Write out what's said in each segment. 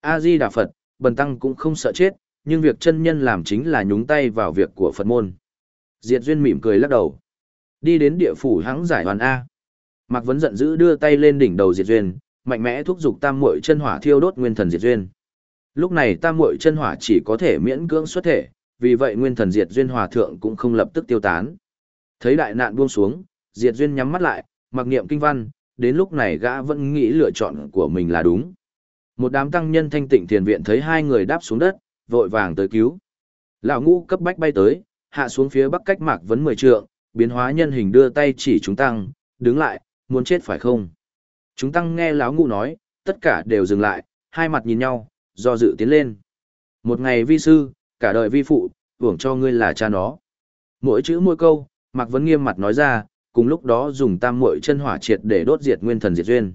A-di Đà Phật, bần tăng cũng không sợ chết, nhưng việc chân nhân làm chính là nhúng tay vào việc của Phật môn. Diệt Duyên mỉm cười lắc đầu. Đi đến địa phủ hãng giải hoàn A. Mạc Vấn giận dữ đưa tay lên đỉnh đầu Diệt Duyên, mạnh mẽ thúc giục tam muội chân hỏa thiêu đốt nguyên thần Diệt Duyên. Lúc này tam muội chân hỏa chỉ có thể miễn cưỡng xuất thể, vì vậy nguyên thần Diệt Duyên hòa thượng cũng không lập tức tiêu tán. Thấy đại nạn buông xuống, Diệt Duyên nhắm mắt lại, mặc niệm kinh văn, đến lúc này gã vẫn nghĩ lựa chọn của mình là đúng. Một đám tăng nhân thanh tịnh thiền viện thấy hai người đáp xuống đất, vội vàng tới cứu. Lão ngũ cấp bách bay tới, hạ xuống phía bắc cách mạc vấn mười trượng, biến hóa nhân hình đưa tay chỉ chúng tăng, đứng lại, muốn chết phải không? Chúng tăng nghe lão ngũ nói, tất cả đều dừng lại, hai mặt nhìn nhau, do dự tiến lên. Một ngày vi sư, cả đời vi phụ, hưởng cho ngươi là cha nó. Mỗi chữ mỗi câu, Mạc Vấn nghiêm mặt nói ra, cùng lúc đó dùng tam muội chân hỏa triệt để đốt diệt nguyên thần diệt duyên.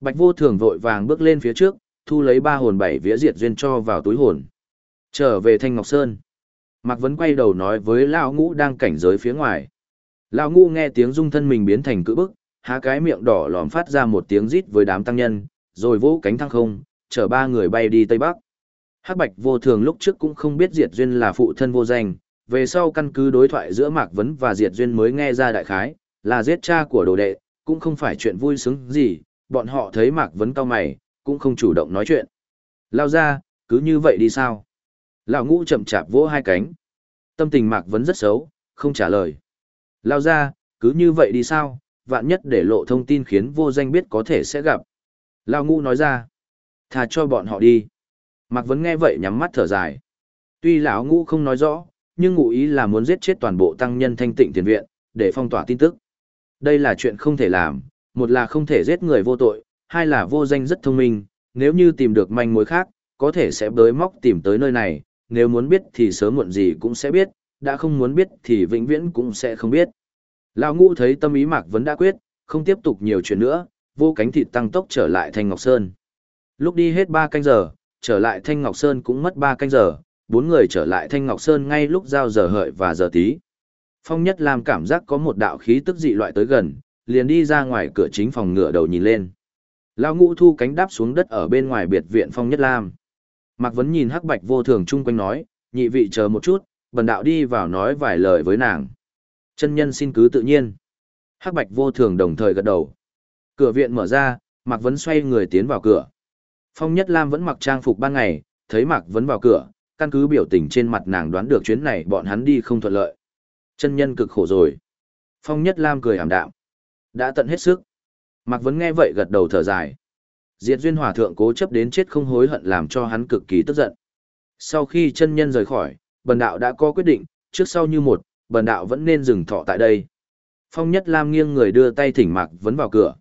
Bạch Vô Thường vội vàng bước lên phía trước, thu lấy ba hồn bảy vía diệt duyên cho vào túi hồn. Trở về Thanh Ngọc Sơn. Mạc Vấn quay đầu nói với Lão Ngũ đang cảnh giới phía ngoài. Lão Ngũ nghe tiếng dung thân mình biến thành cự bức, há cái miệng đỏ lòm phát ra một tiếng rít với đám tăng nhân, rồi vỗ cánh thăng không, chở ba người bay đi Tây Bắc. Hắc Bạch vô thường lúc trước cũng không biết Diệt Duyên là phụ thân vô danh, về sau căn cứ đối thoại giữa Mạc Vấn và Diệt Duyên mới nghe ra đại khái, là giết cha của đồ đệ, cũng không phải chuyện vui sướng gì, bọn họ thấy Mạc Vấn cao mày, cũng không chủ động nói chuyện. Lao ra, cứ như vậy đi sao? Lão ngũ chậm chạp vỗ hai cánh. Tâm tình Mạc Vấn rất xấu, không trả lời. Lao ra, cứ như vậy đi sao? Vạn nhất để lộ thông tin khiến vô danh biết có thể sẽ gặp. Lao ngũ nói ra. Thà cho bọn họ đi. Mạc Vấn nghe vậy nhắm mắt thở dài. Tuy lão ngũ không nói rõ, nhưng ngụ ý là muốn giết chết toàn bộ tăng nhân thanh tịnh tiền viện, để phong tỏa tin tức. Đây là chuyện không thể làm, một là không thể giết người vô tội, hai là vô danh rất thông minh, nếu như tìm được manh mối khác, có thể sẽ bới móc tìm tới nơi này, nếu muốn biết thì sớm muộn gì cũng sẽ biết, đã không muốn biết thì vĩnh viễn cũng sẽ không biết. Lão ngũ thấy tâm ý Mạc Vấn đã quyết, không tiếp tục nhiều chuyện nữa, vô cánh thịt tăng tốc trở lại Thanh Ngọc Sơn. Lúc đi hết 3 canh giờ, trở lại Thanh Ngọc Sơn cũng mất 3 canh giờ, bốn người trở lại Thanh Ngọc Sơn ngay lúc giao giờ hợi và giờ tí. Phong Nhất Lam cảm giác có một đạo khí tức dị loại tới gần, liền đi ra ngoài cửa chính phòng ngựa đầu nhìn lên. Lão ngũ thu cánh đáp xuống đất ở bên ngoài biệt viện Phong Nhất Lam. Mạc Vấn nhìn hắc bạch vô thường chung quanh nói, nhị vị chờ một chút, bần đạo đi vào nói vài lời với nàng. Chân nhân xin cứ tự nhiên. Hắc bạch vô thường đồng thời gật đầu. Cửa viện mở ra, Mạc Vấn xoay người tiến vào cửa. Phong Nhất Lam vẫn mặc trang phục ban ngày, thấy Mạc Vấn vào cửa, căn cứ biểu tình trên mặt nàng đoán được chuyến này bọn hắn đi không thuận lợi. Chân nhân cực khổ rồi. Phong Nhất Lam cười ảm đạm. Đã tận hết sức. Mạc Vấn nghe vậy gật đầu thở dài. Diệt Duyên Hòa Thượng cố chấp đến chết không hối hận làm cho hắn cực kỳ tức giận. Sau khi chân nhân rời khỏi, bần đạo đã có quyết định, trước sau như một, bần đạo vẫn nên dừng thọ tại đây. Phong Nhất Lam nghiêng người đưa tay thỉnh Mạc Vấn vào cửa.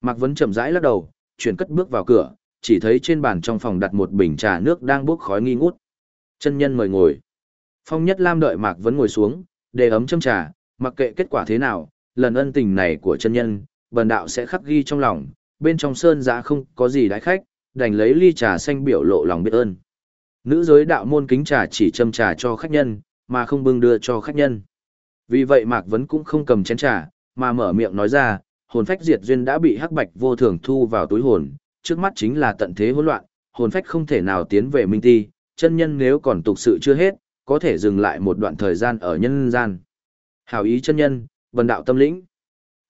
Mạc Vấn chậm rãi lắc đầu, chuyển cất bước vào cửa, chỉ thấy trên bàn trong phòng đặt một bình trà nước đang bốc khói nghi ngút. Chân nhân mời ngồi. Phong Nhất Lam đợi Mạc Vấn ngồi xuống, để ấm châm trà, mặc kệ kết quả thế nào, lần ân tình này của chân nhân, bần đạo sẽ khắc ghi trong lòng, bên trong sơn giã không có gì đái khách, đành lấy ly trà xanh biểu lộ lòng biết ơn. Nữ giới đạo môn kính trà chỉ châm trà cho khách nhân, mà không bưng đưa cho khách nhân. Vì vậy Mạc Vấn cũng không cầm chén trà, mà mở miệng nói ra, hồn phách diệt duyên đã bị hắc bạch vô thường thu vào túi hồn, trước mắt chính là tận thế hỗn loạn, hồn phách không thể nào tiến về minh ti, chân nhân nếu còn tục sự chưa hết, có thể dừng lại một đoạn thời gian ở nhân gian. Hảo ý chân nhân, vần đạo tâm lĩnh.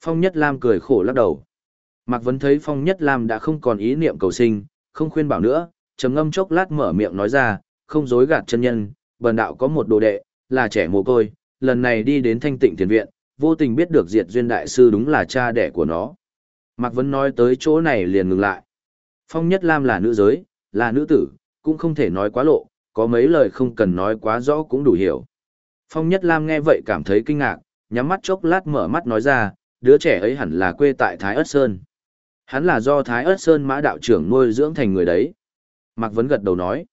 Phong Nhất Lam cười khổ lắc đầu. Mạc Vấn thấy Phong Nhất Lam đã không còn ý niệm cầu sinh, không khuyên bảo nữa, trầm ngâm chốc lát mở miệng nói ra, không dối gạt chân nhân, bần đạo có một đồ đệ, là trẻ mồ côi, lần này đi đến thanh tịnh thiền viện, vô tình biết được diệt duyên đại sư đúng là cha đẻ của nó. Mạc Vấn nói tới chỗ này liền ngừng lại. Phong Nhất Lam là nữ giới, là nữ tử, cũng không thể nói quá lộ, có mấy lời không cần nói quá rõ cũng đủ hiểu. Phong Nhất Lam nghe vậy cảm thấy kinh ngạc, nhắm mắt chốc lát mở mắt nói ra, đứa trẻ ấy hẳn là quê tại Thái Ất Sơn. Hắn là do Thái Ất Sơn mã đạo trưởng nuôi dưỡng thành người đấy. Mạc Vấn gật đầu nói.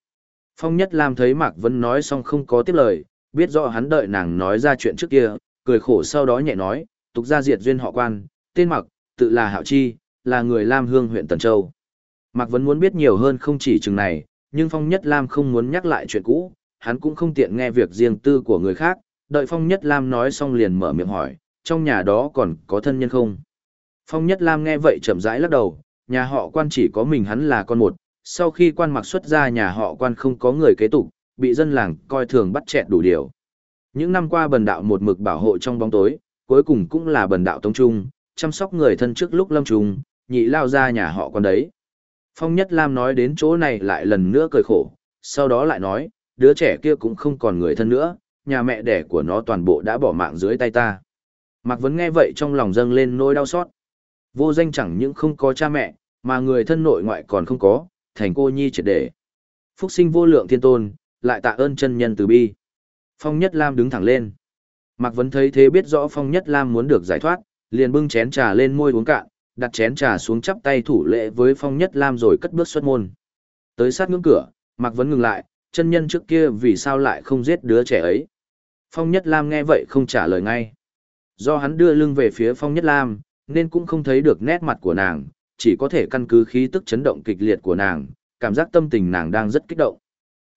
Phong Nhất Lam thấy Mạc Vấn nói xong không có tiếp lời, biết rõ hắn đợi nàng nói ra chuyện trước kia, cười khổ sau đó nhẹ nói, tục ra diệt duyên họ quan, tên Mạc, tự là Hạo Chi, là người Lam Hương huyện Tần Châu. Mạc Vấn muốn biết nhiều hơn không chỉ chừng này, nhưng Phong Nhất Lam không muốn nhắc lại chuyện cũ, hắn cũng không tiện nghe việc riêng tư của người khác, đợi Phong Nhất Lam nói xong liền mở miệng hỏi, trong nhà đó còn có thân nhân không? Phong Nhất Lam nghe vậy chậm rãi lắc đầu, nhà họ quan chỉ có mình hắn là con một, sau khi quan mặc xuất ra nhà họ quan không có người kế tục, bị dân làng coi thường bắt chẹt đủ điều. Những năm qua bần đạo một mực bảo hộ trong bóng tối, cuối cùng cũng là bần đạo tống trung, chăm sóc người thân trước lúc lâm trùng, nhị lao ra nhà họ quan đấy. Phong Nhất Lam nói đến chỗ này lại lần nữa cười khổ, sau đó lại nói, đứa trẻ kia cũng không còn người thân nữa, nhà mẹ đẻ của nó toàn bộ đã bỏ mạng dưới tay ta. Mạc Vấn nghe vậy trong lòng dâng lên nỗi đau xót. Vô danh chẳng những không có cha mẹ, mà người thân nội ngoại còn không có, thành cô nhi triệt để. Phúc sinh vô lượng thiên tôn, lại tạ ơn chân nhân từ bi. Phong Nhất Lam đứng thẳng lên. Mạc Vấn thấy thế biết rõ Phong Nhất Lam muốn được giải thoát, liền bưng chén trà lên môi uống cạn, đặt chén trà xuống chắp tay thủ lễ với Phong Nhất Lam rồi cất bước xuất môn. Tới sát ngưỡng cửa, Mạc Vấn ngừng lại, chân nhân trước kia vì sao lại không giết đứa trẻ ấy. Phong Nhất Lam nghe vậy không trả lời ngay. Do hắn đưa lưng về phía Phong Nhất Lam, nên cũng không thấy được nét mặt của nàng, chỉ có thể căn cứ khí tức chấn động kịch liệt của nàng, cảm giác tâm tình nàng đang rất kích động.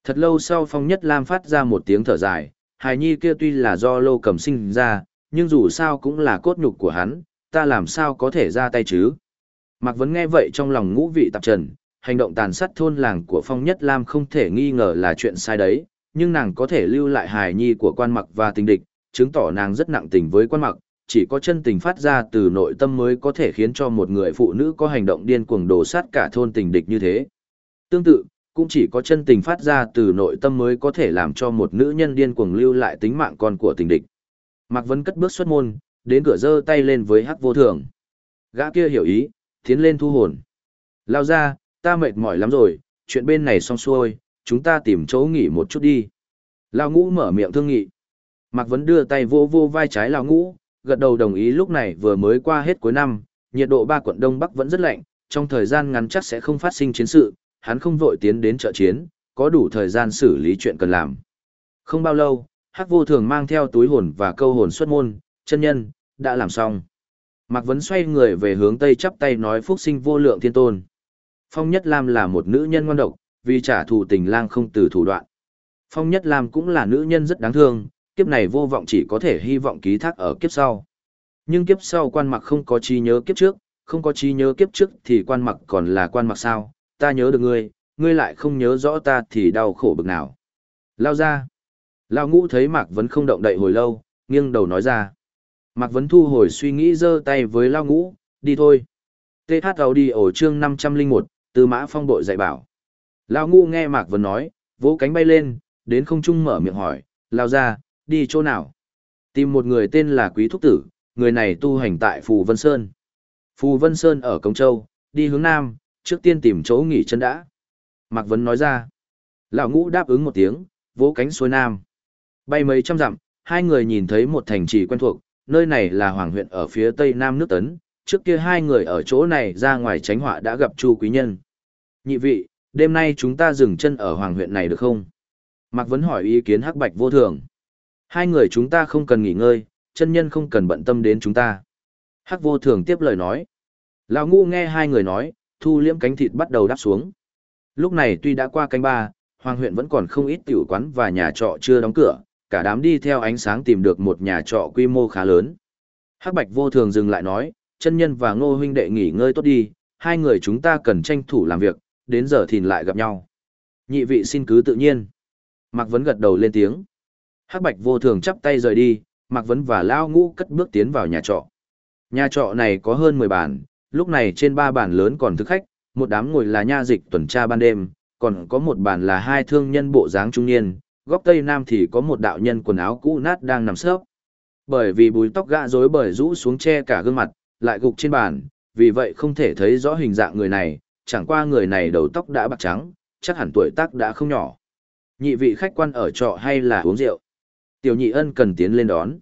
Thật lâu sau Phong Nhất Lam phát ra một tiếng thở dài, hài nhi kia tuy là do lô cầm sinh ra, nhưng dù sao cũng là cốt nhục của hắn, ta làm sao có thể ra tay chứ. Mạc Vấn nghe vậy trong lòng ngũ vị tạp trần, hành động tàn sát thôn làng của Phong Nhất Lam không thể nghi ngờ là chuyện sai đấy, nhưng nàng có thể lưu lại hài nhi của quan mặc và tình địch, chứng tỏ nàng rất nặng tình với quan mặc, chỉ có chân tình phát ra từ nội tâm mới có thể khiến cho một người phụ nữ có hành động điên cuồng đổ sát cả thôn tình địch như thế. Tương tự, cũng chỉ có chân tình phát ra từ nội tâm mới có thể làm cho một nữ nhân điên cuồng lưu lại tính mạng con của tình địch. Mạc Vân cất bước xuất môn, đến cửa giơ tay lên với hắc vô thường. Gã kia hiểu ý, tiến lên thu hồn. Lao ra, ta mệt mỏi lắm rồi, chuyện bên này xong xuôi, chúng ta tìm chỗ nghỉ một chút đi. Lao ngũ mở miệng thương nghị. Mạc Vấn đưa tay vô vô vai trái Lao ngũ, gật đầu đồng ý lúc này vừa mới qua hết cuối năm, nhiệt độ ba quận Đông Bắc vẫn rất lạnh, trong thời gian ngắn chắc sẽ không phát sinh chiến sự, hắn không vội tiến đến trợ chiến, có đủ thời gian xử lý chuyện cần làm. Không bao lâu, Hắc Vô Thường mang theo túi hồn và câu hồn xuất môn, chân nhân, đã làm xong. Mạc Vấn xoay người về hướng Tây chắp tay nói phúc sinh vô lượng thiên tôn. Phong Nhất Lam là một nữ nhân ngoan độc, vì trả thù tình lang không từ thủ đoạn. Phong Nhất Lam cũng là nữ nhân rất đáng thương, kiếp này vô vọng chỉ có thể hy vọng ký thác ở kiếp sau. Nhưng kiếp sau quan mặc không có trí nhớ kiếp trước, không có trí nhớ kiếp trước thì quan mặc còn là quan mặc sao, ta nhớ được ngươi, ngươi lại không nhớ rõ ta thì đau khổ bực nào. Lao ra. Lao ngũ thấy Mạc Vấn không động đậy hồi lâu, nghiêng đầu nói ra. Mạc Vấn thu hồi suy nghĩ giơ tay với Lao ngũ, đi thôi. TH đi ổ chương 501, từ mã phong bội dạy bảo. Lao ngũ nghe Mạc Vấn nói, vỗ cánh bay lên, đến không trung mở miệng hỏi, Lao ra, đi chỗ nào? Tìm một người tên là Quý Thúc Tử, người này tu hành tại Phù Vân Sơn. Phù Vân Sơn ở Công Châu, đi hướng Nam, trước tiên tìm chỗ nghỉ chân đã. Mạc Vấn nói ra. Lão ngũ đáp ứng một tiếng, vỗ cánh xuôi Nam. Bay mấy trăm dặm, hai người nhìn thấy một thành trì quen thuộc, nơi này là Hoàng huyện ở phía tây nam nước Tấn. Trước kia hai người ở chỗ này ra ngoài tránh họa đã gặp Chu Quý Nhân. Nhị vị, đêm nay chúng ta dừng chân ở Hoàng huyện này được không? Mạc Vấn hỏi ý kiến hắc bạch vô thường. Hai người chúng ta không cần nghỉ ngơi, chân nhân không cần bận tâm đến chúng ta. Hắc vô thường tiếp lời nói. Lão ngu nghe hai người nói, thu liễm cánh thịt bắt đầu đáp xuống. Lúc này tuy đã qua canh ba, Hoàng huyện vẫn còn không ít tiểu quán và nhà trọ chưa đóng cửa, cả đám đi theo ánh sáng tìm được một nhà trọ quy mô khá lớn. Hắc Bạch vô thường dừng lại nói, chân nhân và ngô huynh đệ nghỉ ngơi tốt đi, hai người chúng ta cần tranh thủ làm việc, đến giờ thì lại gặp nhau. Nhị vị xin cứ tự nhiên. Mạc Vấn gật đầu lên tiếng. Hắc Bạch vô thường chắp tay rời đi, Mạc Vấn và Lão Ngũ cất bước tiến vào nhà trọ. Nhà trọ này có hơn 10 bàn, lúc này trên ba bàn lớn còn thức khách, một đám ngồi là nha dịch tuần tra ban đêm, còn có một bàn là hai thương nhân bộ dáng trung niên, góc tây nam thì có một đạo nhân quần áo cũ nát đang nằm sấp. Bởi vì bùi tóc gã rối bời rũ xuống che cả gương mặt, lại gục trên bàn, vì vậy không thể thấy rõ hình dạng người này, chẳng qua người này đầu tóc đã bạc trắng, chắc hẳn tuổi tác đã không nhỏ. Nhị vị khách quan ở trọ hay là uống rượu? Tiểu nhị ân cần tiến lên đón.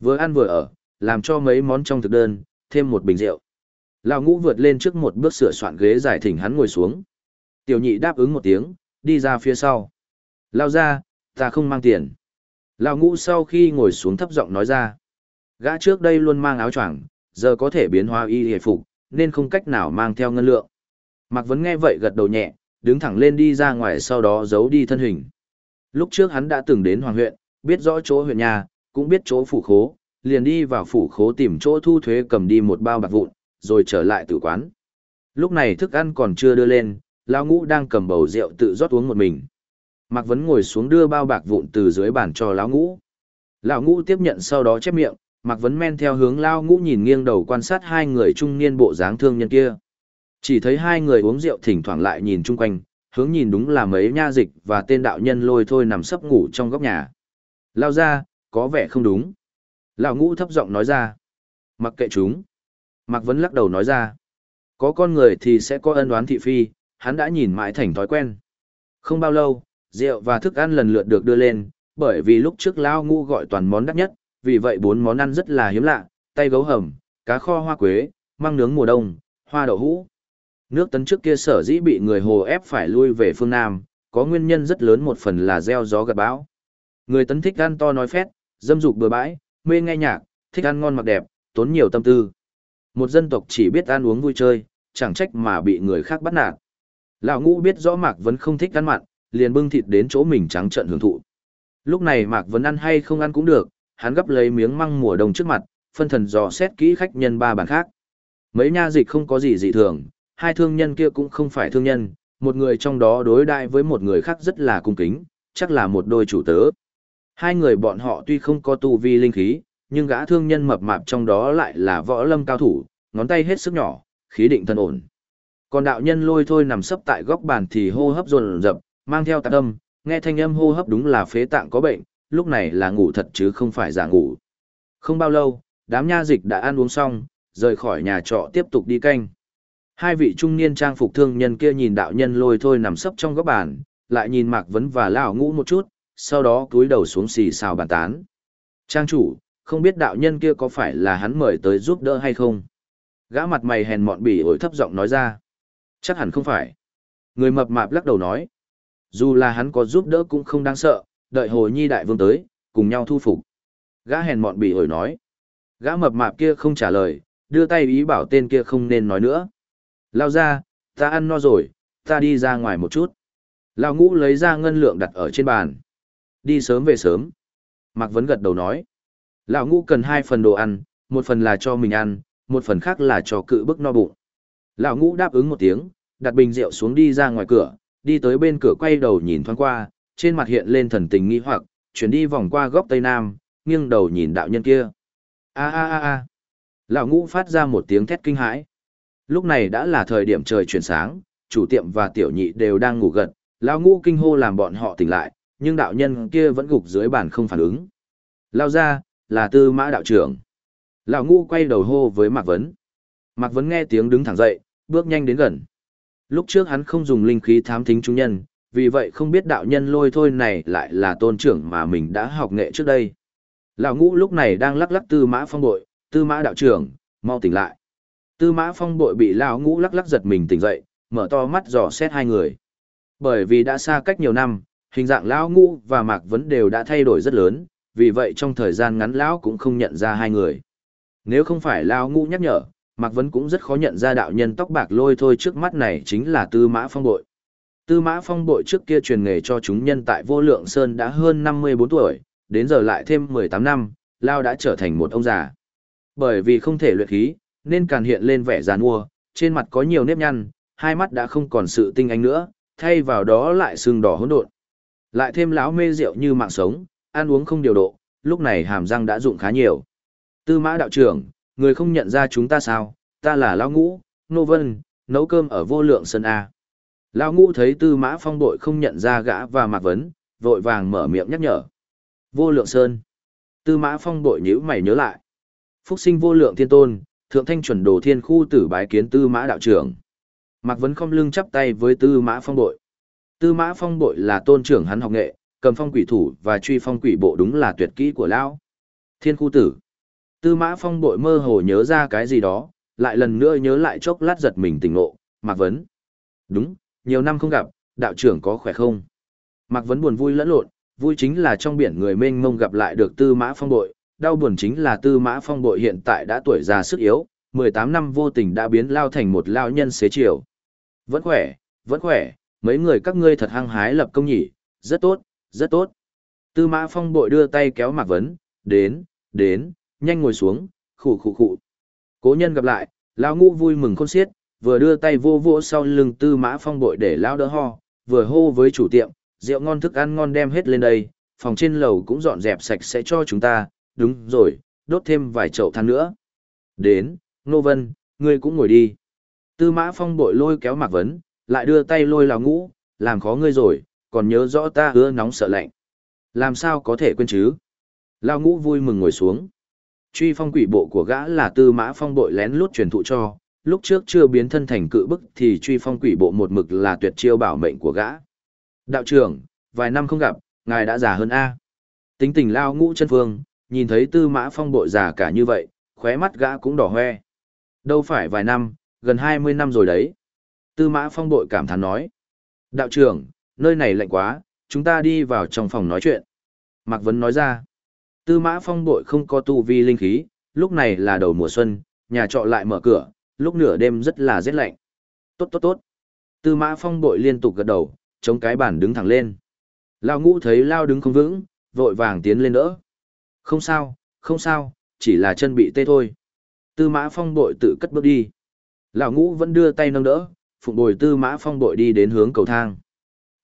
Vừa ăn vừa ở, làm cho mấy món trong thực đơn, thêm một bình rượu. Lão ngũ vượt lên trước một bước sửa soạn ghế giải thỉnh hắn ngồi xuống. Tiểu nhị đáp ứng một tiếng, đi ra phía sau. Lao ra, ta không mang tiền. Lão ngũ sau khi ngồi xuống thấp giọng nói ra. Gã trước đây luôn mang áo choàng, giờ có thể biến hóa y hề phục, nên không cách nào mang theo ngân lượng. Mạc Vấn nghe vậy gật đầu nhẹ, đứng thẳng lên đi ra ngoài sau đó giấu đi thân hình. Lúc trước hắn đã từng đến Hoàng huyện, biết rõ chỗ huyện nhà, cũng biết chỗ phủ khố, liền đi vào phủ khố tìm chỗ thu thuế cầm đi một bao bạc vụn, rồi trở lại tử quán. Lúc này thức ăn còn chưa đưa lên, lão ngũ đang cầm bầu rượu tự rót uống một mình. Mạc Vấn ngồi xuống đưa bao bạc vụn từ dưới bàn cho lão ngũ. Lão ngũ tiếp nhận sau đó chép miệng, Mạc Vấn men theo hướng lão ngũ nhìn nghiêng đầu quan sát hai người trung niên bộ dáng thương nhân kia. Chỉ thấy hai người uống rượu thỉnh thoảng lại nhìn chung quanh, hướng nhìn đúng là mấy nha dịch và tên đạo nhân lôi thôi nằm sấp ngủ trong góc nhà. Lao ra, có vẻ không đúng. Lão ngũ thấp giọng nói ra. Mặc kệ chúng. Mạc Vấn lắc đầu nói ra. Có con người thì sẽ có ân đoán thị phi, hắn đã nhìn mãi thành thói quen. Không bao lâu, rượu và thức ăn lần lượt được đưa lên, bởi vì lúc trước Lao ngũ gọi toàn món đắt nhất, vì vậy bốn món ăn rất là hiếm lạ, tay gấu hầm, cá kho hoa quế, măng nướng mùa đông, hoa đậu hũ. Nước tấn trước kia sở dĩ bị người hồ ép phải lui về phương Nam, có nguyên nhân rất lớn một phần là gieo gió gặt bão. Người tấn thích ăn to nói phét, dâm dục bừa bãi, mê nghe nhạc, thích ăn ngon mặc đẹp, tốn nhiều tâm tư. Một dân tộc chỉ biết ăn uống vui chơi, chẳng trách mà bị người khác bắt nạt. Lão ngũ biết rõ Mạc Vấn không thích ăn mặn, liền bưng thịt đến chỗ mình trắng trợn hưởng thụ. Lúc này Mạc Vấn ăn hay không ăn cũng được, hắn gấp lấy miếng măng mùa đông trước mặt, phân thần dò xét kỹ khách nhân ba bàn khác. Mấy nha dịch không có gì dị thường, hai thương nhân kia cũng không phải thương nhân, một người trong đó đối đại với một người khác rất là cung kính, chắc là một đôi chủ tớ. Hai người bọn họ tuy không có tu vi linh khí, nhưng gã thương nhân mập mạp trong đó lại là võ lâm cao thủ, ngón tay hết sức nhỏ, khí định thân ổn. Còn đạo nhân lôi thôi nằm sấp tại góc bàn thì hô hấp dồn dập, mang theo tạc âm, nghe thanh âm hô hấp đúng là phế tạng có bệnh, lúc này là ngủ thật chứ không phải giả ngủ. Không bao lâu, đám nha dịch đã ăn uống xong, rời khỏi nhà trọ tiếp tục đi canh. Hai vị trung niên trang phục thương nhân kia nhìn đạo nhân lôi thôi nằm sấp trong góc bàn, lại nhìn Mạc Vấn và Lão Ngũ một chút, sau đó cúi đầu xuống xì xào bàn tán. Trang chủ, không biết đạo nhân kia có phải là hắn mời tới giúp đỡ hay không? Gã mặt mày hèn mọn bỉ ổi thấp giọng nói ra. Chắc hẳn không phải. Người mập mạp lắc đầu nói. Dù là hắn có giúp đỡ cũng không đáng sợ, đợi hồ nhi đại vương tới, cùng nhau thu phục. Gã hèn mọn bỉ ổi nói. Gã mập mạp kia không trả lời, đưa tay ý bảo tên kia không nên nói nữa. Lao ra, ta ăn no rồi, ta đi ra ngoài một chút. Lao ngũ lấy ra ngân lượng đặt ở trên bàn. Đi sớm về sớm. Mạc Vấn gật đầu nói. Lão ngũ cần hai phần đồ ăn, một phần là cho mình ăn, một phần khác là cho cự bức no bụng. Lão ngũ đáp ứng một tiếng, đặt bình rượu xuống đi ra ngoài cửa, đi tới bên cửa quay đầu nhìn thoáng qua, trên mặt hiện lên thần tình nghi hoặc, chuyển đi vòng qua góc tây nam, nghiêng đầu nhìn đạo nhân kia. A a a a. Lão ngũ phát ra một tiếng thét kinh hãi. Lúc này đã là thời điểm trời chuyển sáng, chủ tiệm và tiểu nhị đều đang ngủ gật, lão ngũ kinh hô làm bọn họ tỉnh lại, nhưng đạo nhân kia vẫn gục dưới bàn không phản ứng. Lao ra, là tư mã đạo trưởng. Lão ngũ quay đầu hô với Mạc Vấn. Mạc Vấn nghe tiếng đứng thẳng dậy, bước nhanh đến gần. Lúc trước hắn không dùng linh khí thám thính chúng nhân, vì vậy không biết đạo nhân lôi thôi này lại là tôn trưởng mà mình đã học nghệ trước đây. Lão ngũ lúc này đang lắc lắc tư mã phong bội, tư mã đạo trưởng, mau tỉnh lại. Tư mã phong bội bị lão ngũ lắc lắc giật mình tỉnh dậy, mở to mắt dò xét hai người. Bởi vì đã xa cách nhiều năm, hình dạng lão ngũ và mạc vấn đều đã thay đổi rất lớn, vì vậy trong thời gian ngắn lão cũng không nhận ra hai người. Nếu không phải lão ngũ nhắc nhở, mạc vấn cũng rất khó nhận ra đạo nhân tóc bạc lôi thôi trước mắt này chính là tư mã phong bội. Tư mã phong bội trước kia truyền nghề cho chúng nhân tại vô lượng sơn đã hơn 54 tuổi, đến giờ lại thêm 18 năm, Lao đã trở thành một ông già. Bởi vì không thể luyện khí, nên càn hiện lên vẻ giàn mua, trên mặt có nhiều nếp nhăn, hai mắt đã không còn sự tinh ánh nữa, thay vào đó lại sưng đỏ hỗn độn. Lại thêm lão mê rượu như mạng sống, ăn uống không điều độ, lúc này hàm răng đã dụng khá nhiều. Tư mã đạo trưởng, người không nhận ra chúng ta sao, ta là lão ngũ, nô vân, nấu cơm ở vô lượng sân A. Lão ngũ thấy tư mã phong bội không nhận ra gã và mạc vấn, vội vàng mở miệng nhắc nhở. Vô lượng sơn. Tư mã phong bội nhíu mày nhớ lại. Phúc sinh vô lượng thiên tôn, thượng thanh chuẩn đồ thiên khu tử bái kiến tư mã đạo trưởng. Mạc Vấn không lưng chắp tay với tư mã phong bội. Tư mã phong bội là tôn trưởng hắn học nghệ, cầm phong quỷ thủ và truy phong quỷ bộ đúng là tuyệt kỹ của lão. Thiên khu tử. Tư mã phong bội mơ hồ nhớ ra cái gì đó, lại lần nữa nhớ lại chốc lát giật mình tỉnh ngộ, Mạc Vấn. Đúng, nhiều năm không gặp, đạo trưởng có khỏe không? Mạc Vấn buồn vui lẫn lộn, vui chính là trong biển người mênh mông gặp lại được tư mã phong bội, đau buồn chính là tư mã phong bội hiện tại đã tuổi già sức yếu, 18 năm vô tình đã biến lao thành một lao nhân xế chiều. Vẫn khỏe, vẫn khỏe, mấy người các ngươi thật hăng hái lập công nhỉ, rất tốt, rất tốt. Tư mã phong bội đưa tay kéo Mạc Vấn, đến, đến, nhanh ngồi xuống, khủ khủ khủ. Cố nhân gặp lại, lao ngũ vui mừng khôn xiết, vừa đưa tay vô vô sau lưng tư mã phong bội để lao đỡ ho, vừa hô với chủ tiệm, rượu ngon thức ăn ngon đem hết lên đây, phòng trên lầu cũng dọn dẹp sạch sẽ cho chúng ta, đúng rồi, đốt thêm vài chậu than nữa. Đến, Nô Vân, ngươi cũng ngồi đi. Tư mã phong bội lôi kéo Mạc Vấn, lại đưa tay lôi lão ngũ, làm khó ngươi rồi, còn nhớ rõ ta hứa nóng sợ lạnh. Làm sao có thể quên chứ? Lao ngũ vui mừng ngồi xuống. Truy phong quỷ bộ của gã là tư mã phong bội lén lút truyền thụ cho, lúc trước chưa biến thân thành cự bức thì truy phong quỷ bộ một mực là tuyệt chiêu bảo mệnh của gã. Đạo trưởng, vài năm không gặp, ngài đã già hơn A. Tính tình lao ngũ chân phương, nhìn thấy tư mã phong bội già cả như vậy, khóe mắt gã cũng đỏ hoe. Đâu phải vài năm, gần 20 năm rồi đấy. Tư mã phong bội cảm thán nói. Đạo trưởng, nơi này lạnh quá, chúng ta đi vào trong phòng nói chuyện. Mạc Vấn nói ra. Tư mã phong bội không có tu vi linh khí, lúc này là đầu mùa xuân, nhà trọ lại mở cửa, lúc nửa đêm rất là rét lạnh. Tốt tốt tốt. Tư mã phong bội liên tục gật đầu, chống cái bàn đứng thẳng lên. Lao ngũ thấy Lao đứng không vững, vội vàng tiến lên đỡ. Không sao, không sao, chỉ là chân bị tê thôi. Tư mã phong bội tự cất bước đi. Lão ngũ vẫn đưa tay nâng đỡ, phụng bồi tư mã phong bội đi đến hướng cầu thang.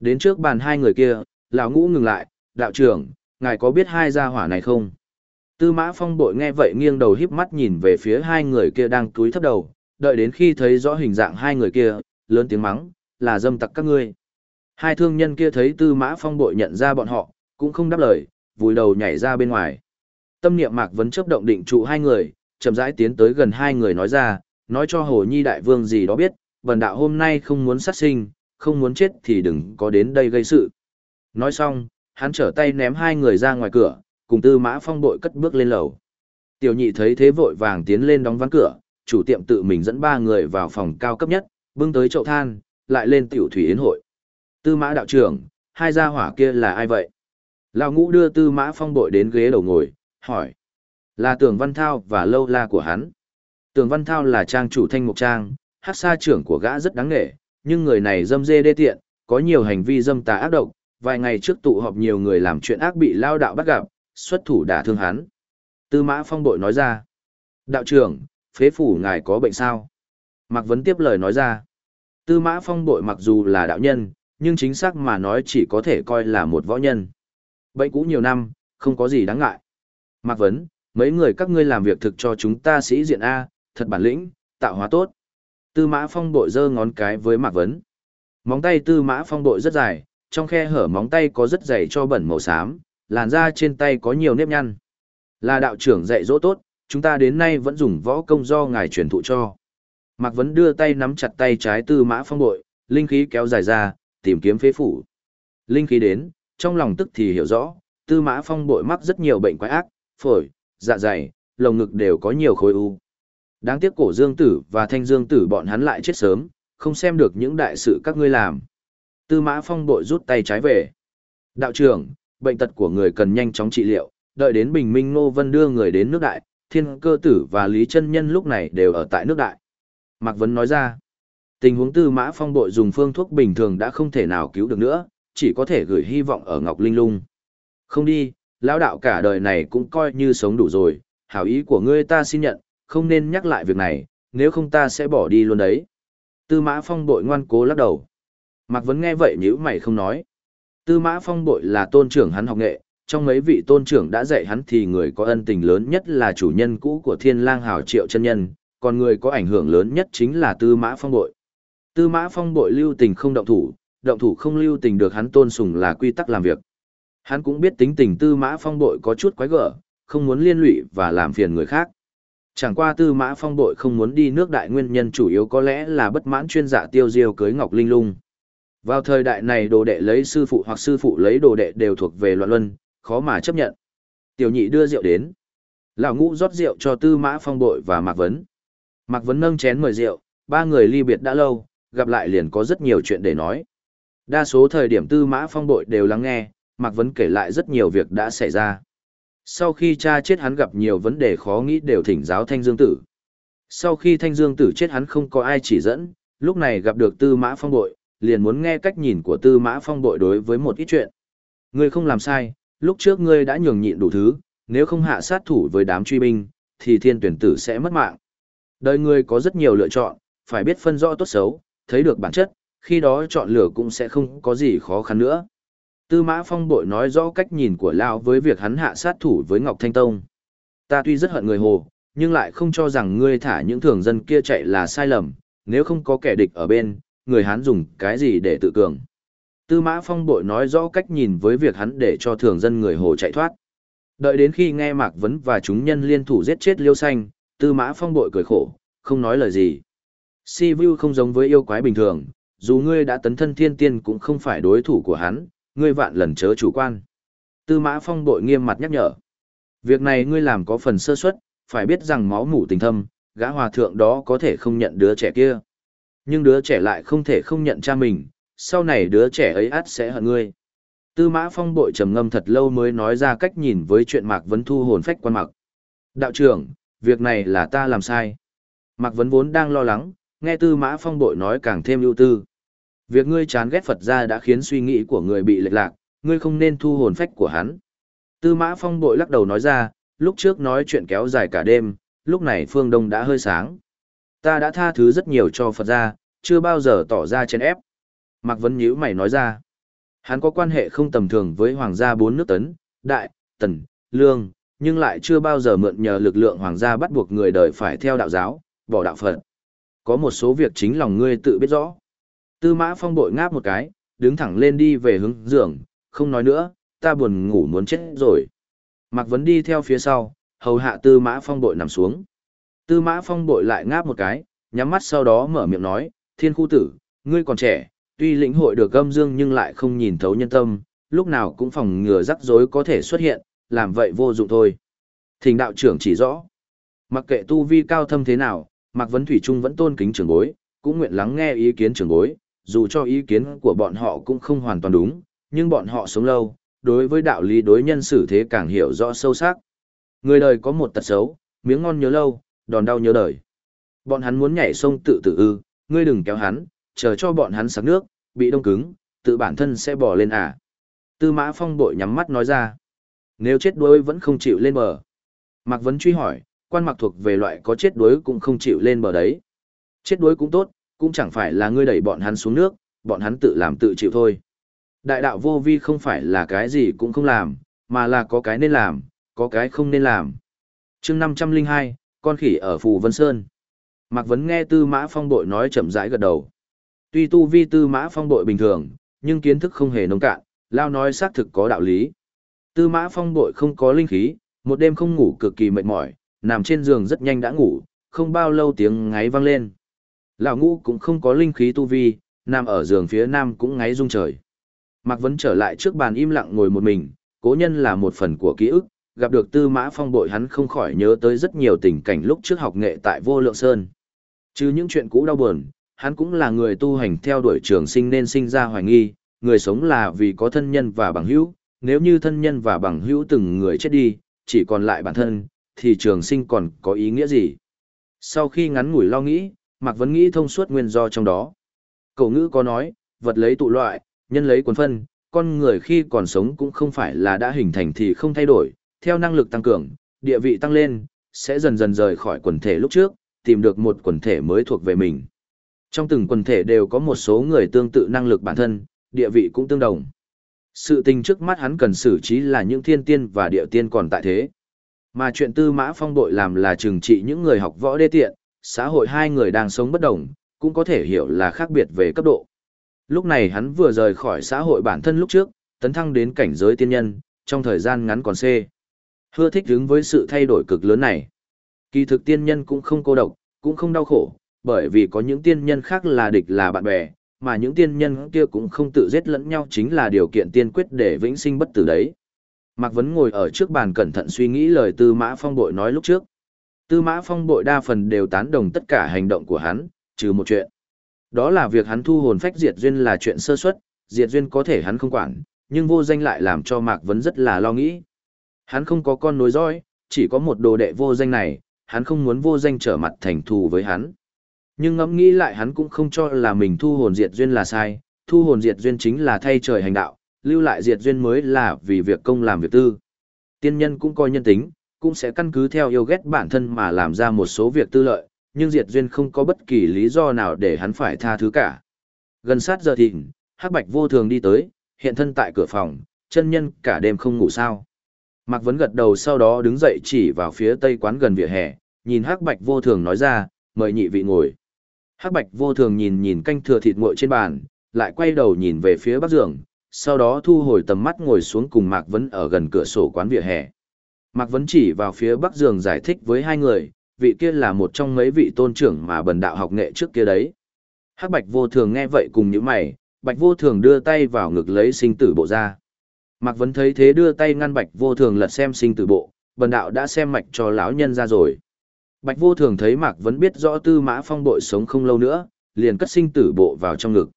Đến trước bàn hai người kia, lão ngũ ngừng lại, đạo trưởng, ngài có biết hai gia hỏa này không? Tư mã phong bội nghe vậy nghiêng đầu híp mắt nhìn về phía hai người kia đang túi thấp đầu, đợi đến khi thấy rõ hình dạng hai người kia, lớn tiếng mắng, là dâm tặc các ngươi. Hai thương nhân kia thấy tư mã phong bội nhận ra bọn họ, cũng không đáp lời, vùi đầu nhảy ra bên ngoài. Tâm niệm mạc vấn chấp động định trụ hai người, chậm rãi tiến tới gần hai người nói ra, nói cho hồ nhi đại vương gì đó biết, bần đạo hôm nay không muốn sát sinh, không muốn chết thì đừng có đến đây gây sự. Nói xong, hắn trở tay ném hai người ra ngoài cửa, cùng tư mã phong bội cất bước lên lầu. Tiểu nhị thấy thế vội vàng tiến lên đóng ván cửa, chủ tiệm tự mình dẫn ba người vào phòng cao cấp nhất, bưng tới chậu than, lại lên tiểu thủy yến hội. Tư mã đạo trưởng, hai gia hỏa kia là ai vậy? Lão ngũ đưa tư mã phong bội đến ghế đầu ngồi, hỏi. Là tưởng văn thao và lâu la của hắn. Tưởng văn thao là trang chủ thanh mục trang, hát xa trưởng của gã rất đáng nghệ, nhưng người này dâm dê đê tiện, có nhiều hành vi dâm tà ác độc, vài ngày trước tụ họp nhiều người làm chuyện ác bị lao đạo bắt gặp, xuất thủ đả thương hắn. Tư mã phong bội nói ra. Đạo trưởng, phế phủ ngài có bệnh sao? Mạc Vấn tiếp lời nói ra. Tư mã phong bội mặc dù là đạo nhân, nhưng chính xác mà nói chỉ có thể coi là một võ nhân. Bệnh cũ nhiều năm, không có gì đáng ngại. Mạc Vấn, mấy người các ngươi làm việc thực cho chúng ta sĩ diện A, thật bản lĩnh, tạo hóa tốt. Tư mã phong bội giơ ngón cái với Mạc Vấn. Móng tay tư mã phong bội rất dài, trong khe hở móng tay có rất dày cho bẩn màu xám, làn da trên tay có nhiều nếp nhăn. Là đạo trưởng dạy dỗ tốt, chúng ta đến nay vẫn dùng võ công do ngài truyền thụ cho. Mạc Vấn đưa tay nắm chặt tay trái tư mã phong bội, linh khí kéo dài ra, tìm kiếm phế phủ. Linh khí đến, trong lòng tức thì hiểu rõ, tư mã phong bội mắc rất nhiều bệnh quái ác, phổi, dạ dày, lồng ngực đều có nhiều khối u. Đáng tiếc cổ dương tử và thanh dương tử bọn hắn lại chết sớm, không xem được những đại sự các ngươi làm. Tư mã phong bội rút tay trái về. Đạo trưởng, bệnh tật của người cần nhanh chóng trị liệu, đợi đến bình minh Ngô Vân đưa người đến nước đại, thiên cơ tử và Lý chân Nhân lúc này đều ở tại nước đại. Mạc Vấn nói ra, tình huống tư mã phong bội dùng phương thuốc bình thường đã không thể nào cứu được nữa, chỉ có thể gửi hy vọng ở Ngọc Linh Lung. Không đi, lão đạo cả đời này cũng coi như sống đủ rồi, hảo ý của ngươi ta xin nhận, không nên nhắc lại việc này, nếu không ta sẽ bỏ đi luôn đấy. Tư mã phong bội ngoan cố lắc đầu. Mạc Vấn nghe vậy nhữ mày không nói. Tư mã phong bội là tôn trưởng hắn học nghệ, trong mấy vị tôn trưởng đã dạy hắn thì người có ân tình lớn nhất là chủ nhân cũ của thiên lang hào triệu chân nhân, còn người có ảnh hưởng lớn nhất chính là tư mã phong bội. Tư mã phong bội lưu tình không động thủ, động thủ không lưu tình được hắn tôn sùng là quy tắc làm việc. Hắn cũng biết tính tình tư mã phong bội có chút quái gở, không muốn liên lụy và làm phiền người khác. Chẳng qua tư mã phong bội không muốn đi nước đại nguyên nhân chủ yếu có lẽ là bất mãn chuyên giả tiêu diêu cưới Ngọc Linh Lung. Vào thời đại này đồ đệ lấy sư phụ hoặc sư phụ lấy đồ đệ đều thuộc về loạn luân, khó mà chấp nhận. Tiểu nhị đưa rượu đến. Lão ngũ rót rượu cho tư mã phong bội và Mạc Vấn. Mạc Vấn nâng chén mời rượu, ba người ly biệt đã lâu, gặp lại liền có rất nhiều chuyện để nói. Đa số thời điểm tư mã phong bội đều lắng nghe, Mạc Vấn kể lại rất nhiều việc đã xảy ra. Sau khi cha chết hắn gặp nhiều vấn đề khó nghĩ đều thỉnh giáo Thanh Dương Tử. Sau khi Thanh Dương Tử chết hắn không có ai chỉ dẫn, lúc này gặp được Tư Mã Phong Bội, liền muốn nghe cách nhìn của Tư Mã Phong Bội đối với một ít chuyện. Ngươi không làm sai, lúc trước ngươi đã nhường nhịn đủ thứ, nếu không hạ sát thủ với đám truy binh, thì thiên tuyển tử sẽ mất mạng. Đời ngươi có rất nhiều lựa chọn, phải biết phân rõ tốt xấu, thấy được bản chất, khi đó chọn lựa cũng sẽ không có gì khó khăn nữa. Tư Mã Phong bội nói rõ cách nhìn của Lão với việc hắn hạ sát thủ với Ngọc Thanh Tông. Ta tuy rất hận người Hồ, nhưng lại không cho rằng ngươi thả những thường dân kia chạy là sai lầm, nếu không có kẻ địch ở bên, người Hán dùng cái gì để tự cường. Tư Mã Phong bội nói rõ cách nhìn với việc hắn để cho thường dân người Hồ chạy thoát. Đợi đến khi nghe Mạc Vấn và chúng nhân liên thủ giết chết Liêu Xanh, Tư Mã Phong bội cười khổ, không nói lời gì. Si Vu không giống với yêu quái bình thường, dù ngươi đã tấn thân thiên tiên cũng không phải đối thủ của hắn, ngươi vạn lần chớ chủ quan. Tư Mã Phong bội nghiêm mặt nhắc nhở. Việc này ngươi làm có phần sơ suất, phải biết rằng máu mủ tình thâm, gã hòa thượng đó có thể không nhận đứa trẻ kia. Nhưng đứa trẻ lại không thể không nhận cha mình, sau này đứa trẻ ấy át sẽ hận ngươi. Tư mã phong bội trầm ngâm thật lâu mới nói ra cách nhìn với chuyện Mạc Vấn thu hồn phách quan mặc. Đạo trưởng, việc này là ta làm sai. Mạc Vấn vốn đang lo lắng, nghe tư mã phong bội nói càng thêm ưu tư. Việc ngươi chán ghét Phật ra đã khiến suy nghĩ của người bị lệch lạc, ngươi không nên thu hồn phách của hắn. Tư mã phong bội lắc đầu nói ra, lúc trước nói chuyện kéo dài cả đêm, lúc này phương đông đã hơi sáng. Ta đã tha thứ rất nhiều cho Phật ra, chưa bao giờ tỏ ra chèn ép. Mạc Vấn Nhữ mày nói ra. Hắn có quan hệ không tầm thường với hoàng gia bốn nước tấn, đại, tần, lương, nhưng lại chưa bao giờ mượn nhờ lực lượng hoàng gia bắt buộc người đời phải theo đạo giáo, bỏ đạo Phật. Có một số việc chính lòng ngươi tự biết rõ. Tư mã phong bội ngáp một cái, đứng thẳng lên đi về hướng giường, không nói nữa, ta buồn ngủ muốn chết rồi. Mạc Vấn đi theo phía sau, hầu hạ tư mã phong bội nằm xuống. Tư mã phong bội lại ngáp một cái, nhắm mắt sau đó mở miệng nói, thiên khu tử, ngươi còn trẻ, tuy lĩnh hội được âm dương nhưng lại không nhìn thấu nhân tâm, lúc nào cũng phòng ngừa rắc rối có thể xuất hiện, làm vậy vô dụng thôi. Thỉnh đạo trưởng chỉ rõ. Mặc kệ tu vi cao thâm thế nào, Mạc Vấn Thủy Trung vẫn tôn kính trưởng bối, cũng nguyện lắng nghe ý kiến trưởng bối, dù cho ý kiến của bọn họ cũng không hoàn toàn đúng, nhưng bọn họ sống lâu, đối với đạo lý đối nhân xử thế càng hiểu rõ sâu sắc. Người đời có một tật xấu, miếng ngon nhớ lâu, đòn đau nhớ đời. Bọn hắn muốn nhảy sông tự tử ư, ngươi đừng kéo hắn, chờ cho bọn hắn sặc nước, bị đông cứng, tự bản thân sẽ bỏ lên à. Tư mã phong bội nhắm mắt nói ra. Nếu chết đuối vẫn không chịu lên bờ. Mạc Vấn truy hỏi, quan mặc thuộc về loại có chết đuối cũng không chịu lên bờ đấy. Chết đuối cũng tốt, cũng chẳng phải là ngươi đẩy bọn hắn xuống nước, bọn hắn tự làm tự chịu thôi. Đại đạo vô vi không phải là cái gì cũng không làm, mà là có cái nên làm, có cái không nên làm. chương 502, con khỉ ở Phù Vân Sơn. Mạc Vấn nghe Tư Mã Phong Bội nói chậm rãi gật đầu. Tuy tu vi Tư Mã Phong Bội bình thường, nhưng kiến thức không hề nông cạn, Lao nói xác thực có đạo lý. Tư Mã Phong Bội không có linh khí, một đêm không ngủ cực kỳ mệt mỏi, nằm trên giường rất nhanh đã ngủ, không bao lâu tiếng ngáy vang lên. Lão ngũ cũng không có linh khí tu vi, nằm ở giường phía nam cũng ngáy rung trời. Mạc Vấn trở lại trước bàn im lặng ngồi một mình, cố nhân là một phần của ký ức, gặp được tư mã phong bội hắn không khỏi nhớ tới rất nhiều tình cảnh lúc trước học nghệ tại vô lượng sơn. Chứ những chuyện cũ đau buồn, hắn cũng là người tu hành theo đuổi trường sinh nên sinh ra hoài nghi, người sống là vì có thân nhân và bằng hữu, nếu như thân nhân và bằng hữu từng người chết đi, chỉ còn lại bản thân, thì trường sinh còn có ý nghĩa gì? Sau khi ngắn ngủi lo nghĩ, Mạc Vấn nghĩ thông suốt nguyên do trong đó. Cậu ngữ có nói, vật lấy tụ loại, nhân lấy quần phân, con người khi còn sống cũng không phải là đã hình thành thì không thay đổi, theo năng lực tăng cường, địa vị tăng lên, sẽ dần dần rời khỏi quần thể lúc trước, tìm được một quần thể mới thuộc về mình. Trong từng quần thể đều có một số người tương tự năng lực bản thân, địa vị cũng tương đồng. Sự tình trước mắt hắn cần xử trí là những thiên tiên và địa tiên còn tại thế. Mà chuyện tư mã phong đội làm là trừng trị những người học võ đê tiện, xã hội hai người đang sống bất đồng, cũng có thể hiểu là khác biệt về cấp độ. Lúc này hắn vừa rời khỏi xã hội bản thân lúc trước, tấn thăng đến cảnh giới tiên nhân, trong thời gian ngắn còn C. Hưa thích ứng với sự thay đổi cực lớn này. Kỳ thực tiên nhân cũng không cô độc, cũng không đau khổ, bởi vì có những tiên nhân khác là địch là bạn bè, mà những tiên nhân kia cũng không tự giết lẫn nhau chính là điều kiện tiên quyết để vĩnh sinh bất tử đấy. Mạc Vấn ngồi ở trước bàn cẩn thận suy nghĩ lời Tư Mã Phong Bội nói lúc trước. Tư Mã Phong Bội đa phần đều tán đồng tất cả hành động của hắn, trừ một chuyện. Đó là việc hắn thu hồn phách diệt duyên là chuyện sơ suất, diệt duyên có thể hắn không quản, nhưng vô danh lại làm cho Mạc Vấn rất là lo nghĩ. Hắn không có con nối dõi, chỉ có một đồ đệ vô danh này, hắn không muốn vô danh trở mặt thành thù với hắn. Nhưng ngẫm nghĩ lại hắn cũng không cho là mình thu hồn diệt duyên là sai, thu hồn diệt duyên chính là thay trời hành đạo, lưu lại diệt duyên mới là vì việc công làm việc tư. Tiên nhân cũng coi nhân tính, cũng sẽ căn cứ theo yêu ghét bản thân mà làm ra một số việc tư lợi, nhưng Diệt Duyên không có bất kỳ lý do nào để hắn phải tha thứ cả. Gần sát giờ thịnh, Hắc Bạch vô thường đi tới, hiện thân tại cửa phòng, chân nhân cả đêm không ngủ sao. Mạc Vấn gật đầu sau đó đứng dậy chỉ vào phía tây quán gần vỉa hè, nhìn Hắc Bạch vô thường nói ra, mời nhị vị ngồi. Hắc Bạch vô thường nhìn nhìn canh thừa thịt nguội trên bàn, lại quay đầu nhìn về phía bắc giường, sau đó thu hồi tầm mắt ngồi xuống cùng Mạc Vấn ở gần cửa sổ quán vỉa hè. Mạc Vấn chỉ vào phía bắc giường giải thích với hai người, vị kia là một trong mấy vị tôn trưởng mà bần đạo học nghệ trước kia đấy. Hắc Bạch vô thường nghe vậy cùng những mày, Bạch vô thường đưa tay vào ngực lấy sinh tử bộ ra. Mạc Vấn thấy thế đưa tay ngăn Bạch vô thường lật xem sinh tử bộ, bần đạo đã xem mạch cho lão nhân ra rồi. Bạch vô thường thấy Mạc Vấn biết rõ tư mã phong bội sống không lâu nữa, liền cất sinh tử bộ vào trong ngực.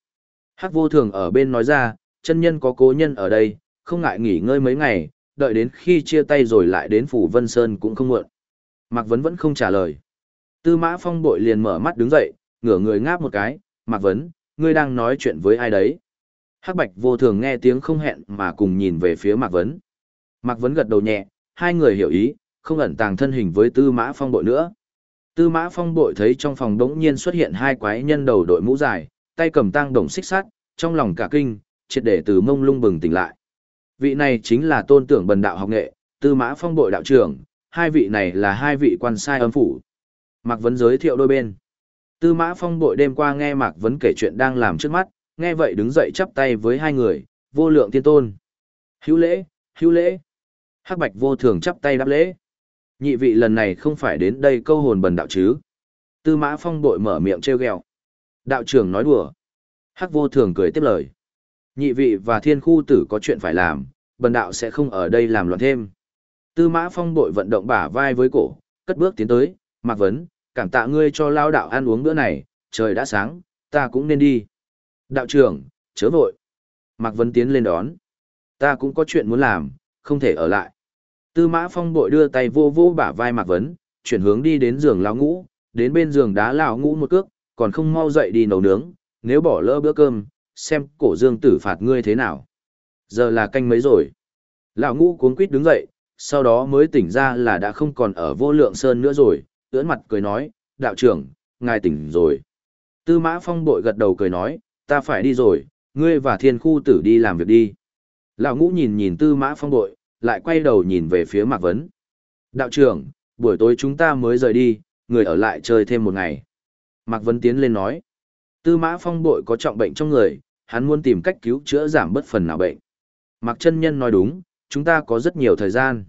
Hắc vô thường ở bên nói ra, chân nhân có cố nhân ở đây, không ngại nghỉ ngơi mấy ngày, đợi đến khi chia tay rồi lại đến phủ Vân Sơn cũng không muộn. Mạc Vấn vẫn không trả lời. Tư mã phong bội liền mở mắt đứng dậy, ngửa người ngáp một cái, Mạc Vấn, ngươi đang nói chuyện với ai đấy? Hắc Bạch vô thường nghe tiếng không hẹn mà cùng nhìn về phía Mạc Vấn. Mạc Vấn gật đầu nhẹ, hai người hiểu ý, không ẩn tàng thân hình với Tư Mã Phong bội nữa. Tư Mã Phong bội thấy trong phòng đống nhiên xuất hiện hai quái nhân đầu đội mũ dài, tay cầm tang đồng xích sắt, trong lòng cả kinh, triệt để từ mông lung bừng tỉnh lại. Vị này chính là tôn tưởng bần đạo học nghệ, Tư Mã Phong bội đạo trưởng, hai vị này là hai vị quan sai âm phủ. Mạc Vấn giới thiệu đôi bên. Tư Mã Phong bội đêm qua nghe Mạc Vấn kể chuyện đang làm trước mắt, nghe vậy đứng dậy chắp tay với hai người, vô lượng tiên tôn. Hữu lễ, hữu lễ. Hắc Bạch vô thường chắp tay đáp lễ. Nhị vị lần này không phải đến đây câu hồn bần đạo chứ. Tư mã phong bội mở miệng trêu ghẹo. Đạo trưởng nói đùa. Hắc vô thường cười tiếp lời. Nhị vị và thiên khu tử có chuyện phải làm, bần đạo sẽ không ở đây làm loạn thêm. Tư mã phong bội vận động bả vai với cổ, cất bước tiến tới, mạc vấn, cảm tạ ngươi cho lao đạo ăn uống bữa này, trời đã sáng, ta cũng nên đi. Đạo trưởng, chớ vội. Mạc vấn tiến lên đón. Ta cũng có chuyện muốn làm, không thể ở lại. Tư mã phong bội đưa tay vô vô bả vai Mạc Vấn, chuyển hướng đi đến giường lão ngũ, đến bên giường đá lão ngũ một cước, còn không mau dậy đi nấu nướng, nếu bỏ lỡ bữa cơm, xem cổ dương tử phạt ngươi thế nào. Giờ là canh mấy rồi. Lão ngũ cuống quýt đứng dậy, sau đó mới tỉnh ra là đã không còn ở vô lượng sơn nữa rồi, ưỡn mặt cười nói, đạo trưởng, ngài tỉnh rồi. Tư mã phong bội gật đầu cười nói, ta phải đi rồi, ngươi và thiên khu tử đi làm việc đi. Lão ngũ nhìn nhìn tư mã phong bội, lại quay đầu nhìn về phía Mạc Vấn. Đạo trưởng, buổi tối chúng ta mới rời đi, người ở lại chơi thêm một ngày. Mạc Vấn tiến lên nói. Tư mã phong bội có trọng bệnh trong người, hắn muốn tìm cách cứu chữa giảm bất phần nào bệnh. Mạc chân nhân nói đúng, chúng ta có rất nhiều thời gian.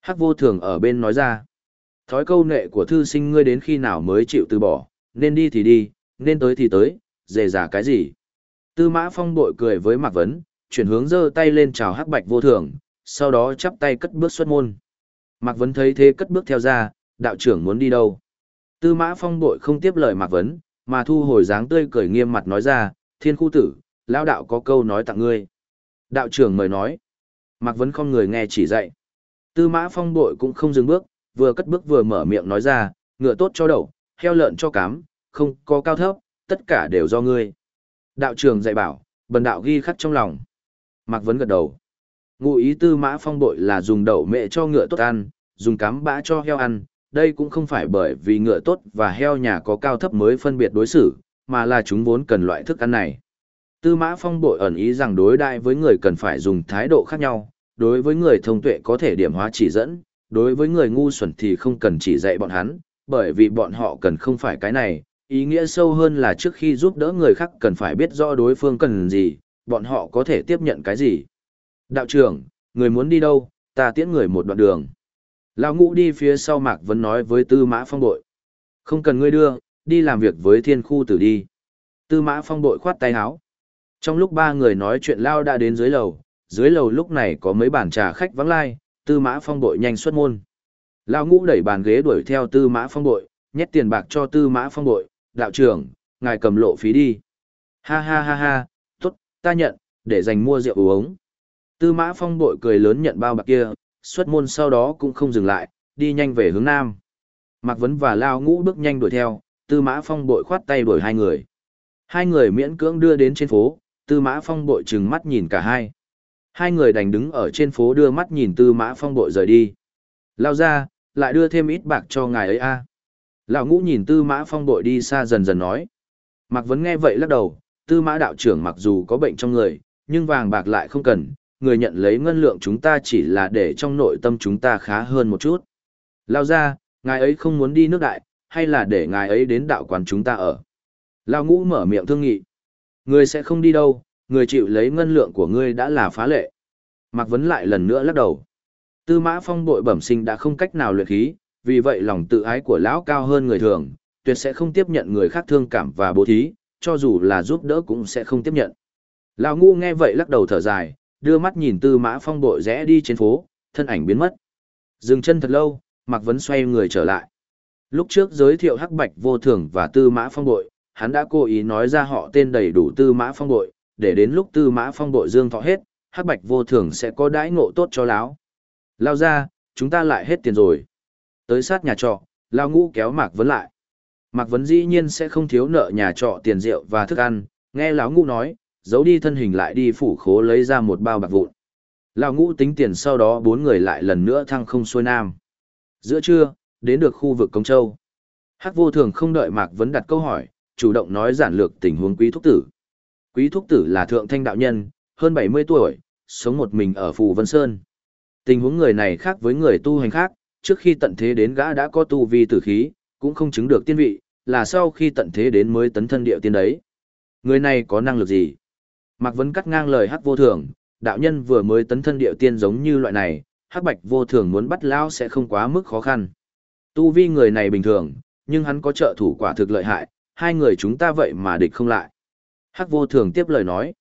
Hắc vô thường ở bên nói ra. Thói câu nệ của thư sinh ngươi đến khi nào mới chịu từ bỏ, nên đi thì đi, nên tới thì tới, dề dà cái gì. Tư mã phong bội cười với Mạc Vấn, chuyển hướng giơ tay lên chào hắc bạch vô thường, sau đó chắp tay cất bước xuất môn. Mạc Vấn thấy thế cất bước theo ra, đạo trưởng muốn đi đâu. Tư mã phong bội không tiếp lời Mạc Vấn, mà thu hồi dáng tươi cười nghiêm mặt nói ra, thiên khu tử, lão đạo có câu nói tặng ngươi. Đạo trưởng mời nói. Mạc Vấn không người nghe chỉ dạy. Tư mã phong bội cũng không dừng bước, vừa cất bước vừa mở miệng nói ra, ngựa tốt cho đậu, heo lợn cho cám, không có cao thấp, tất cả đều do ngươi. Đạo trưởng dạy bảo, bần đạo ghi khắc trong lòng. Mạc Vấn gật đầu. Ngụ ý tư mã phong bội là dùng đậu mẹ cho ngựa tốt ăn, dùng cám bã cho heo ăn, đây cũng không phải bởi vì ngựa tốt và heo nhà có cao thấp mới phân biệt đối xử, mà là chúng vốn cần loại thức ăn này. Tư mã phong bội ẩn ý rằng đối đại với người cần phải dùng thái độ khác nhau, đối với người thông tuệ có thể điểm hóa chỉ dẫn, đối với người ngu xuẩn thì không cần chỉ dạy bọn hắn, bởi vì bọn họ cần không phải cái này, ý nghĩa sâu hơn là trước khi giúp đỡ người khác cần phải biết rõ đối phương cần gì, bọn họ có thể tiếp nhận cái gì. Đạo trưởng, người muốn đi đâu, ta tiễn người một đoạn đường. Lão ngũ đi phía sau Mạc Vấn nói với Tư Mã Phong Bội. Không cần ngươi đưa, đi làm việc với thiên khu tử đi. Tư Mã Phong Bội khoát tay háo. Trong lúc ba người nói chuyện Lao đã đến dưới lầu, dưới lầu lúc này có mấy bàn trà khách vắng lai, Tư Mã Phong Bội nhanh xuất môn. Lão ngũ đẩy bàn ghế đuổi theo Tư Mã Phong Bội, nhét tiền bạc cho Tư Mã Phong Bội, đạo trưởng, ngài cầm lộ phí đi. Ha ha ha ha, tốt, ta nhận, để dành mua rượu uống. Tư mã phong bội cười lớn nhận bao bạc kia, xuất môn sau đó cũng không dừng lại, đi nhanh về hướng nam. Mạc Vấn và Lao Ngũ bước nhanh đuổi theo, Tư Mã Phong bội khoát tay đuổi hai người. Hai người miễn cưỡng đưa đến trên phố, Tư Mã Phong bội trừng mắt nhìn cả hai. Hai người đành đứng ở trên phố đưa mắt nhìn Tư Mã Phong bội rời đi. Lao ra, lại đưa thêm ít bạc cho ngài ấy a. Lão ngũ nhìn tư mã phong bội đi xa dần dần nói. Mạc Vấn nghe vậy lắc đầu, tư mã đạo trưởng mặc dù có bệnh trong người, nhưng vàng bạc lại không cần, người nhận lấy ngân lượng chúng ta chỉ là để trong nội tâm chúng ta khá hơn một chút. Lao ra, ngài ấy không muốn đi nước đại, hay là để ngài ấy đến đạo quán chúng ta ở. Lao ngũ mở miệng thương nghị. Người sẽ không đi đâu, người chịu lấy ngân lượng của ngươi đã là phá lệ. Mạc Vấn lại lần nữa lắc đầu. Tư mã phong bội bẩm sinh đã không cách nào luyện khí, vì vậy lòng tự ái của lão cao hơn người thường, tuyệt sẽ không tiếp nhận người khác thương cảm và bố thí, cho dù là giúp đỡ cũng sẽ không tiếp nhận. Lão ngu nghe vậy lắc đầu thở dài, đưa mắt nhìn tư mã phong bội rẽ đi trên phố, thân ảnh biến mất. Dừng chân thật lâu, Mạc Vấn xoay người trở lại. Lúc trước giới thiệu hắc bạch vô thường và tư mã phong bội, hắn đã cố ý nói ra họ tên đầy đủ tư mã phong bội, để đến lúc tư mã phong bội dương thọ hết, hắc bạch vô thường sẽ có đãi ngộ tốt cho lão. Lao ra, chúng ta lại hết tiền rồi. Tới sát nhà trọ, Lao ngũ kéo Mạc Vấn lại. Mạc Vấn dĩ nhiên sẽ không thiếu nợ nhà trọ tiền rượu và thức ăn, nghe lão ngũ nói, giấu đi thân hình lại đi phủ khố lấy ra một bao bạc vụn. Lão ngũ tính tiền sau đó bốn người lại lần nữa thăng không xuôi nam. Giữa trưa, đến được khu vực Công Châu. Hắc vô thường không đợi Mạc Vấn đặt câu hỏi, chủ động nói giản lược tình huống quý thúc tử. Quý thúc tử là thượng thanh đạo nhân, hơn 70 tuổi, sống một mình ở Phù Vân Sơn. Tình huống người này khác với người tu hành khác, trước khi tận thế đến gã đã có tu vi tử khí, cũng không chứng được tiên vị, là sau khi tận thế đến mới tấn thân địa tiên đấy. Người này có năng lực gì? Mạc Vấn cắt ngang lời hắc vô thường, đạo nhân vừa mới tấn thân địa tiên giống như loại này, hắc bạch vô thường muốn bắt Lão sẽ không quá mức khó khăn. Tu vi người này bình thường, nhưng hắn có trợ thủ quả thực lợi hại, hai người chúng ta vậy mà địch không lại. Hắc vô thường tiếp lời nói.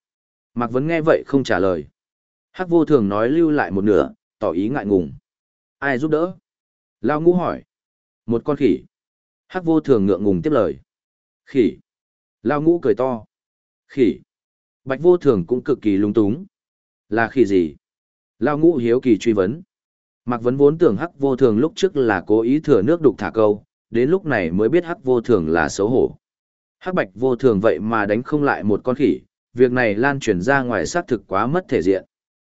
Mạc Vấn nghe vậy không trả lời. Hắc vô thường nói lưu lại một nửa, tỏ ý ngại ngùng. Ai giúp đỡ? Lao ngũ hỏi. Một con khỉ. Hắc vô thường ngượng ngùng tiếp lời. Khỉ. Lao ngũ cười to. Khỉ. Bạch vô thường cũng cực kỳ lung túng. Là khi gì? Lao ngũ hiếu kỳ truy vấn. Mạc Vấn vốn tưởng Hắc vô thường lúc trước là cố ý thừa nước đục thả câu, đến lúc này mới biết Hắc vô thường là xấu hổ. Hắc bạch vô thường vậy mà đánh không lại một con khỉ, việc này lan truyền ra ngoài xác thực quá mất thể diện.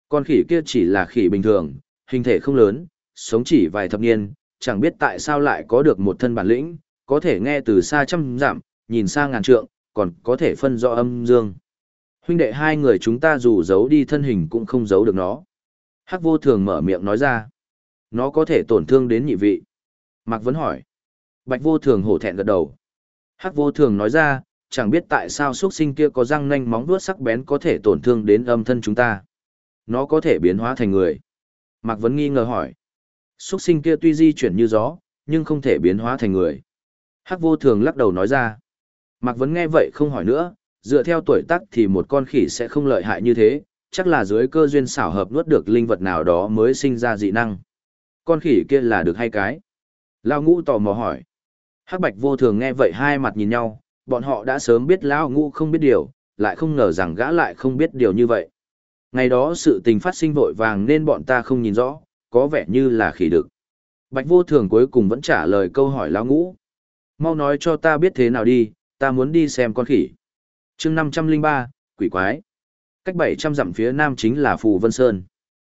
Con khỉ kia chỉ là khỉ bình thường, hình thể không lớn, sống chỉ vài thập niên, chẳng biết tại sao lại có được một thân bản lĩnh, có thể nghe từ xa trăm dặm, nhìn xa ngàn trượng, còn có thể phân rõ âm dương. Huynh đệ hai người chúng ta dù giấu đi thân hình cũng không giấu được nó. Hắc vô thường mở miệng nói ra. Nó có thể tổn thương đến nhị vị. Mạc Vấn hỏi. Bạch vô thường hổ thẹn gật đầu. Hắc vô thường nói ra, chẳng biết tại sao xuất sinh kia có răng nanh móng vuốt sắc bén có thể tổn thương đến âm thân chúng ta. Nó có thể biến hóa thành người. Mạc Vấn nghi ngờ hỏi. Xuất sinh kia tuy di chuyển như gió, nhưng không thể biến hóa thành người. Hắc vô thường lắc đầu nói ra. Mạc Vấn nghe vậy không hỏi nữa, dựa theo tuổi tác thì một con khỉ sẽ không lợi hại như thế, chắc là dưới cơ duyên xảo hợp nuốt được linh vật nào đó mới sinh ra dị năng. Con khỉ kia là được hay cái? Lao ngũ tò mò hỏi. Hắc bạch vô thường nghe vậy hai mặt nhìn nhau, bọn họ đã sớm biết Lao ngũ không biết điều, lại không ngờ rằng gã lại không biết điều như vậy. Ngày đó sự tình phát sinh vội vàng nên bọn ta không nhìn rõ, có vẻ như là khỉ đực. Bạch vô thường cuối cùng vẫn trả lời câu hỏi Lao ngũ. Mau nói cho ta biết thế nào đi, ta muốn đi xem con khỉ chương 503, quỷ quái. Cách 700 dặm phía nam chính là Phù Vân Sơn.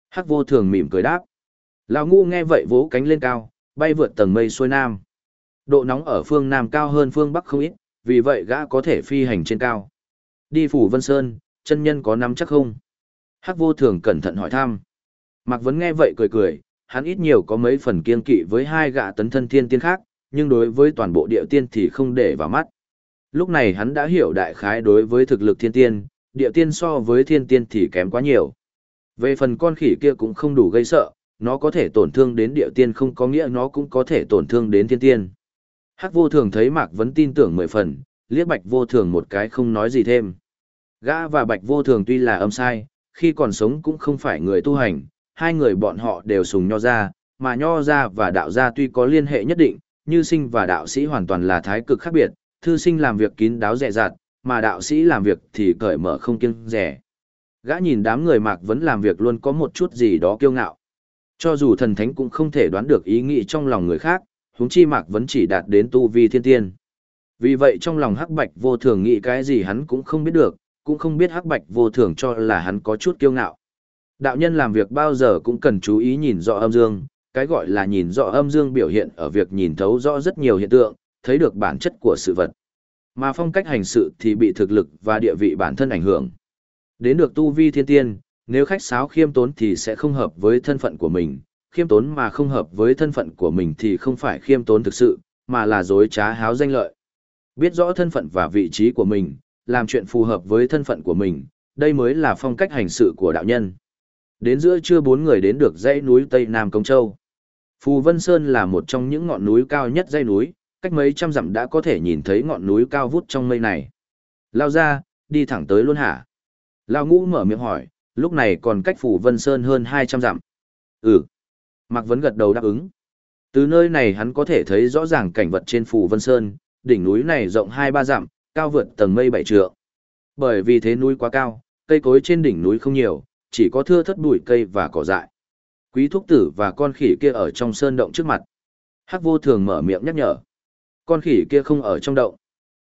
Hắc vô thường mỉm cười đáp. Lão ngu nghe vậy vỗ cánh lên cao, bay vượt tầng mây xuôi nam. Độ nóng ở phương nam cao hơn phương bắc không ít, vì vậy gã có thể phi hành trên cao. Đi Phủ Vân Sơn, chân nhân có nắm chắc không? Hắc vô thường cẩn thận hỏi thăm. Mạc Vấn nghe vậy cười cười, hắn ít nhiều có mấy phần kiên kỵ với hai gã tấn thân thiên tiên khác, nhưng đối với toàn bộ địa tiên thì không để vào mắt. Lúc này hắn đã hiểu đại khái đối với thực lực thiên tiên, địa tiên so với thiên tiên thì kém quá nhiều. Về phần con khỉ kia cũng không đủ gây sợ, nó có thể tổn thương đến địa tiên không có nghĩa nó cũng có thể tổn thương đến thiên tiên. Hắc vô thường thấy Mạc Vấn tin tưởng mười phần, liếc bạch vô thường một cái không nói gì thêm. Gã và bạch vô thường tuy là âm sai, khi còn sống cũng không phải người tu hành, hai người bọn họ đều sùng nho ra, mà nho ra và đạo gia tuy có liên hệ nhất định, như sinh và đạo sĩ hoàn toàn là thái cực khác biệt, thư sinh làm việc kín đáo dè dặt, mà đạo sĩ làm việc thì cởi mở không kiêng rẻ. Gã nhìn đám người Mạc Vấn làm việc luôn có một chút gì đó kiêu ngạo. Cho dù thần thánh cũng không thể đoán được ý nghĩ trong lòng người khác, huống chi Mạc Vấn chỉ đạt đến tu vi thiên tiên. Vì vậy trong lòng Hắc Bạch vô thường nghĩ cái gì hắn cũng không biết được, cũng không biết Hắc Bạch vô thường cho là hắn có chút kiêu ngạo. Đạo nhân làm việc bao giờ cũng cần chú ý nhìn rõ âm dương, cái gọi là nhìn rõ âm dương biểu hiện ở việc nhìn thấu rõ rất nhiều hiện tượng, thấy được bản chất của sự vật. Mà phong cách hành sự thì bị thực lực và địa vị bản thân ảnh hưởng. Đến được tu vi thiên tiên, nếu khách sáo khiêm tốn thì sẽ không hợp với thân phận của mình, khiêm tốn mà không hợp với thân phận của mình thì không phải khiêm tốn thực sự, mà là dối trá háo danh lợi. Biết rõ thân phận và vị trí của mình, làm chuyện phù hợp với thân phận của mình, đây mới là phong cách hành sự của đạo nhân. Đến giữa trưa bốn người đến được dãy núi Tây Nam Công Châu. Phù Vân Sơn là một trong những ngọn núi cao nhất dãy núi, cách mấy trăm dặm đã có thể nhìn thấy ngọn núi cao vút trong mây này. Lao ra, đi thẳng tới luôn hả? Lao ngũ mở miệng hỏi, lúc này còn cách phủ Vân Sơn hơn 200 dặm. Ừ. Mạc Vấn gật đầu đáp ứng. Từ nơi này hắn có thể thấy rõ ràng cảnh vật trên phủ Vân Sơn, đỉnh núi này rộng 2-3 dặm, cao vượt tầng mây bảy trượng. Bởi vì thế núi quá cao, cây cối trên đỉnh núi không nhiều, chỉ có thưa thất bụi cây và cỏ dại. Quý thúc tử và con khỉ kia ở trong sơn động trước mặt. Hắc vô thường mở miệng nhắc nhở. Con khỉ kia không ở trong động.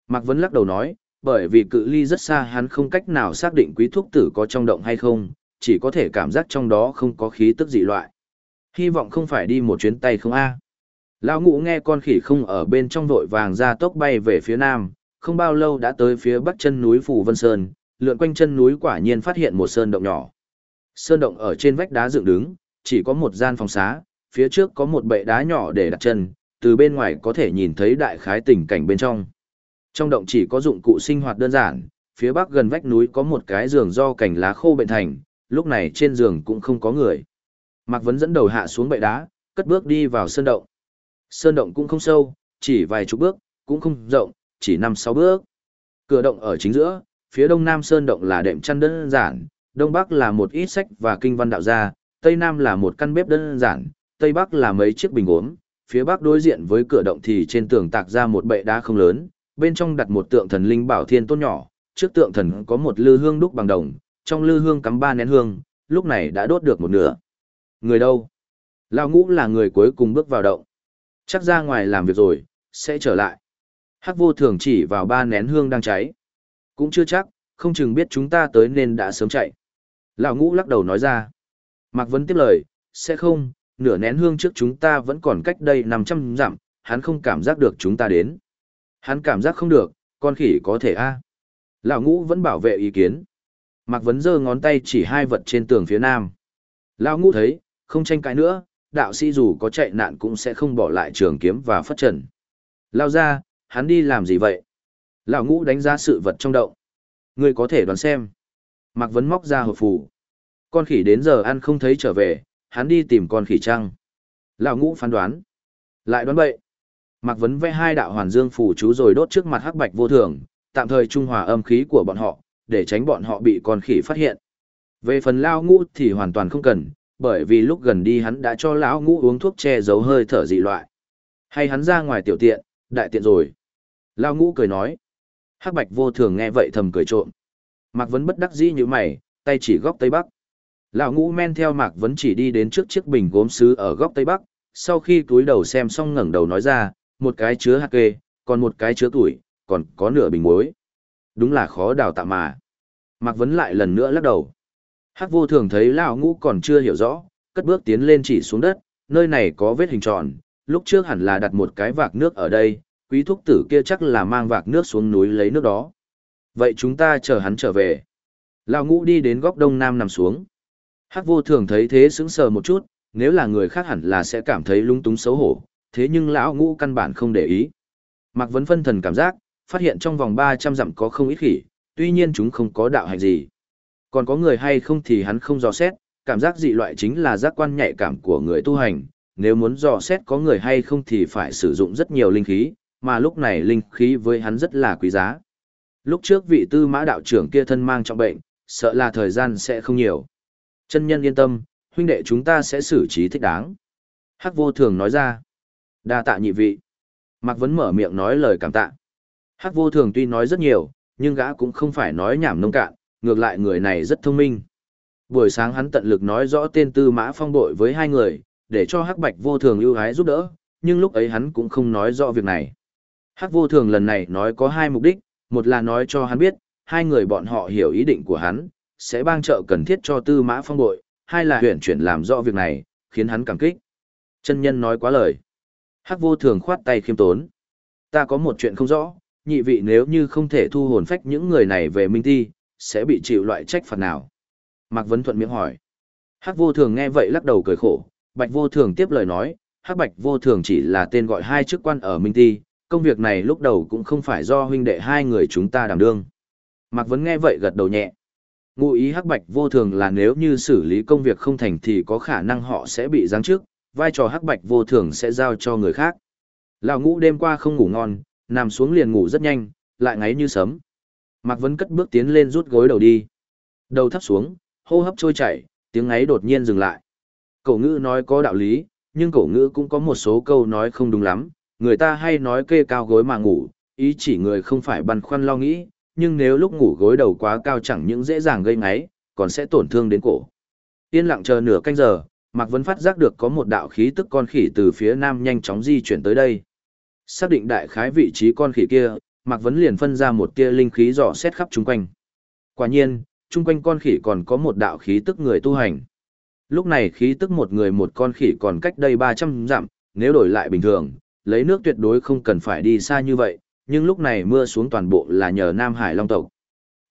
Mạc Vấn lắc đầu nói, bởi vì cự ly rất xa hắn không cách nào xác định quý thuốc tử có trong động hay không, chỉ có thể cảm giác trong đó không có khí tức dị loại. Hy vọng không phải đi một chuyến tay không a. Lão ngũ nghe con khỉ không ở bên trong vội vàng ra tốc bay về phía nam, không bao lâu đã tới phía bắc chân núi Phù Vân Sơn, lượn quanh chân núi quả nhiên phát hiện một sơn động nhỏ. Sơn động ở trên vách đá dựng đứng, chỉ có một gian phòng xá, phía trước có một bệ đá nhỏ để đặt chân, từ bên ngoài có thể nhìn thấy đại khái tình cảnh bên trong. Trong động chỉ có dụng cụ sinh hoạt đơn giản, phía bắc gần vách núi có một cái giường do cành lá khô bệnh thành, lúc này trên giường cũng không có người. Mạc Vấn dẫn đầu hạ xuống bệ đá, cất bước đi vào sơn động. Sơn động cũng không sâu, chỉ vài chục bước, cũng không rộng, chỉ năm sáu bước. Cửa động ở chính giữa, phía đông nam sơn động là đệm chăn đơn giản, đông bắc là một ít sách và kinh văn đạo gia, tây nam là một căn bếp đơn giản, tây bắc là mấy chiếc bình uống, phía bắc đối diện với cửa động thì trên tường tạc ra một bệ đá không lớn, bên trong đặt một tượng thần linh bảo thiên tôn nhỏ, trước tượng thần có một lư hương đúc bằng đồng, trong lư hương cắm ba nén hương, lúc này đã đốt được một nửa. Người đâu? Lão ngũ là người cuối cùng bước vào động. Chắc ra ngoài làm việc rồi, sẽ trở lại. Hắc vô thường chỉ vào ba nén hương đang cháy. Cũng chưa chắc, không chừng biết chúng ta tới nên đã sớm chạy. Lão ngũ lắc đầu nói ra. Mạc Vấn tiếp lời, sẽ không, nửa nén hương trước chúng ta vẫn còn cách đây 500 dặm, hắn không cảm giác được chúng ta đến. Hắn cảm giác không được, con khỉ có thể a Lão ngũ vẫn bảo vệ ý kiến. Mạc Vấn giơ ngón tay chỉ hai vật trên tường phía nam. Lão ngũ thấy, không tranh cãi nữa, đạo sĩ dù có chạy nạn cũng sẽ không bỏ lại trường kiếm và phất trần. Lao ra, hắn đi làm gì vậy? Lão ngũ đánh giá sự vật trong động. người có thể đoán xem. Mạc Vấn móc ra hộp phù. Con khỉ đến giờ ăn không thấy trở về, hắn đi tìm con khỉ trăng. Lão ngũ phán đoán. Lại đoán bậy. Mạc Vấn vẽ hai đạo hoàn dương phủ chú rồi đốt trước mặt hắc bạch vô thường, tạm thời trung hòa âm khí của bọn họ, để tránh bọn họ bị con khỉ phát hiện. Về phần Lao ngũ thì hoàn toàn không cần, bởi vì lúc gần đi hắn đã cho lão ngũ uống thuốc che giấu hơi thở dị loại. Hay hắn ra ngoài tiểu tiện, đại tiện rồi. Lao ngũ cười nói. Hắc bạch vô thường nghe vậy thầm cười trộm. Mạc Vấn bất đắc dĩ như mày, tay chỉ góc tây bắc. Lão ngũ men theo Mạc Vấn chỉ đi đến trước chiếc bình gốm sứ ở góc tây bắc, sau khi túi đầu xem xong ngẩng đầu nói ra, một cái chứa hạt kê, còn một cái chứa tuổi, còn có nửa bình muối. Đúng là khó đào tạo mà. Mạc Vấn lại lần nữa lắc đầu. Hắc vô thường thấy lão ngũ còn chưa hiểu rõ, cất bước tiến lên chỉ xuống đất, nơi này có vết hình tròn, lúc trước hẳn là đặt một cái vạc nước ở đây, quý thúc tử kia chắc là mang vạc nước xuống núi lấy nước đó. Vậy chúng ta chờ hắn trở về. Lão ngũ đi đến góc đông nam nằm xuống. Hắc vô thường thấy thế sững sờ một chút, nếu là người khác hẳn là sẽ cảm thấy lung túng xấu hổ, thế nhưng lão ngũ căn bản không để ý. Mạc Vấn phân thần cảm giác, phát hiện trong vòng 300 dặm có không ít khỉ, tuy nhiên chúng không có đạo hành gì. Còn có người hay không thì hắn không dò xét, cảm giác dị loại chính là giác quan nhạy cảm của người tu hành, nếu muốn dò xét có người hay không thì phải sử dụng rất nhiều linh khí, mà lúc này linh khí với hắn rất là quý giá. Lúc trước vị tư mã đạo trưởng kia thân mang trọng bệnh, sợ là thời gian sẽ không nhiều. Chân nhân yên tâm, huynh đệ chúng ta sẽ xử trí thích đáng. Hắc vô thường nói ra. đa tạ nhị vị. Mạc Vấn mở miệng nói lời cảm tạ. Hắc vô thường tuy nói rất nhiều, nhưng gã cũng không phải nói nhảm nông cạn, ngược lại người này rất thông minh. Buổi sáng hắn tận lực nói rõ tên tư mã phong bội với hai người, để cho hắc bạch vô thường ưu ái giúp đỡ, nhưng lúc ấy hắn cũng không nói rõ việc này. Hắc vô thường lần này nói có hai mục đích, một là nói cho hắn biết, hai người bọn họ hiểu ý định của hắn, sẽ bang trợ cần thiết cho tư mã phong bội, hai là huyện chuyển làm rõ việc này, khiến hắn cảm kích. Chân nhân nói quá lời. Hắc vô thường khoát tay khiêm tốn. Ta có một chuyện không rõ, nhị vị nếu như không thể thu hồn phách những người này về minh ti, sẽ bị chịu loại trách phạt nào? Mạc Vấn Thuận miệng hỏi. Hắc vô thường nghe vậy lắc đầu cười khổ, Bạch vô thường tiếp lời nói, Hắc Bạch vô thường chỉ là tên gọi hai chức quan ở minh ti, công việc này lúc đầu cũng không phải do huynh đệ hai người chúng ta đảm đương. Mạc Vấn nghe vậy gật đầu nhẹ. Ngụ ý hắc bạch vô thường là nếu như xử lý công việc không thành thì có khả năng họ sẽ bị giáng chức. vai trò hắc bạch vô thường sẽ giao cho người khác. Lão ngũ đêm qua không ngủ ngon, nằm xuống liền ngủ rất nhanh, lại ngáy như sấm. Mạc Vấn cất bước tiến lên rút gối đầu đi. Đầu thấp xuống, hô hấp trôi chảy, tiếng ngáy đột nhiên dừng lại. Cổ ngữ nói có đạo lý, nhưng cổ ngữ cũng có một số câu nói không đúng lắm, người ta hay nói kê cao gối mà ngủ, ý chỉ người không phải băn khoăn lo nghĩ, nhưng nếu lúc ngủ gối đầu quá cao chẳng những dễ dàng gây ngáy, còn sẽ tổn thương đến cổ. Yên lặng chờ nửa canh giờ, Mạc Vân phát giác được có một đạo khí tức con khỉ từ phía nam nhanh chóng di chuyển tới đây. Xác định đại khái vị trí con khỉ kia, Mạc Vân liền phân ra một tia linh khí dò xét khắp chung quanh. Quả nhiên, chung quanh con khỉ còn có một đạo khí tức người tu hành. Lúc này khí tức một người một con khỉ còn cách đây 300 dặm, nếu đổi lại bình thường, lấy nước tuyệt đối không cần phải đi xa như vậy, nhưng lúc này mưa xuống toàn bộ là nhờ Nam Hải Long tộc.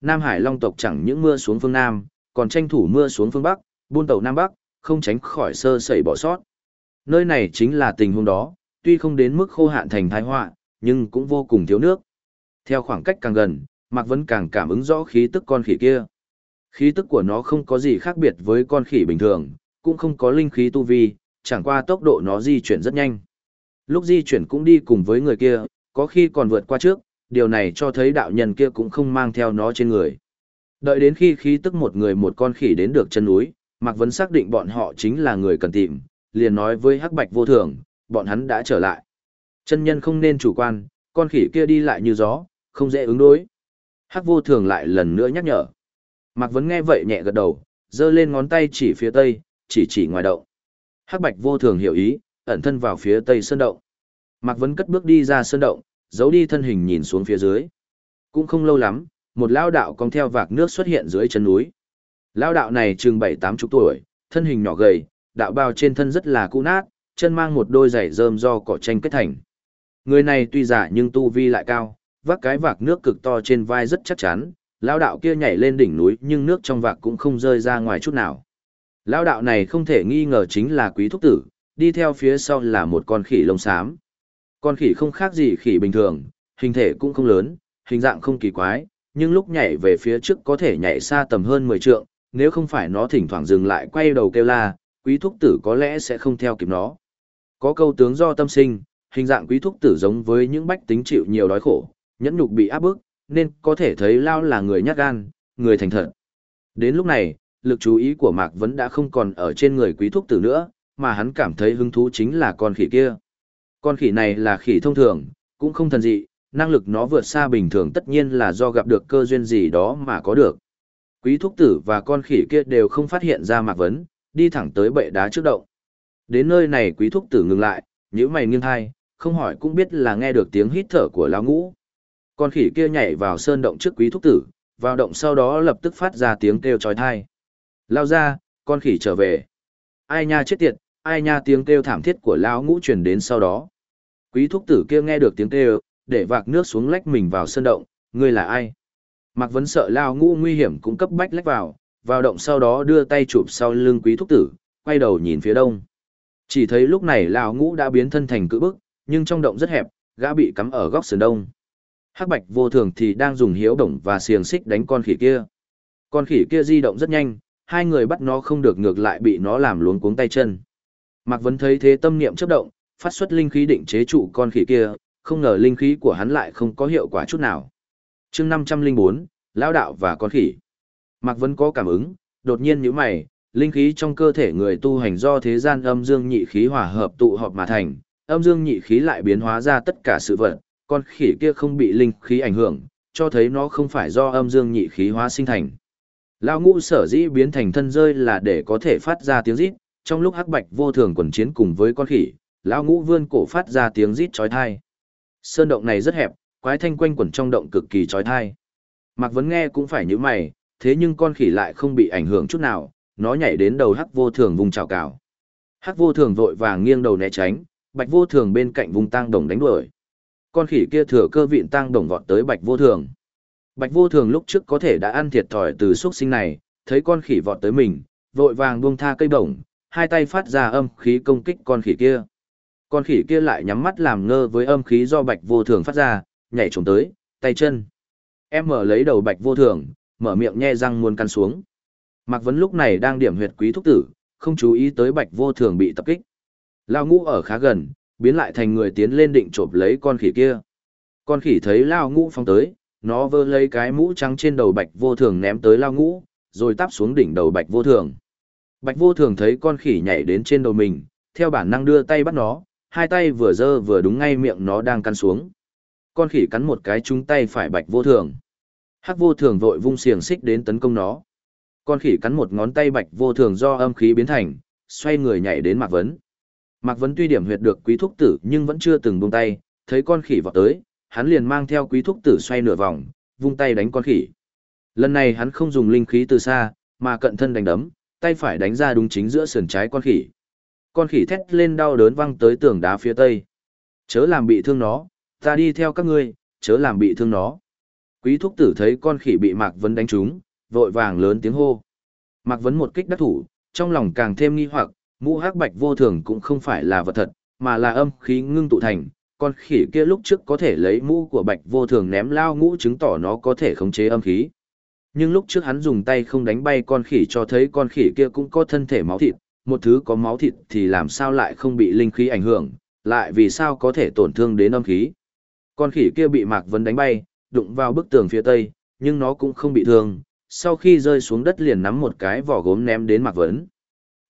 Nam Hải Long tộc chẳng những mưa xuống phương Nam, còn tranh thủ mưa xuống phương Bắc, buôn tàu Nam Bắc, không tránh khỏi sơ sẩy bỏ sót. Nơi này chính là tình huống đó, tuy không đến mức khô hạn thành thái họa, nhưng cũng vô cùng thiếu nước. Theo khoảng cách càng gần, Mạc Vân càng cảm ứng rõ khí tức con khỉ kia. Khí tức của nó không có gì khác biệt với con khỉ bình thường, cũng không có linh khí tu vi, chẳng qua tốc độ nó di chuyển rất nhanh. Lúc di chuyển cũng đi cùng với người kia, có khi còn vượt qua trước, điều này cho thấy đạo nhân kia cũng không mang theo nó trên người. Đợi đến khi khí tức một người một con khỉ đến được chân núi, Mạc Vấn xác định bọn họ chính là người cần tìm, liền nói với Hắc Bạch vô thường, bọn hắn đã trở lại. Chân nhân không nên chủ quan, con khỉ kia đi lại như gió, không dễ ứng đối. Hắc vô thường lại lần nữa nhắc nhở. Mạc Vấn nghe vậy nhẹ gật đầu, giơ lên ngón tay chỉ phía tây, chỉ chỉ ngoài động. Hắc Bạch vô thường hiểu ý, ẩn thân vào phía tây sơn động. Mạc Vấn cất bước đi ra sơn động, giấu đi thân hình nhìn xuống phía dưới. Cũng không lâu lắm, một lao đạo cong theo vạc nước xuất hiện dưới chân núi. Lao đạo này chừng bảy tám chục tuổi, thân hình nhỏ gầy, đạo bào trên thân rất là cũ nát, chân mang một đôi giày rơm do cỏ tranh kết thành. Người này tuy giả nhưng tu vi lại cao, vác cái vạc nước cực to trên vai rất chắc chắn, lao đạo kia nhảy lên đỉnh núi nhưng nước trong vạc cũng không rơi ra ngoài chút nào. Lao đạo này không thể nghi ngờ chính là quý thúc tử, đi theo phía sau là một con khỉ lông xám. Con khỉ không khác gì khỉ bình thường, hình thể cũng không lớn, hình dạng không kỳ quái, nhưng lúc nhảy về phía trước có thể nhảy xa tầm hơn 10 trượng, nếu không phải nó thỉnh thoảng dừng lại quay đầu kêu la, quý thúc tử có lẽ sẽ không theo kịp nó. Có câu tướng do tâm sinh, hình dạng quý thúc tử giống với những bách tính chịu nhiều đói khổ, nhẫn nhục bị áp bức, nên có thể thấy Lao là người nhát gan, người thành thật. Đến lúc này, lực chú ý của Mạc vẫn đã không còn ở trên người quý thúc tử nữa, mà hắn cảm thấy hứng thú chính là con khỉ kia. Con khỉ này là khỉ thông thường, cũng không thần dị, năng lực nó vượt xa bình thường tất nhiên là do gặp được cơ duyên gì đó mà có được. Quý thúc tử và con khỉ kia đều không phát hiện ra mạc vấn, đi thẳng tới bệ đá trước động. Đến nơi này quý thúc tử ngừng lại, nhíu mày nghiêng thai, không hỏi cũng biết là nghe được tiếng hít thở của lão ngũ. Con khỉ kia nhảy vào sơn động trước quý thúc tử, vào động sau đó lập tức phát ra tiếng kêu chói tai. Lao ra, con khỉ trở về. Ai nha chết tiệt, ai nha tiếng kêu thảm thiết của lão ngũ truyền đến sau đó. Quý thúc tử kia nghe được tiếng kêu, để vạc nước xuống lách mình vào sân động, ngươi là ai? Mạc Vấn sợ lao ngũ nguy hiểm cũng cấp bách lách vào, vào động sau đó đưa tay chụp sau lưng quý thúc tử, quay đầu nhìn phía đông. Chỉ thấy lúc này lao ngũ đã biến thân thành cự bức, nhưng trong động rất hẹp, gã bị cắm ở góc sườn đông. Hắc bạch vô thường thì đang dùng hiếu đồng và xiềng xích đánh con khỉ kia. Con khỉ kia di động rất nhanh, hai người bắt nó không được ngược lại bị nó làm luống cuống tay chân. Mạc Vấn thấy thế tâm niệm chấp động, phát xuất linh khí định chế trụ con khỉ kia, không ngờ linh khí của hắn lại không có hiệu quả chút nào. chương 504, Lão đạo và con khỉ. Mạc Vân có cảm ứng, đột nhiên như mày, linh khí trong cơ thể người tu hành do thế gian âm dương nhị khí hòa hợp tụ hợp mà thành, âm dương nhị khí lại biến hóa ra tất cả sự vật, con khỉ kia không bị linh khí ảnh hưởng, cho thấy nó không phải do âm dương nhị khí hóa sinh thành. Lão ngũ sở dĩ biến thành thân rơi là để có thể phát ra tiếng rít, trong lúc hắc bạch vô thường quần chiến cùng với con khỉ, lão ngũ vươn cổ phát ra tiếng rít chói tai. Sơn động này rất hẹp, quái thanh quanh quẩn trong động cực kỳ chói tai. Mạc Vấn nghe cũng phải như mày, thế nhưng con khỉ lại không bị ảnh hưởng chút nào, nó nhảy đến đầu hắc vô thường vùng trào cào. Hắc vô thường vội vàng nghiêng đầu né tránh, bạch vô thường bên cạnh vùng tang đồng đánh đuổi. Con khỉ kia thừa cơ vịn tang đồng vọt tới bạch vô thường. Bạch vô thường lúc trước có thể đã ăn thiệt thòi từ xuất sinh này, thấy con khỉ vọt tới mình, vội vàng buông tha cây bổng, hai tay phát ra âm khí công kích con khỉ kia. Con khỉ kia lại nhắm mắt làm ngơ với âm khí do bạch vô thường phát ra, nhảy trốn tới, tay chân. Em mở lấy đầu bạch vô thường, mở miệng nhe răng muốn căn xuống. Mạc Vấn lúc này đang điểm huyệt quý thúc tử, không chú ý tới bạch vô thường bị tập kích. Lao ngũ ở khá gần, biến lại thành người tiến lên định trộm lấy con khỉ kia. Con khỉ thấy Lao ngũ phong tới, nó vơ lấy cái mũ trắng trên đầu bạch vô thường ném tới Lao ngũ, rồi tắp xuống đỉnh đầu bạch vô thường. Bạch vô thường thấy con khỉ nhảy đến trên đầu mình, theo bản năng đưa tay bắt nó, hai tay vừa dơ vừa đúng ngay miệng nó đang căn xuống. Con khỉ cắn một cái trúng tay phải bạch vô thường. Hắc vô thường vội vung xiềng xích đến tấn công nó. Con khỉ cắn một ngón tay bạch vô thường do âm khí biến thành, xoay người nhảy đến Mạc Vấn. Mạc Vấn tuy điểm huyệt được quý thúc tử nhưng vẫn chưa từng buông tay, thấy con khỉ vọt tới, hắn liền mang theo quý thúc tử xoay nửa vòng, vung tay đánh con khỉ. Lần này hắn không dùng linh khí từ xa, mà cận thân đánh đấm, tay phải đánh ra đúng chính giữa sườn trái con khỉ. Con khỉ thét lên đau đớn văng tới tường đá phía tây. Chớ làm bị thương nó, ta đi theo các ngươi, chớ làm bị thương nó. Quý thúc tử thấy con khỉ bị Mạc Vấn đánh trúng, vội vàng lớn tiếng hô. Mạc Vấn một kích đắc thủ, trong lòng càng thêm nghi hoặc, mũ hắc bạch vô thường cũng không phải là vật thật, mà là âm khí ngưng tụ thành. Con khỉ kia lúc trước có thể lấy mũ của bạch vô thường ném lao ngũ chứng tỏ nó có thể khống chế âm khí. Nhưng lúc trước hắn dùng tay không đánh bay con khỉ cho thấy con khỉ kia cũng có thân thể máu thịt, một thứ có máu thịt thì làm sao lại không bị linh khí ảnh hưởng, lại vì sao có thể tổn thương đến âm khí. Con khỉ kia bị Mạc Vấn đánh bay, đụng vào bức tường phía tây, nhưng nó cũng không bị thương, sau khi rơi xuống đất liền nắm một cái vỏ gốm ném đến Mạc Vấn.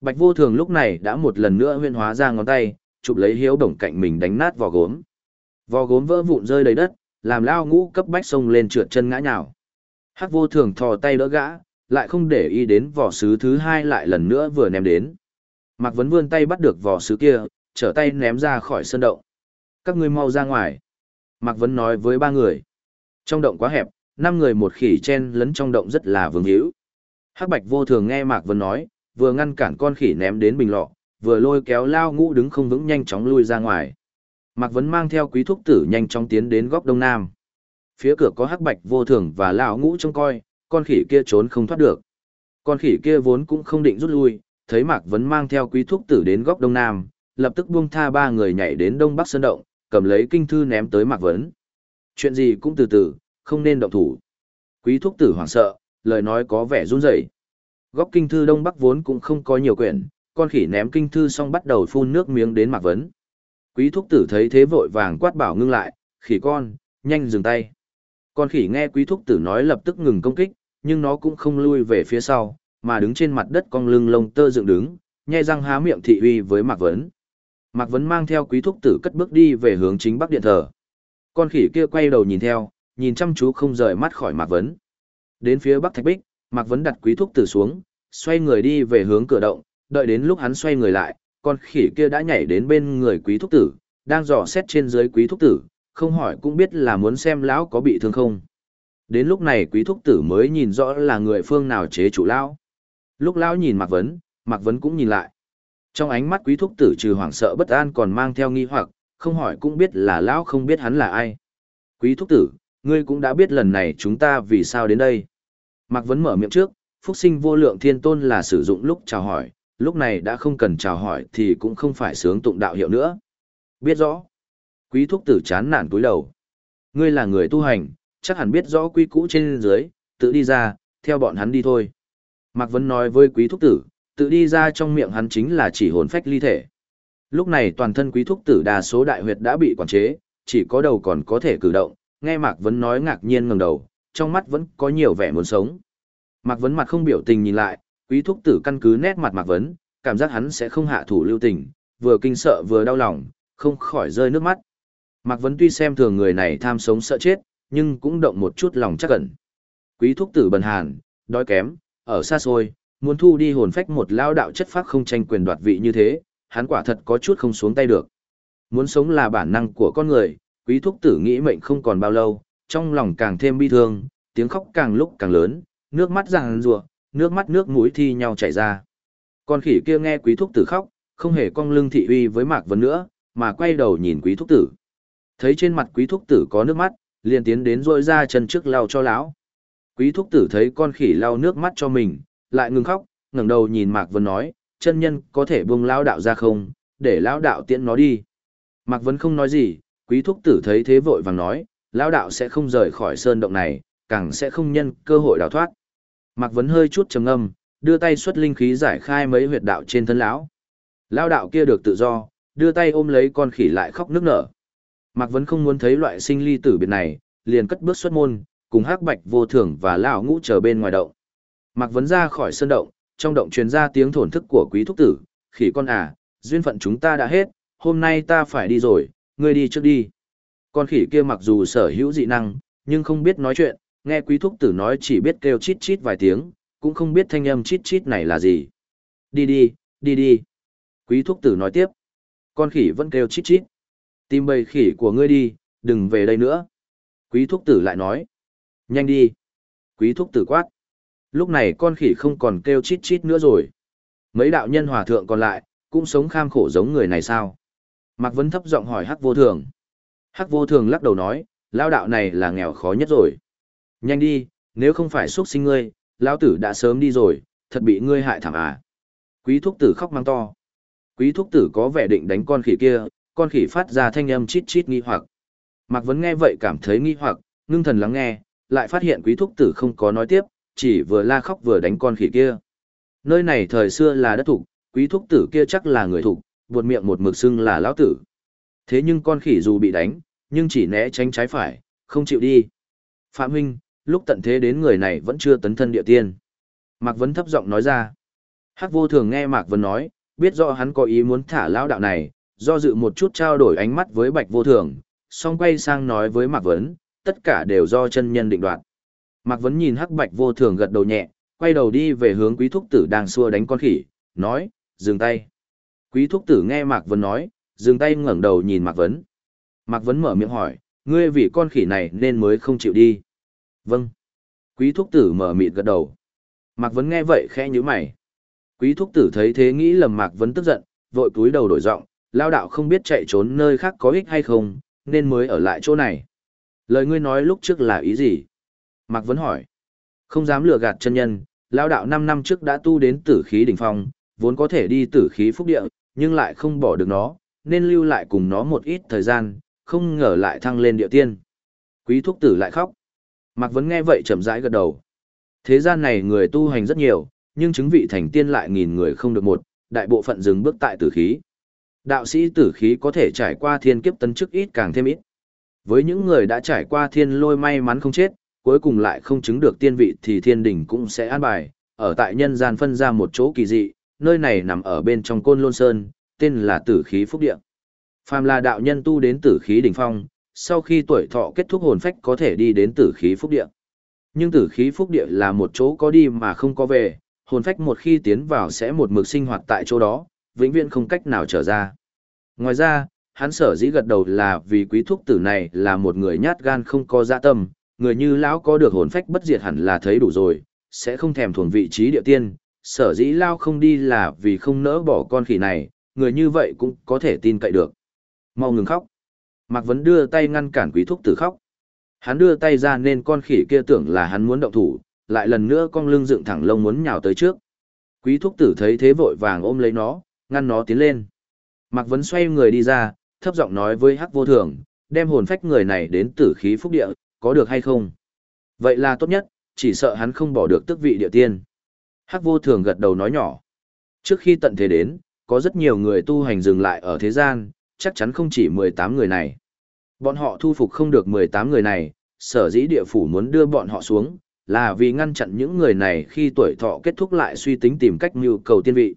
Bạch vô thường lúc này đã một lần nữa huyên hóa ra ngón tay, chụp lấy hiếu đồng cạnh mình đánh nát vỏ gốm. Vỏ gốm vỡ vụn rơi đầy đất, làm lao ngũ cấp bách sông lên trượt chân ngã nhào. Hắc vô thường thò tay đỡ gã, lại không để ý đến vỏ sứ thứ hai lại lần nữa vừa ném đến. Mạc Vấn vươn tay bắt được vỏ sứ kia, trở tay ném ra khỏi sân động. Các ngươi mau ra ngoài. Mạc Vấn nói với ba người. Trong động quá hẹp, năm người một khỉ chen lấn trong động rất là vương hữu. Hắc Bạch vô thường nghe Mạc Vấn nói, vừa ngăn cản con khỉ ném đến bình lọ, vừa lôi kéo lao ngũ đứng không vững nhanh chóng lui ra ngoài. Mạc Vấn mang theo quý thúc tử nhanh chóng tiến đến góc đông nam. Phía cửa có hắc bạch vô thường và lão ngũ trông coi, con khỉ kia trốn không thoát được. Con khỉ kia vốn cũng không định rút lui, thấy Mạc Vấn mang theo quý thúc tử đến góc đông nam, lập tức buông tha ba người nhảy đến đông bắc sơn động, cầm lấy kinh thư ném tới Mạc Vấn. Chuyện gì cũng từ từ, không nên động thủ. Quý thúc tử hoảng sợ, lời nói có vẻ run rẩy. Góc kinh thư đông bắc vốn cũng không có nhiều quyển, con khỉ ném kinh thư xong bắt đầu phun nước miếng đến Mạc Vấn. Quý thúc tử thấy thế vội vàng quát bảo ngưng lại, khỉ con, nhanh dừng tay. Con khỉ nghe quý thúc tử nói lập tức ngừng công kích, nhưng nó cũng không lui về phía sau, mà đứng trên mặt đất cong lưng lông tơ dựng đứng, nhai răng há miệng thị uy với Mạc Vấn. Mạc Vấn mang theo quý thúc tử cất bước đi về hướng chính bắc điện thờ. Con khỉ kia quay đầu nhìn theo, nhìn chăm chú không rời mắt khỏi Mạc Vấn. Đến phía bắc thạch bích, Mạc Vấn đặt quý thúc tử xuống, xoay người đi về hướng cửa động, đợi đến lúc hắn xoay người lại, con khỉ kia đã nhảy đến bên người quý thúc tử, đang dò xét trên dưới quý thúc tử, không hỏi cũng biết là muốn xem lão có bị thương không. Đến lúc này quý thúc tử mới nhìn rõ là người phương nào chế chủ lão. Lúc lão nhìn Mạc Vấn, Mạc Vấn cũng nhìn lại. Trong ánh mắt quý thúc tử trừ hoảng sợ bất an còn mang theo nghi hoặc, không hỏi cũng biết là lão không biết hắn là ai. Quý thúc tử, ngươi cũng đã biết lần này chúng ta vì sao đến đây. Mạc Vấn mở miệng trước, phúc sinh vô lượng thiên tôn là sử dụng lúc chào hỏi, lúc này đã không cần chào hỏi thì cũng không phải sướng tụng đạo hiệu nữa. Biết rõ. Quý thúc tử chán nản túi đầu. Ngươi là người tu hành, chắc hẳn biết rõ quy cũ trên dưới, tự đi ra, theo bọn hắn đi thôi. Mạc Vấn nói với quý thúc tử, tự đi ra trong miệng hắn chính là chỉ hồn phách ly thể. Lúc này toàn thân quý thúc tử đa số đại huyệt đã bị quản chế, chỉ có đầu còn có thể cử động, nghe Mạc Vấn nói ngạc nhiên ngẩng đầu, trong mắt vẫn có nhiều vẻ muốn sống. Mạc Vấn mặt không biểu tình nhìn lại, quý thúc tử căn cứ nét mặt Mạc Vấn, cảm giác hắn sẽ không hạ thủ lưu tình, vừa kinh sợ vừa đau lòng, không khỏi rơi nước mắt. Mạc Vấn tuy xem thường người này tham sống sợ chết, nhưng cũng động một chút lòng chắc ẩn. Quý thúc tử bần hàn, đói kém, ở xa xôi, muốn thu đi hồn phách một lao đạo chất phác không tranh quyền đoạt vị như thế, hắn quả thật có chút không xuống tay được. Muốn sống là bản năng của con người, quý thúc tử nghĩ mệnh không còn bao lâu, trong lòng càng thêm bi thương, tiếng khóc càng lúc càng lớn, nước mắt ràng rùa, nước mắt nước mũi thi nhau chảy ra. Con khỉ kia nghe quý thúc tử khóc, Không hề cong lưng thị uy với Mạc Vấn nữa, mà quay đầu nhìn quý thúc tử. Thấy trên mặt quý thúc tử có nước mắt, liền tiến đến rôi ra chân trước lau cho lão. Quý thúc tử thấy con khỉ lau nước mắt cho mình, lại ngừng khóc, ngẩng đầu nhìn Mạc Vân nói, chân nhân có thể buông lão đạo ra không, để lão đạo tiễn nó đi. Mạc Vân không nói gì, quý thúc tử thấy thế vội vàng nói, lão đạo sẽ không rời khỏi sơn động này, càng sẽ không nhân cơ hội đào thoát. Mạc Vân hơi chút trầm ngâm, đưa tay xuất linh khí giải khai mấy huyệt đạo trên thân lão. Lão đạo kia được tự do, đưa tay ôm lấy con khỉ lại khóc nức nở. Mạc Vân không muốn thấy loại sinh ly tử biệt này, liền cất bước xuất môn, cùng hắc bạch vô thường và lão ngũ chờ bên ngoài động. Mạc Vấn ra khỏi sân động, trong động truyền ra tiếng thổn thức của quý thúc tử, khỉ con à, duyên phận chúng ta đã hết, hôm nay ta phải đi rồi, ngươi đi trước đi. Con khỉ kia mặc dù sở hữu dị năng, nhưng không biết nói chuyện, nghe quý thúc tử nói chỉ biết kêu chít chít vài tiếng, cũng không biết thanh âm chít chít này là gì. Đi đi, đi đi. Quý thúc tử nói tiếp. Con khỉ vẫn kêu chít chít. Tìm bầy khỉ của ngươi đi, đừng về đây nữa. Quý thúc tử lại nói. Nhanh đi. Quý thúc tử quát. Lúc này con khỉ không còn kêu chít chít nữa rồi. Mấy đạo nhân hòa thượng còn lại, cũng sống kham khổ giống người này sao? Mạc Vấn thấp giọng hỏi Hắc Vô Thường. Hắc Vô Thường lắc đầu nói, lao đạo này là nghèo khó nhất rồi. Nhanh đi, nếu không phải xuất sinh ngươi, lão tử đã sớm đi rồi, thật bị ngươi hại thảm à. Quý thúc tử khóc mang to. Quý thúc tử có vẻ định đánh con khỉ kia, con khỉ phát ra thanh âm chít chít nghi hoặc. Mạc Vấn nghe vậy cảm thấy nghi hoặc, ngưng thần lắng nghe, lại phát hiện quý thúc tử không có nói tiếp, chỉ vừa la khóc vừa đánh con khỉ kia. Nơi này thời xưa là đất thục, quý thúc tử kia chắc là người thục, buột miệng một mực xưng là lão tử. Thế nhưng con khỉ dù bị đánh, nhưng chỉ né tránh trái phải, không chịu đi. Phạm huynh, lúc tận thế đến người này vẫn chưa tấn thân địa tiên. Mạc Vấn thấp giọng nói ra. Hắc vô thường nghe Mạc Vấn nói, biết rõ hắn có ý muốn thả lão đạo này, do dự một chút trao đổi ánh mắt với Bạch vô thường, xong quay sang nói với Mạc Vấn, tất cả đều do chân nhân định đoạt. Mạc Vấn nhìn Hắc Bạch vô thường gật đầu nhẹ, quay đầu đi về hướng quý thúc tử đang xua đánh con khỉ, nói, dừng tay. Quý thúc tử nghe Mạc Vấn nói, dừng tay ngẩng đầu nhìn Mạc Vấn. Mạc Vấn mở miệng hỏi, ngươi vì con khỉ này nên mới không chịu đi. Vâng. Quý thúc tử mở mịt gật đầu. Mạc Vấn nghe vậy khẽ như mày. Quý thúc tử thấy thế nghĩ lầm Mạc Vấn tức giận, vội cúi đầu đổi giọng, lao đạo không biết chạy trốn nơi khác có ích hay không, nên mới ở lại chỗ này. Lời ngươi nói lúc trước là ý gì? Mạc Vấn hỏi. Không dám lừa gạt chân nhân, lao đạo 5 năm trước đã tu đến tử khí đỉnh phong, vốn có thể đi tử khí phúc địa, nhưng lại không bỏ được nó, nên lưu lại cùng nó một ít thời gian, không ngờ lại thăng lên địa tiên. Quý thúc tử lại khóc. Mạc Vấn nghe vậy chậm rãi gật đầu. Thế gian này người tu hành rất nhiều, nhưng chứng vị thành tiên lại nghìn người không được một, đại bộ phận dừng bước tại tử khí. Đạo sĩ tử khí có thể trải qua thiên kiếp tấn chức ít càng thêm ít. Với những người đã trải qua thiên lôi may mắn không chết, cuối cùng lại không chứng được tiên vị thì thiên đỉnh cũng sẽ an bài, ở tại nhân gian phân ra một chỗ kỳ dị, nơi này nằm ở bên trong côn lôn sơn, tên là tử khí phúc địa. Phàm là đạo nhân tu đến tử khí đỉnh phong, sau khi tuổi thọ kết thúc hồn phách có thể đi đến tử khí phúc địa. Nhưng tử khí phúc địa là một chỗ có đi mà không có về, hồn phách một khi tiến vào sẽ một mực sinh hoạt tại chỗ đó, vĩnh viễn không cách nào trở ra. Ngoài ra, hắn sở dĩ gật đầu là vì quý thúc tử này là một người nhát gan không có dạ tâm, người như lão có được hồn phách bất diệt hẳn là thấy đủ rồi, sẽ không thèm thuồng vị trí địa tiên, sở dĩ lao không đi là vì không nỡ bỏ con khỉ này, người như vậy cũng có thể tin cậy được. Mau ngừng khóc. Mạc Vấn đưa tay ngăn cản quý thúc tử khóc. Hắn đưa tay ra nên con khỉ kia tưởng là hắn muốn động thủ, lại lần nữa con lưng dựng thẳng lông muốn nhào tới trước. Quý thúc tử thấy thế vội vàng ôm lấy nó, ngăn nó tiến lên. Mạc Vấn xoay người đi ra, thấp giọng nói với Hắc Vô Thường, đem hồn phách người này đến tử khí phúc địa, có được hay không? Vậy là tốt nhất, chỉ sợ hắn không bỏ được tước vị địa tiên. Hắc Vô Thường gật đầu nói nhỏ. Trước khi tận thế đến, có rất nhiều người tu hành dừng lại ở thế gian, chắc chắn không chỉ 18 người này. Bọn họ thu phục không được 18 người này, sở dĩ địa phủ muốn đưa bọn họ xuống, là vì ngăn chặn những người này khi tuổi thọ kết thúc lại suy tính tìm cách nhu cầu tiên vị.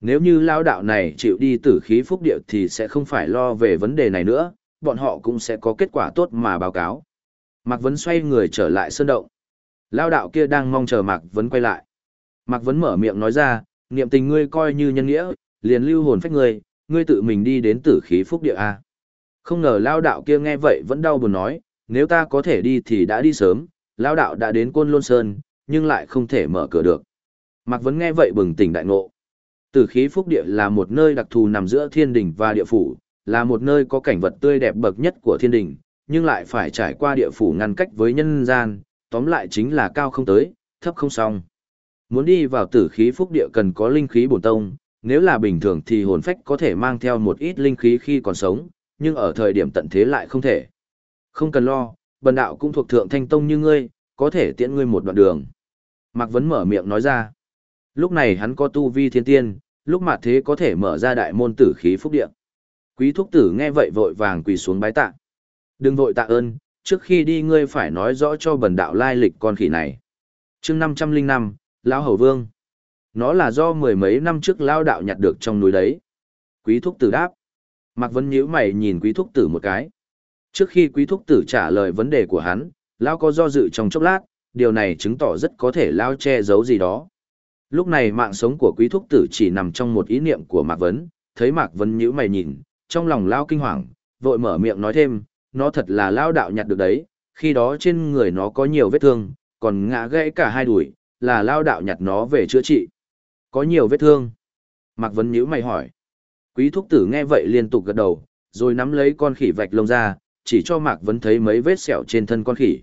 Nếu như lao đạo này chịu đi tử khí phúc địa thì sẽ không phải lo về vấn đề này nữa, bọn họ cũng sẽ có kết quả tốt mà báo cáo. Mạc Vấn xoay người trở lại sơn động. Lao đạo kia đang mong chờ Mạc Vấn quay lại. Mạc Vấn mở miệng nói ra, niệm tình ngươi coi như nhân nghĩa, liền lưu hồn phách ngươi, ngươi tự mình đi đến tử khí phúc địa A. Không ngờ lao đạo kia nghe vậy vẫn đau buồn nói, nếu ta có thể đi thì đã đi sớm, lao đạo đã đến côn lôn sơn, nhưng lại không thể mở cửa được. Mạc Vấn nghe vậy bừng tỉnh đại ngộ. Tử khí phúc địa là một nơi đặc thù nằm giữa thiên đình và địa phủ, là một nơi có cảnh vật tươi đẹp bậc nhất của thiên đình, nhưng lại phải trải qua địa phủ ngăn cách với nhân gian, tóm lại chính là cao không tới, thấp không xong. Muốn đi vào tử khí phúc địa cần có linh khí bổn tông, nếu là bình thường thì hồn phách có thể mang theo một ít linh khí khi còn sống, nhưng ở thời điểm tận thế lại không thể. Không cần lo, bần đạo cũng thuộc thượng thanh tông như ngươi, có thể tiễn ngươi một đoạn đường. Mạc Vấn mở miệng nói ra. Lúc này hắn có tu vi thiên tiên, lúc mà thế có thể mở ra đại môn tử khí phúc địa. Quý thúc tử nghe vậy vội vàng quỳ xuống bái tạ. Đừng vội tạ ơn, trước khi đi ngươi phải nói rõ cho bần đạo lai lịch con khỉ này. chương 505, Lão Hầu Vương. Nó là do mười mấy năm trước Lao đạo nhặt được trong núi đấy. Quý thúc tử đáp. Mạc vân nhíu mày nhìn quý thúc tử một cái. Trước khi quý thúc tử trả lời vấn đề của hắn, Lao có do dự trong chốc lát, điều này chứng tỏ rất có thể Lao che giấu gì đó. Lúc này mạng sống của quý thúc tử chỉ nằm trong một ý niệm của Mạc Vấn, thấy Mạc Vấn nhíu mày nhìn, trong lòng Lao kinh hoàng, vội mở miệng nói thêm, nó thật là Lao đạo nhặt được đấy, khi đó trên người nó có nhiều vết thương, còn ngã gãy cả hai đùi, là Lao đạo nhặt nó về chữa trị. Có nhiều vết thương. Mạc Vấn nhíu mày hỏi. Quý thúc tử nghe vậy liên tục gật đầu, rồi nắm lấy con khỉ vạch lông ra, chỉ cho Mạc Vấn thấy mấy vết sẹo trên thân con khỉ.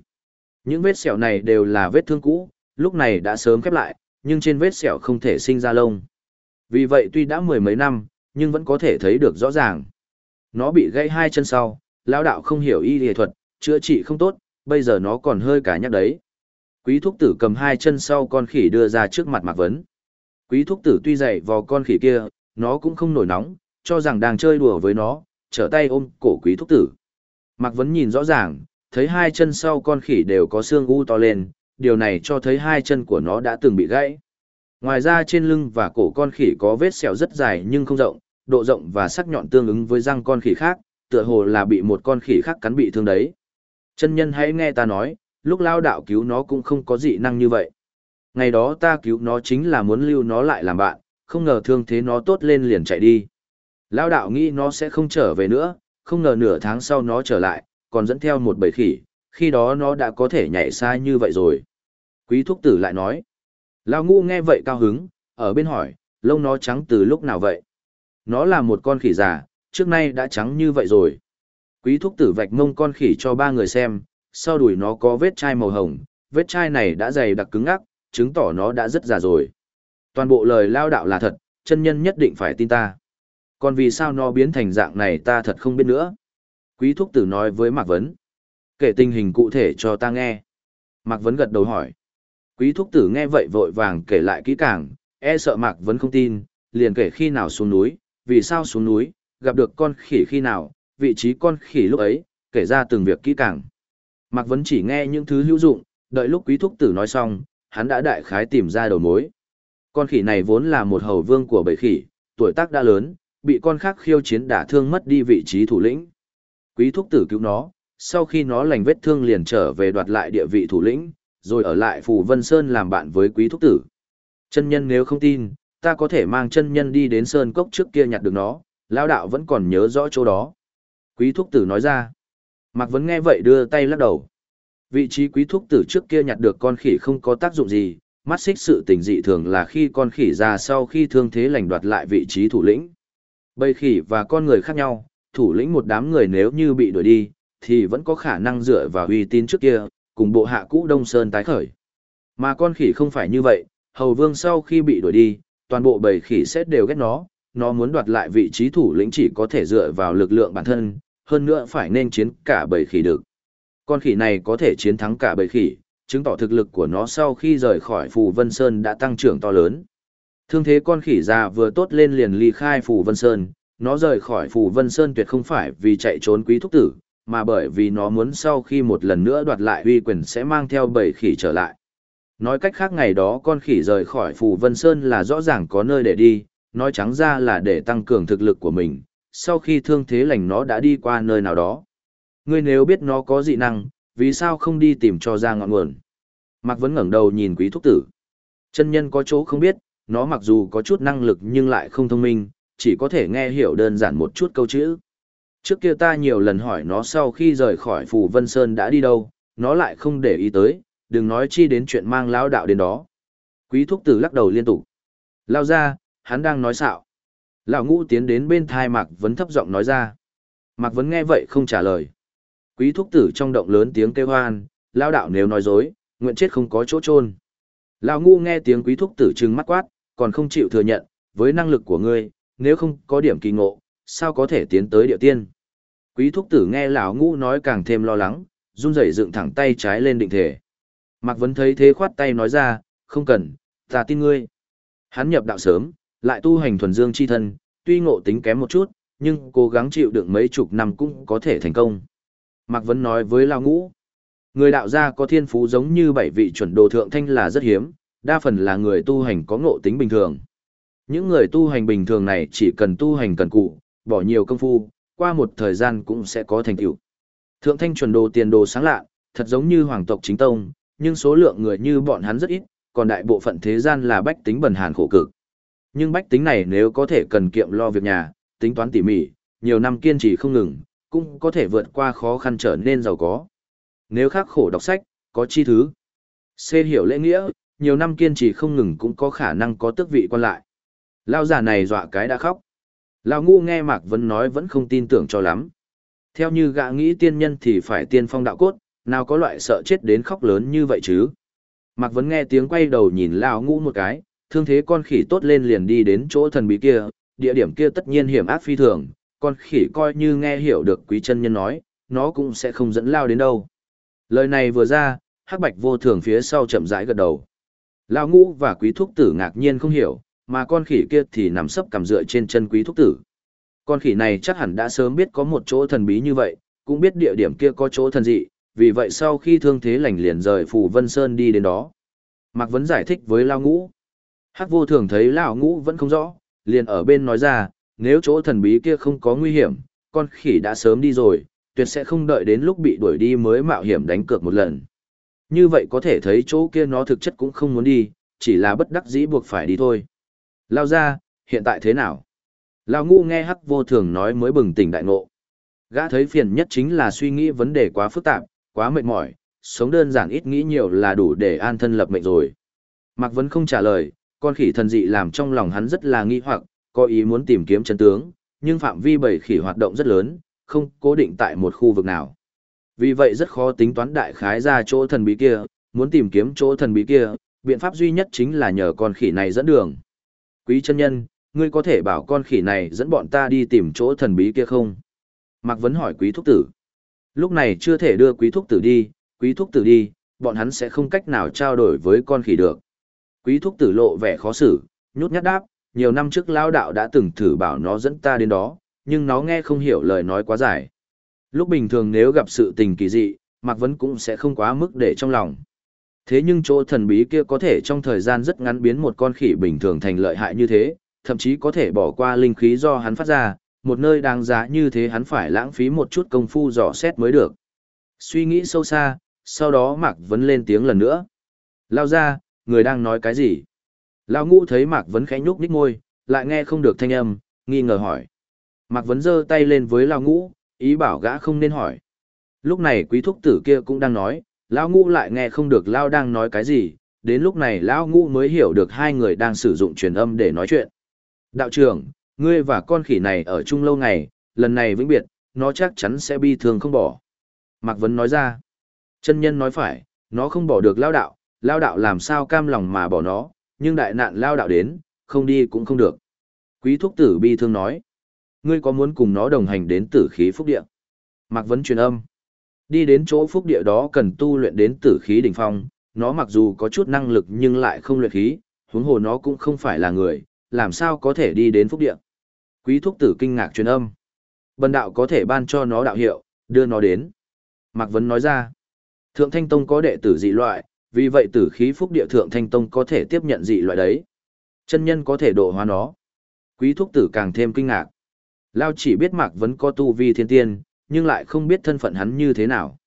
Những vết sẹo này đều là vết thương cũ, lúc này đã sớm khép lại, nhưng trên vết sẹo không thể sinh ra lông. Vì vậy tuy đã mười mấy năm, nhưng vẫn có thể thấy được rõ ràng. Nó bị gãy hai chân sau, lão đạo không hiểu y y thuật, chữa trị không tốt, bây giờ nó còn hơi cả nhắc đấy. Quý thúc tử cầm hai chân sau con khỉ đưa ra trước mặt Mạc Vấn. Quý thúc tử tuy dậy vào con khỉ kia, nó cũng không nổi nóng, cho rằng đang chơi đùa với nó, trở tay ôm cổ quý thúc tử. Mạc Vấn nhìn rõ ràng, thấy hai chân sau con khỉ đều có xương u to lên, điều này cho thấy hai chân của nó đã từng bị gãy. Ngoài ra trên lưng và cổ con khỉ có vết sẹo rất dài nhưng không rộng, độ rộng và sắc nhọn tương ứng với răng con khỉ khác, tựa hồ là bị một con khỉ khác cắn bị thương đấy. Chân nhân hãy nghe ta nói, lúc lao đạo cứu nó cũng không có dị năng như vậy. Ngày đó ta cứu nó chính là muốn lưu nó lại làm bạn, không ngờ thương thế nó tốt lên liền chạy đi. Lao đạo nghĩ nó sẽ không trở về nữa, không ngờ nửa tháng sau nó trở lại, còn dẫn theo một bầy khỉ, khi đó nó đã có thể nhảy xa như vậy rồi. Quý thúc tử lại nói. Lao ngu nghe vậy cao hứng, ở bên hỏi, lông nó trắng từ lúc nào vậy? Nó là một con khỉ già, trước nay đã trắng như vậy rồi. Quý thúc tử vạch mông con khỉ cho ba người xem, sau đuổi nó có vết chai màu hồng, vết chai này đã dày đặc cứng ngắc, chứng tỏ nó đã rất già rồi. Toàn bộ lời lao đạo là thật, chân nhân nhất định phải tin ta. Còn vì sao nó biến thành dạng này ta thật không biết nữa. Quý thúc tử nói với Mạc Vấn. Kể tình hình cụ thể cho ta nghe. Mạc Vấn gật đầu hỏi. Quý thúc tử nghe vậy vội vàng kể lại kỹ càng, e sợ Mạc Vấn không tin, liền kể khi nào xuống núi, vì sao xuống núi, gặp được con khỉ khi nào, vị trí con khỉ lúc ấy, kể ra từng việc kỹ càng. Mạc Vấn chỉ nghe những thứ hữu dụng, đợi lúc quý thúc tử nói xong, hắn đã đại khái tìm ra đầu mối. Con khỉ này vốn là một hầu vương của bầy khỉ, tuổi tác đã lớn, bị con khác khiêu chiến đả thương mất đi vị trí thủ lĩnh. Quý thúc tử cứu nó, sau khi nó lành vết thương liền trở về đoạt lại địa vị thủ lĩnh, rồi ở lại Phù Vân Sơn làm bạn với quý thúc tử. Chân nhân nếu không tin, ta có thể mang chân nhân đi đến Sơn Cốc trước kia nhặt được nó, lão đạo vẫn còn nhớ rõ chỗ đó. Quý thúc tử nói ra. Mạc Vấn nghe vậy đưa tay lắc đầu. Vị trí quý thúc tử trước kia nhặt được con khỉ không có tác dụng gì, mắt xích sự tình dị thường là khi con khỉ ra sau khi thương thế lành đoạt lại vị trí thủ lĩnh. Bầy khỉ và con người khác nhau, thủ lĩnh một đám người nếu như bị đuổi đi, thì vẫn có khả năng dựa vào uy tín trước kia, cùng bộ hạ cũ Đông Sơn tái khởi. Mà con khỉ không phải như vậy, hầu vương sau khi bị đuổi đi, toàn bộ bầy khỉ sẽ đều ghét nó, nó muốn đoạt lại vị trí thủ lĩnh chỉ có thể dựa vào lực lượng bản thân, hơn nữa phải nên chiến cả bầy khỉ được. Con khỉ này có thể chiến thắng cả bầy khỉ, chứng tỏ thực lực của nó sau khi rời khỏi Phù Vân Sơn đã tăng trưởng to lớn. Thương thế con khỉ già vừa tốt lên liền ly khai Phù Vân Sơn, nó rời khỏi Phù Vân Sơn tuyệt không phải vì chạy trốn quý thúc tử, mà bởi vì nó muốn sau khi một lần nữa đoạt lại uy quyền sẽ mang theo bầy khỉ trở lại. Nói cách khác ngày đó con khỉ rời khỏi Phù Vân Sơn là rõ ràng có nơi để đi, nói trắng ra là để tăng cường thực lực của mình, sau khi thương thế lành nó đã đi qua nơi nào đó. Ngươi nếu biết nó có dị năng, vì sao không đi tìm cho ra ngọn nguồn? Mạc Vấn ngẩng đầu nhìn quý thúc tử. Chân nhân có chỗ không biết, nó mặc dù có chút năng lực nhưng lại không thông minh, chỉ có thể nghe hiểu đơn giản một chút câu chữ. Trước kia ta nhiều lần hỏi nó sau khi rời khỏi Phù Vân Sơn đã đi đâu, nó lại không để ý tới, đừng nói chi đến chuyện mang lão đạo đến đó. Quý thúc tử lắc đầu liên tục. Lao ra, hắn đang nói xạo. Lão ngũ tiến đến bên thai Mạc Vấn thấp giọng nói ra. Mạc Vấn nghe vậy không trả lời. Quý thúc tử trong động lớn tiếng kêu hoan, lao đạo nếu nói dối, nguyện chết không có chỗ chôn. Lão ngu nghe tiếng quý thúc tử trừng mắt quát, còn không chịu thừa nhận, với năng lực của ngươi, nếu không có điểm kỳ ngộ, sao có thể tiến tới địa tiên. Quý thúc tử nghe lão Ngũ nói càng thêm lo lắng, run rẩy dựng thẳng tay trái lên định thể. Mạc Vấn thấy thế khoát tay nói ra, không cần, ta tin ngươi. Hắn nhập đạo sớm, lại tu hành thuần dương chi thân, tuy ngộ tính kém một chút, nhưng cố gắng chịu đựng mấy chục năm cũng có thể thành công. Mạc Vấn nói với Lão Ngũ, người đạo gia có thiên phú giống như bảy vị chuẩn đồ thượng thanh là rất hiếm, đa phần là người tu hành có ngộ tính bình thường. Những người tu hành bình thường này chỉ cần tu hành cần cụ, bỏ nhiều công phu, qua một thời gian cũng sẽ có thành tựu. Thượng thanh chuẩn đồ tiền đồ sáng lạ, thật giống như hoàng tộc chính tông, nhưng số lượng người như bọn hắn rất ít, còn đại bộ phận thế gian là bách tính bần hàn khổ cực. Nhưng bách tính này nếu có thể cần kiệm lo việc nhà, tính toán tỉ mỉ, nhiều năm kiên trì không ngừng, cũng có thể vượt qua khó khăn trở nên giàu có. Nếu khắc khổ đọc sách, có chi thứ. C hiểu lễ nghĩa, nhiều năm kiên trì không ngừng cũng có khả năng có tước vị quan lại. Lao giả này dọa cái đã khóc. Lão ngu nghe Mạc Vấn nói vẫn không tin tưởng cho lắm. Theo như gã nghĩ tiên nhân thì phải tiên phong đạo cốt, nào có loại sợ chết đến khóc lớn như vậy chứ. Mạc Vấn nghe tiếng quay đầu nhìn Lão ngu một cái, thương thế con khỉ tốt lên liền đi đến chỗ thần bí kia, địa điểm kia tất nhiên hiểm ác phi thường, con khỉ coi như nghe hiểu được quý chân nhân nói, nó cũng sẽ không dẫn Lao đến đâu. Lời này vừa ra, hắc bạch vô thường phía sau chậm rãi gật đầu. Lao ngũ và quý thúc tử ngạc nhiên không hiểu, mà con khỉ kia thì nằm sấp cằm dựa trên chân quý thúc tử. Con khỉ này chắc hẳn đã sớm biết có một chỗ thần bí như vậy, cũng biết địa điểm kia có chỗ thần dị, vì vậy sau khi thương thế lành liền rời Phù Vân Sơn đi đến đó. Mạc Vấn giải thích với Lao Ngũ. Hắc vô thường thấy Lao Ngũ vẫn không rõ, liền ở bên nói ra, nếu chỗ thần bí kia không có nguy hiểm, con khỉ đã sớm đi rồi, tuyệt sẽ không đợi đến lúc bị đuổi đi mới mạo hiểm đánh cược một lần. Như vậy có thể thấy chỗ kia nó thực chất cũng không muốn đi, chỉ là bất đắc dĩ buộc phải đi thôi. Lao ra, hiện tại thế nào? Lao ngu nghe hắc vô thường nói mới bừng tỉnh đại ngộ. Gã thấy phiền nhất chính là suy nghĩ vấn đề quá phức tạp, quá mệt mỏi, sống đơn giản ít nghĩ nhiều là đủ để an thân lập mệnh rồi. Mạc Vấn không trả lời, con khỉ thần dị làm trong lòng hắn rất là nghi hoặc, có ý muốn tìm kiếm chân tướng, nhưng phạm vi bầy khỉ hoạt động rất lớn, không cố định tại một khu vực nào. Vì vậy rất khó tính toán đại khái ra chỗ thần bí kia, muốn tìm kiếm chỗ thần bí kia, biện pháp duy nhất chính là nhờ con khỉ này dẫn đường. Quý chân nhân, ngươi có thể bảo con khỉ này dẫn bọn ta đi tìm chỗ thần bí kia không? Mạc Vấn hỏi quý thúc tử. Lúc này chưa thể đưa quý thúc tử đi, quý thúc tử đi, bọn hắn sẽ không cách nào trao đổi với con khỉ được. Quý thúc tử lộ vẻ khó xử, nhút nhát đáp, nhiều năm trước lao đạo đã từng thử bảo nó dẫn ta đến đó, nhưng nó nghe không hiểu lời nói quá dài. Lúc bình thường nếu gặp sự tình kỳ dị, Mạc Vấn cũng sẽ không quá mức để trong lòng. Thế nhưng chỗ thần bí kia có thể trong thời gian rất ngắn biến một con khỉ bình thường thành lợi hại như thế, thậm chí có thể bỏ qua linh khí do hắn phát ra, một nơi đáng giá như thế hắn phải lãng phí một chút công phu dò xét mới được. Suy nghĩ sâu xa, sau đó Mạc Vấn lên tiếng lần nữa. Lao ra, người đang nói cái gì? Lao ngũ thấy Mạc Vấn khẽ nhúc nhích môi, lại nghe không được thanh âm, nghi ngờ hỏi. Mạc Vấn giơ tay lên với Lao ngũ, ý bảo gã không nên hỏi. Lúc này quý thúc tử kia cũng đang nói, Lão ngũ lại nghe không được Lao đang nói cái gì, đến lúc này Lão ngũ mới hiểu được hai người đang sử dụng truyền âm để nói chuyện. Đạo trưởng, ngươi và con khỉ này ở chung lâu ngày, lần này vĩnh biệt, nó chắc chắn sẽ bi thương không bỏ. Mạc Vấn nói ra, chân nhân nói phải, nó không bỏ được Lao đạo, Lao đạo làm sao cam lòng mà bỏ nó, nhưng đại nạn Lao đạo đến, không đi cũng không được. Quý thúc tử bi thương nói, ngươi có muốn cùng nó đồng hành đến tử khí phúc Điện? Mạc Vấn truyền âm. Đi đến chỗ phúc địa đó cần tu luyện đến tử khí đỉnh phong, nó mặc dù có chút năng lực nhưng lại không luyện khí, huống hồ nó cũng không phải là người, làm sao có thể đi đến phúc địa. Quý thúc tử kinh ngạc truyền âm. Bần đạo có thể ban cho nó đạo hiệu, đưa nó đến. Mạc Vấn nói ra. Thượng Thanh Tông có đệ tử dị loại, vì vậy tử khí phúc địa Thượng Thanh Tông có thể tiếp nhận dị loại đấy. Chân nhân có thể độ hóa nó. Quý thúc tử càng thêm kinh ngạc. Lao chỉ biết Mạc Vấn có tu vi thiên tiên, nhưng lại không biết thân phận hắn như thế nào.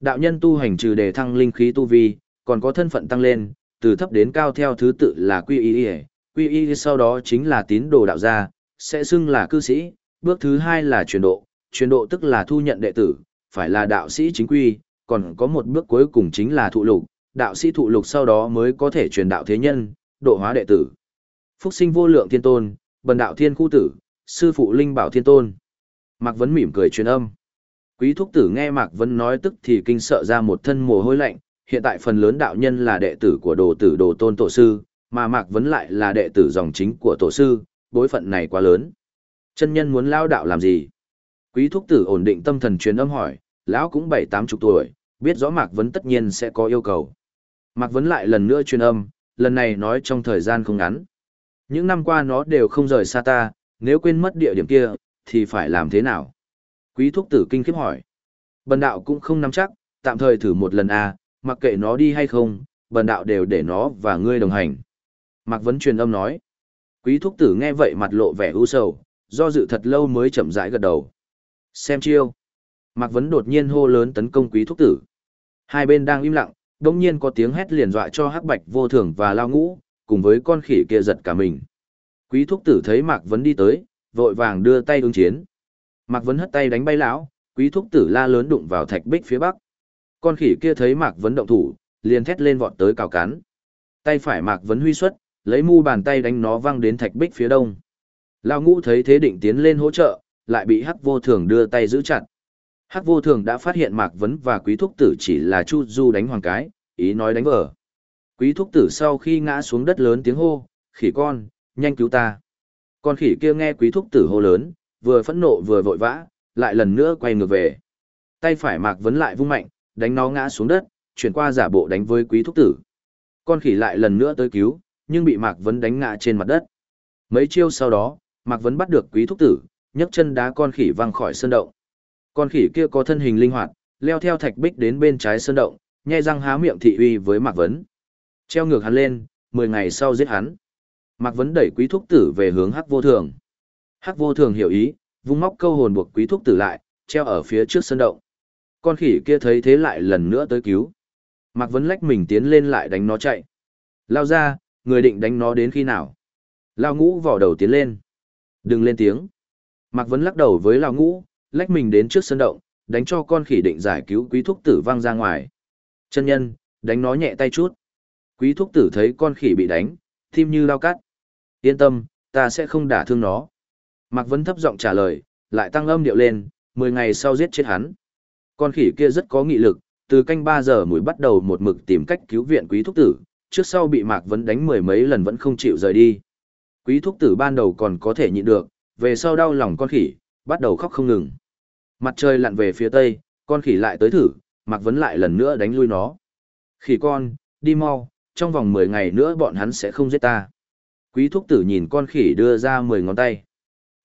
Đạo nhân tu hành trừ đề thăng linh khí tu vi, còn có thân phận tăng lên, từ thấp đến cao theo thứ tự là quy y quy y sau đó chính là tín đồ đạo gia, sẽ xưng là cư sĩ, bước thứ hai là truyền độ, truyền độ tức là thu nhận đệ tử, phải là đạo sĩ chính quy, còn có một bước cuối cùng chính là thụ lục, đạo sĩ thụ lục sau đó mới có thể truyền đạo thế nhân, độ hóa đệ tử. Phúc sinh vô lượng thiên tôn, bần đạo thiên khu tử, sư phụ linh bảo thiên tôn. Mạc Vấn mỉm cười truyền âm. Quý thúc tử nghe Mạc Vấn nói tức thì kinh sợ ra một thân mồ hôi lạnh, hiện tại phần lớn đạo nhân là đệ tử của đồ tử đồ tôn tổ sư, mà Mạc Vấn lại là đệ tử dòng chính của tổ sư, bối phận này quá lớn. Chân nhân muốn lao đạo làm gì? Quý thúc tử ổn định tâm thần truyền âm hỏi, lão cũng bảy tám chục tuổi, biết rõ Mạc Vấn tất nhiên sẽ có yêu cầu. Mạc Vấn lại lần nữa truyền âm, lần này nói trong thời gian không ngắn. Những năm qua nó đều không rời xa ta, nếu quên mất địa điểm kia, thì phải làm thế nào? Quý thúc tử kinh khiếp hỏi. Bần đạo cũng không nắm chắc, tạm thời thử một lần à, mặc kệ nó đi hay không, bần đạo đều để nó và ngươi đồng hành. Mạc Vấn truyền âm nói. Quý thúc tử nghe vậy mặt lộ vẻ u sầu, do dự thật lâu mới chậm rãi gật đầu. Xem chiêu. Mạc Vấn đột nhiên hô lớn tấn công quý thúc tử. Hai bên đang im lặng, đồng nhiên có tiếng hét liền dọa cho hắc bạch vô thường và lao ngũ, cùng với con khỉ kia giật cả mình. Quý thúc tử thấy Mạc Vấn đi tới, vội vàng đưa tay ứng chiến. Mạc Vấn hất tay đánh bay lão, quý thúc tử la lớn đụng vào thạch bích phía bắc. Con khỉ kia thấy Mạc Vấn động thủ, liền thét lên vọt tới cào cắn. Tay phải Mạc Vấn huy xuất, lấy mu bàn tay đánh nó văng đến thạch bích phía đông. Lão ngũ thấy thế định tiến lên hỗ trợ, lại bị Hắc vô thường đưa tay giữ chặt. Hắc vô thường đã phát hiện Mạc Vấn và quý thúc tử chỉ là Chu Du đánh hoàng cái, ý nói đánh vở. Quý thúc tử sau khi ngã xuống đất lớn tiếng hô, khỉ con, nhanh cứu ta. Con khỉ kia nghe quý thúc tử hô lớn, vừa phẫn nộ vừa vội vã, lại lần nữa quay ngược về. Tay phải Mạc Vấn lại vung mạnh, đánh nó ngã xuống đất, chuyển qua giả bộ đánh với quý thúc tử. Con khỉ lại lần nữa tới cứu, nhưng bị Mạc Vấn đánh ngã trên mặt đất. Mấy chiêu sau đó, Mạc Vấn bắt được quý thúc tử, nhấc chân đá con khỉ văng khỏi sơn động. Con khỉ kia có thân hình linh hoạt, leo theo thạch bích đến bên trái sơn động, nhai răng há miệng thị uy với Mạc Vấn. Treo ngược hắn lên, 10 ngày sau giết hắn. Mạc Vấn đẩy quý thúc tử về hướng Hắc Vô Thường. Hắc Vô Thường hiểu ý, vung móc câu hồn buộc quý thúc tử lại, treo ở phía trước sân động. Con khỉ kia thấy thế lại lần nữa tới cứu. Mạc Vấn lách mình tiến lên lại đánh nó chạy. Lao ra, người định đánh nó đến khi nào? Lao ngũ vỏ đầu tiến lên. Đừng lên tiếng. Mạc Vấn lắc đầu với Lao ngũ, lách mình đến trước sân động, đánh cho con khỉ định giải cứu quý thúc tử văng ra ngoài. Chân nhân, đánh nó nhẹ tay chút. Quý thúc tử thấy con khỉ bị đánh, tim như lao cắt. Yên tâm, ta sẽ không đả thương nó. Mạc Vấn thấp giọng trả lời, lại tăng âm điệu lên, 10 ngày sau giết chết hắn. Con khỉ kia rất có nghị lực, từ canh 3 giờ mũi bắt đầu một mực tìm cách cứu viện quý thúc tử, trước sau bị Mạc Vấn đánh mười mấy lần vẫn không chịu rời đi. Quý thúc tử ban đầu còn có thể nhịn được, về sau đau lòng con khỉ, bắt đầu khóc không ngừng. Mặt trời lặn về phía tây, con khỉ lại tới thử, Mạc Vấn lại lần nữa đánh lui nó. Khỉ con, đi mau, trong vòng 10 ngày nữa bọn hắn sẽ không giết ta. Quý thúc tử nhìn con khỉ đưa ra 10 ngón tay.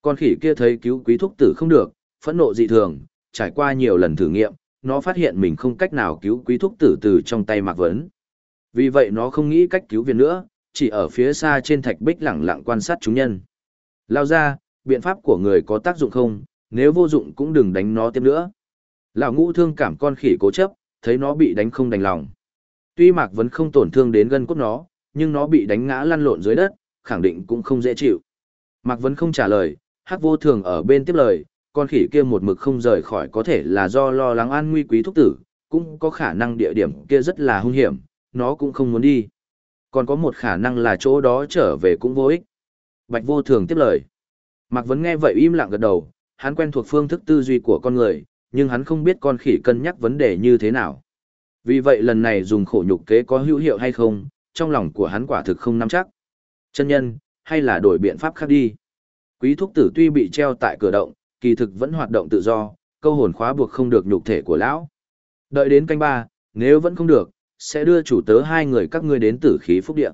Con khỉ kia thấy cứu quý thúc tử không được, phẫn nộ dị thường, trải qua nhiều lần thử nghiệm, nó phát hiện mình không cách nào cứu quý thúc tử từ trong tay Mạc Vấn. Vì vậy nó không nghĩ cách cứu viện nữa, chỉ ở phía xa trên thạch bích lẳng lặng quan sát chúng nhân. Lao ra, biện pháp của người có tác dụng không, nếu vô dụng cũng đừng đánh nó tiếp nữa. Lão ngũ thương cảm con khỉ cố chấp, thấy nó bị đánh không đành lòng. Tuy Mạc Vấn không tổn thương đến gân cốt nó, nhưng nó bị đánh ngã lăn lộn dưới đất, khẳng định cũng không dễ chịu. Mạc Vấn không trả lời, Hắc Vô Thường ở bên tiếp lời, con khỉ kia một mực không rời khỏi có thể là do lo lắng an nguy quý thúc tử, cũng có khả năng địa điểm kia rất là hung hiểm, nó cũng không muốn đi. Còn có một khả năng là chỗ đó trở về cũng vô ích. Bạch Vô Thường tiếp lời. Mạc Vấn nghe vậy im lặng gật đầu, hắn quen thuộc phương thức tư duy của con người, nhưng hắn không biết con khỉ cân nhắc vấn đề như thế nào. Vì vậy lần này dùng khổ nhục kế có hữu hiệu hay không, trong lòng của hắn quả thực không nắm chắc. Chân nhân, hay là đổi biện pháp khác đi. Quý thúc tử tuy bị treo tại cửa động, kỳ thực vẫn hoạt động tự do, câu hồn khóa buộc không được nhục thể của lão. Đợi đến canh ba, nếu vẫn không được, sẽ đưa chủ tớ hai người các ngươi đến tử khí phúc địa.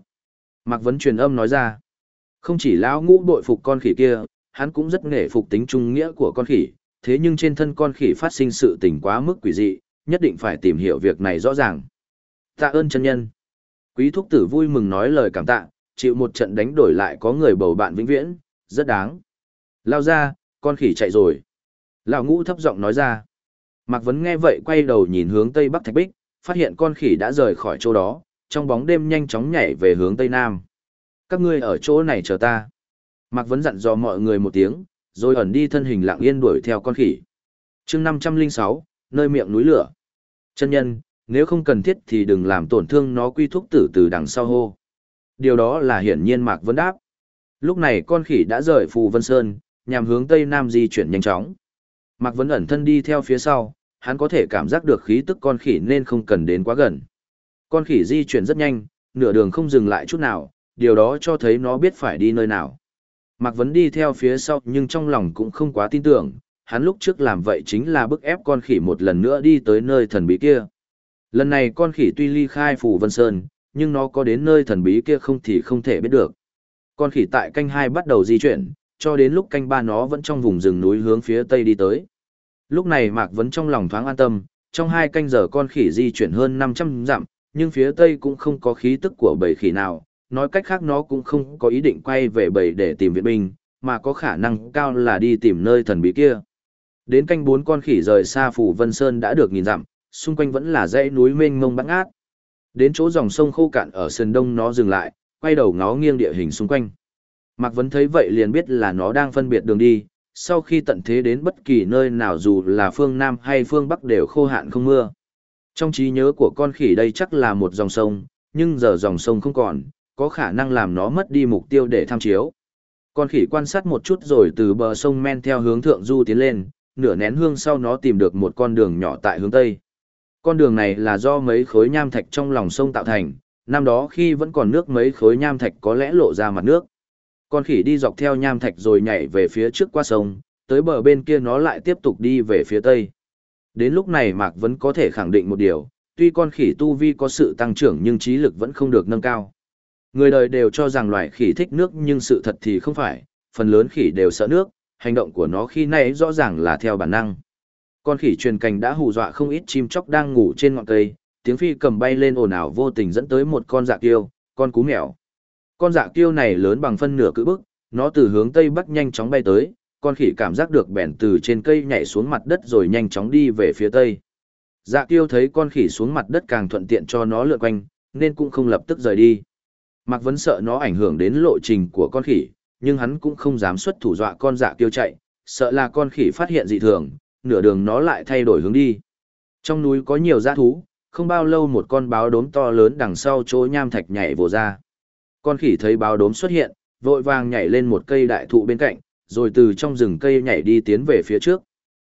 Mạc Vấn truyền âm nói ra, không chỉ lão ngũ bội phục con khỉ kia, hắn cũng rất nghệ phục tính trung nghĩa của con khỉ, thế nhưng trên thân con khỉ phát sinh sự tình quá mức quỷ dị, nhất định phải tìm hiểu việc này rõ ràng. Tạ ơn chân nhân. Quý thúc tử vui mừng nói lời cảm tạ, chịu một trận đánh đổi lại có người bầu bạn vĩnh viễn, rất đáng. Lao ra, con khỉ chạy rồi. Lão ngũ thấp giọng nói ra. Mạc Vấn nghe vậy quay đầu nhìn hướng tây bắc thạch bích, phát hiện con khỉ đã rời khỏi chỗ đó, trong bóng đêm nhanh chóng nhảy về hướng tây nam. Các ngươi ở chỗ này chờ ta. Mạc Vấn dặn dò mọi người một tiếng, rồi ẩn đi thân hình lặng yên đuổi theo con khỉ. chương 506, nơi miệng núi lửa. Chân nhân, nếu không cần thiết thì đừng làm tổn thương nó quy thúc tử từ đằng sau hô. Điều đó là hiển nhiên Mạc Vân đáp. Lúc này con khỉ đã rời Phù Vân Sơn, nhằm hướng Tây Nam di chuyển nhanh chóng. Mạc Vân ẩn thân đi theo phía sau, hắn có thể cảm giác được khí tức con khỉ nên không cần đến quá gần. Con khỉ di chuyển rất nhanh, nửa đường không dừng lại chút nào, điều đó cho thấy nó biết phải đi nơi nào. Mạc Vấn đi theo phía sau nhưng trong lòng cũng không quá tin tưởng, hắn lúc trước làm vậy chính là bức ép con khỉ một lần nữa đi tới nơi thần bí kia. Lần này con khỉ tuy ly khai Phủ Vân Sơn, nhưng nó có đến nơi thần bí kia không thì không thể biết được. Con khỉ tại canh hai bắt đầu di chuyển, cho đến lúc canh ba nó vẫn trong vùng rừng núi hướng phía tây đi tới. Lúc này Mạc Vấn trong lòng thoáng an tâm, trong hai canh giờ con khỉ di chuyển hơn 500 dặm, nhưng phía tây cũng không có khí tức của bầy khỉ nào, nói cách khác nó cũng không có ý định quay về bầy để tìm viện binh, mà có khả năng cao là đi tìm nơi thần bí kia. Đến canh bốn con khỉ rời xa phủ Vân Sơn đã được nhìn dặm, xung quanh vẫn là dãy núi mênh mông bắn ác, Đến chỗ dòng sông khô cạn ở sườn đông nó dừng lại, quay đầu ngó nghiêng địa hình xung quanh. Mạc Vấn thấy vậy liền biết là nó đang phân biệt đường đi, sau khi tận thế đến bất kỳ nơi nào dù là phương Nam hay phương Bắc đều khô hạn không mưa. Trong trí nhớ của con khỉ đây chắc là một dòng sông, nhưng giờ dòng sông không còn, có khả năng làm nó mất đi mục tiêu để tham chiếu. Con khỉ quan sát một chút rồi từ bờ sông men theo hướng thượng du tiến lên, nửa nén hương sau nó tìm được một con đường nhỏ tại hướng tây. Con đường này là do mấy khối nham thạch trong lòng sông tạo thành, năm đó khi vẫn còn nước mấy khối nham thạch có lẽ lộ ra mặt nước. Con khỉ đi dọc theo nham thạch rồi nhảy về phía trước qua sông, tới bờ bên kia nó lại tiếp tục đi về phía tây. Đến lúc này Mạc vẫn có thể khẳng định một điều, tuy con khỉ tu vi có sự tăng trưởng nhưng trí lực vẫn không được nâng cao. Người đời đều cho rằng loài khỉ thích nước nhưng sự thật thì không phải, phần lớn khỉ đều sợ nước, hành động của nó khi nãy rõ ràng là theo bản năng. Con khỉ truyền cành đã hù dọa không ít chim chóc đang ngủ trên ngọn cây, tiếng phi cầm bay lên ồn ào vô tình dẫn tới một con dạ kiêu, con cú mèo. Con dạ kiêu này lớn bằng phân nửa cự bức, nó từ hướng tây bắc nhanh chóng bay tới, con khỉ cảm giác được bèn từ trên cây nhảy xuống mặt đất rồi nhanh chóng đi về phía tây. Dạ kiêu thấy con khỉ xuống mặt đất càng thuận tiện cho nó lượn quanh, nên cũng không lập tức rời đi. Mạc Vấn sợ nó ảnh hưởng đến lộ trình của con khỉ, nhưng hắn cũng không dám xuất thủ dọa con dạ kiêu chạy, sợ là con khỉ phát hiện dị thường, nửa đường nó lại thay đổi hướng đi. Trong núi có nhiều dã thú, không bao lâu một con báo đốm to lớn đằng sau chỗ nham thạch nhảy vồ ra. Con khỉ thấy báo đốm xuất hiện, vội vàng nhảy lên một cây đại thụ bên cạnh, rồi từ trong rừng cây nhảy đi tiến về phía trước.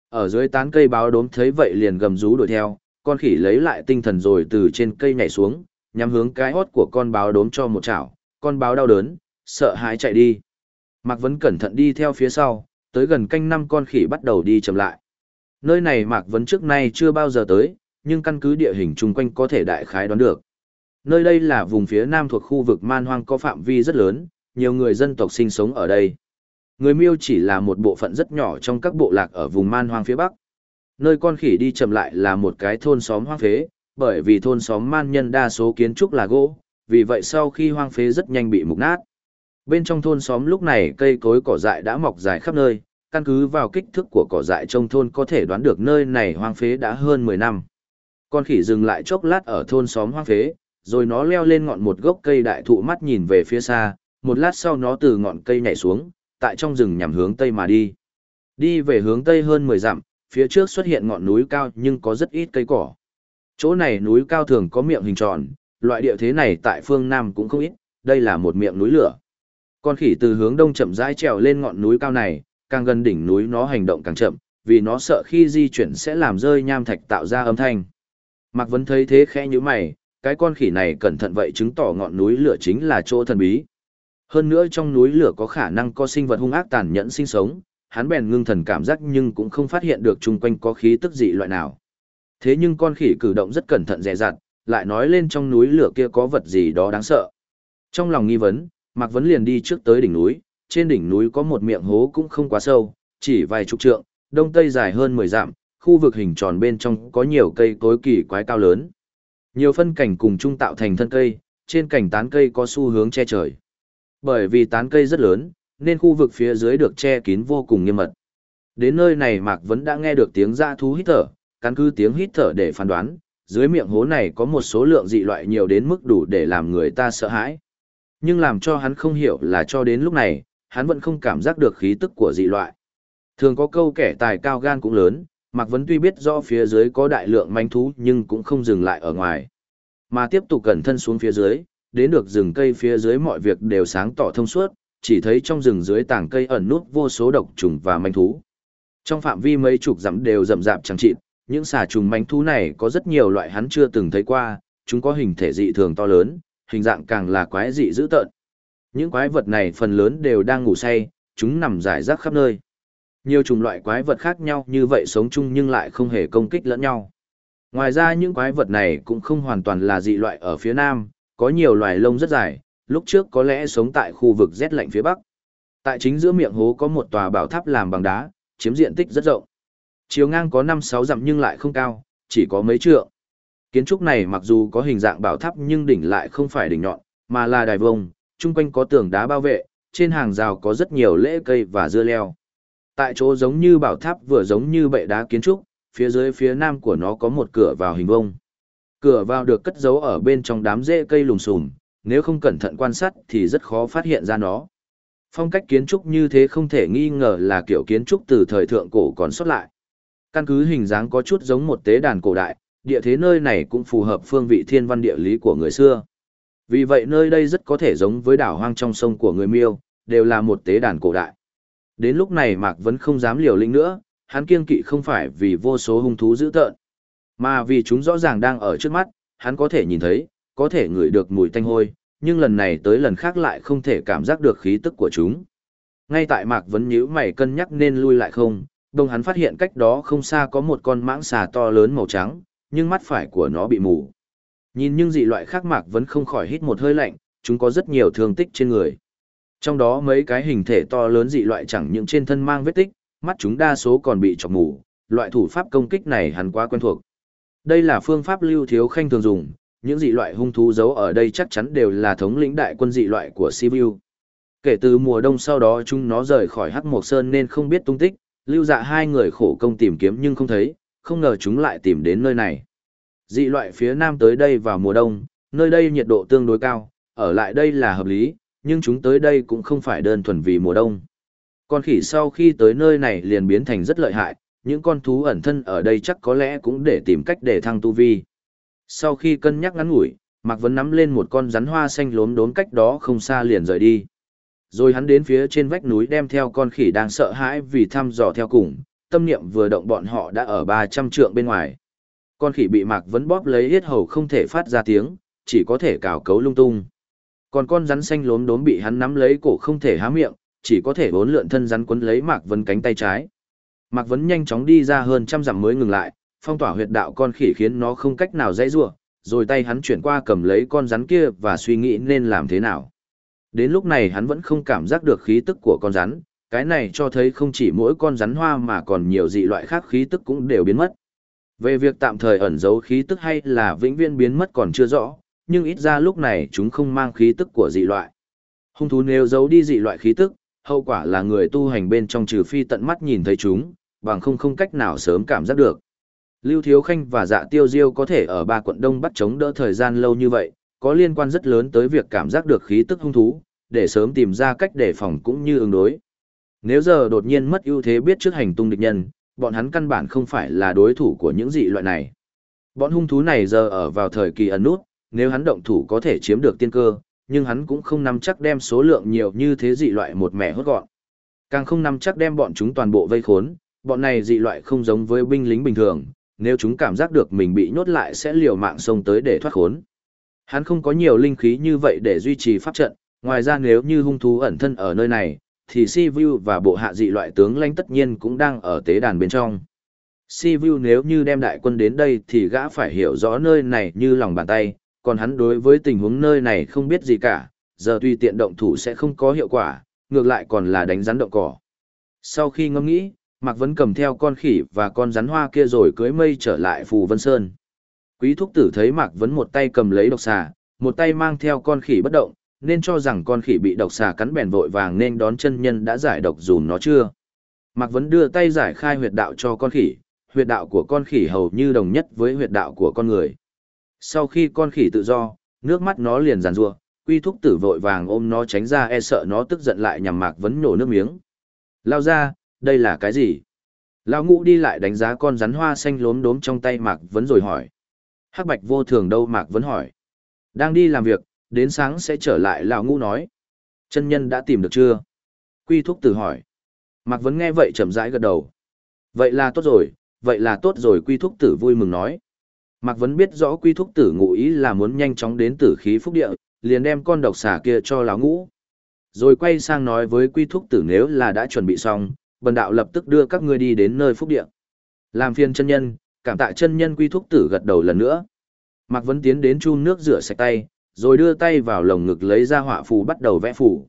Ở dưới tán cây báo đốm thấy vậy liền gầm rú đuổi theo, con khỉ lấy lại tinh thần rồi từ trên cây nhảy xuống, nhắm hướng cái hót của con báo đốm cho một chảo, con báo đau đớn, sợ hãi chạy đi. Mạc Vấn cẩn thận đi theo phía sau, tới gần canh năm con khỉ bắt đầu đi chậm lại. Nơi này Mạc Vấn trước nay chưa bao giờ tới, nhưng căn cứ địa hình chung quanh có thể đại khái đoán được. Nơi đây là vùng phía nam thuộc khu vực man hoang có phạm vi rất lớn, nhiều người dân tộc sinh sống ở đây. Người miêu chỉ là một bộ phận rất nhỏ trong các bộ lạc ở vùng man hoang phía bắc. Nơi con khỉ đi chậm lại là một cái thôn xóm hoang phế, bởi vì thôn xóm man nhân đa số kiến trúc là gỗ, vì vậy sau khi hoang phế rất nhanh bị mục nát. Bên trong thôn xóm lúc này cây cối cỏ dại đã mọc dài khắp nơi, căn cứ vào kích thước của cỏ dại trong thôn có thể đoán được nơi này hoang phế đã hơn 10 năm. Con khỉ dừng lại chốc lát ở thôn xóm hoang phế, rồi nó leo lên ngọn một gốc cây đại thụ mắt nhìn về phía xa, một lát sau nó từ ngọn cây nhảy xuống, tại trong rừng nhằm hướng tây mà đi. Đi về hướng tây hơn 10 dặm, phía trước xuất hiện ngọn núi cao nhưng có rất ít cây cỏ. Chỗ này núi cao thường có miệng hình tròn, loại địa thế này tại phương Nam cũng không ít, đây là một miệng núi lửa. Con khỉ từ hướng đông chậm rãi trèo lên ngọn núi cao này, càng gần đỉnh núi nó hành động càng chậm, vì nó sợ khi di chuyển sẽ làm rơi nham thạch tạo ra âm thanh. Mạc Vấn thấy thế khẽ như mày, cái con khỉ này cẩn thận vậy chứng tỏ ngọn núi lửa chính là chỗ thần bí. Hơn nữa trong núi lửa có khả năng có sinh vật hung ác tàn nhẫn sinh sống, hắn bèn ngưng thần cảm giác nhưng cũng không phát hiện được chung quanh có khí tức dị loại nào. Thế nhưng con khỉ cử động rất cẩn thận dè dặt, lại nói lên trong núi lửa kia có vật gì đó đáng sợ. Trong lòng nghi vấn, Mạc Vấn liền đi trước tới đỉnh núi, trên đỉnh núi có một miệng hố cũng không quá sâu, chỉ vài chục trượng, đông tây dài hơn 10 dặm, khu vực hình tròn bên trong có nhiều cây cối kỳ quái cao lớn. Nhiều phân cảnh cùng chung tạo thành thân cây, trên cảnh tán cây có xu hướng che trời. Bởi vì tán cây rất lớn, nên khu vực phía dưới được che kín vô cùng nghiêm mật. Đến nơi này Mạc Vấn đã nghe được tiếng dã thú hít thở, căn cứ tiếng hít thở để phán đoán, dưới miệng hố này có một số lượng dị loại nhiều đến mức đủ để làm người ta sợ hãi. Nhưng làm cho hắn không hiểu là cho đến lúc này, hắn vẫn không cảm giác được khí tức của dị loại. Thường có câu kẻ tài cao gan cũng lớn, Mạc Vấn tuy biết rõ phía dưới có đại lượng manh thú nhưng cũng không dừng lại ở ngoài. Mà tiếp tục cẩn thân xuống phía dưới, đến được rừng cây phía dưới mọi việc đều sáng tỏ thông suốt, chỉ thấy trong rừng dưới tảng cây ẩn nút vô số độc trùng và manh thú. Trong phạm vi mấy chục dặm đều rậm rạp chẳng chịt, những xà trùng manh thú này có rất nhiều loại hắn chưa từng thấy qua, chúng có hình thể dị thường to lớn, hình dạng càng là quái dị dữ tợn. Những quái vật này phần lớn đều đang ngủ say, chúng nằm rải rác khắp nơi. Nhiều chủng loại quái vật khác nhau như vậy sống chung nhưng lại không hề công kích lẫn nhau. Ngoài ra những quái vật này cũng không hoàn toàn là dị loại ở phía nam, có nhiều loài lông rất dài, lúc trước có lẽ sống tại khu vực rét lạnh phía bắc. Tại chính giữa miệng hố có một tòa bảo tháp làm bằng đá, chiếm diện tích rất rộng. Chiều ngang có 5-6 dặm nhưng lại không cao, chỉ có mấy trượng. Kiến trúc này mặc dù có hình dạng bảo tháp nhưng đỉnh lại không phải đỉnh nhọn, mà là đài vông, chung quanh có tường đá bao vệ, trên hàng rào có rất nhiều lễ cây và dưa leo. Tại chỗ giống như bảo tháp vừa giống như bệ đá kiến trúc, phía dưới phía nam của nó có một cửa vào hình vông. Cửa vào được cất giấu ở bên trong đám rễ cây lùm xùm, nếu không cẩn thận quan sát thì rất khó phát hiện ra nó. Phong cách kiến trúc như thế không thể nghi ngờ là kiểu kiến trúc từ thời thượng cổ còn sót lại. Căn cứ hình dáng có chút giống một tế đàn cổ đại, địa thế nơi này cũng phù hợp phương vị thiên văn địa lý của người xưa. Vì vậy nơi đây rất có thể giống với đảo hoang trong sông của người Miêu, đều là một tế đàn cổ đại. Đến lúc này Mạc vẫn không dám liều lĩnh nữa, hắn kiêng kỵ không phải vì vô số hung thú dữ tợn, mà vì chúng rõ ràng đang ở trước mắt, hắn có thể nhìn thấy, có thể ngửi được mùi tanh hôi, nhưng lần này tới lần khác lại không thể cảm giác được khí tức của chúng. Ngay tại Mạc Vấn nhíu mày cân nhắc nên lui lại không, đồng hắn phát hiện cách đó không xa có một con mãng xà to lớn màu trắng, nhưng mắt phải của nó bị mù. Nhìn những dị loại khác Mạc Vấn không khỏi hít một hơi lạnh, chúng có rất nhiều thương tích trên người. Trong đó mấy cái hình thể to lớn dị loại chẳng những trên thân mang vết tích, mắt chúng đa số còn bị chọc mù, loại thủ pháp công kích này hẳn quá quen thuộc. Đây là phương pháp lưu thiếu khanh thường dùng, những dị loại hung thú giấu ở đây chắc chắn đều là thống lĩnh đại quân dị loại của Sibiu. Kể từ mùa đông sau đó chúng nó rời khỏi Hắc Mộc Sơn nên không biết tung tích, lưu dạ hai người khổ công tìm kiếm nhưng không thấy, không ngờ chúng lại tìm đến nơi này. Dị loại phía nam tới đây vào mùa đông, nơi đây nhiệt độ tương đối cao, ở lại đây là hợp lý, nhưng chúng tới đây cũng không phải đơn thuần vì mùa đông. Con khỉ sau khi tới nơi này liền biến thành rất lợi hại, những con thú ẩn thân ở đây chắc có lẽ cũng để tìm cách để thăng tu vi. Sau khi cân nhắc ngắn ngủi, Mạc Vấn nắm lên một con rắn hoa xanh lốm đốm cách đó không xa liền rời đi. Rồi hắn đến phía trên vách núi đem theo con khỉ đang sợ hãi vì thăm dò theo cùng, tâm niệm vừa động bọn họ đã ở 300 trượng bên ngoài. Con khỉ bị Mạc Vấn bóp lấy hết hầu không thể phát ra tiếng, chỉ có thể cào cấu lung tung. Còn con rắn xanh lốm đốm bị hắn nắm lấy cổ không thể há miệng, chỉ có thể bốn lượn thân rắn quấn lấy Mạc Vấn cánh tay trái. Mạc Vấn nhanh chóng đi ra hơn trăm dặm mới ngừng lại, phong tỏa huyệt đạo con khỉ khiến nó không cách nào dãy giụa rồi tay hắn chuyển qua cầm lấy con rắn kia và suy nghĩ nên làm thế nào. Đến lúc này hắn vẫn không cảm giác được khí tức của con rắn, cái này cho thấy không chỉ mỗi con rắn hoa mà còn nhiều dị loại khác khí tức cũng đều biến mất. Về việc tạm thời ẩn giấu khí tức hay là vĩnh viễn biến mất còn chưa rõ, nhưng ít ra lúc này chúng không mang khí tức của dị loại. Hung thú nếu giấu đi dị loại khí tức, hậu quả là người tu hành bên trong trừ phi tận mắt nhìn thấy chúng, bằng không không cách nào sớm cảm giác được. Lưu Thiếu Khanh và Dạ Tiêu Diêu có thể ở ba quận Đông Bắc chống đỡ thời gian lâu như vậy, có liên quan rất lớn tới việc cảm giác được khí tức hung thú, để sớm tìm ra cách đề phòng cũng như ứng đối. Nếu giờ đột nhiên mất ưu thế biết trước hành tung địch nhân, bọn hắn căn bản không phải là đối thủ của những dị loại này. Bọn hung thú này giờ ở vào thời kỳ ẩn nút, nếu hắn động thủ có thể chiếm được tiên cơ, nhưng hắn cũng không nắm chắc đem số lượng nhiều như thế dị loại một mẻ hốt gọn. Càng không nắm chắc đem bọn chúng toàn bộ vây khốn, bọn này dị loại không giống với binh lính bình thường, nếu chúng cảm giác được mình bị nhốt lại sẽ liều mạng xông tới để thoát khốn. Hắn không có nhiều linh khí như vậy để duy trì pháp trận, ngoài ra nếu như hung thú ẩn thân ở nơi này, thì Si Vu và bộ hạ dị loại tướng lãnh tất nhiên cũng đang ở tế đàn bên trong. Si Vu nếu như đem đại quân đến đây thì gã phải hiểu rõ nơi này như lòng bàn tay, còn hắn đối với tình huống nơi này không biết gì cả, giờ tuy tiện động thủ sẽ không có hiệu quả, ngược lại còn là đánh rắn động cỏ. Sau khi ngẫm nghĩ, Mạc Vấn cầm theo con khỉ và con rắn hoa kia rồi cưới mây trở lại Phù Vân Sơn. Quý thúc tử thấy Mạc Vấn một tay cầm lấy độc xà, một tay mang theo con khỉ bất động, nên cho rằng con khỉ bị độc xà cắn bèn vội vàng nên đón chân nhân đã giải độc dùm nó chưa. Mạc Vấn đưa tay giải khai huyệt đạo cho con khỉ, huyệt đạo của con khỉ hầu như đồng nhất với huyệt đạo của con người. Sau khi con khỉ tự do, nước mắt nó liền giàn rua, quy thúc tử vội vàng ôm nó tránh ra e sợ nó tức giận lại nhằm Mạc Vấn nổ nước miếng. Lao ra, đây là cái gì? Lao ngũ đi lại đánh giá con rắn hoa xanh lốm đốm trong tay Mạc Vấn rồi hỏi. Hắc bạch vô thường đâu Mạc Vấn hỏi. Đang đi làm việc, đến sáng sẽ trở lại Lão ngũ nói. Chân nhân đã tìm được chưa? Quy thúc tử hỏi. Mạc Vấn nghe vậy chậm rãi gật đầu. Vậy là tốt rồi, vậy là tốt rồi quy thúc tử vui mừng nói. Mạc Vấn biết rõ quy thúc tử ngụ ý là muốn nhanh chóng đến tử khí phúc địa, liền đem con độc xà kia cho lão ngũ. Rồi quay sang nói với quy thúc tử nếu là đã chuẩn bị xong, bần đạo lập tức đưa các ngươi đi đến nơi phúc địa. Làm phiền chân nhân, cảm tạ chân nhân quy thúc tử gật đầu lần nữa. Mạc Vấn tiến đến chun nước rửa sạch tay, rồi đưa tay vào lồng ngực lấy ra họa phù bắt đầu vẽ phù.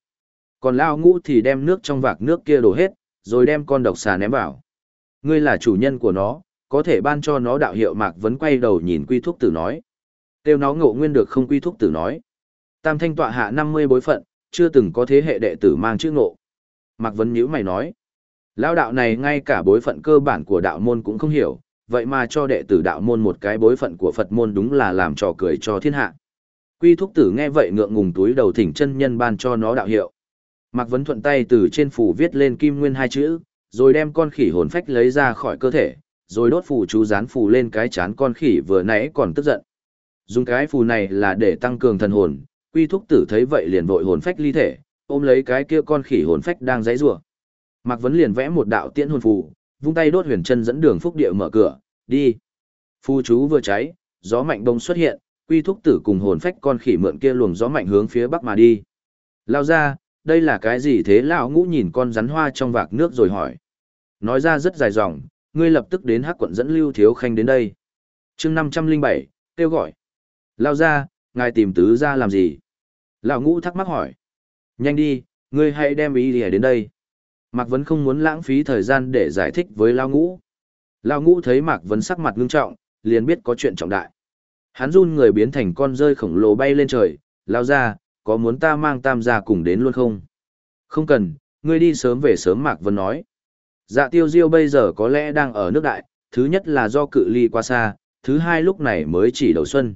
Còn lao ngũ thì đem nước trong vạc nước kia đổ hết, rồi đem con độc xà ném vào. Ngươi là chủ nhân của nó, có thể ban cho nó đạo hiệu Mạc Vấn quay đầu nhìn quy thúc tử nói. Tiêu nó ngộ nguyên được không quy thúc tử nói. Tam thanh tọa hạ 50 bối phận, chưa từng có thế hệ đệ tử mang chữ ngộ. Mạc Vấn nhữ mày nói. Lao đạo này ngay cả bối phận cơ bản của đạo môn cũng không hiểu, vậy mà cho đệ tử đạo môn một cái bối phận của Phật môn đúng là làm trò cười cho thiên hạ. Quy thúc tử nghe vậy ngượng ngùng túi đầu thỉnh chân nhân ban cho nó đạo hiệu. Mạc Vấn thuận tay từ trên phủ viết lên kim nguyên hai chữ, rồi đem con khỉ hồn phách lấy ra khỏi cơ thể, rồi đốt phù chú dán phù lên cái chán con khỉ vừa nãy còn tức giận. Dùng cái phù này là để tăng cường thần hồn, quy thúc tử thấy vậy liền vội hồn phách ly thể, ôm lấy cái kia con khỉ hồn phách đang giãy giụa. Mạc Vấn liền vẽ một đạo tiễn hồn phù, vung tay đốt huyền chân dẫn đường phúc địa mở cửa, đi. Phù chú vừa cháy, gió mạnh đông xuất hiện, quy thúc tử cùng hồn phách con khỉ mượn kia luồng gió mạnh hướng phía bắc mà đi. Lao ra, đây là cái gì thế lão ngũ nhìn con rắn hoa trong vạc nước rồi hỏi. Nói ra rất dài dòng, ngươi lập tức đến hắc quận dẫn lưu thiếu khanh đến đây. chương năm trăm linh bảy kêu gọi. Lao ra, ngài tìm tứ ra làm gì? Lão ngũ thắc mắc hỏi. Nhanh đi, ngươi hãy đem ý đi đến đây. Mạc Vấn không muốn lãng phí thời gian để giải thích với Lao ngũ. Lao ngũ thấy Mạc Vấn sắc mặt ngưng trọng, liền biết có chuyện trọng đại. Hắn run người biến thành con rơi khổng lồ bay lên trời, lao ra, có muốn ta mang tam gia cùng đến luôn không? Không cần, ngươi đi sớm về sớm Mạc Vân nói. Dạ tiêu diêu bây giờ có lẽ đang ở nước đại, thứ nhất là do cự ly quá xa, thứ hai lúc này mới chỉ đầu xuân.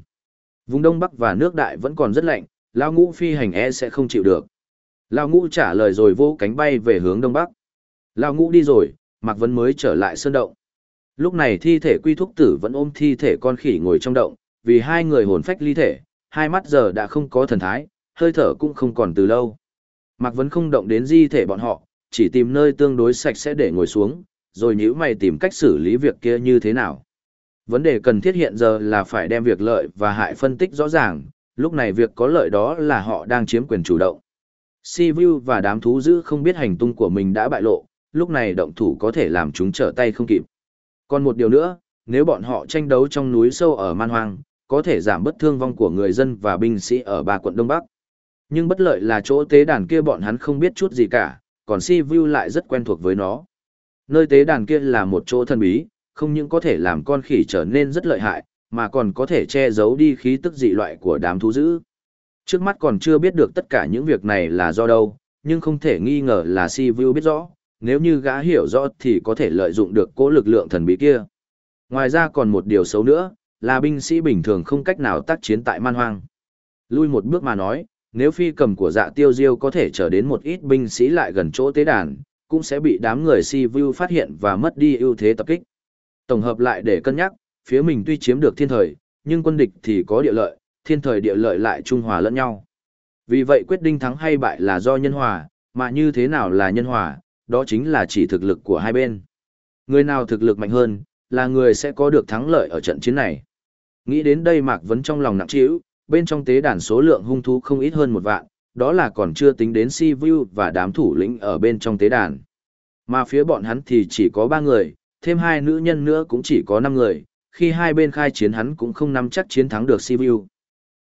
Vùng Đông Bắc và nước đại vẫn còn rất lạnh, Lao ngũ phi hành e sẽ không chịu được. Lao ngũ trả lời rồi vô cánh bay về hướng Đông Bắc. Lao ngũ đi rồi, Mạc Vân mới trở lại sơn động. Lúc này thi thể quy thúc tử vẫn ôm thi thể con khỉ ngồi trong động, vì hai người hồn phách ly thể, hai mắt giờ đã không có thần thái, hơi thở cũng không còn từ lâu. Mạc Vấn không động đến di thể bọn họ, chỉ tìm nơi tương đối sạch sẽ để ngồi xuống, rồi nhữ mày tìm cách xử lý việc kia như thế nào. Vấn đề cần thiết hiện giờ là phải đem việc lợi và hại phân tích rõ ràng, lúc này việc có lợi đó là họ đang chiếm quyền chủ động. Sivu và đám thú dữ không biết hành tung của mình đã bại lộ, lúc này động thủ có thể làm chúng trở tay không kịp. Còn một điều nữa, nếu bọn họ tranh đấu trong núi sâu ở man hoang, có thể giảm bất thương vong của người dân và binh sĩ ở ba quận Đông Bắc. Nhưng bất lợi là chỗ tế đàn kia bọn hắn không biết chút gì cả, còn Si Vu lại rất quen thuộc với nó. Nơi tế đàn kia là một chỗ thần bí, không những có thể làm con khỉ trở nên rất lợi hại, mà còn có thể che giấu đi khí tức dị loại của đám thú dữ. Trước mắt còn chưa biết được tất cả những việc này là do đâu, nhưng không thể nghi ngờ là Si Vu biết rõ, nếu như gã hiểu rõ thì có thể lợi dụng được cố lực lượng thần bí kia. Ngoài ra còn một điều xấu nữa, là binh sĩ bình thường không cách nào tác chiến tại man hoang. Lui một bước mà nói, nếu phi cầm của dạ tiêu diêu có thể trở đến một ít binh sĩ lại gần chỗ tế đàn, cũng sẽ bị đám người si vu phát hiện và mất đi ưu thế tập kích. Tổng hợp lại để cân nhắc, phía mình tuy chiếm được thiên thời, nhưng quân địch thì có địa lợi, thiên thời địa lợi lại trung hòa lẫn nhau. Vì vậy quyết định thắng hay bại là do nhân hòa, mà như thế nào là nhân hòa, đó chính là chỉ thực lực của hai bên. Người nào thực lực mạnh hơn, là người sẽ có được thắng lợi ở trận chiến này. Nghĩ đến đây Mạc Vấn trong lòng nặng trĩu, bên trong tế đàn số lượng hung thú không ít hơn một vạn, đó là còn chưa tính đến Si Vu và đám thủ lĩnh ở bên trong tế đàn. Mà phía bọn hắn thì chỉ có ba người, thêm hai nữ nhân nữa cũng chỉ có năm người, khi hai bên khai chiến hắn cũng không nắm chắc chiến thắng được Si Vu.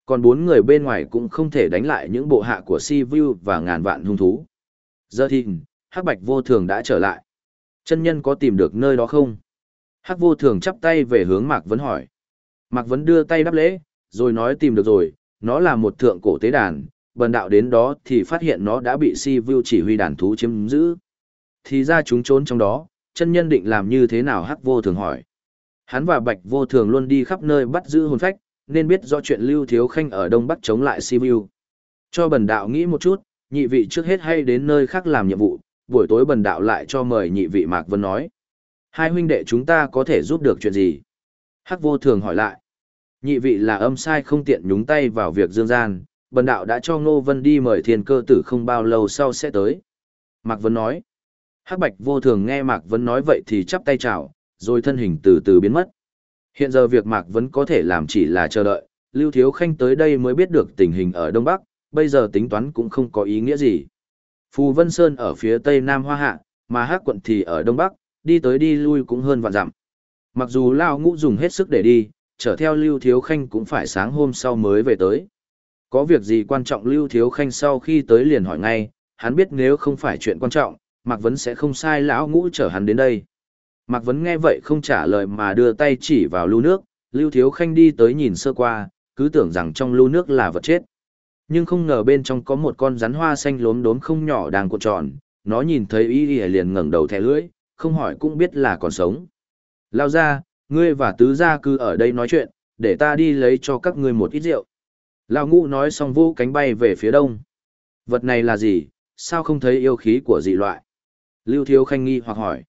Còn bốn người bên ngoài cũng không thể đánh lại những bộ hạ của Si Vu và ngàn vạn hung thú. Giờ thì, Hắc Bạch vô thường đã trở lại. Chân nhân có tìm được nơi đó không? Hắc vô thường chắp tay về hướng Mạc Vấn hỏi. Mạc Vấn đưa tay đáp lễ, rồi nói tìm được rồi, nó là một thượng cổ tế đàn, bần đạo đến đó thì phát hiện nó đã bị si vưu chỉ huy đàn thú chiếm giữ. Thì ra chúng trốn trong đó, chân nhân định làm như thế nào hắc vô thường hỏi. Hắn và bạch vô thường luôn đi khắp nơi bắt giữ hồn phách, nên biết do chuyện lưu thiếu khanh ở đông bắc chống lại si vưu. Cho bần đạo nghĩ một chút, nhị vị trước hết hay đến nơi khác làm nhiệm vụ, buổi tối bần đạo lại cho mời nhị vị Mạc Vân nói. Hai huynh đệ chúng ta có thể giúp được chuyện gì? Hắc vô thường hỏi lại. Nhị vị là âm sai không tiện nhúng tay vào việc dương gian, Bần đạo đã cho Ngô Vân đi mời thiên cơ tử không bao lâu sau sẽ tới. Mạc Vân nói. Hắc Bạch vô thường nghe Mạc Vân nói vậy thì chắp tay chào, rồi thân hình từ từ biến mất. Hiện giờ việc Mạc Vân có thể làm chỉ là chờ đợi, Lưu Thiếu Khanh tới đây mới biết được tình hình ở Đông Bắc, bây giờ tính toán cũng không có ý nghĩa gì. Phù Vân Sơn ở phía tây Nam Hoa Hạ, mà Hắc quận thì ở Đông Bắc, đi tới đi lui cũng hơn vạn dặm. Mặc dù Lao Ngũ dùng hết sức để đi, trở theo Lưu Thiếu Khanh cũng phải sáng hôm sau mới về tới. Có việc gì quan trọng Lưu Thiếu Khanh sau khi tới liền hỏi ngay, hắn biết nếu không phải chuyện quan trọng, Mạc Vấn sẽ không sai lão ngũ chở hắn đến đây. Mạc Vấn nghe vậy không trả lời mà đưa tay chỉ vào lưu nước, Lưu Thiếu Khanh đi tới nhìn sơ qua, cứ tưởng rằng trong lưu nước là vật chết. Nhưng không ngờ bên trong có một con rắn hoa xanh lốm đốm không nhỏ đang cuộn tròn, nó nhìn thấy y y liền ngẩng đầu thẻ lưỡi, không hỏi cũng biết là còn sống. Lao ra, ngươi và tứ gia cứ ở đây nói chuyện, để ta đi lấy cho các ngươi một ít rượu. Lao ngũ nói xong vô cánh bay về phía đông. Vật này là gì, sao không thấy yêu khí của dị loại? Lưu Thiếu Khanh nghi hoặc hỏi.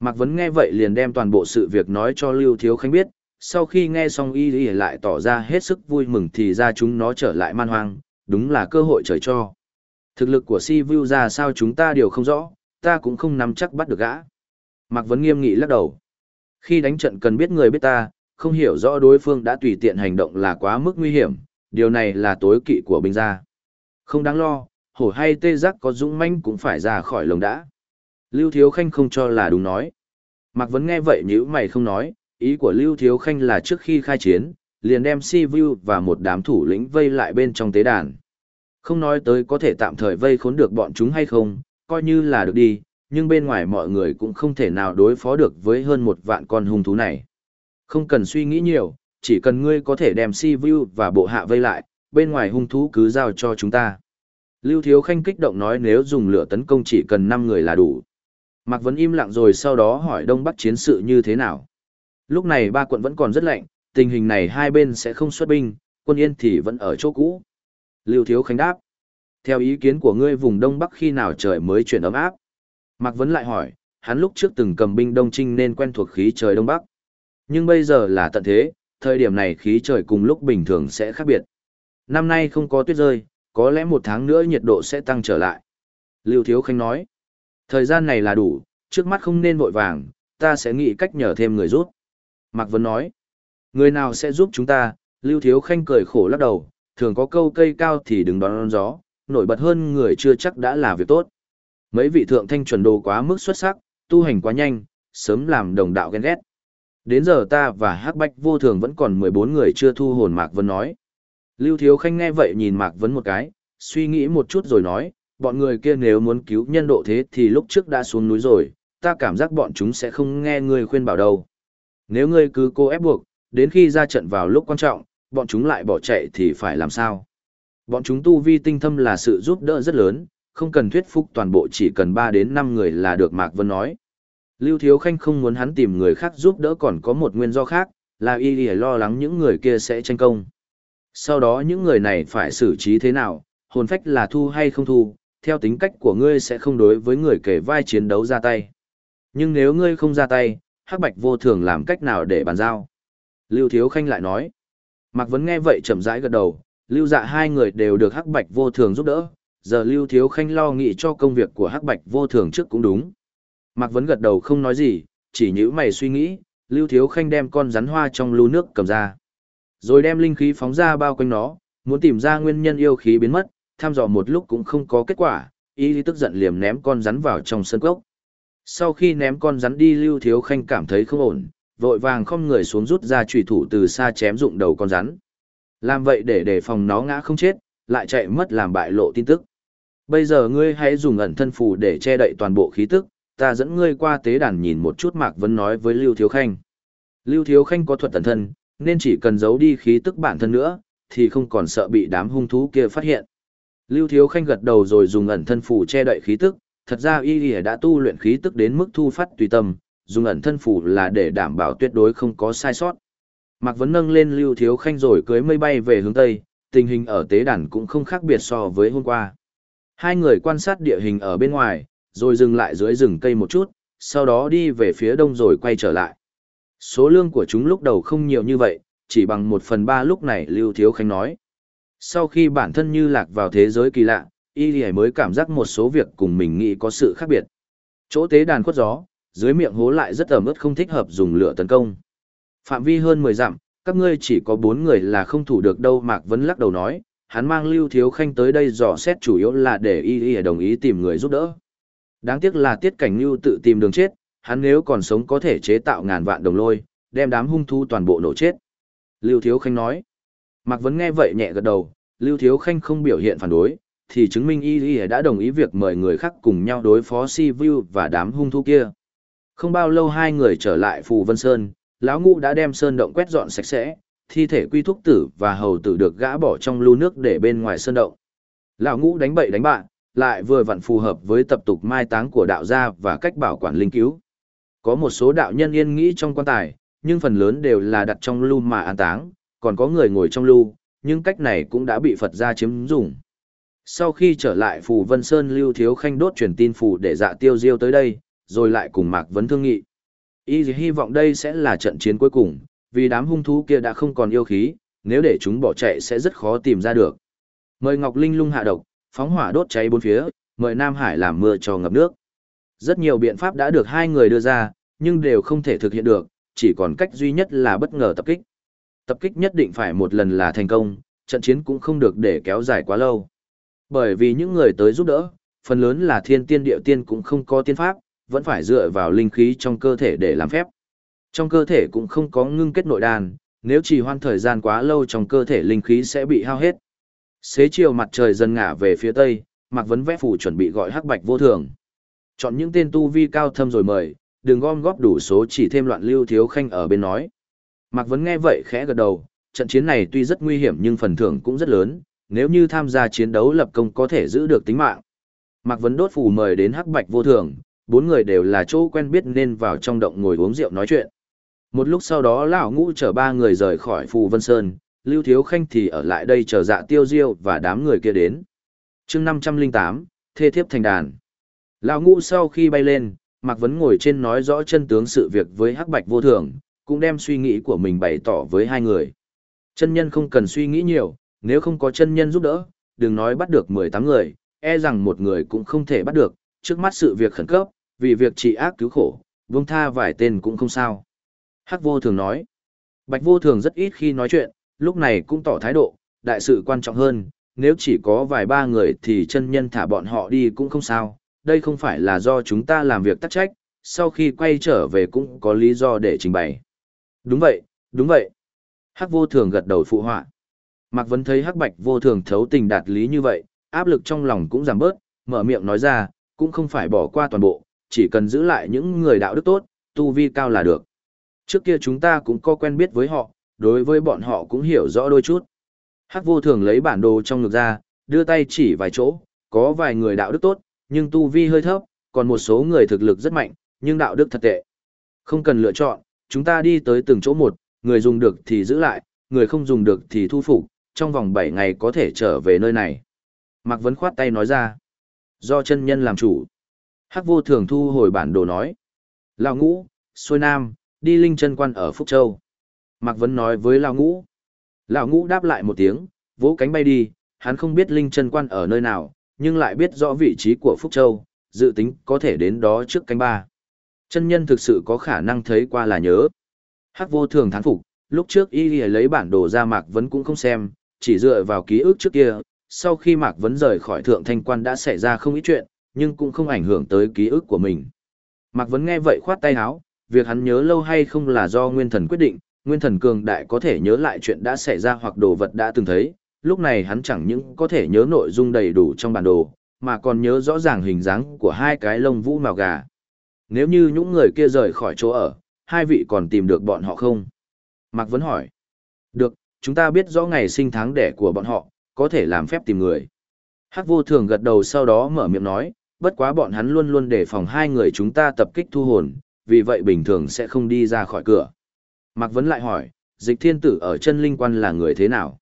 Mạc Vấn nghe vậy liền đem toàn bộ sự việc nói cho Lưu Thiếu Khanh biết, sau khi nghe xong y y lại tỏ ra hết sức vui mừng thì ra chúng nó trở lại man hoang, đúng là cơ hội trời cho. Thực lực của Si Vu ra sao chúng ta đều không rõ, ta cũng không nắm chắc bắt được gã. Mạc Vấn nghiêm nghị lắc đầu. Khi đánh trận cần biết người biết ta, không hiểu rõ đối phương đã tùy tiện hành động là quá mức nguy hiểm, điều này là tối kỵ của binh gia. Không đáng lo, hổ hay tê giác có dũng manh cũng phải ra khỏi lồng đã. Lưu Thiếu Khanh không cho là đúng nói. Mạc Vấn nghe vậy nhữ mày không nói, ý của Lưu Thiếu Khanh là trước khi khai chiến, liền đem Si Vu và một đám thủ lĩnh vây lại bên trong tế đàn. Không nói tới có thể tạm thời vây khốn được bọn chúng hay không, coi như là được đi, nhưng bên ngoài mọi người cũng không thể nào đối phó được với hơn một vạn con hung thú này. Không cần suy nghĩ nhiều, chỉ cần ngươi có thể đem Si View và bộ hạ vây lại, bên ngoài hung thú cứ giao cho chúng ta. Lưu Thiếu Khanh kích động nói nếu dùng lửa tấn công chỉ cần 5 người là đủ. Mạc Vấn im lặng rồi sau đó hỏi Đông Bắc chiến sự như thế nào. Lúc này ba quận vẫn còn rất lạnh, tình hình này hai bên sẽ không xuất binh, quân yên thì vẫn ở chỗ cũ. Lưu Thiếu Khanh đáp. Theo ý kiến của ngươi vùng Đông Bắc khi nào trời mới chuyển ấm áp? Mạc Vấn lại hỏi, hắn lúc trước từng cầm binh Đông Trinh nên quen thuộc khí trời Đông Bắc. Nhưng bây giờ là tận thế, thời điểm này khí trời cùng lúc bình thường sẽ khác biệt. Năm nay không có tuyết rơi, có lẽ một tháng nữa nhiệt độ sẽ tăng trở lại. Lưu Thiếu Khánh nói, thời gian này là đủ, trước mắt không nên vội vàng, ta sẽ nghĩ cách nhờ thêm người giúp. Mạc Vấn nói, người nào sẽ giúp chúng ta, Lưu Thiếu Khanh cười khổ lắc đầu, thường có câu cây cao thì đừng đón gió, nổi bật hơn người chưa chắc đã là việc tốt. Mấy vị thượng thanh chuẩn đồ quá mức xuất sắc, tu hành quá nhanh, sớm làm đồng đạo ghen ghét. Đến giờ ta và Hắc Bách vô thường vẫn còn 14 người chưa thu hồn Mạc Vấn nói. Lưu Thiếu Khanh nghe vậy nhìn Mạc Vấn một cái, suy nghĩ một chút rồi nói, bọn người kia nếu muốn cứu nhân độ thế thì lúc trước đã xuống núi rồi, ta cảm giác bọn chúng sẽ không nghe ngươi khuyên bảo đâu. Nếu ngươi cứ cố ép buộc, đến khi ra trận vào lúc quan trọng, bọn chúng lại bỏ chạy thì phải làm sao? Bọn chúng tu vi tinh thâm là sự giúp đỡ rất lớn, không cần thuyết phục toàn bộ chỉ cần 3 đến 5 người là được Mạc Vân nói. Lưu Thiếu Khanh không muốn hắn tìm người khác giúp đỡ còn có một nguyên do khác, là y y lo lắng những người kia sẽ tranh công. Sau đó những người này phải xử trí thế nào, hồn phách là thu hay không thu, theo tính cách của ngươi sẽ không đối với người kể vai chiến đấu ra tay. Nhưng nếu ngươi không ra tay, Hắc Bạch vô thường làm cách nào để bàn giao? Lưu Thiếu Khanh lại nói. Mạc Vấn nghe vậy chậm rãi gật đầu, Lưu Dạ hai người đều được Hắc Bạch vô thường giúp đỡ, giờ Lưu Thiếu Khanh lo nghĩ cho công việc của Hắc Bạch vô thường trước cũng đúng. Mạc Vấn gật đầu không nói gì, chỉ nhữ mày suy nghĩ, Lưu Thiếu Khanh đem con rắn hoa trong lưu nước cầm ra. Rồi đem linh khí phóng ra bao quanh nó, muốn tìm ra nguyên nhân yêu khí biến mất, tham dò một lúc cũng không có kết quả, y tức giận liềm ném con rắn vào trong sân cốc. Sau khi ném con rắn đi Lưu Thiếu Khanh cảm thấy không ổn, vội vàng không người xuống rút ra trùy thủ từ xa chém dụng đầu con rắn. Làm vậy để đề phòng nó ngã không chết, lại chạy mất làm bại lộ tin tức. Bây giờ ngươi hãy dùng ẩn thân phù để che đậy toàn bộ khí tức, ta dẫn ngươi qua tế đàn nhìn một chút Mạc Vân nói với Lưu Thiếu Khanh. Lưu Thiếu Khanh có thuật ẩn thân, nên chỉ cần giấu đi khí tức bản thân nữa, thì không còn sợ bị đám hung thú kia phát hiện. Lưu Thiếu Khanh gật đầu rồi dùng ẩn thân phù che đậy khí tức, thật ra y lìa đã tu luyện khí tức đến mức thu phát tùy tâm, dùng ẩn thân phù là để đảm bảo tuyệt đối không có sai sót. Mạc Vấn nâng lên Lưu Thiếu Khanh rồi cưới mây bay về hướng Tây, tình hình ở tế đàn cũng không khác biệt so với hôm qua. Hai người quan sát địa hình ở bên ngoài, rồi dừng lại dưới rừng cây một chút, sau đó đi về phía đông rồi quay trở lại. Số lương của chúng lúc đầu không nhiều như vậy, chỉ bằng một phần ba lúc này Lưu Thiếu Khánh nói. Sau khi bản thân như lạc vào thế giới kỳ lạ, y lì mới cảm giác một số việc cùng mình nghĩ có sự khác biệt. Chỗ tế đàn khuất gió, dưới miệng hố lại rất ẩm ướt không thích hợp dùng lửa tấn công. Phạm vi hơn 10 dặm, các ngươi chỉ có 4 người là không thủ được đâu Mạc Vấn lắc đầu nói, hắn mang Lưu Thiếu Khanh tới đây dò xét chủ yếu là để y y đồng ý tìm người giúp đỡ. Đáng tiếc là tiết cảnh Lưu tự tìm đường chết, hắn nếu còn sống có thể chế tạo ngàn vạn đồng lôi, đem đám hung thu toàn bộ nổ chết. Lưu Thiếu Khanh nói. Mạc Vấn nghe vậy nhẹ gật đầu, Lưu Thiếu Khanh không biểu hiện phản đối, thì chứng minh y y đã đồng ý việc mời người khác cùng nhau đối phó si vu và đám hung thu kia. Không bao lâu hai người trở lại Phù Vân Sơn, lão ngũ đã đem sơn động quét dọn sạch sẽ, thi thể quy thúc tử và hầu tử được gã bỏ trong lưu nước để bên ngoài sơn động. Lão ngũ đánh bậy đánh bạn, lại vừa vặn phù hợp với tập tục mai táng của đạo gia và cách bảo quản linh cứu. Có một số đạo nhân yên nghĩ trong quan tài, nhưng phần lớn đều là đặt trong lưu mà an táng, còn có người ngồi trong lưu, nhưng cách này cũng đã bị Phật gia chiếm dụng. Sau khi trở lại Phù Vân Sơn Lưu Thiếu Khanh đốt truyền tin phù để dạ tiêu diêu tới đây, rồi lại cùng Mạc Vấn thương nghị. Y hy vọng đây sẽ là trận chiến cuối cùng, vì đám hung thú kia đã không còn yêu khí, nếu để chúng bỏ chạy sẽ rất khó tìm ra được. Mời Ngọc Linh lung hạ độc, phóng hỏa đốt cháy bốn phía, mời Nam Hải làm mưa cho ngập nước. Rất nhiều biện pháp đã được hai người đưa ra, nhưng đều không thể thực hiện được, chỉ còn cách duy nhất là bất ngờ tập kích. Tập kích nhất định phải một lần là thành công, trận chiến cũng không được để kéo dài quá lâu. Bởi vì những người tới giúp đỡ, phần lớn là thiên tiên địa tiên cũng không có tiên pháp, vẫn phải dựa vào linh khí trong cơ thể để làm phép. Trong cơ thể cũng không có ngưng kết nội đàn, nếu trì hoãn thời gian quá lâu trong cơ thể linh khí sẽ bị hao hết. Xế chiều mặt trời dần ngả về phía tây, Mạc Vấn vẽ phủ chuẩn bị gọi hắc bạch vô thường. Chọn những tên tu vi cao thâm rồi mời, đừng gom góp đủ số chỉ thêm loạn lưu thiếu khanh ở bên nói. Mạc Vấn nghe vậy khẽ gật đầu, trận chiến này tuy rất nguy hiểm nhưng phần thưởng cũng rất lớn, nếu như tham gia chiến đấu lập công có thể giữ được tính mạng. Mạc Vấn đốt phủ mời đến hắc bạch vô thường, bốn người đều là chỗ quen biết nên vào trong động ngồi uống rượu nói chuyện. Một lúc sau đó lão ngũ chở ba người rời khỏi Phù Vân Sơn, Lưu Thiếu Khanh thì ở lại đây chờ dạ tiêu diêu và đám người kia đến. chương 508, Thê Thiếp Thành Đàn. Lão ngũ sau khi bay lên, Mạc Vấn ngồi trên nói rõ chân tướng sự việc với Hắc Bạch vô thường, cũng đem suy nghĩ của mình bày tỏ với hai người. Chân nhân không cần suy nghĩ nhiều, nếu không có chân nhân giúp đỡ, đừng nói bắt được 18 người, e rằng một người cũng không thể bắt được, trước mắt sự việc khẩn cấp, vì việc trị ác cứu khổ, vương tha vài tên cũng không sao. Hắc vô thường nói, bạch vô thường rất ít khi nói chuyện, lúc này cũng tỏ thái độ, đại sự quan trọng hơn, nếu chỉ có vài ba người thì chân nhân thả bọn họ đi cũng không sao, đây không phải là do chúng ta làm việc tắc trách, sau khi quay trở về cũng có lý do để trình bày. Đúng vậy, đúng vậy. Hắc vô thường gật đầu phụ họa. Mạc Vấn thấy Hắc Bạch vô thường thấu tình đạt lý như vậy, áp lực trong lòng cũng giảm bớt, mở miệng nói ra, cũng không phải bỏ qua toàn bộ, chỉ cần giữ lại những người đạo đức tốt, tu vi cao là được. Trước kia chúng ta cũng có quen biết với họ, đối với bọn họ cũng hiểu rõ đôi chút. Hắc vô thường lấy bản đồ trong ngực ra, đưa tay chỉ vài chỗ, có vài người đạo đức tốt, nhưng tu vi hơi thấp, còn một số người thực lực rất mạnh, nhưng đạo đức thật tệ. Không cần lựa chọn, chúng ta đi tới từng chỗ một, người dùng được thì giữ lại, người không dùng được thì thu phục, trong vòng 7 ngày có thể trở về nơi này. Mạc Vấn khoát tay nói ra. Do chân nhân làm chủ. Hắc vô thường thu hồi bản đồ nói. Lào ngũ, xuôi nam, đi linh chân quan ở Phúc Châu. Mạc Vấn nói với Lão ngũ. Lão ngũ đáp lại một tiếng, vỗ cánh bay đi, hắn không biết linh chân quan ở nơi nào, nhưng lại biết rõ vị trí của Phúc Châu, dự tính có thể đến đó trước cánh ba. Chân nhân thực sự có khả năng thấy qua là nhớ. Hắc vô thường thán phục, lúc trước y lấy bản đồ ra Mạc Vấn cũng không xem, chỉ dựa vào ký ức trước kia, sau khi Mạc Vấn rời khỏi thượng thanh quan đã xảy ra không ít chuyện, nhưng cũng không ảnh hưởng tới ký ức của mình. Mạc Vấn nghe vậy khoát tay áo, việc hắn nhớ lâu hay không là do nguyên thần quyết định, nguyên thần cường đại có thể nhớ lại chuyện đã xảy ra hoặc đồ vật đã từng thấy, lúc này hắn chẳng những có thể nhớ nội dung đầy đủ trong bản đồ, mà còn nhớ rõ ràng hình dáng của hai cái lông vũ màu gà. Nếu như những người kia rời khỏi chỗ ở, hai vị còn tìm được bọn họ không? Mạc Vấn hỏi. Được, chúng ta biết rõ ngày sinh tháng đẻ của bọn họ, có thể làm phép tìm người. Hắc vô thường gật đầu sau đó mở miệng nói, bất quá bọn hắn luôn luôn đề phòng hai người chúng ta tập kích thu hồn, vì vậy bình thường sẽ không đi ra khỏi cửa. Mạc Vấn lại hỏi, dịch thiên tử ở chân linh quan là người thế nào?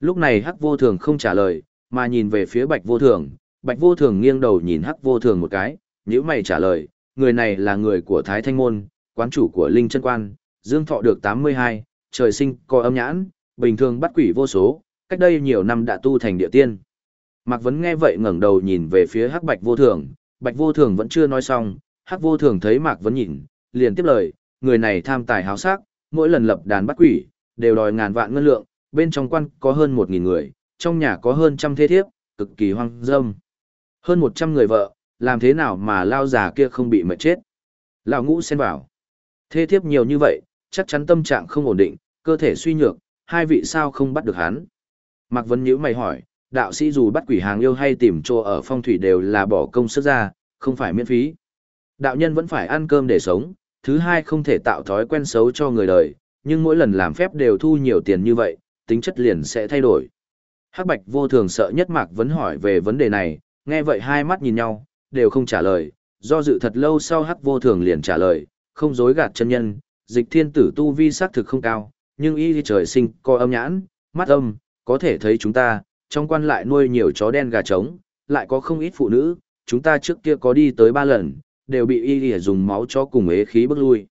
Lúc này Hắc vô thường không trả lời, mà nhìn về phía Bạch vô thường, Bạch vô thường nghiêng đầu nhìn Hắc vô thường một cái, nếu mày trả lời, người này là người của Thái Thanh Môn, quán chủ của Linh chân Quan, Dương Thọ được 82, trời sinh coi âm nhãn, bình thường bắt quỷ vô số, cách đây nhiều năm đã tu thành địa tiên. Mạc Vấn nghe vậy ngẩng đầu nhìn về phía Hắc Bạch Vô Thường, Bạch Vô Thường vẫn chưa nói xong, Hắc Vô Thường thấy Mạc Vấn nhìn, liền tiếp lời, người này tham tài háo sắc, mỗi lần lập đàn bắt quỷ, đều đòi ngàn vạn ngân lượng, bên trong quan có hơn một nghìn người, trong nhà có hơn trăm thế thiếp, cực kỳ hoang dâm. Hơn một trăm người vợ, làm thế nào mà lao già kia không bị mệt chết? Lão ngũ xen vào. Thế thiếp nhiều như vậy, chắc chắn tâm trạng không ổn định, cơ thể suy nhược, hai vị sao không bắt được hắn? Mạc Vấn Nhữ mày hỏi, đạo sĩ dù bắt quỷ hàng yêu hay tìm chỗ ở phong thủy đều là bỏ công sức ra, không phải miễn phí. Đạo nhân vẫn phải ăn cơm để sống, thứ hai không thể tạo thói quen xấu cho người đời, nhưng mỗi lần làm phép đều thu nhiều tiền như vậy, tính chất liền sẽ thay đổi. Hắc Bạch vô thường sợ nhất Mạc Vấn hỏi về vấn đề này, nghe vậy hai mắt nhìn nhau, đều không trả lời, do dự thật lâu sau Hắc vô thường liền trả lời, không dối gạt chân nhân, dịch thiên tử tu vi xác thực không cao, nhưng y trời sinh co âm nhãn, mắt âm, có thể thấy chúng ta, trong quan lại nuôi nhiều chó đen gà trống, lại có không ít phụ nữ, chúng ta trước kia có đi tới ba lần, đều bị y lìa dùng máu cho cùng ế khí bước lui.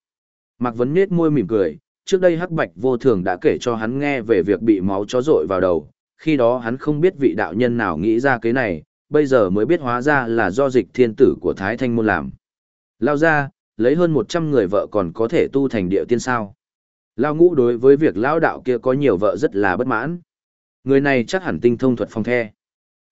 Mạc Vấn nết môi mỉm cười, trước đây Hắc Bạch vô thường đã kể cho hắn nghe về việc bị máu chó rội vào đầu, khi đó hắn không biết vị đạo nhân nào nghĩ ra cái này, bây giờ mới biết hóa ra là do dịch thiên tử của Thái Thanh Môn làm. Lao ra, lấy hơn 100 người vợ còn có thể tu thành địa tiên sao. Lao ngũ đối với việc lao đạo kia có nhiều vợ rất là bất mãn. Người này chắc hẳn tinh thông thuật phong the.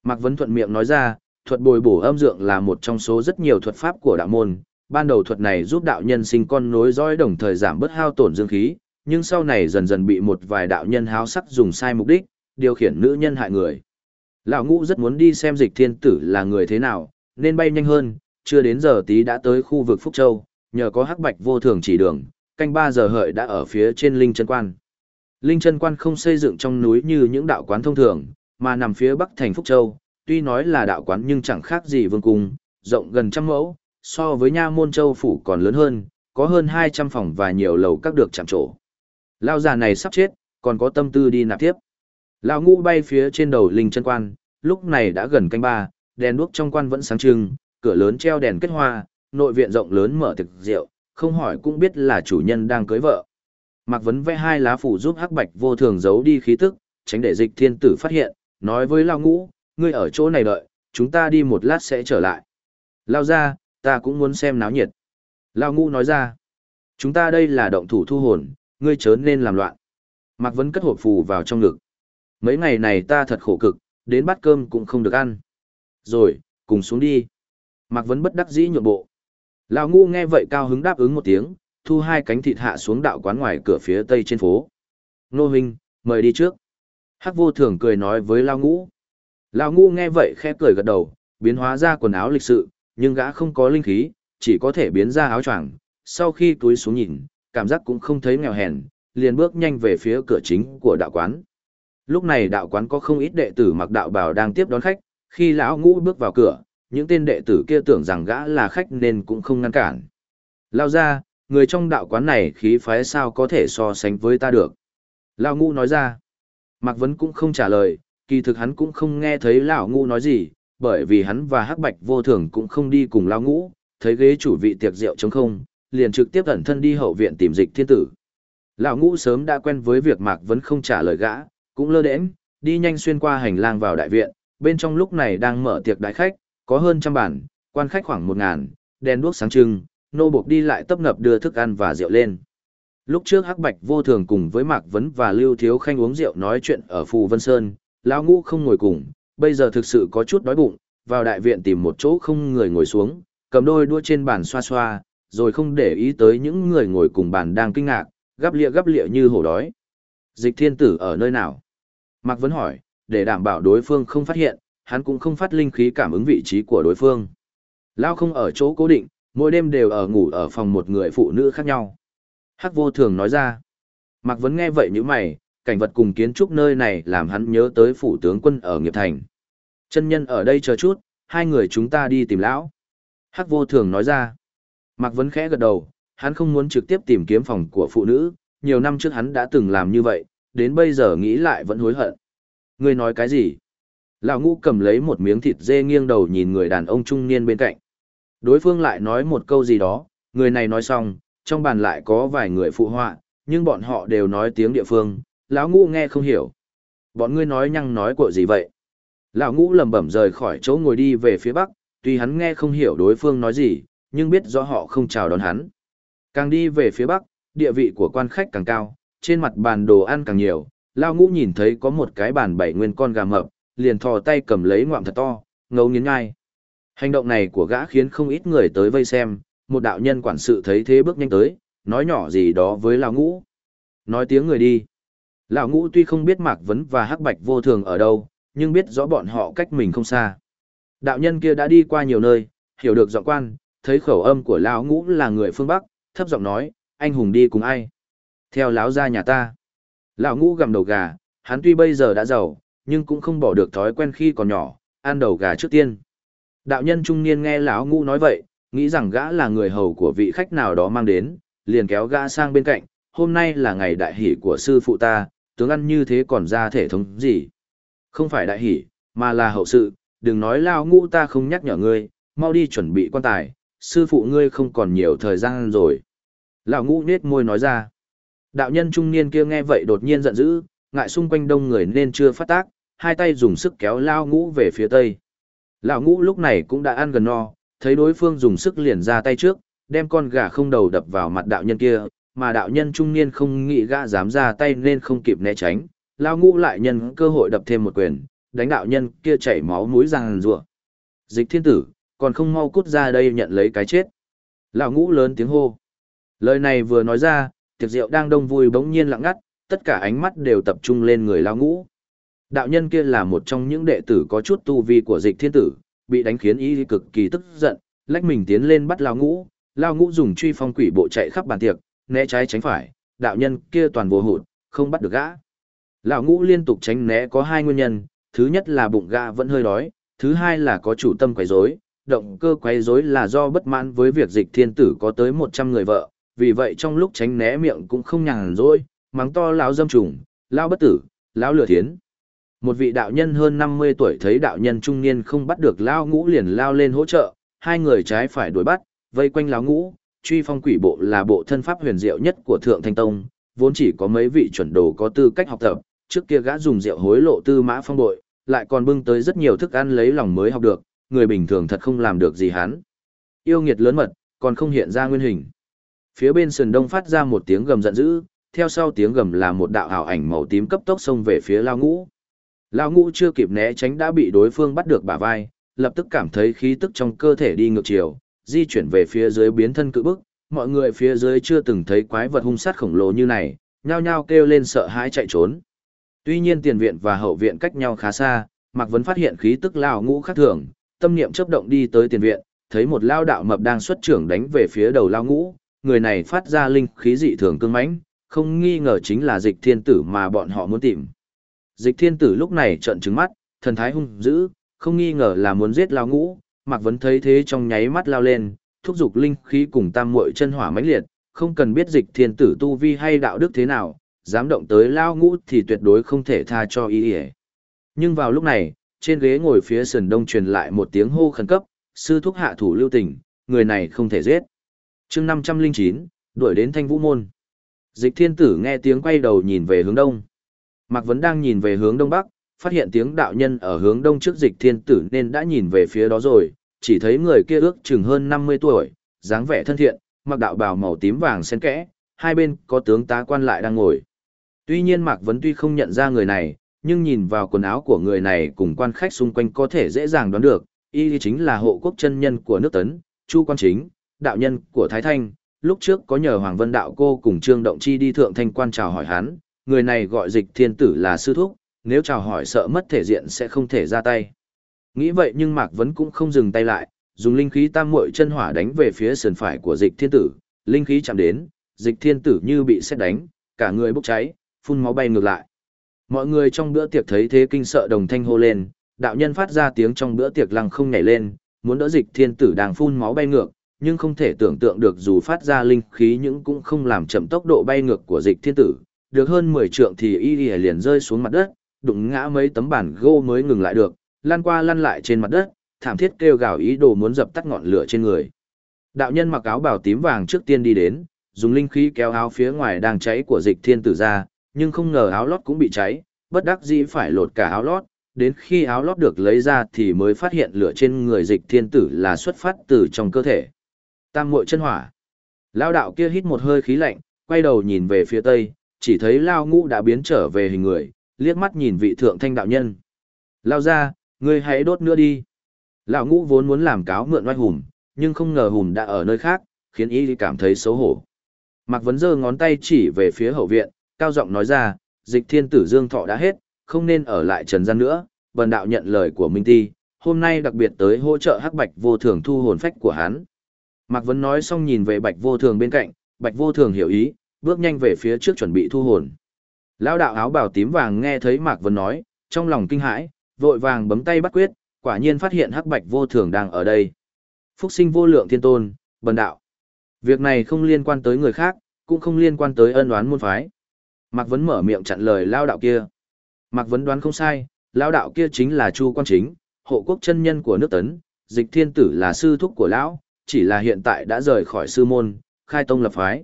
Mạc Vấn thuận miệng nói ra, thuật bồi bổ âm dượng là một trong số rất nhiều thuật pháp của đạo môn. Ban đầu thuật này giúp đạo nhân sinh con nối dõi đồng thời giảm bớt hao tổn dương khí, nhưng sau này dần dần bị một vài đạo nhân háo sắc dùng sai mục đích, điều khiển nữ nhân hại người. Lão ngũ rất muốn đi xem dịch thiên tử là người thế nào, nên bay nhanh hơn, chưa đến giờ tí đã tới khu vực Phúc Châu, nhờ có hắc bạch vô thường chỉ đường, canh ba giờ hợi đã ở phía trên linh chân quan. Linh chân quan không xây dựng trong núi như những đạo quán thông thường, mà nằm phía bắc thành Phúc Châu, tuy nói là đạo quán nhưng chẳng khác gì vương cung, rộng gần trăm mẫu, so với nha môn châu phủ còn lớn hơn, có hơn 200 phòng và nhiều lầu các được chạm trổ. Lao già này sắp chết, còn có tâm tư đi nạp tiếp. Lão ngũ bay phía trên đầu linh chân quan, lúc này đã gần canh ba, đèn đuốc trong quan vẫn sáng trưng, cửa lớn treo đèn kết hoa, nội viện rộng lớn mở thực rượu, không hỏi cũng biết là chủ nhân đang cưới vợ. Mạc Vấn vẽ hai lá phủ giúp Hắc Bạch vô thường giấu đi khí tức, tránh để dịch thiên tử phát hiện, nói với Lao Ngũ, ngươi ở chỗ này đợi, chúng ta đi một lát sẽ trở lại. Lao ra, ta cũng muốn xem náo nhiệt. Lao Ngũ nói ra, chúng ta đây là động thủ thu hồn, ngươi chớ nên làm loạn. Mạc Vấn cất hộp phù vào trong ngực. Mấy ngày này ta thật khổ cực, đến bát cơm cũng không được ăn. Rồi, cùng xuống đi. Mạc Vấn bất đắc dĩ nhượng bộ. Lão ngu nghe vậy cao hứng đáp ứng một tiếng, thu hai cánh thịt hạ xuống đạo quán ngoài cửa phía tây trên phố. Nô huynh, mời đi trước. Hắc vô thường cười nói với Lao ngũ. Lão ngũ nghe vậy khẽ cười gật đầu, biến hóa ra quần áo lịch sự, nhưng gã không có linh khí, chỉ có thể biến ra áo choàng. Sau khi túi xuống nhìn, cảm giác cũng không thấy nghèo hèn, liền bước nhanh về phía cửa chính của đạo quán. Lúc này đạo quán có không ít đệ tử mặc đạo bào đang tiếp đón khách, khi lão ngũ bước vào cửa, những tên đệ tử kia tưởng rằng gã là khách nên cũng không ngăn cản. Lao ra, người trong đạo quán này khí phái sao có thể so sánh với ta được. Lão ngũ nói ra. Mạc Vấn cũng không trả lời, kỳ thực hắn cũng không nghe thấy lão ngũ nói gì, bởi vì hắn và hắc bạch vô thường cũng không đi cùng lão ngũ, thấy ghế chủ vị tiệc rượu trống không, liền trực tiếp ẩn thân đi hậu viện tìm dịch thiên tử. Lão ngũ sớm đã quen với việc Mạc Vấn không trả lời gã, cũng lơ đễnh, đi nhanh xuyên qua hành lang vào đại viện, bên trong lúc này đang mở tiệc đại khách, có hơn trăm bàn, quan khách khoảng một ngàn, đèn đuốc sáng trưng, nô buộc đi lại tấp nập đưa thức ăn và rượu lên. Lúc trước Hắc Bạch vô thường cùng với Mạc Vấn và Lưu Thiếu Khanh uống rượu nói chuyện ở Phù Vân Sơn, lão ngũ không ngồi cùng, bây giờ thực sự có chút đói bụng, vào đại viện tìm một chỗ không người ngồi xuống, cầm đôi đua trên bàn xoa xoa, rồi không để ý tới những người ngồi cùng bàn đang kinh ngạc, gắp lịa gắp lịa như hổ đói. Dịch thiên tử ở nơi nào? Mạc Vấn hỏi, để đảm bảo đối phương không phát hiện, hắn cũng không phát linh khí cảm ứng vị trí của đối phương. Lao không ở chỗ cố định, mỗi đêm đều ở ngủ ở phòng một người phụ nữ khác nhau. Hắc vô thường nói ra. Mạc Vấn nghe vậy như mày, cảnh vật cùng kiến trúc nơi này làm hắn nhớ tới phủ tướng quân ở nghiệp thành. Chân nhân ở đây chờ chút, hai người chúng ta đi tìm lão. Hắc vô thường nói ra. Mạc Vấn khẽ gật đầu, hắn không muốn trực tiếp tìm kiếm phòng của phụ nữ, nhiều năm trước hắn đã từng làm như vậy, đến bây giờ nghĩ lại vẫn hối hận. Ngươi nói cái gì? Lão ngũ cầm lấy một miếng thịt dê nghiêng đầu nhìn người đàn ông trung niên bên cạnh. Đối phương lại nói một câu gì đó, người này nói xong, trong bàn lại có vài người phụ họa, nhưng bọn họ đều nói tiếng địa phương, lão ngũ nghe không hiểu. Bọn ngươi nói nhăng nói của gì vậy? Lão ngũ lẩm bẩm rời khỏi chỗ ngồi đi về phía bắc, tuy hắn nghe không hiểu đối phương nói gì, nhưng biết rõ họ không chào đón hắn. Càng đi về phía bắc, địa vị của quan khách càng cao, trên mặt bàn đồ ăn càng nhiều, Lão ngũ nhìn thấy có một cái bàn bảy nguyên con gà mập, liền thò tay cầm lấy ngoạm thật to, ngấu nghiến ngai. Hành động này của gã khiến không ít người tới vây xem, một đạo nhân quản sự thấy thế bước nhanh tới, nói nhỏ gì đó với lão ngũ. Nói tiếng người đi. Lão ngũ tuy không biết Mạc Vấn và Hắc Bạch vô thường ở đâu, nhưng biết rõ bọn họ cách mình không xa. Đạo nhân kia đã đi qua nhiều nơi, hiểu được giọng quan, thấy khẩu âm của lão ngũ là người phương Bắc, thấp giọng nói, anh hùng đi cùng ai? Theo lão gia nhà ta. Lão ngũ gầm đầu gà, hắn tuy bây giờ đã giàu, nhưng cũng không bỏ được thói quen khi còn nhỏ, ăn đầu gà trước tiên. Đạo nhân trung niên nghe lão ngũ nói vậy, nghĩ rằng gã là người hầu của vị khách nào đó mang đến, liền kéo gã sang bên cạnh, hôm nay là ngày đại hỷ của sư phụ ta, tướng ăn như thế còn ra thể thống gì. Không phải đại hỷ, mà là hậu sự, đừng nói lao ngũ ta không nhắc nhở ngươi, mau đi chuẩn bị quan tài, sư phụ ngươi không còn nhiều thời gian rồi. Lão ngũ nết môi nói ra. Đạo nhân trung niên kia nghe vậy đột nhiên giận dữ, ngại xung quanh đông người nên chưa phát tác, hai tay dùng sức kéo lao ngũ về phía tây. Lão ngũ lúc này cũng đã ăn gần no, thấy đối phương dùng sức liền ra tay trước, đem con gà không đầu đập vào mặt đạo nhân kia, mà đạo nhân trung niên không nghĩ gã dám ra tay nên không kịp né tránh, lao ngũ lại nhân cơ hội đập thêm một quyền, đánh đạo nhân kia chảy máu mũi răng rùa. Dịch thiên tử, còn không mau cút ra đây nhận lấy cái chết. Lão ngũ lớn tiếng hô. Lời này vừa nói ra, tiệc rượu đang đông vui bỗng nhiên lặng ngắt, tất cả ánh mắt đều tập trung lên người lao ngũ. Đạo nhân kia là một trong những đệ tử có chút tu vi của dịch thiên tử, bị đánh khiến y cực kỳ tức giận, lách mình tiến lên bắt lao ngũ, lao ngũ dùng truy phong quỷ bộ chạy khắp bàn tiệc, né trái tránh phải, đạo nhân kia toàn vô hụt, không bắt được gã. Lão ngũ liên tục tránh né có hai nguyên nhân, thứ nhất là bụng gã vẫn hơi đói, thứ hai là có chủ tâm quấy rối, động cơ quấy rối là do bất mãn với việc dịch thiên tử có tới 100 người vợ, vì vậy trong lúc tránh né miệng cũng không nhàn rỗi, mắng to lão dâm trùng, lão bất tử, lão lừa thiến. Một vị đạo nhân hơn 50 tuổi thấy đạo nhân trung niên không bắt được lão ngũ liền lao lên hỗ trợ, hai người trái phải đuổi bắt, vây quanh lão ngũ, truy phong quỷ bộ là bộ thân pháp huyền diệu nhất của Thượng Thanh Tông, vốn chỉ có mấy vị chuẩn đồ có tư cách học tập, trước kia gã dùng rượu hối lộ tư mã phong bội, lại còn bưng tới rất nhiều thức ăn lấy lòng mới học được, người bình thường thật không làm được gì hắn. Yêu nghiệt lớn mật, còn không hiện ra nguyên hình. Phía bên sườn đông phát ra một tiếng gầm giận dữ, theo sau tiếng gầm là một đạo ảo ảnh màu tím cấp tốc xông về phía Lao Ngũ. Lao Ngũ chưa kịp né tránh đã bị đối phương bắt được bả vai, lập tức cảm thấy khí tức trong cơ thể đi ngược chiều, di chuyển về phía dưới biến thân cự bức, mọi người phía dưới chưa từng thấy quái vật hung sát khổng lồ như này, nhao nhao kêu lên sợ hãi chạy trốn. Tuy nhiên tiền viện và hậu viện cách nhau khá xa, Mạc Vấn phát hiện khí tức lao ngũ khác thường, tâm niệm chấp động đi tới tiền viện, thấy một lao đạo mập đang xuất trưởng đánh về phía đầu lao ngũ, người này phát ra linh khí dị thường cương mãnh, không nghi ngờ chính là dịch thiên tử mà bọn họ muốn tìm. Dịch thiên tử lúc này trợn trừng mắt, thần thái hung dữ, không nghi ngờ là muốn giết lao ngũ, Mạc Vấn thấy thế trong nháy mắt lao lên, thúc giục linh khí cùng tam muội chân hỏa mãnh liệt, không cần biết dịch thiên tử tu vi hay đạo đức thế nào, dám động tới lao ngũ thì tuyệt đối không thể tha cho ý ý. Nhưng vào lúc này, trên ghế ngồi phía sườn đông truyền lại một tiếng hô khẩn cấp, sư thúc hạ thủ lưu tình, người này không thể giết. chương 509, đuổi đến thanh vũ môn. Dịch thiên tử nghe tiếng quay đầu nhìn về hướng đông. Mạc Vấn đang nhìn về hướng đông bắc, phát hiện tiếng đạo nhân ở hướng đông trước dịch thiên tử nên đã nhìn về phía đó rồi, chỉ thấy người kia ước chừng hơn 50 tuổi, dáng vẻ thân thiện, mặc đạo bào màu tím vàng xen kẽ, hai bên có tướng tá quan lại đang ngồi. Tuy nhiên Mạc Vấn tuy không nhận ra người này, nhưng nhìn vào quần áo của người này cùng quan khách xung quanh có thể dễ dàng đoán được, y chính là hộ quốc chân nhân của nước Tấn, Chu Quan Chính, đạo nhân của Thái Thanh, lúc trước có nhờ Hoàng Vân Đạo cô cùng Trương Động Chi đi thượng thanh quan chào hỏi hắn, người này gọi dịch thiên tử là sư thúc, nếu chào hỏi sợ mất thể diện sẽ không thể ra tay. Nghĩ vậy nhưng Mạc Vấn cũng không dừng tay lại, dùng linh khí tam muội chân hỏa đánh về phía sườn phải của dịch thiên tử, linh khí chạm đến, dịch thiên tử như bị xét đánh, cả người bốc cháy, phun máu bay ngược lại. Mọi người trong bữa tiệc thấy thế kinh sợ đồng thanh hô lên, đạo nhân phát ra tiếng trong bữa tiệc lăng không nhảy lên, muốn đỡ dịch thiên tử đang phun máu bay ngược, nhưng không thể tưởng tượng được dù phát ra linh khí nhưng cũng không làm chậm tốc độ bay ngược của dịch thiên tử, được hơn 10 trượng thì y liền rơi xuống mặt đất, đụng ngã mấy tấm bản gỗ mới ngừng lại được, lăn qua lăn lại trên mặt đất, thảm thiết kêu gào ý đồ muốn dập tắt ngọn lửa trên người. Đạo nhân mặc áo bào tím vàng trước tiên đi đến, dùng linh khí kéo áo phía ngoài đang cháy của dịch thiên tử ra, nhưng không ngờ áo lót cũng bị cháy, bất đắc dĩ phải lột cả áo lót, đến khi áo lót được lấy ra thì mới phát hiện lửa trên người dịch thiên tử là xuất phát từ trong cơ thể. Tam muội chân hỏa. Lao đạo kia hít một hơi khí lạnh, quay đầu nhìn về phía tây, chỉ thấy Lao ngũ đã biến trở về hình người, liếc mắt nhìn vị thượng thanh đạo nhân. Lao ra, ngươi hãy đốt nữa đi. Lão ngũ vốn muốn làm cáo mượn oai hùng, nhưng không ngờ hùng đã ở nơi khác, khiến y cảm thấy xấu hổ. Mạc Vấn giơ ngón tay chỉ về phía hậu viện, cao giọng nói ra, dịch thiên tử dương thọ đã hết, không nên ở lại trần gian nữa, bần đạo nhận lời của Minh Ti, hôm nay đặc biệt tới hỗ trợ hắc bạch vô thường thu hồn phách của hắn. Mạc Vấn nói xong nhìn về bạch vô thường bên cạnh, bạch vô thường hiểu ý, bước nhanh về phía trước chuẩn bị thu hồn. Lão đạo áo bào tím vàng nghe thấy Mạc Vân nói, trong lòng kinh hãi, vội vàng bấm tay bắt quyết, quả nhiên phát hiện hắc bạch vô thường đang ở đây. Phúc sinh vô lượng thiên tôn, bần đạo. Việc này không liên quan tới người khác, cũng không liên quan tới ân oán môn phái. Mạc Vấn mở miệng chặn lời lao đạo kia. Mạc Vấn đoán không sai, lao đạo kia chính là Chu Quan Chính, hộ quốc chân nhân của nước Tấn, dịch thiên tử là sư thúc của lão, chỉ là hiện tại đã rời khỏi sư môn, khai tông lập phái.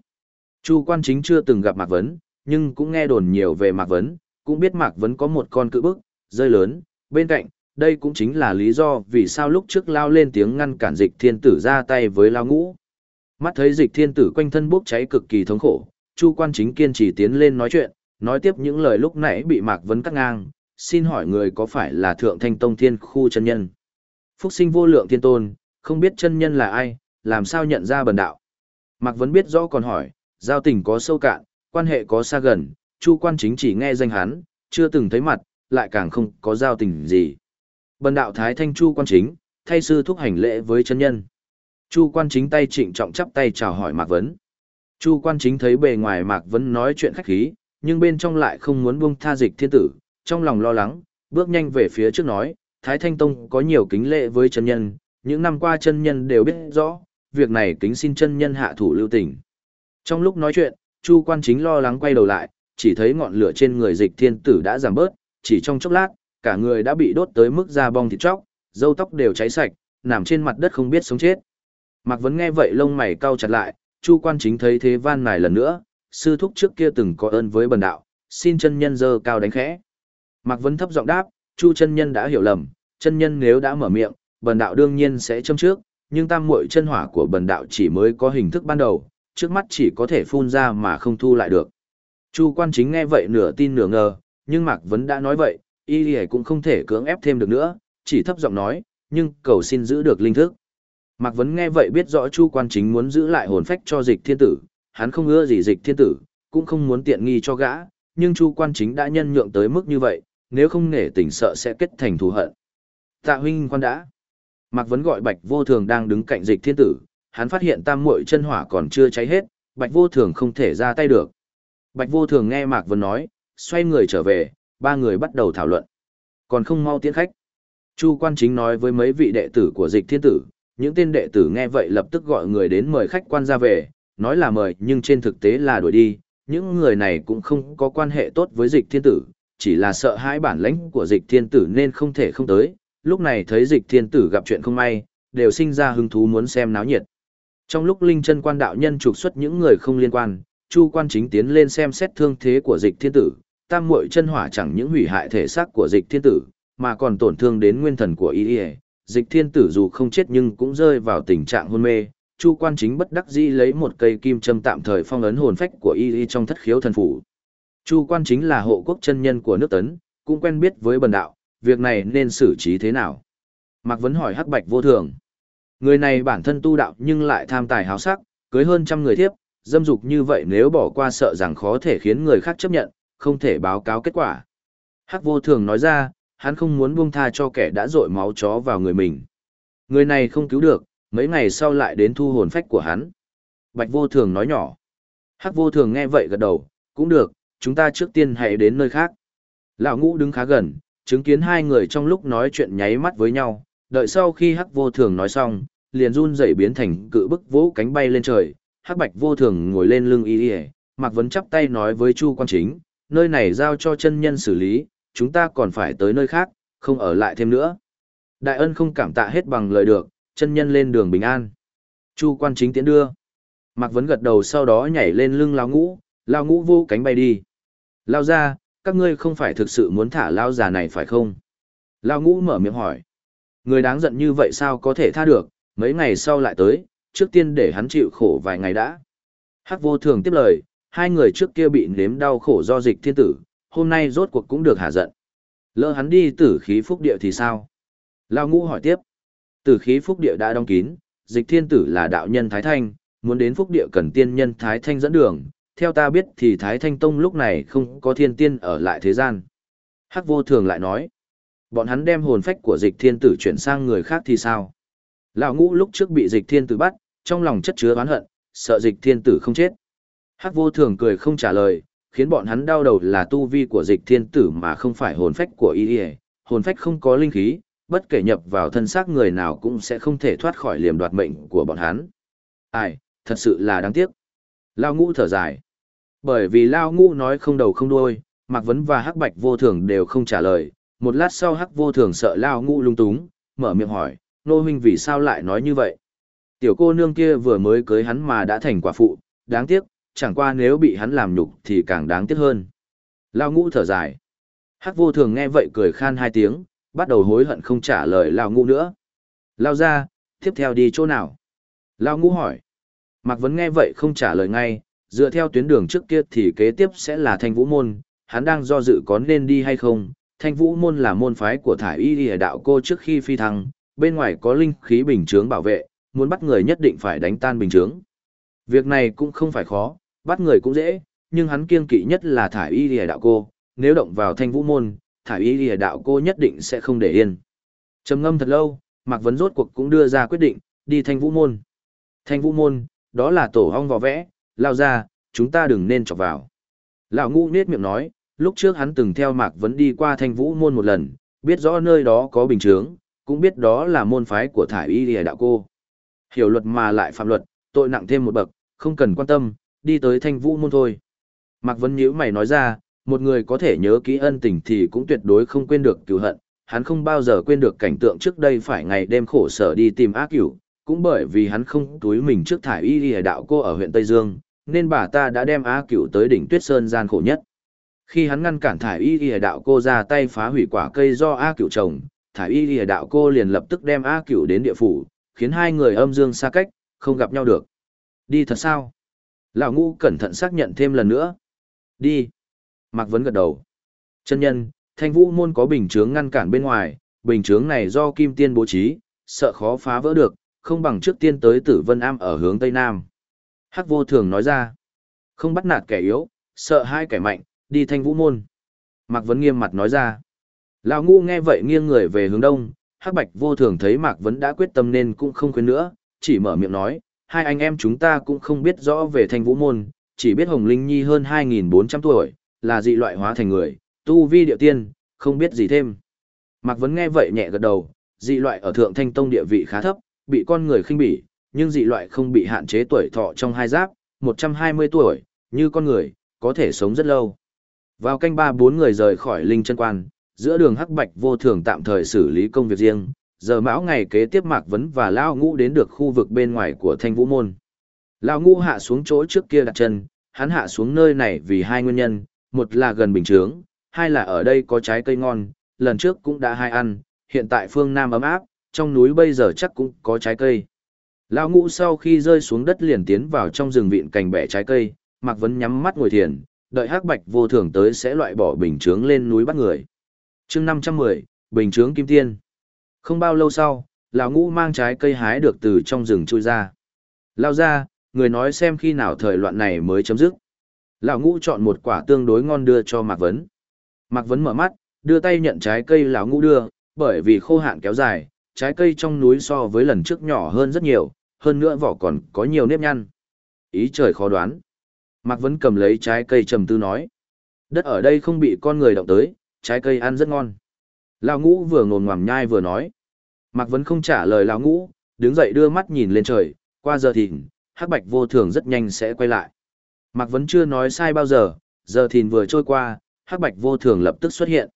Chu Quan Chính chưa từng gặp Mạc Vấn, nhưng cũng nghe đồn nhiều về Mạc Vấn, cũng biết Mạc Vấn có một con cự bức, rơi lớn, bên cạnh, đây cũng chính là lý do vì sao lúc trước lao lên tiếng ngăn cản dịch thiên tử ra tay với lao ngũ. Mắt thấy dịch thiên tử quanh thân bốc cháy cực kỳ thống khổ, Chu quan chính kiên trì tiến lên nói chuyện, nói tiếp những lời lúc nãy bị Mạc Vấn cắt ngang, xin hỏi người có phải là Thượng Thanh Tông Thiên Khu chân nhân? Phúc sinh vô lượng thiên tôn, không biết chân nhân là ai, làm sao nhận ra bần đạo? Mạc Vấn biết rõ còn hỏi, giao tình có sâu cạn, quan hệ có xa gần, Chu quan chính chỉ nghe danh hắn, chưa từng thấy mặt, lại càng không có giao tình gì. Bần đạo Thái Thanh Chu quan chính, thay sư thúc hành lễ với chân nhân. Chu quan chính tay trịnh trọng chắp tay chào hỏi Mạc Vấn. Chu quan chính thấy bề ngoài Mạc Vấn nói chuyện khách khí, nhưng bên trong lại không muốn buông tha dịch thiên tử, trong lòng lo lắng, bước nhanh về phía trước nói, Thái Thanh Tông có nhiều kính lệ với chân nhân, những năm qua chân nhân đều biết rõ, việc này kính xin chân nhân hạ thủ lưu tình. Trong lúc nói chuyện, Chu quan chính lo lắng quay đầu lại, chỉ thấy ngọn lửa trên người dịch thiên tử đã giảm bớt, chỉ trong chốc lát, cả người đã bị đốt tới mức da bong thịt chóc, râu tóc đều cháy sạch, nằm trên mặt đất không biết sống chết. Mạc Vấn nghe vậy lông mày cau chặt lại, Chu quan chính thấy thế van nài lần nữa, sư thúc trước kia từng có ơn với bần đạo, xin chân nhân dơ cao đánh khẽ. Mạc Vấn thấp giọng đáp, Chu chân nhân đã hiểu lầm, chân nhân nếu đã mở miệng, bần đạo đương nhiên sẽ châm trước, nhưng tam muội chân hỏa của bần đạo chỉ mới có hình thức ban đầu, trước mắt chỉ có thể phun ra mà không thu lại được. Chu quan chính nghe vậy nửa tin nửa ngờ, nhưng Mạc Vấn đã nói vậy, y lì cũng không thể cưỡng ép thêm được nữa, chỉ thấp giọng nói, nhưng cầu xin giữ được linh thức. Mạc Vấn nghe vậy biết rõ Chu quan chính muốn giữ lại hồn phách cho dịch thiên tử, hắn không ưa gì dịch thiên tử, cũng không muốn tiện nghi cho gã, nhưng Chu quan chính đã nhân nhượng tới mức như vậy, nếu không nể tình sợ sẽ kết thành thù hận. Tạ huynh quan đã. Mạc Vấn gọi Bạch Vô Thường đang đứng cạnh dịch thiên tử, hắn phát hiện tam muội chân hỏa còn chưa cháy hết, Bạch Vô Thường không thể ra tay được. Bạch Vô Thường nghe Mạc Vân nói, xoay người trở về, ba người bắt đầu thảo luận. Còn không mau tiến khách. Chu quan chính nói với mấy vị đệ tử của dịch thiên tử, những tên đệ tử nghe vậy lập tức gọi người đến mời khách quan ra về, nói là mời nhưng trên thực tế là đuổi đi, những người này cũng không có quan hệ tốt với dịch thiên tử, chỉ là sợ hãi bản lãnh của dịch thiên tử nên không thể không tới, lúc này thấy dịch thiên tử gặp chuyện không may, đều sinh ra hứng thú muốn xem náo nhiệt. Trong lúc linh chân quan đạo nhân trục xuất những người không liên quan, Chu quan chính tiến lên xem xét thương thế của dịch thiên tử, tam muội chân hỏa chẳng những hủy hại thể xác của dịch thiên tử, mà còn tổn thương đến nguyên thần của y dịch thiên tử dù không chết nhưng cũng rơi vào tình trạng hôn mê. Chu quan chính bất đắc dĩ lấy một cây kim châm tạm thời phong ấn hồn phách của y y trong thất khiếu thần phủ. Chu quan chính là hộ quốc chân nhân của nước tấn, cũng quen biết với bần đạo, việc này nên xử trí thế nào? Mạc Vấn hỏi hắc bạch vô thường. Người này bản thân tu đạo nhưng lại tham tài háo sắc, cưới hơn trăm người thiếp, dâm dục như vậy nếu bỏ qua sợ rằng khó thể khiến người khác chấp nhận, không thể báo cáo kết quả. Hắc vô thường nói ra, hắn không muốn buông tha cho kẻ đã dội máu chó vào người mình. Người này không cứu được, mấy ngày sau lại đến thu hồn phách của hắn. Bạch vô thường nói nhỏ. Hắc vô thường nghe vậy gật đầu, cũng được, chúng ta trước tiên hãy đến nơi khác. Lão ngũ đứng khá gần, chứng kiến hai người trong lúc nói chuyện nháy mắt với nhau, đợi sau khi hắc vô thường nói xong, liền run dậy biến thành cự bức vỗ cánh bay lên trời, hắc bạch vô thường ngồi lên lưng y y, mặc vấn chắp tay nói với chu quan chính, nơi này giao cho chân nhân xử lý, chúng ta còn phải tới nơi khác, không ở lại thêm nữa. Đại ân không cảm tạ hết bằng lời được, chân nhân lên đường bình an. Chu quan chính tiến đưa. Mạc Vấn gật đầu sau đó nhảy lên lưng lao ngũ, lao ngũ vô cánh bay đi. Lao ra, các ngươi không phải thực sự muốn thả lao già này phải không? Lao ngũ mở miệng hỏi. Người đáng giận như vậy sao có thể tha được, mấy ngày sau lại tới, trước tiên để hắn chịu khổ vài ngày đã. Hắc vô thường tiếp lời, hai người trước kia bị nếm đau khổ do dịch thiên tử, hôm nay rốt cuộc cũng được hạ giận. Lỡ hắn đi tử khí phúc địa thì sao? Lao ngũ hỏi tiếp. Tử khí phúc địa đã đóng kín, dịch thiên tử là đạo nhân Thái Thanh, muốn đến phúc địa cần tiên nhân Thái Thanh dẫn đường. Theo ta biết thì Thái Thanh Tông lúc này không có thiên tiên ở lại thế gian. Hắc vô thường lại nói. Bọn hắn đem hồn phách của dịch thiên tử chuyển sang người khác thì sao? Lão ngũ lúc trước bị dịch thiên tử bắt, trong lòng chất chứa oán hận, sợ dịch thiên tử không chết. Hắc vô thường cười không trả lời, khiến bọn hắn đau đầu là tu vi của dịch thiên tử mà không phải hồn phách của y hồn phách không có linh khí, bất kể nhập vào thân xác người nào cũng sẽ không thể thoát khỏi liềm đoạt mệnh của bọn hắn. Ai, thật sự là đáng tiếc. Lao ngũ thở dài. Bởi vì Lao ngũ nói không đầu không đuôi, Mạc Vấn và Hắc Bạch vô thường đều không trả lời. Một lát sau Hắc vô thường sợ Lao ngũ lung túng, mở miệng hỏi, nô huynh vì sao lại nói như vậy? Tiểu cô nương kia vừa mới cưới hắn mà đã thành quả phụ, đáng tiếc, chẳng qua nếu bị hắn làm nhục thì càng đáng tiếc hơn. Lao ngũ thở dài. Hắc vô thường nghe vậy cười khan hai tiếng, bắt đầu hối hận không trả lời Lao ngũ nữa. Lao ra, tiếp theo đi chỗ nào? Lao ngũ hỏi. Mạc Vấn nghe vậy không trả lời ngay, dựa theo tuyến đường trước kia thì kế tiếp sẽ là thanh vũ môn, hắn đang do dự có nên đi hay không. Thanh vũ môn là môn phái của thải y lìa đạo cô trước khi phi thăng, bên ngoài có linh khí bình chướng bảo vệ, muốn bắt người nhất định phải đánh tan bình chướng. Việc này cũng không phải khó, bắt người cũng dễ, nhưng hắn kiêng kỵ nhất là thải y lìa đạo cô, nếu động vào thanh vũ môn, thải y lìa đạo cô nhất định sẽ không để yên. trầm ngâm thật lâu, Mạc Vấn rốt cuộc cũng đưa ra quyết định, đi thanh vũ môn. Thanh vũ môn, đó là tổ hong vò vẽ, lao ra, chúng ta đừng nên chọc vào. Lão ngu nết miệng nói, lúc trước hắn từng theo Mạc Vấn đi qua thanh vũ môn một lần, biết rõ nơi đó có bình chướng, cũng biết đó là môn phái của thải y lìa đạo cô. Hiểu luật mà lại phạm luật, tội nặng thêm một bậc, không cần quan tâm, đi tới thanh vũ môn thôi. Mạc Vấn Nhữ mày nói ra, một người có thể nhớ kỹ ân tình thì cũng tuyệt đối không quên được cựu hận, hắn không bao giờ quên được cảnh tượng trước đây phải ngày đêm khổ sở đi tìm ác cửu, cũng bởi vì hắn không túi mình trước thải y lìa đạo cô ở huyện Tây Dương, nên bà ta đã đem ác cửu tới đỉnh tuyết sơn gian khổ nhất. Khi hắn ngăn cản thải y lìa đạo cô ra tay phá hủy quả cây do A cửu trồng, thải y lìa đạo cô liền lập tức đem A cửu đến địa phủ, khiến hai người âm dương xa cách, không gặp nhau được. Đi thật sao? Lão ngũ cẩn thận xác nhận thêm lần nữa. Đi. Mạc Vấn gật đầu. Chân nhân, thanh vũ môn có bình chướng ngăn cản bên ngoài, bình chướng này do kim tiên bố trí, sợ khó phá vỡ được, không bằng trước tiên tới tử vân am ở hướng tây nam. Hắc vô thường nói ra. Không bắt nạt kẻ yếu, sợ hai kẻ mạnh, đi thanh vũ môn. Mạc Vấn nghiêm mặt nói ra. Lão ngu nghe vậy nghiêng người về hướng đông, Hắc Bạch vô thường thấy Mạc Vấn đã quyết tâm nên cũng không khuyên nữa, chỉ mở miệng nói, hai anh em chúng ta cũng không biết rõ về thanh vũ môn, chỉ biết Hồng Linh Nhi hơn 2.400 tuổi, là dị loại hóa thành người, tu vi địa tiên, không biết gì thêm. Mạc Vấn nghe vậy nhẹ gật đầu, dị loại ở thượng thanh tông địa vị khá thấp, bị con người khinh bỉ, nhưng dị loại không bị hạn chế tuổi thọ trong hai giáp, 120 tuổi, như con người, có thể sống rất lâu. Vào canh ba bốn người rời khỏi linh chân quan, giữa đường hắc bạch vô thường tạm thời xử lý công việc riêng, giờ mão ngày kế tiếp Mạc Vấn và Lao Ngũ đến được khu vực bên ngoài của thanh vũ môn. Lao Ngũ hạ xuống chỗ trước kia đặt chân, hắn hạ xuống nơi này vì hai nguyên nhân, một là gần bình trướng, hai là ở đây có trái cây ngon, lần trước cũng đã hai ăn, hiện tại phương Nam ấm áp, trong núi bây giờ chắc cũng có trái cây. Lao Ngũ sau khi rơi xuống đất liền tiến vào trong rừng vịn cành bẻ trái cây, Mạc Vấn nhắm mắt ngồi thiền, đợi hắc bạch vô thường tới sẽ loại bỏ bình chướng lên núi bắt người. chương 510, Bình chướng Kim Tiên. Không bao lâu sau, lão ngũ mang trái cây hái được từ trong rừng chui ra. Lao ra, người nói xem khi nào thời loạn này mới chấm dứt. Lão ngũ chọn một quả tương đối ngon đưa cho Mạc Vấn. Mạc Vấn mở mắt, đưa tay nhận trái cây lão ngũ đưa, bởi vì khô hạn kéo dài, trái cây trong núi so với lần trước nhỏ hơn rất nhiều, hơn nữa vỏ còn có nhiều nếp nhăn. Ý trời khó đoán. Mạc Vấn cầm lấy trái cây trầm tư nói. Đất ở đây không bị con người động tới, trái cây ăn rất ngon. Lão ngũ vừa ngồn ngoằm nhai vừa nói. Mạc Vấn không trả lời lão ngũ, đứng dậy đưa mắt nhìn lên trời, qua giờ thìn, hắc bạch vô thường rất nhanh sẽ quay lại. Mạc Vấn chưa nói sai bao giờ, giờ thìn vừa trôi qua, hắc bạch vô thường lập tức xuất hiện.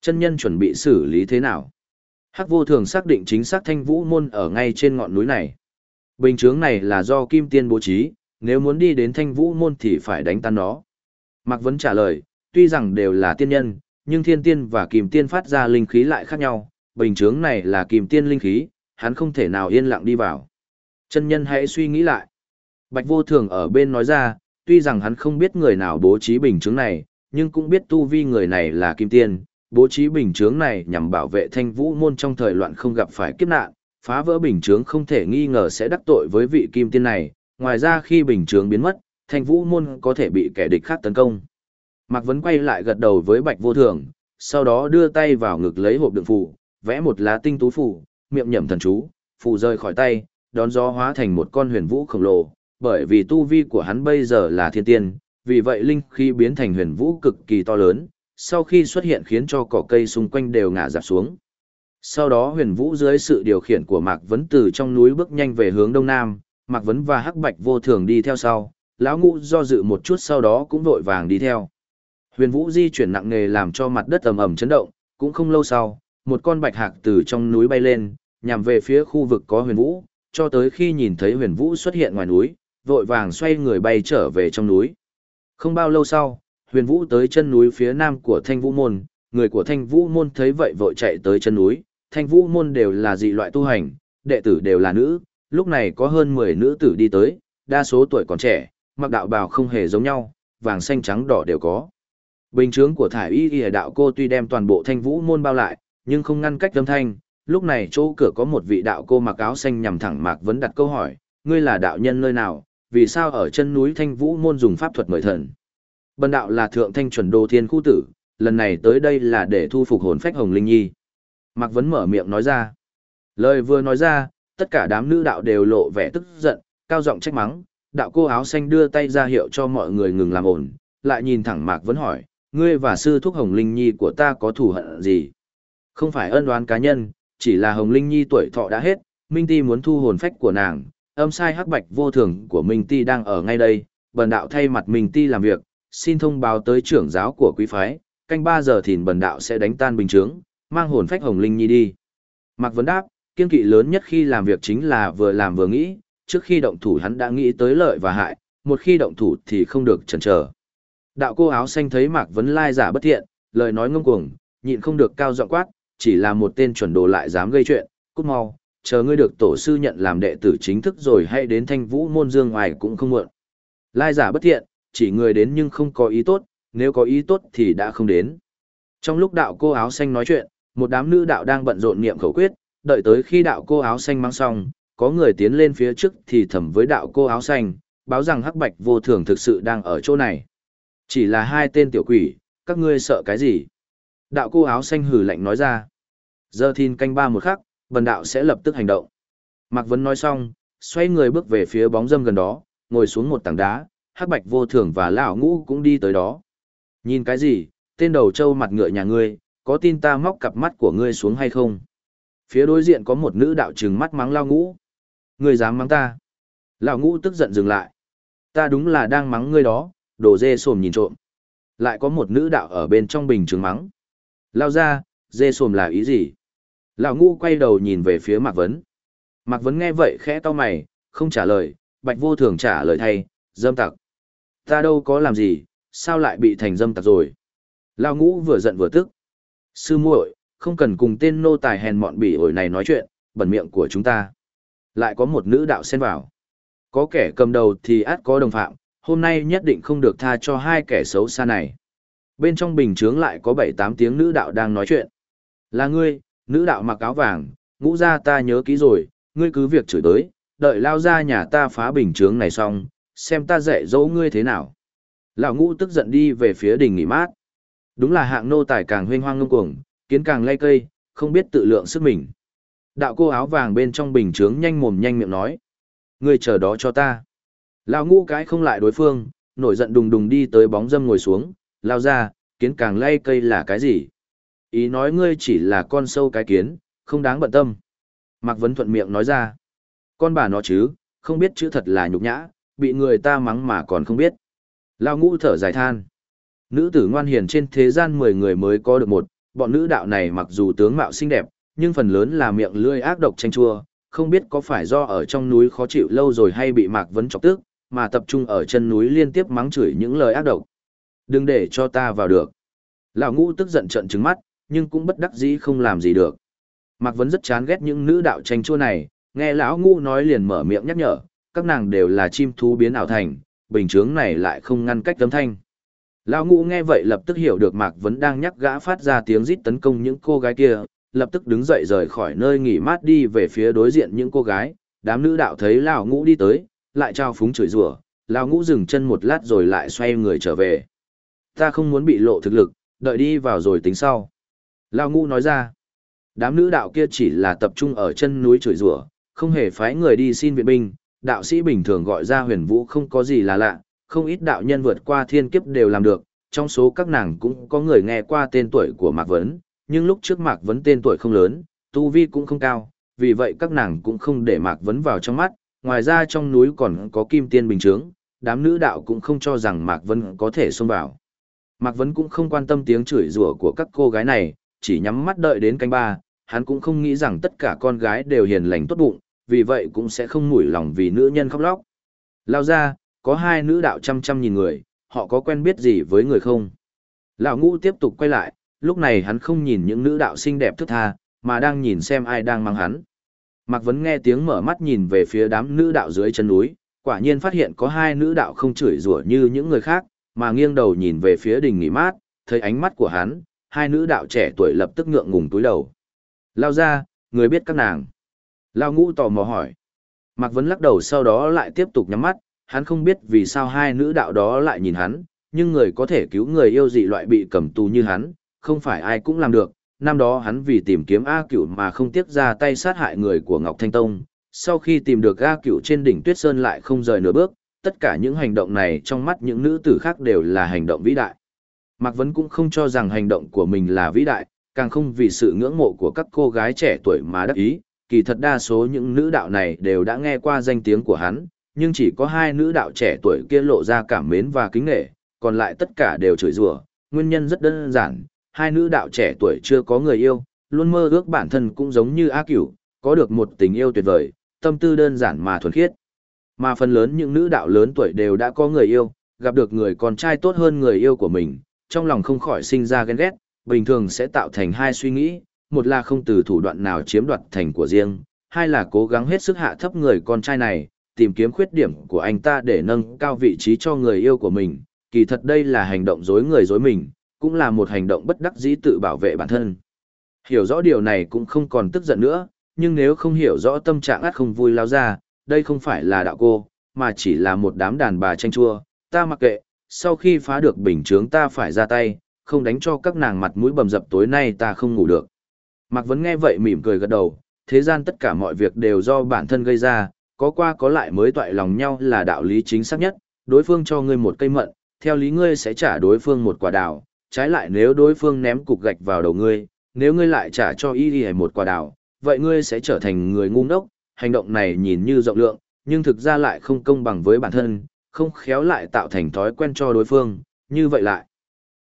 Chân nhân chuẩn bị xử lý thế nào? Hắc vô thường xác định chính xác thanh vũ môn ở ngay trên ngọn núi này. Bình chướng này là do Kim Tiên bố trí, nếu muốn đi đến thanh vũ môn thì phải đánh tan nó. Mạc Vấn trả lời, tuy rằng đều là tiên nhân, nhưng thiên tiên và kìm tiên phát ra linh khí lại khác nhau, bình chướng này là kìm tiên linh khí, hắn không thể nào yên lặng đi vào. Chân nhân hãy suy nghĩ lại. Bạch vô thường ở bên nói ra, tuy rằng hắn không biết người nào bố trí bình chướng này, nhưng cũng biết tu vi người này là kim tiên, bố trí bình chướng này nhằm bảo vệ thanh vũ môn trong thời loạn không gặp phải kiếp nạn, phá vỡ bình chướng không thể nghi ngờ sẽ đắc tội với vị kim tiên này, ngoài ra khi bình chướng biến mất, thanh vũ môn có thể bị kẻ địch khác tấn công. Mạc Vấn quay lại gật đầu với bạch vô thường, sau đó đưa tay vào ngực lấy hộp đựng phù, vẽ một lá tinh tú phù, miệng nhẩm thần chú, phù rơi khỏi tay, đón gió hóa thành một con huyền vũ khổng lồ, bởi vì tu vi của hắn bây giờ là thiên tiên, vì vậy linh khí biến thành huyền vũ cực kỳ to lớn, sau khi xuất hiện khiến cho cỏ cây xung quanh đều ngã dạp xuống. Sau đó huyền vũ dưới sự điều khiển của Mạc Vấn từ trong núi bước nhanh về hướng đông nam, Mạc Vấn và Hắc Bạch vô thường đi theo sau, lão ngũ do dự một chút sau đó cũng vội vàng đi theo. Huyền vũ di chuyển nặng nề làm cho mặt đất ầm ầm chấn động, cũng không lâu sau, một con bạch hạc từ trong núi bay lên, nhằm về phía khu vực có huyền vũ, cho tới khi nhìn thấy huyền vũ xuất hiện ngoài núi, vội vàng xoay người bay trở về trong núi. Không bao lâu sau, huyền vũ tới chân núi phía nam của thanh vũ môn, người của thanh vũ môn thấy vậy vội chạy tới chân núi, thanh vũ môn đều là dị loại tu hành, đệ tử đều là nữ, lúc này có hơn 10 nữ tử đi tới, đa số tuổi còn trẻ, mặc đạo bào không hề giống nhau, vàng xanh trắng đỏ đều có. Bình chướng của thải y y đạo cô tuy đem toàn bộ thanh vũ môn bao lại, nhưng không ngăn cách âm thanh. Lúc này chỗ cửa có một vị đạo cô mặc áo xanh nhằm thẳng Mạc Vấn đặt câu hỏi, ngươi là đạo nhân nơi nào, vì sao ở chân núi thanh vũ môn dùng pháp thuật mời thần? Bần đạo là thượng thanh chuẩn đô thiên khu tử, lần này tới đây là để thu phục hồn phách hồng linh nhi. Mạc Vấn mở miệng nói ra. Lời vừa nói ra, tất cả đám nữ đạo đều lộ vẻ tức giận, cao giọng trách mắng, đạo cô áo xanh đưa tay ra hiệu cho mọi người ngừng làm ổn, lại nhìn thẳng Mạc Vấn hỏi, ngươi và sư thúc Hồng Linh Nhi của ta có thù hận gì? Không phải ân oán cá nhân, chỉ là Hồng Linh Nhi tuổi thọ đã hết, Minh Ti muốn thu hồn phách của nàng, âm sai hắc bạch vô thường của Minh Ti đang ở ngay đây, bần đạo thay mặt Minh Ti làm việc, xin thông báo tới trưởng giáo của quý phái, canh ba giờ thìn bần đạo sẽ đánh tan bình chướng, mang hồn phách Hồng Linh Nhi đi. Mạc Vấn đáp, kiên kỵ lớn nhất khi làm việc chính là vừa làm vừa nghĩ, trước khi động thủ hắn đã nghĩ tới lợi và hại, một khi động thủ thì không được chần chờ. Đạo cô áo xanh thấy Mạc Vấn Lai giả bất thiện, lời nói ngông cuồng, nhịn không được cao giọng quát, chỉ là một tên chuẩn đồ lại dám gây chuyện, cút mau, chờ ngươi được tổ sư nhận làm đệ tử chính thức rồi hãy đến thanh vũ môn dương ngoài cũng không muộn. Lai giả bất thiện, chỉ người đến nhưng không có ý tốt, nếu có ý tốt thì đã không đến. Trong lúc đạo cô áo xanh nói chuyện, một đám nữ đạo đang bận rộn niệm khẩu quyết, đợi tới khi đạo cô áo xanh mang xong, có người tiến lên phía trước thì thầm với đạo cô áo xanh, báo rằng hắc bạch vô thường thực sự đang ở chỗ này. Chỉ là hai tên tiểu quỷ, các ngươi sợ cái gì? Đạo cô áo xanh hử lạnh nói ra. Giờ thìn canh ba một khắc, vần đạo sẽ lập tức hành động. Mạc Vấn nói xong, xoay người bước về phía bóng dâm gần đó, ngồi xuống một tảng đá, hắc bạch vô thường và lão ngũ cũng đi tới đó. Nhìn cái gì, tên đầu trâu mặt ngựa nhà ngươi, có tin ta móc cặp mắt của ngươi xuống hay không? Phía đối diện có một nữ đạo trừng mắt mắng lao ngũ. người dám mắng ta? Lão ngũ tức giận dừng lại. Ta đúng là đang mắng ngươi đó, đồ dê sồm nhìn trộm. Lại có một nữ đạo ở bên trong bình trường mắng. Lao ra, dê sồm là ý gì? Lão ngũ quay đầu nhìn về phía Mạc Vấn. Mạc Vấn nghe vậy khẽ to mày, không trả lời, bạch vô thường trả lời thay, dâm tặc. Ta đâu có làm gì, sao lại bị thành dâm tặc rồi? lao ngũ vừa giận vừa tức. Sư muội, không cần cùng tên nô tài hèn mọn bỉ ổi này nói chuyện, bẩn miệng của chúng ta. Lại có một nữ đạo xen vào. Có kẻ cầm đầu thì át có đồng phạm, hôm nay nhất định không được tha cho hai kẻ xấu xa này. Bên trong bình chướng lại có bảy tám tiếng nữ đạo đang nói chuyện. Là ngươi, nữ đạo mặc áo vàng, ngũ ra ta nhớ kỹ rồi, ngươi cứ việc chửi tới, đợi lao ra nhà ta phá bình chướng này xong, xem ta dạy dỗ ngươi thế nào. Lão ngũ tức giận đi về phía đình nghỉ mát. Đúng là hạng nô tài càng huyên hoang ngông cuồng, kiến càng lay cây, không biết tự lượng sức mình. Đạo cô áo vàng bên trong bình chướng nhanh mồm nhanh miệng nói. Ngươi chờ đó cho ta. lao ngũ cái không lại đối phương, nổi giận đùng đùng đi tới bóng dâm ngồi xuống, lao ra, kiến càng lay cây là cái gì? Ý nói ngươi chỉ là con sâu cái kiến, không đáng bận tâm. Mạc Vấn thuận miệng nói ra. Con bà nó chứ, không biết chữ thật là nhục nhã, bị người ta mắng mà còn không biết. Lao ngũ thở dài than. Nữ tử ngoan hiền trên thế gian 10 người mới có được một, bọn nữ đạo này mặc dù tướng mạo xinh đẹp, nhưng phần lớn là miệng lươi ác độc tranh chua, không biết có phải do ở trong núi khó chịu lâu rồi hay bị Mạc Vấn chọc tức, mà tập trung ở chân núi liên tiếp mắng chửi những lời ác độc. Đừng để cho ta vào được. Lão ngũ tức giận trận trứng mắt, nhưng cũng bất đắc dĩ không làm gì được. Mạc Vấn rất chán ghét những nữ đạo tranh chua này, nghe lão ngũ nói liền mở miệng nhắc nhở, các nàng đều là chim thú biến ảo thành, bình chướng này lại không ngăn cách tấm thanh. Lão ngũ nghe vậy lập tức hiểu được Mạc Vấn đang nhắc gã phát ra tiếng rít tấn công những cô gái kia, lập tức đứng dậy rời khỏi nơi nghỉ mát đi về phía đối diện những cô gái, đám nữ đạo thấy lão ngũ đi tới, lại trao phúng chửi rủa, lão ngũ dừng chân một lát rồi lại xoay người trở về. Ta không muốn bị lộ thực lực, đợi đi vào rồi tính sau. Lão ngũ nói ra, đám nữ đạo kia chỉ là tập trung ở chân núi chửi rủa, không hề phái người đi xin viện binh, đạo sĩ bình thường gọi ra huyền vũ không có gì là lạ, không ít đạo nhân vượt qua thiên kiếp đều làm được, trong số các nàng cũng có người nghe qua tên tuổi của Mạc Vấn, nhưng lúc trước Mạc Vấn tên tuổi không lớn, tu vi cũng không cao, vì vậy các nàng cũng không để Mạc Vấn vào trong mắt, ngoài ra trong núi còn có kim tiên bình trướng, đám nữ đạo cũng không cho rằng Mạc Vấn có thể xông vào. Mạc Vấn cũng không quan tâm tiếng chửi rủa của các cô gái này, chỉ nhắm mắt đợi đến canh ba, hắn cũng không nghĩ rằng tất cả con gái đều hiền lành tốt bụng, vì vậy cũng sẽ không mủi lòng vì nữ nhân khóc lóc. Lao ra, có hai nữ đạo chăm chăm nhìn người, họ có quen biết gì với người không? Lão ngũ tiếp tục quay lại, lúc này hắn không nhìn những nữ đạo xinh đẹp thức tha, mà đang nhìn xem ai đang mang hắn. Mạc Vấn nghe tiếng mở mắt nhìn về phía đám nữ đạo dưới chân núi, quả nhiên phát hiện có hai nữ đạo không chửi rủa như những người khác, mà nghiêng đầu nhìn về phía đình nghỉ mát, thấy ánh mắt của hắn, hai nữ đạo trẻ tuổi lập tức ngượng ngùng túi đầu. Lao ra, người biết các nàng. Lao ngũ tò mò hỏi. Mạc Vấn lắc đầu sau đó lại tiếp tục nhắm mắt, hắn không biết vì sao hai nữ đạo đó lại nhìn hắn, nhưng người có thể cứu người yêu dị loại bị cầm tù như hắn, không phải ai cũng làm được. Năm đó hắn vì tìm kiếm A Cửu mà không tiếc ra tay sát hại người của Ngọc Thanh Tông, sau khi tìm được A Cửu trên đỉnh Tuyết Sơn lại không rời nửa bước, tất cả những hành động này trong mắt những nữ tử khác đều là hành động vĩ đại. Mạc Vấn cũng không cho rằng hành động của mình là vĩ đại, càng không vì sự ngưỡng mộ của các cô gái trẻ tuổi mà đắc ý, kỳ thật đa số những nữ đạo này đều đã nghe qua danh tiếng của hắn, nhưng chỉ có hai nữ đạo trẻ tuổi kia lộ ra cảm mến và kính nghệ, còn lại tất cả đều chửi rủa. Nguyên nhân rất đơn giản, hai nữ đạo trẻ tuổi chưa có người yêu, luôn mơ ước bản thân cũng giống như A Cửu, có được một tình yêu tuyệt vời, tâm tư đơn giản mà thuần khiết. Mà phần lớn những nữ đạo lớn tuổi đều đã có người yêu, gặp được người con trai tốt hơn người yêu của mình, trong lòng không khỏi sinh ra ghen ghét, bình thường sẽ tạo thành hai suy nghĩ, một là không từ thủ đoạn nào chiếm đoạt thành của riêng, hai là cố gắng hết sức hạ thấp người con trai này, tìm kiếm khuyết điểm của anh ta để nâng cao vị trí cho người yêu của mình. Kỳ thật đây là hành động dối người dối mình, cũng là một hành động bất đắc dĩ tự bảo vệ bản thân. Hiểu rõ điều này cũng không còn tức giận nữa, nhưng nếu không hiểu rõ tâm trạng át không vui lao ra, đây không phải là đạo cô, mà chỉ là một đám đàn bà tranh chua, ta mặc kệ, sau khi phá được bình chướng ta phải ra tay, không đánh cho các nàng mặt mũi bầm dập tối nay ta không ngủ được. Mạc Vấn nghe vậy mỉm cười gật đầu, thế gian tất cả mọi việc đều do bản thân gây ra, có qua có lại mới toại lòng nhau là đạo lý chính xác nhất, đối phương cho ngươi một cây mận, theo lý ngươi sẽ trả đối phương một quả đào, trái lại nếu đối phương ném cục gạch vào đầu ngươi, nếu ngươi lại trả cho y đi một quả đào, vậy ngươi sẽ trở thành người ngu ngốc, hành động này nhìn như rộng lượng, nhưng thực ra lại không công bằng với bản thân, không khéo lại tạo thành thói quen cho đối phương, như vậy lại.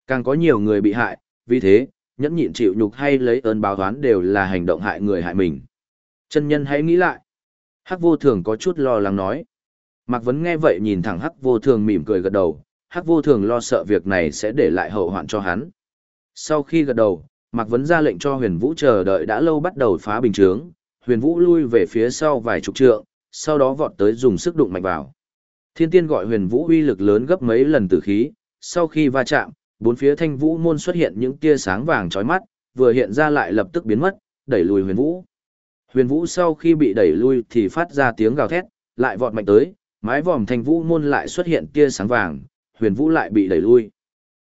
Càng có nhiều người bị hại, vì thế, nhẫn nhịn chịu nhục hay lấy ơn báo oán đều là hành động hại người hại mình. Chân nhân hãy nghĩ lại. Hắc vô thường có chút lo lắng nói. Mạc Vấn nghe vậy nhìn thẳng Hắc vô thường mỉm cười gật đầu, Hắc vô thường lo sợ việc này sẽ để lại hậu hoạn cho hắn. Sau khi gật đầu, Mạc Vấn ra lệnh cho huyền vũ chờ đợi đã lâu bắt đầu phá bình chướng, huyền vũ lui về phía sau vài chục trượng, sau đó vọt tới dùng sức đụng mạnh vào. Thiên tiên gọi huyền vũ uy lực lớn gấp mấy lần tử khí, sau khi va chạm, bốn phía thanh vũ môn xuất hiện những tia sáng vàng chói mắt, vừa hiện ra lại lập tức biến mất, đẩy lùi huyền vũ. Huyền vũ sau khi bị đẩy lui thì phát ra tiếng gào thét, lại vọt mạnh tới, mái vòm thanh vũ môn lại xuất hiện tia sáng vàng, huyền vũ lại bị đẩy lui.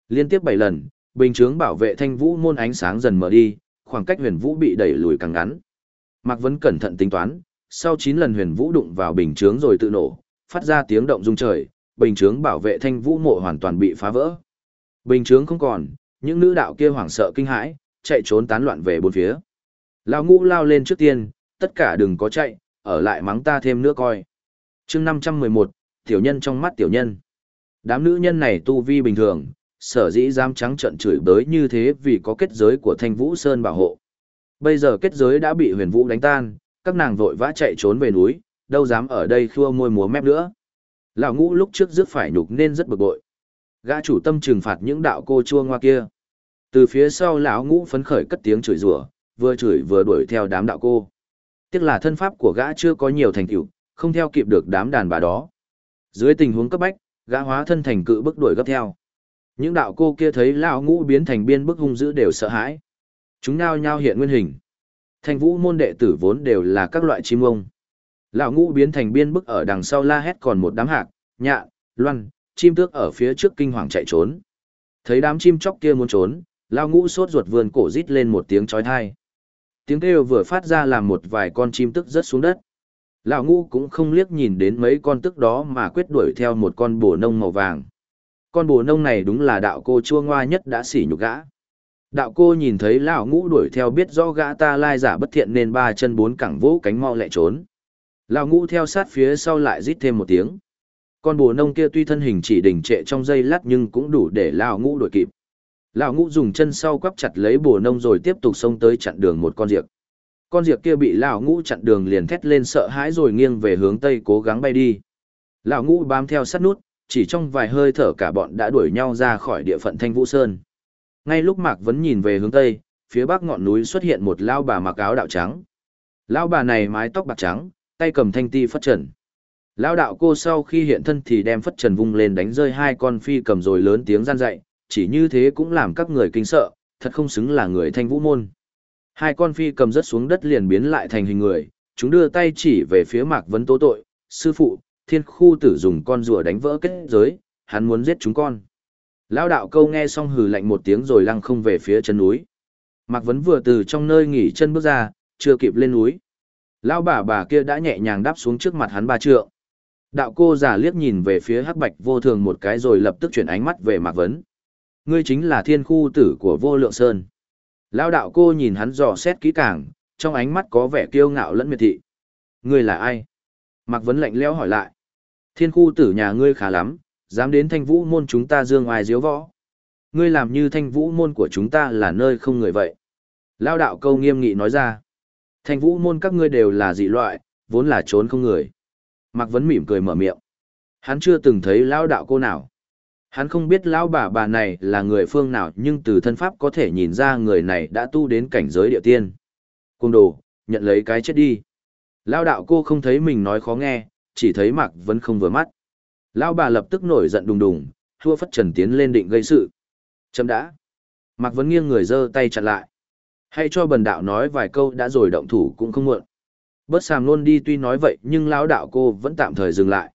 Liên tiếp 7 lần, bình chướng bảo vệ thanh vũ môn ánh sáng dần mở đi, khoảng cách huyền vũ bị đẩy lùi càng ngắn. Mạc vẫn cẩn thận tính toán, sau 9 lần huyền vũ đụng vào bình chướng rồi tự nổ, phát ra tiếng động rung trời, bình chướng bảo vệ thanh vũ mộ hoàn toàn bị phá vỡ. Bình chướng không còn, những nữ đạo kia hoảng sợ kinh hãi, chạy trốn tán loạn về bốn phía. Lão ngũ lao lên trước tiên, tất cả đừng có chạy, ở lại mắng ta thêm nữa coi. chương 511, tiểu nhân trong mắt tiểu nhân. Đám nữ nhân này tu vi bình thường, sở dĩ dám trắng trận chửi bới như thế vì có kết giới của thanh vũ sơn bảo hộ. Bây giờ kết giới đã bị huyền vũ đánh tan, các nàng vội vã chạy trốn về núi, đâu dám ở đây khua môi múa mép nữa. Lão ngũ lúc trước rước phải nhục nên rất bực bội. Gã chủ tâm trừng phạt những đạo cô chua ngoa kia. Từ phía sau lão ngũ phấn khởi cất tiếng chửi rủa, vừa chửi vừa đuổi theo đám đạo cô. Tiếc là thân pháp của gã chưa có nhiều thành tựu, không theo kịp được đám đàn bà đó. Dưới tình huống cấp bách, gã hóa thân thành cự bức đuổi gấp theo. Những đạo cô kia thấy lão ngũ biến thành biên bức hung dữ đều sợ hãi. Chúng nao nhao hiện nguyên hình. Thành vũ môn đệ tử vốn đều là các loại chim ông. Lão ngũ biến thành biên bức ở đằng sau la hét còn một đám hạc, nhạ, loan, chim tước ở phía trước kinh hoàng chạy trốn. Thấy đám chim chóc kia muốn trốn, lão ngũ sốt ruột vươn cổ rít lên một tiếng chói tai. Tiếng kêu vừa phát ra làm một vài con chim tức rớt xuống đất. Lão ngũ cũng không liếc nhìn đến mấy con tức đó mà quyết đuổi theo một con bồ nông màu vàng. Con bồ nông này đúng là đạo cô chua ngoa nhất đã xỉ nhục gã. Đạo cô nhìn thấy lão ngũ đuổi theo biết rõ gã ta lai giả bất thiện nên ba chân bốn cẳng vỗ cánh mau lẹ trốn. Lão ngũ theo sát phía sau lại rít thêm một tiếng. Con bồ nông kia tuy thân hình chỉ đỉnh trệ trong giây lát nhưng cũng đủ để lão ngũ đuổi kịp. Lão ngũ dùng chân sau quắp chặt lấy bồ nông rồi tiếp tục xông tới chặn đường một con diệc. Con diệc kia bị lão ngũ chặn đường liền thét lên sợ hãi rồi nghiêng về hướng tây cố gắng bay đi. Lão ngũ bám theo sát nút, chỉ trong vài hơi thở cả bọn đã đuổi nhau ra khỏi địa phận Thanh Vũ Sơn. Ngay lúc Mạc Vấn nhìn về hướng tây, phía bắc ngọn núi xuất hiện một lão bà mặc áo đạo trắng. Lão bà này mái tóc bạc trắng, tay cầm thanh ti phất trần. Lão đạo cô sau khi hiện thân thì đem phất trần vung lên đánh rơi hai con phi cầm rồi lớn tiếng gian dậy chỉ như thế cũng làm các người kinh sợ, thật không xứng là người thanh vũ môn. Hai con phi cầm rớt xuống đất liền biến lại thành hình người, chúng đưa tay chỉ về phía Mạc Vấn tố tội, sư phụ, thiên khu tử dùng con rùa đánh vỡ kết giới, hắn muốn giết chúng con. Lão đạo câu nghe xong hừ lạnh một tiếng rồi lăng không về phía chân núi. Mạc Vấn vừa từ trong nơi nghỉ chân bước ra, chưa kịp lên núi. Lão bà bà kia đã nhẹ nhàng đáp xuống trước mặt hắn ba trượng. Đạo cô giả liếc nhìn về phía hắc bạch vô thường một cái rồi lập tức chuyển ánh mắt về Mạc Vấn. Ngươi chính là thiên khu tử của vô lượng sơn. Lão đạo cô nhìn hắn dò xét kỹ càng, trong ánh mắt có vẻ kiêu ngạo lẫn miệt thị. Ngươi là ai? Mạc Vấn lạnh lẽo hỏi lại. Thiên khu tử nhà ngươi khá lắm, dám đến thanh vũ môn chúng ta dương ngoài diếu võ. Ngươi làm như thanh vũ môn của chúng ta là nơi không người vậy. Lão đạo câu nghiêm nghị nói ra. Thanh vũ môn các ngươi đều là dị loại, vốn là trốn không người. Mạc Vấn mỉm cười mở miệng. Hắn chưa từng thấy lão đạo cô nào. Hắn không biết lão bà bà này là người phương nào nhưng từ thân pháp có thể nhìn ra người này đã tu đến cảnh giới địa tiên. Cung đồ, nhận lấy cái chết đi. Lão đạo cô không thấy mình nói khó nghe, chỉ thấy Mạc vẫn không vừa mắt. Lão bà lập tức nổi giận đùng đùng, thua phất trần tiến lên định gây sự. Chấm đã. Mạc vẫn nghiêng người giơ tay chặn lại. Hãy cho bần đạo nói vài câu đã rồi động thủ cũng không muộn. Bớt sàm luôn đi tuy nói vậy nhưng lão đạo cô vẫn tạm thời dừng lại.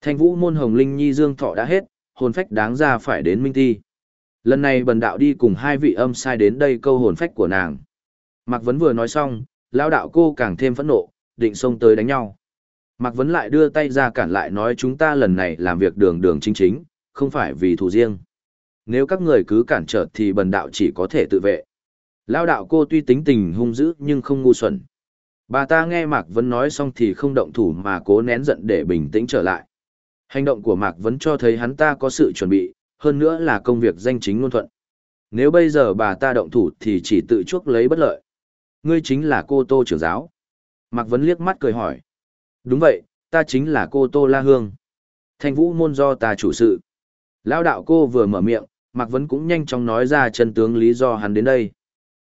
Thanh vũ môn hồng linh nhi dương thọ đã hết, hồn phách đáng ra phải đến minh ti. Lần này bần đạo đi cùng hai vị âm sai đến đây câu hồn phách của nàng. Mạc Vấn vừa nói xong, lão đạo cô càng thêm phẫn nộ, định xông tới đánh nhau. Mạc Vấn lại đưa tay ra cản lại nói chúng ta lần này làm việc đường đường chính chính, không phải vì thù riêng. Nếu các người cứ cản trở thì bần đạo chỉ có thể tự vệ. Lão đạo cô tuy tính tình hung dữ nhưng không ngu xuẩn. Bà ta nghe Mạc Vấn nói xong thì không động thủ mà cố nén giận để bình tĩnh trở lại. Hành động của Mạc Vấn cho thấy hắn ta có sự chuẩn bị, hơn nữa là công việc danh chính ngôn thuận. Nếu bây giờ bà ta động thủ thì chỉ tự chuốc lấy bất lợi. Ngươi chính là cô Tô trưởng giáo. Mạc Vấn liếc mắt cười hỏi. Đúng vậy, ta chính là cô Tô La Hương. Thanh vũ môn do ta chủ sự. Lao đạo cô vừa mở miệng, Mạc Vấn cũng nhanh chóng nói ra chân tướng lý do hắn đến đây.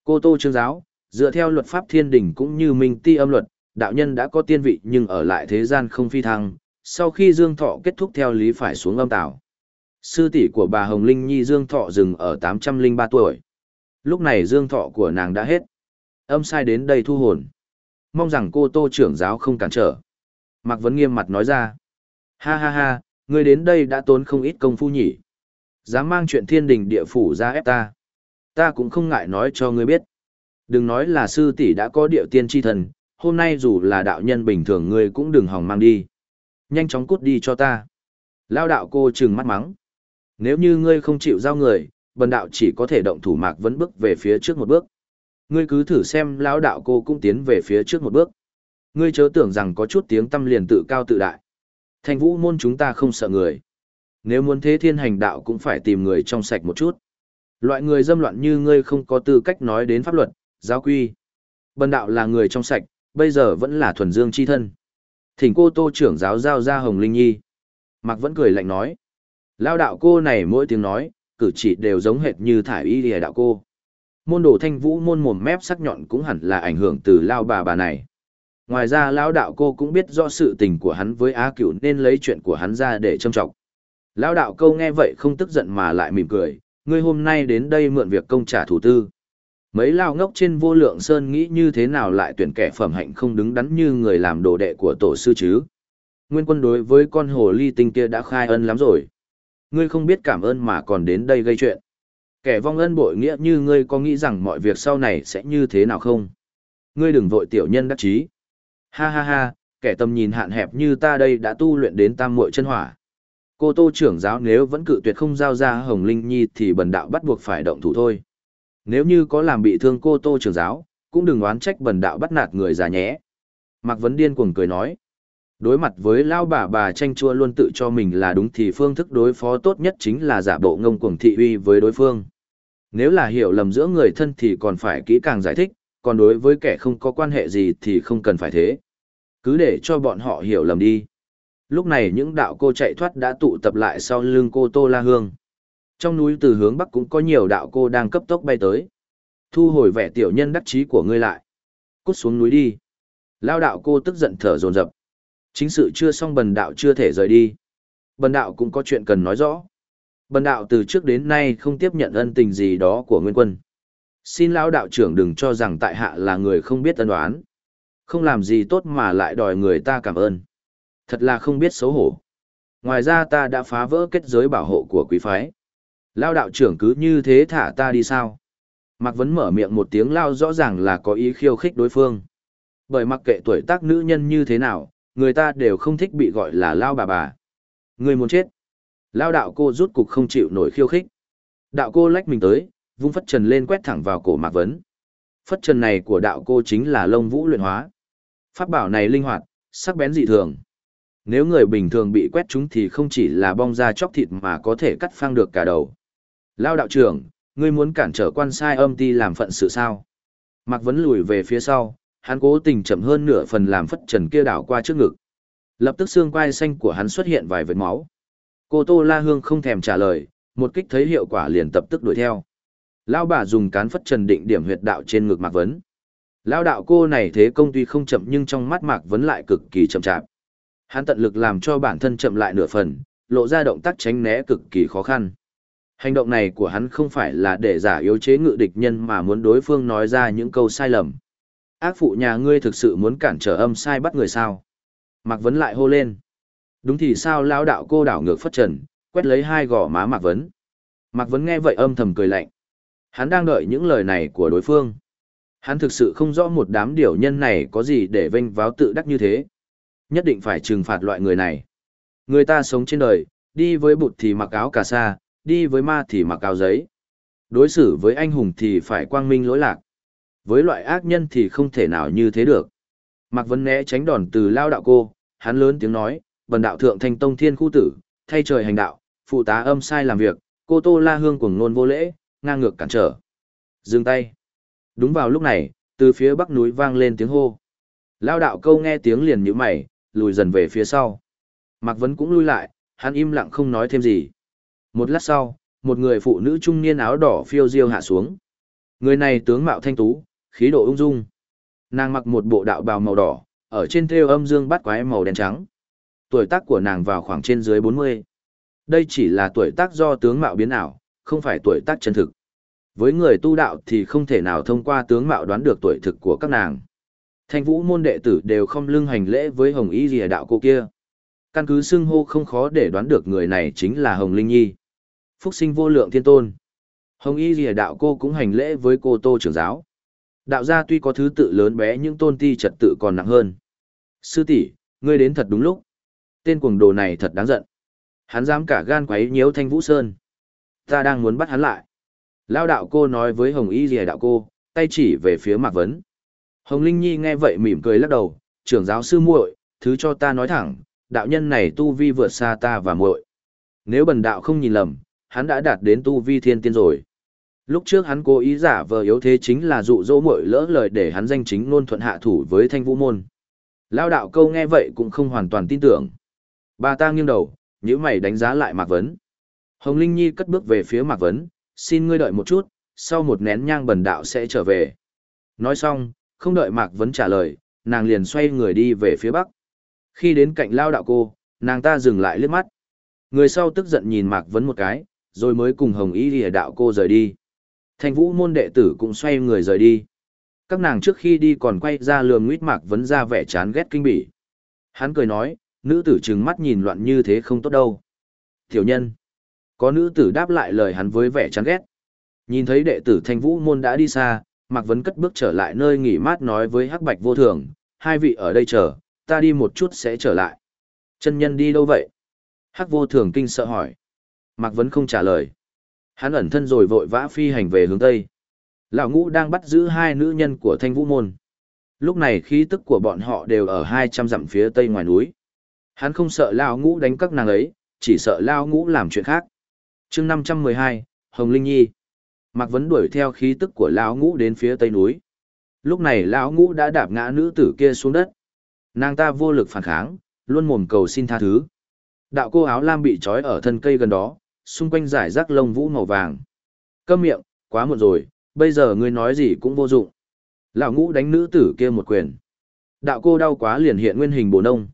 Cô Tô trưởng giáo, dựa theo luật pháp thiên đình cũng như minh ti âm luật, đạo nhân đã có tiên vị nhưng ở lại thế gian không phi thăng, sau khi Dương Thọ kết thúc theo lý phải xuống âm tảo. Sư tỷ của bà Hồng Linh Nhi Dương Thọ dừng ở 803 tuổi. Lúc này Dương Thọ của nàng đã hết. Âm sai đến đây thu hồn. Mong rằng cô tô trưởng giáo không cản trở. Mạc Vấn nghiêm mặt nói ra. Ha ha ha, người đến đây đã tốn không ít công phu nhỉ. Dám mang chuyện thiên đình địa phủ ra ép ta. Ta cũng không ngại nói cho ngươi biết. Đừng nói là sư tỷ đã có địa tiên tri thần, hôm nay dù là đạo nhân bình thường ngươi cũng đừng hòng mang đi. Nhanh chóng cút đi cho ta. Lao đạo cô trừng mắt mắng. Nếu như ngươi không chịu giao người, bần đạo chỉ có thể động thủ mạc vẫn bước về phía trước một bước. Ngươi cứ thử xem lão đạo cô cũng tiến về phía trước một bước. Ngươi chớ tưởng rằng có chút tiếng tâm liền tự cao tự đại. Thành vũ môn chúng ta không sợ người. Nếu muốn thế thiên hành đạo cũng phải tìm người trong sạch một chút. Loại người dâm loạn như ngươi không có tư cách nói đến pháp luật, giáo quy. Bần đạo là người trong sạch, bây giờ vẫn là thuần dương chi thân. Thỉnh cô tô trưởng giáo giao ra Hồng Linh Nhi. Mạc vẫn cười lạnh nói. Lao đạo cô này mỗi tiếng nói, cử chỉ đều giống hệt như thải y lìa đạo cô. Môn đồ thanh vũ môn mồm mép sắc nhọn cũng hẳn là ảnh hưởng từ lao bà bà này. Ngoài ra lao đạo cô cũng biết rõ sự tình của hắn với Á Cửu nên lấy chuyện của hắn ra để châm trọng. Lao đạo câu nghe vậy không tức giận mà lại mỉm cười, ngươi hôm nay đến đây mượn việc công trả thủ tư. Mấy lao ngốc trên vô lượng sơn nghĩ như thế nào lại tuyển kẻ phẩm hạnh không đứng đắn như người làm đồ đệ của tổ sư chứ. Nguyên quân đối với con hồ ly tinh kia đã khai ân lắm rồi. Ngươi không biết cảm ơn mà còn đến đây gây chuyện. Kẻ vong ân bội nghĩa như ngươi có nghĩ rằng mọi việc sau này sẽ như thế nào không? Ngươi đừng vội tiểu nhân đắc chí. Ha ha ha, kẻ tầm nhìn hạn hẹp như ta đây đã tu luyện đến tam muội chân hỏa. Cô tô trưởng giáo nếu vẫn cự tuyệt không giao ra Hồng Linh Nhi thì bần đạo bắt buộc phải động thủ thôi. Nếu như có làm bị thương cô tô trưởng giáo, cũng đừng oán trách bần đạo bắt nạt người già nhé. Mạc Vấn Điên cuồng cười nói. Đối mặt với lao bà bà tranh chua luôn tự cho mình là đúng thì phương thức đối phó tốt nhất chính là giả bộ ngông cuồng thị uy với đối phương. Nếu là hiểu lầm giữa người thân thì còn phải kỹ càng giải thích, còn đối với kẻ không có quan hệ gì thì không cần phải thế. Cứ để cho bọn họ hiểu lầm đi. Lúc này những đạo cô chạy thoát đã tụ tập lại sau lưng cô Tô La Hương. Trong núi từ hướng bắc cũng có nhiều đạo cô đang cấp tốc bay tới. Thu hồi vẻ tiểu nhân đắc chí của ngươi lại. Cút xuống núi đi. Lao đạo cô tức giận thở dồn dập. Chính sự chưa xong bần đạo chưa thể rời đi. Bần đạo cũng có chuyện cần nói rõ. Bần đạo từ trước đến nay không tiếp nhận ân tình gì đó của nguyên quân. Xin lão đạo trưởng đừng cho rằng tại hạ là người không biết ân đoán. Không làm gì tốt mà lại đòi người ta cảm ơn. Thật là không biết xấu hổ. Ngoài ra ta đã phá vỡ kết giới bảo hộ của quý phái. Lao đạo trưởng cứ như thế thả ta đi sao? Mạc Vấn mở miệng một tiếng lao rõ ràng là có ý khiêu khích đối phương. Bởi mặc kệ tuổi tác nữ nhân như thế nào, người ta đều không thích bị gọi là lao bà bà. Người muốn chết. Lao đạo cô rút cục không chịu nổi khiêu khích. Đạo cô lách mình tới, vung phất trần lên quét thẳng vào cổ Mạc Vấn. Phất trần này của đạo cô chính là lông vũ luyện hóa. Pháp bảo này linh hoạt, sắc bén dị thường. Nếu người bình thường bị quét chúng thì không chỉ là bong da chóc thịt mà có thể cắt phăng được cả đầu. Lao đạo trưởng, ngươi muốn cản trở quan sai âm ti làm phận sự sao? Mạc Vấn lùi về phía sau, hắn cố tình chậm hơn nửa phần làm phất trần kia đảo qua trước ngực. Lập tức xương quai xanh của hắn xuất hiện vài vệt máu. Cô Tô La Hương không thèm trả lời, một kích thấy hiệu quả liền tập tức đuổi theo. Lão bà dùng cán phất trần định điểm huyệt đạo trên ngực Mạc Vấn. Lão đạo cô này thế công tuy không chậm nhưng trong mắt Mạc Vấn lại cực kỳ chậm chạp. Hắn tận lực làm cho bản thân chậm lại nửa phần, lộ ra động tác tránh né cực kỳ khó khăn. Hành động này của hắn không phải là để giả yếu chế ngự địch nhân mà muốn đối phương nói ra những câu sai lầm. Ác phụ nhà ngươi thực sự muốn cản trở âm sai bắt người sao? Mạc Vấn lại hô lên. Đúng thì sao lão đạo cô đảo ngược phất trần, quét lấy hai gò má Mạc Vấn. Mạc Vấn nghe vậy âm thầm cười lạnh. Hắn đang đợi những lời này của đối phương. Hắn thực sự không rõ một đám điều nhân này có gì để vênh váo tự đắc như thế. Nhất định phải trừng phạt loại người này. Người ta sống trên đời, đi với bụt thì mặc áo cà sa, đi với ma thì mặc áo giấy. Đối xử với anh hùng thì phải quang minh lỗi lạc. Với loại ác nhân thì không thể nào như thế được. Mạc Vấn né tránh đòn từ lao đạo cô, hắn lớn tiếng nói, bần đạo thượng thành tông thiên khu tử, thay trời hành đạo, phụ tá âm sai làm việc, cô tô la hương cuồng nôn vô lễ, ngang ngược cản trở. Dừng tay. Đúng vào lúc này, từ phía bắc núi vang lên tiếng hô. Lao đạo câu nghe tiếng liền như mày, lùi dần về phía sau. Mạc Vấn cũng lui lại, hắn im lặng không nói thêm gì. Một lát sau, một người phụ nữ trung niên áo đỏ phiêu diêu hạ xuống. Người này tướng mạo thanh tú, khí độ ung dung. Nàng mặc một bộ đạo bào màu đỏ, ở trên thêu âm dương bắt quái màu đen trắng. Tuổi tác của nàng vào khoảng trên dưới 40. Đây chỉ là tuổi tác do tướng mạo biến ảo, không phải tuổi tác chân thực. Với người tu đạo thì không thể nào thông qua tướng mạo đoán được tuổi thực của các nàng. Thanh vũ môn đệ tử đều không lưng hành lễ với hồng y rìa đạo cô kia. Căn cứ xưng hô không khó để đoán được người này chính là Hồng Linh Nhi. Phúc sinh vô lượng thiên tôn. Hồng y rìa đạo cô cũng hành lễ với cô tô trưởng giáo. Đạo gia tuy có thứ tự lớn bé nhưng tôn ti trật tự còn nặng hơn. Sư tỷ, ngươi đến thật đúng lúc. Tên cuồng đồ này thật đáng giận. Hắn dám cả gan quấy nhiễu thanh vũ sơn. Ta đang muốn bắt hắn lại. Lao đạo cô nói với Hồng y rìa đạo cô, tay chỉ về phía Mạc Vấn. Hồng Linh Nhi nghe vậy mỉm cười lắc đầu, trưởng giáo sư muội, thứ cho ta nói thẳng, đạo nhân này tu vi vượt xa ta và muội. Nếu bần đạo không nhìn lầm, hắn đã đạt đến tu vi thiên tiên rồi. Lúc trước hắn cố ý giả vờ yếu thế chính là dụ dỗ muội lỡ lời để hắn danh chính luôn thuận hạ thủ với thanh vũ môn. Lao đạo câu nghe vậy cũng không hoàn toàn tin tưởng. Bà ta nghiêng đầu, nhíu mày đánh giá lại Mạc Vấn. Hồng Linh Nhi cất bước về phía Mạc Vấn, xin ngươi đợi một chút, sau một nén nhang bần đạo sẽ trở về. Nói xong, không đợi Mạc Vấn trả lời, nàng liền xoay người đi về phía bắc. Khi đến cạnh lao đạo cô, nàng ta dừng lại liếc mắt. Người sau tức giận nhìn Mạc Vấn một cái, rồi mới cùng Hồng Y Lìa đạo cô rời đi. Thanh vũ môn đệ tử cũng xoay người rời đi. Các nàng trước khi đi còn quay ra lườm nguyết Mạc Vấn ra vẻ chán ghét kinh bỉ. Hắn cười nói, nữ tử trừng mắt nhìn loạn như thế không tốt đâu. Tiểu nhân. Có nữ tử đáp lại lời hắn với vẻ chán ghét. Nhìn thấy đệ tử thanh vũ môn đã đi xa, Mạc Vấn cất bước trở lại nơi nghỉ mát nói với Hắc Bạch vô thường, hai vị ở đây chờ, ta đi một chút sẽ trở lại. Chân nhân đi đâu vậy? Hắc vô thường kinh sợ hỏi. Mạc Vấn không trả lời. Hắn ẩn thân rồi vội vã phi hành về hướng Tây. Lão ngũ đang bắt giữ hai nữ nhân của thanh vũ môn. Lúc này khí tức của bọn họ đều ở hai trăm dặm phía tây ngoài núi. Hắn không sợ Lão ngũ đánh các nàng ấy, chỉ sợ Lão ngũ làm chuyện khác. chương năm trăm mười hai, Hồng Linh Nhi. Mạc Vấn đuổi theo khí tức của Lão ngũ đến phía tây núi. Lúc này Lão ngũ đã đạp ngã nữ tử kia xuống đất. Nàng ta vô lực phản kháng, luôn mồm cầu xin tha thứ. Đạo cô áo lam bị trói ở thân cây gần đó, xung quanh giải rác lông vũ màu vàng. Câm miệng, quá muộn rồi, bây giờ ngươi nói gì cũng vô dụng. Lão ngũ đánh nữ tử kia một quyền. Đạo cô đau quá liền hiện nguyên hình bồ nông.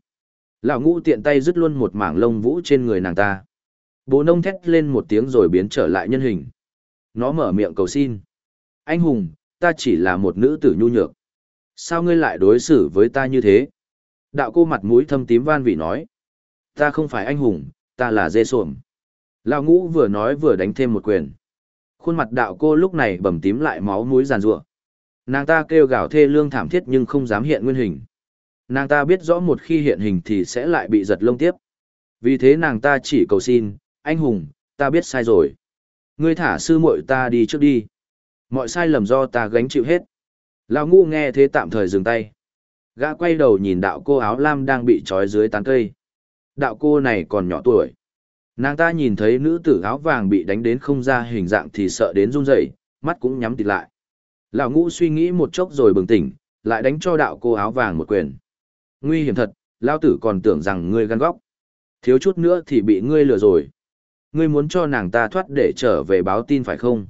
Lão ngũ tiện tay dứt luôn một mảng lông vũ trên người nàng ta. Bồ nông thét lên một tiếng rồi biến trở lại nhân hình. Nó mở miệng cầu xin. Anh hùng, ta chỉ là một nữ tử nhu nhược. Sao ngươi lại đối xử với ta như thế? Đạo cô mặt mũi thâm tím van vị nói. Ta không phải anh hùng, ta là dê xuồng. Lão ngũ vừa nói vừa đánh thêm một quyền. Khuôn mặt đạo cô lúc này bầm tím lại máu mũi giàn rủa. Nàng ta kêu gào thê lương thảm thiết nhưng không dám hiện nguyên hình. Nàng ta biết rõ một khi hiện hình thì sẽ lại bị giật lông tiếp. Vì thế nàng ta chỉ cầu xin, anh hùng, ta biết sai rồi. Ngươi thả sư muội ta đi trước đi. Mọi sai lầm do ta gánh chịu hết. Lão ngu nghe thế tạm thời dừng tay. Gã quay đầu nhìn đạo cô áo lam đang bị trói dưới tán cây. Đạo cô này còn nhỏ tuổi. Nàng ta nhìn thấy nữ tử áo vàng bị đánh đến không ra hình dạng thì sợ đến run rẩy, mắt cũng nhắm tịt lại. Lão ngũ suy nghĩ một chốc rồi bừng tỉnh, lại đánh cho đạo cô áo vàng một quyền. Nguy hiểm thật, lão tử còn tưởng rằng ngươi gan góc. Thiếu chút nữa thì bị ngươi lừa rồi. Ngươi muốn cho nàng ta thoát để trở về báo tin phải không?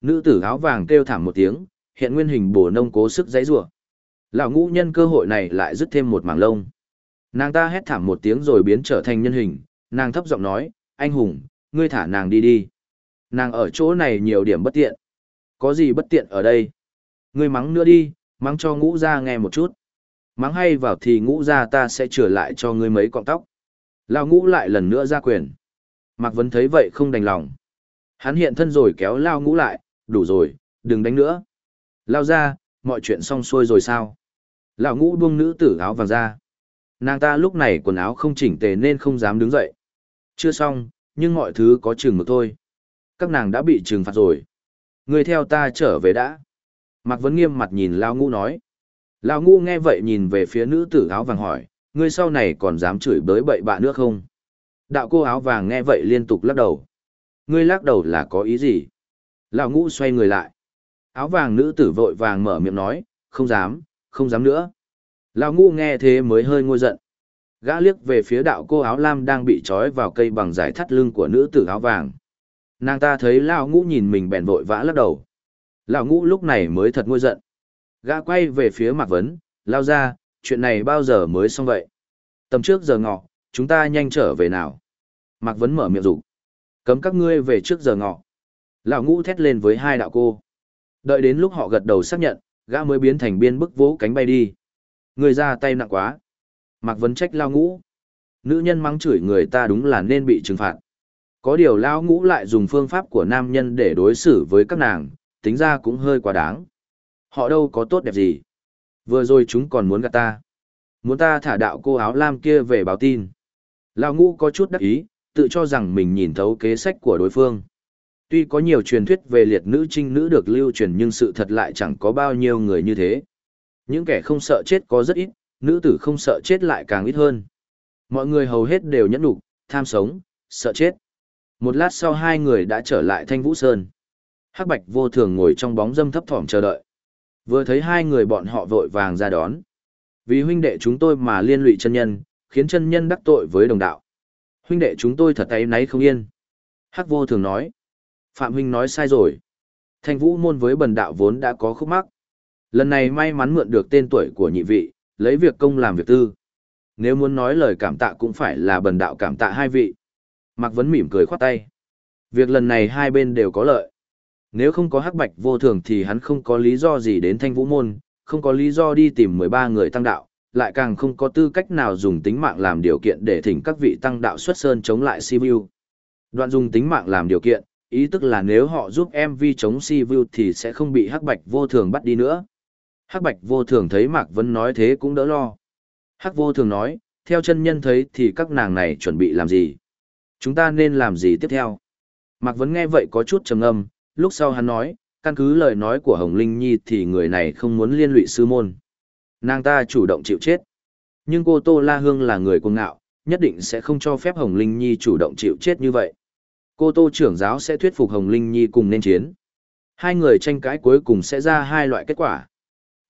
Nữ tử áo vàng kêu thảm một tiếng, hiện nguyên hình bổ nông cố sức giãy giụa. Lão ngũ nhân cơ hội này lại dứt thêm một mảng lông. Nàng ta hét thảm một tiếng rồi biến trở thành nhân hình, nàng thấp giọng nói, anh hùng, ngươi thả nàng đi đi. Nàng ở chỗ này nhiều điểm bất tiện. Có gì bất tiện ở đây? Ngươi mắng nữa đi, mắng cho ngũ ra nghe một chút. Mắng hay vào thì ngũ ra ta sẽ trở lại cho ngươi mấy cọng tóc. Lao ngũ lại lần nữa ra quyền. Mạc Vấn thấy vậy không đành lòng. Hắn hiện thân rồi kéo Lao ngũ lại, đủ rồi, đừng đánh nữa. Lao ra, mọi chuyện xong xuôi rồi sao? Lão ngũ buông nữ tử áo vàng ra. Nàng ta lúc này quần áo không chỉnh tề nên không dám đứng dậy. Chưa xong, nhưng mọi thứ có chừng mực thôi. Các nàng đã bị trừng phạt rồi. Người theo ta trở về đã. Mạc Vấn nghiêm mặt nhìn Lao Ngũ nói. Lao Ngũ nghe vậy nhìn về phía nữ tử áo vàng hỏi, ngươi sau này còn dám chửi bới bậy bạ nữa không? Đạo cô áo vàng nghe vậy liên tục lắc đầu. Ngươi lắc đầu là có ý gì? Lão Ngũ xoay người lại. Áo vàng nữ tử vội vàng mở miệng nói, không dám, không dám nữa. Lão Ngũ nghe thế mới hơi ngôi giận. Gã liếc về phía đạo cô áo lam đang bị trói vào cây bằng giải thắt lưng của nữ tử áo vàng. Nàng ta thấy lão ngũ nhìn mình bèn vội vã lắc đầu. Lão ngũ lúc này mới thật ngôi giận. Gã quay về phía Mạc Vấn, lao ra, chuyện này bao giờ mới xong vậy? Tầm trước giờ ngọ, chúng ta nhanh trở về nào. Mạc Vấn mở miệng rủ. Cấm các ngươi về trước giờ ngọ. Lão ngũ thét lên với hai đạo cô. Đợi đến lúc họ gật đầu xác nhận, gã mới biến thành biên bức vỗ cánh bay đi. Người ra tay nặng quá. Mạc Vấn trách lao ngũ. Nữ nhân mắng chửi người ta đúng là nên bị trừng phạt. Có điều lao ngũ lại dùng phương pháp của nam nhân để đối xử với các nàng, tính ra cũng hơi quá đáng. Họ đâu có tốt đẹp gì. Vừa rồi chúng còn muốn gạt ta. Muốn ta thả đạo cô áo lam kia về báo tin. Lao ngũ có chút đắc ý, tự cho rằng mình nhìn thấu kế sách của đối phương. Tuy có nhiều truyền thuyết về liệt nữ trinh nữ được lưu truyền nhưng sự thật lại chẳng có bao nhiêu người như thế. Những kẻ không sợ chết có rất ít, nữ tử không sợ chết lại càng ít hơn. Mọi người hầu hết đều nhẫn đủ, tham sống, sợ chết. Một lát sau hai người đã trở lại Thanh Vũ Sơn. Hắc Bạch vô thường ngồi trong bóng dâm thấp thỏm chờ đợi. Vừa thấy hai người bọn họ vội vàng ra đón. Vì huynh đệ chúng tôi mà liên lụy chân nhân, khiến chân nhân đắc tội với đồng đạo. Huynh đệ chúng tôi thật ấy náy không yên. Hắc vô thường nói. Phạm huynh nói sai rồi. Thanh vũ môn với bần đạo vốn đã có khúc mắc. Lần này may mắn mượn được tên tuổi của nhị vị, lấy việc công làm việc tư. Nếu muốn nói lời cảm tạ cũng phải là bần đạo cảm tạ hai vị. Mạc Vấn mỉm cười khoát tay. Việc lần này hai bên đều có lợi. Nếu không có hắc bạch vô thường thì hắn không có lý do gì đến thanh vũ môn, không có lý do đi tìm 13 người tăng đạo, lại càng không có tư cách nào dùng tính mạng làm điều kiện để thỉnh các vị tăng đạo xuất sơn chống lại Sivu. Đoạn dùng tính mạng làm điều kiện, ý tức là nếu họ giúp MV chống Sivu thì sẽ không bị hắc bạch vô thường bắt đi nữa. Hắc bạch vô thường thấy Mạc Vân nói thế cũng đỡ lo. Hắc vô thường nói, theo chân nhân thấy thì các nàng này chuẩn bị làm gì? Chúng ta nên làm gì tiếp theo? Mạc Vân nghe vậy có chút trầm ngâm, lúc sau hắn nói, căn cứ lời nói của Hồng Linh Nhi thì người này không muốn liên lụy sư môn. Nàng ta chủ động chịu chết. Nhưng cô Tô La Hương là người cuồng ngạo, nhất định sẽ không cho phép Hồng Linh Nhi chủ động chịu chết như vậy. Cô Tô trưởng giáo sẽ thuyết phục Hồng Linh Nhi cùng nên chiến. Hai người tranh cãi cuối cùng sẽ ra hai loại kết quả.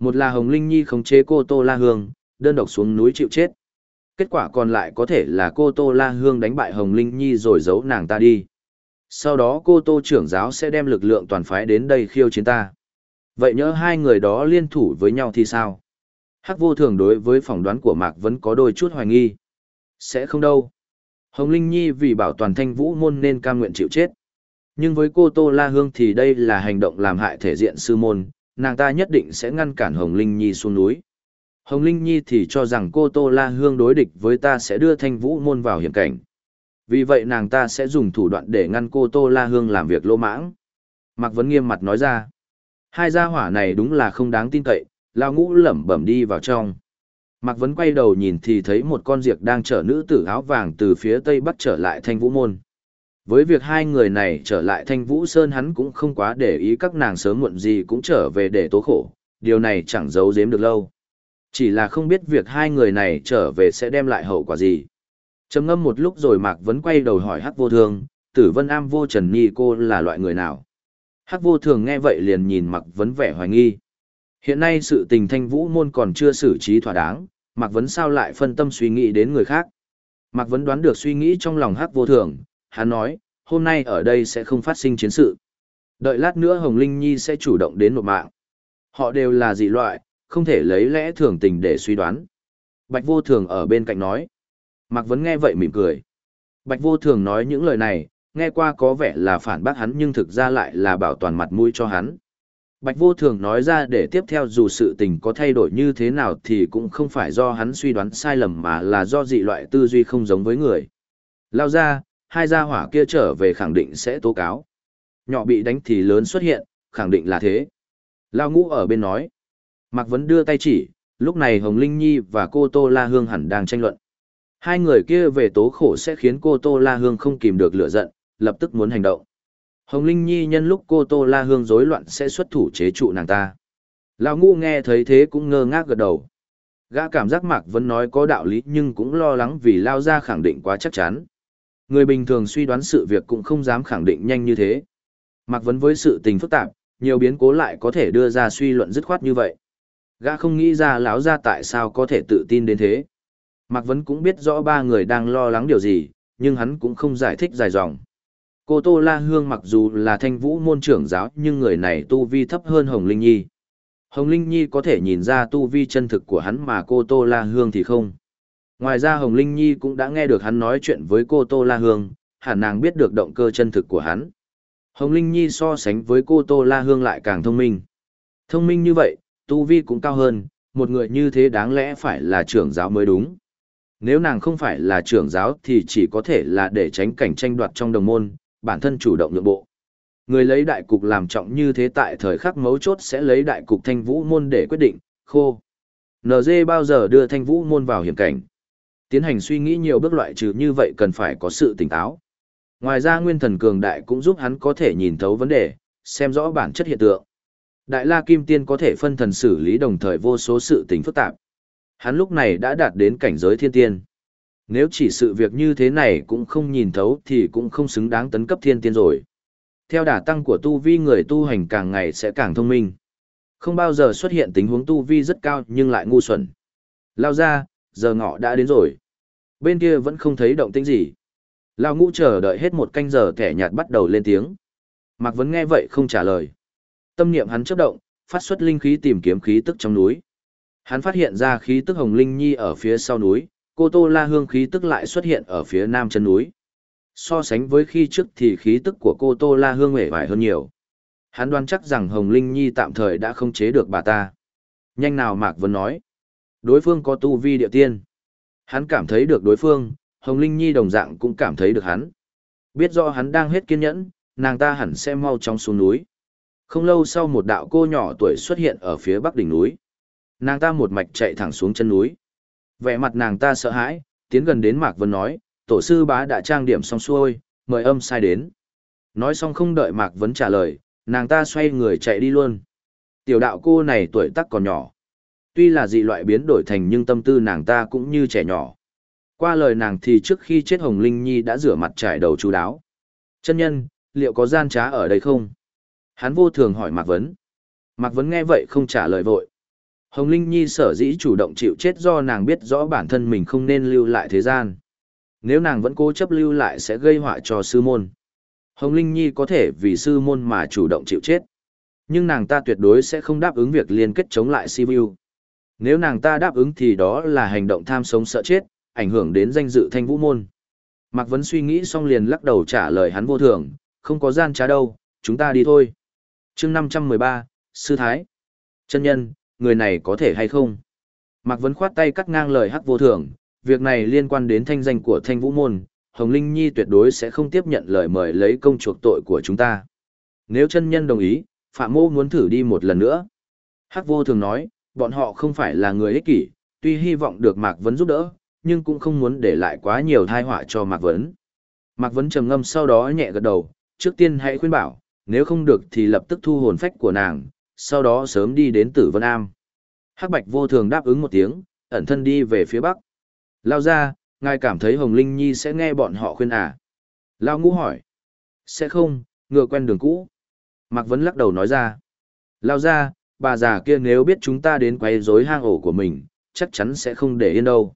Một là Hồng Linh Nhi khống chế cô Tô La Hương, đơn độc xuống núi chịu chết. Kết quả còn lại có thể là cô Tô La Hương đánh bại Hồng Linh Nhi rồi giấu nàng ta đi. Sau đó cô Tô trưởng giáo sẽ đem lực lượng toàn phái đến đây khiêu chiến ta. Vậy nhớ hai người đó liên thủ với nhau thì sao? Hắc vô thường đối với phỏng đoán của Mạc vẫn có đôi chút hoài nghi. Sẽ không đâu. Hồng Linh Nhi vì bảo toàn thanh vũ môn nên cam nguyện chịu chết. Nhưng với cô Tô La Hương thì đây là hành động làm hại thể diện sư môn, nàng ta nhất định sẽ ngăn cản Hồng Linh Nhi xuống núi. Hồng Linh Nhi thì cho rằng cô Tô La Hương đối địch với ta sẽ đưa thanh vũ môn vào hiểm cảnh. Vì vậy nàng ta sẽ dùng thủ đoạn để ngăn cô Tô La Hương làm việc lô mãng. Mạc Vấn nghiêm mặt nói ra. Hai gia hỏa này đúng là không đáng tin cậy, lao ngũ lẩm bẩm đi vào trong. Mạc Vấn quay đầu nhìn thì thấy một con diệc đang chở nữ tử áo vàng từ phía tây bắc trở lại thanh vũ môn. Với việc hai người này trở lại thanh vũ sơn hắn cũng không quá để ý các nàng sớm muộn gì cũng trở về để tố khổ, điều này chẳng giấu giếm được lâu. Chỉ là không biết việc hai người này trở về sẽ đem lại hậu quả gì. trầm ngâm một lúc rồi Mạc Vấn quay đầu hỏi Hắc vô thường, tử vân am vô trần nhi cô là loại người nào. Hắc vô thường nghe vậy liền nhìn Mạc Vấn vẻ hoài nghi. Hiện nay sự tình thanh vũ môn còn chưa xử trí thỏa đáng, Mạc Vấn sao lại phân tâm suy nghĩ đến người khác. Mạc Vấn đoán được suy nghĩ trong lòng Hắc vô thường, hắn nói, hôm nay ở đây sẽ không phát sinh chiến sự. Đợi lát nữa Hồng Linh Nhi sẽ chủ động đến nộp mạng. Họ đều là dị loại, không thể lấy lẽ thường tình để suy đoán. Bạch vô thường ở bên cạnh nói. Mạc Vấn nghe vậy mỉm cười. Bạch vô thường nói những lời này, nghe qua có vẻ là phản bác hắn nhưng thực ra lại là bảo toàn mặt mũi cho hắn. Bạch vô thường nói ra để tiếp theo dù sự tình có thay đổi như thế nào thì cũng không phải do hắn suy đoán sai lầm mà là do dị loại tư duy không giống với người. Lao ra, hai gia hỏa kia trở về khẳng định sẽ tố cáo. Nhỏ bị đánh thì lớn xuất hiện, khẳng định là thế. Lao ngũ ở bên nói. Mạc Vấn đưa tay chỉ, lúc này Hồng Linh Nhi và cô Tô La Hương hẳn đang tranh luận. Hai người kia về tố khổ sẽ khiến cô Tô La Hương không kìm được lửa giận, lập tức muốn hành động. Hồng Linh Nhi nhân lúc cô Tô La Hương rối loạn sẽ xuất thủ chế trụ nàng ta. Lão ngu nghe thấy thế cũng ngơ ngác gật đầu. Gã cảm giác Mạc Vấn nói có đạo lý nhưng cũng lo lắng vì Lao ra khẳng định quá chắc chắn. Người bình thường suy đoán sự việc cũng không dám khẳng định nhanh như thế. Mặc Vấn với sự tình phức tạp, nhiều biến cố lại có thể đưa ra suy luận dứt khoát như vậy. Gã không nghĩ ra láo ra tại sao có thể tự tin đến thế. Mạc Vấn cũng biết rõ ba người đang lo lắng điều gì, nhưng hắn cũng không giải thích dài dòng. Cô Tô La Hương mặc dù là thanh vũ môn trưởng giáo nhưng người này tu vi thấp hơn Hồng Linh Nhi. Hồng Linh Nhi có thể nhìn ra tu vi chân thực của hắn mà cô Tô La Hương thì không. Ngoài ra Hồng Linh Nhi cũng đã nghe được hắn nói chuyện với cô Tô La Hương, hẳn nàng biết được động cơ chân thực của hắn. Hồng Linh Nhi so sánh với cô Tô La Hương lại càng thông minh. Thông minh như vậy, tu vi cũng cao hơn, một người như thế đáng lẽ phải là trưởng giáo mới đúng. Nếu nàng không phải là trưởng giáo thì chỉ có thể là để tránh cảnh tranh đoạt trong đồng môn, bản thân chủ động nhượng bộ. Người lấy đại cục làm trọng như thế tại thời khắc mấu chốt sẽ lấy đại cục thanh vũ môn để quyết định, khô. NG bao giờ đưa thanh vũ môn vào hiểm cảnh. Tiến hành suy nghĩ nhiều bước loại trừ như vậy cần phải có sự tỉnh táo. Ngoài ra nguyên thần cường đại cũng giúp hắn có thể nhìn thấu vấn đề, xem rõ bản chất hiện tượng. Đại La Kim Tiên có thể phân thần xử lý đồng thời vô số sự tình phức tạp. Hắn lúc này đã đạt đến cảnh giới thiên tiên. Nếu chỉ sự việc như thế này cũng không nhìn thấu thì cũng không xứng đáng tấn cấp thiên tiên rồi. Theo đả tăng của tu vi người tu hành càng ngày sẽ càng thông minh. Không bao giờ xuất hiện tình huống tu vi rất cao nhưng lại ngu xuẩn. Lao ra, giờ ngọ đã đến rồi. Bên kia vẫn không thấy động tĩnh gì. Lao ngũ chờ đợi hết một canh giờ kẻ nhạt bắt đầu lên tiếng. Mạc Vấn nghe vậy không trả lời. Tâm niệm hắn chấp động, phát xuất linh khí tìm kiếm khí tức trong núi. Hắn phát hiện ra khí tức hồng linh nhi ở phía sau núi, cô Tô La Hương khí tức lại xuất hiện ở phía nam chân núi. So sánh với khi trước thì khí tức của cô Tô La Hương hề vải hơn nhiều. Hắn đoán chắc rằng Hồng Linh Nhi tạm thời đã không chế được bà ta. Nhanh nào Mạc Vân nói. Đối phương có tu vi địa tiên. Hắn cảm thấy được đối phương, Hồng Linh Nhi đồng dạng cũng cảm thấy được hắn. Biết rõ hắn đang hết kiên nhẫn, nàng ta hẳn sẽ mau chóng xuống núi. Không lâu sau một đạo cô nhỏ tuổi xuất hiện ở phía bắc đỉnh núi. Nàng ta một mạch chạy thẳng xuống chân núi. Vẻ mặt nàng ta sợ hãi, tiến gần đến Mạc Vân nói, tổ sư bá đã trang điểm xong xuôi, mời âm sai đến. Nói xong không đợi Mạc Vấn trả lời, nàng ta xoay người chạy đi luôn. Tiểu đạo cô này tuổi tác còn nhỏ. Tuy là dị loại biến đổi thành nhưng tâm tư nàng ta cũng như trẻ nhỏ. Qua lời nàng thì trước khi chết Hồng Linh Nhi đã rửa mặt trải đầu chú đáo. Chân nhân, liệu có gian trá ở đây không? Hắn vô thường hỏi Mạc Vấn. Mạc Vấn nghe vậy không trả lời vội. Hồng Linh Nhi sở dĩ chủ động chịu chết do nàng biết rõ bản thân mình không nên lưu lại thế gian. Nếu nàng vẫn cố chấp lưu lại sẽ gây họa cho sư môn. Hồng Linh Nhi có thể vì sư môn mà chủ động chịu chết. Nhưng nàng ta tuyệt đối sẽ không đáp ứng việc liên kết chống lại Sibiu. Nếu nàng ta đáp ứng thì đó là hành động tham sống sợ chết, ảnh hưởng đến danh dự thanh vũ môn. Mạc Vấn suy nghĩ xong liền lắc đầu trả lời hắn vô thường, không có gian trá đâu, chúng ta đi thôi. chương 513, Sư Thái. Chân nhân, người này có thể hay không? Mạc Vấn khoát tay cắt ngang lời hắc vô thường, việc này liên quan đến thanh danh của thanh vũ môn, Hồng Linh Nhi tuyệt đối sẽ không tiếp nhận lời mời lấy công chuộc tội của chúng ta. Nếu chân nhân đồng ý, Phạm Mô muốn thử đi một lần nữa. Hắc vô thường nói, bọn họ không phải là người ích kỷ, tuy hy vọng được Mạc Vấn giúp đỡ, nhưng cũng không muốn để lại quá nhiều thai họa cho Mạc Vấn. Mạc Vấn trầm ngâm sau đó nhẹ gật đầu, trước tiên hãy khuyên bảo, nếu không được thì lập tức thu hồn phách của nàng, sau đó sớm đi đến Tử Vân Am. Hắc Bạch vô thường đáp ứng một tiếng, ẩn thân đi về phía bắc. Lao ra, ngài cảm thấy Hồng Linh Nhi sẽ nghe bọn họ khuyên à? Lao ngũ hỏi. Sẽ không, ngựa quen đường cũ. Mạc Vấn lắc đầu nói ra. Lao ra, bà già kia nếu biết chúng ta đến quay rối hang ổ của mình, chắc chắn sẽ không để yên đâu.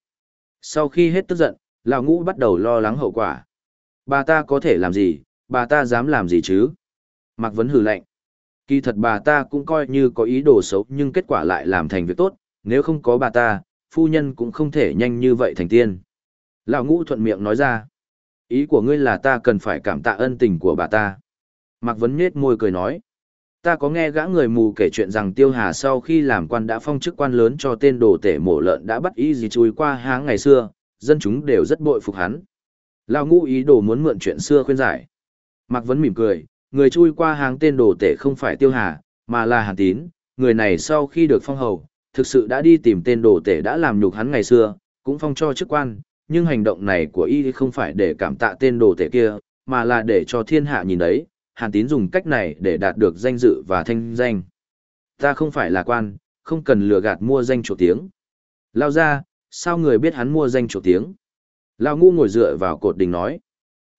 Sau khi hết tức giận, Lão ngũ bắt đầu lo lắng hậu quả. Bà ta có thể làm gì, bà ta dám làm gì chứ? Mạc Vấn hử lạnh. Kỳ thật bà ta cũng coi như có ý đồ xấu nhưng kết quả lại làm thành việc tốt, nếu không có bà ta, phu nhân cũng không thể nhanh như vậy thành tiên. Lão ngũ thuận miệng nói ra. Ý của ngươi là ta cần phải cảm tạ ân tình của bà ta. Mạc Vấn nhết môi cười nói. Ta có nghe gã người mù kể chuyện rằng Tiêu Hà sau khi làm quan đã phong chức quan lớn cho tên đồ tể mổ lợn đã bắt ý gì chui qua háng ngày xưa, dân chúng đều rất bội phục hắn. lao ngũ ý đồ muốn mượn chuyện xưa khuyên giải. Mạc Vấn mỉm cười, người chui qua háng tên đồ tể không phải Tiêu Hà, mà là Hàn Tín, người này sau khi được phong hầu, thực sự đã đi tìm tên đồ tể đã làm nhục hắn ngày xưa, cũng phong cho chức quan, nhưng hành động này của y không phải để cảm tạ tên đồ tể kia, mà là để cho thiên hạ nhìn đấy, Hàn Tín dùng cách này để đạt được danh dự và thanh danh. Ta không phải là quan, không cần lừa gạt mua danh chỗ tiếng. Lao ra, sao người biết hắn mua danh chỗ tiếng? Lao ngu ngồi dựa vào cột đình nói.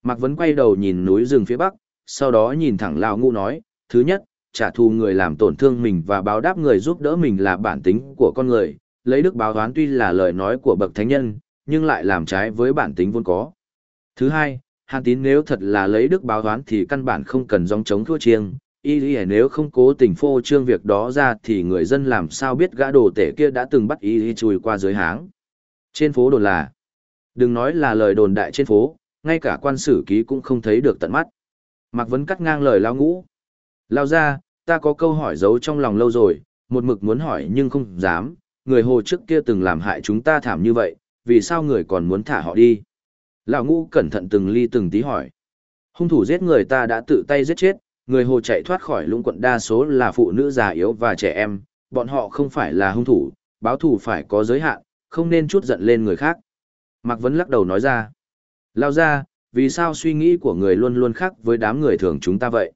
Mạc Vấn quay đầu nhìn núi rừng phía bắc, sau đó nhìn thẳng Lao ngu nói, thứ nhất, trả thù người làm tổn thương mình và báo đáp người giúp đỡ mình là bản tính của con người, lấy đức báo toán tuy là lời nói của bậc thánh nhân, nhưng lại làm trái với bản tính vốn có. Thứ hai, Hàn Tín nếu thật là lấy đức báo toán thì căn bản không cần dòng chống thua chiêng, y lý nếu không cố tình phô trương việc đó ra thì người dân làm sao biết gã đồ tể kia đã từng bắt y y chui qua dưới háng. Trên phố đồn là, đừng nói là lời đồn đại trên phố, ngay cả quan sử ký cũng không thấy được tận mắt. Mạc Vấn cắt ngang lời lao ngũ. Lao ra, ta có câu hỏi giấu trong lòng lâu rồi, một mực muốn hỏi nhưng không dám, người hồ trước kia từng làm hại chúng ta thảm như vậy, vì sao người còn muốn thả họ đi? Lão ngũ cẩn thận từng ly từng tí hỏi. Hung thủ giết người ta đã tự tay giết chết, người hồ chạy thoát khỏi lũng quận đa số là phụ nữ già yếu và trẻ em, bọn họ không phải là hung thủ, báo thù phải có giới hạn, không nên chút giận lên người khác. Mạc Vấn lắc đầu nói ra. Lao ra, vì sao suy nghĩ của người luôn luôn khác với đám người thường chúng ta vậy?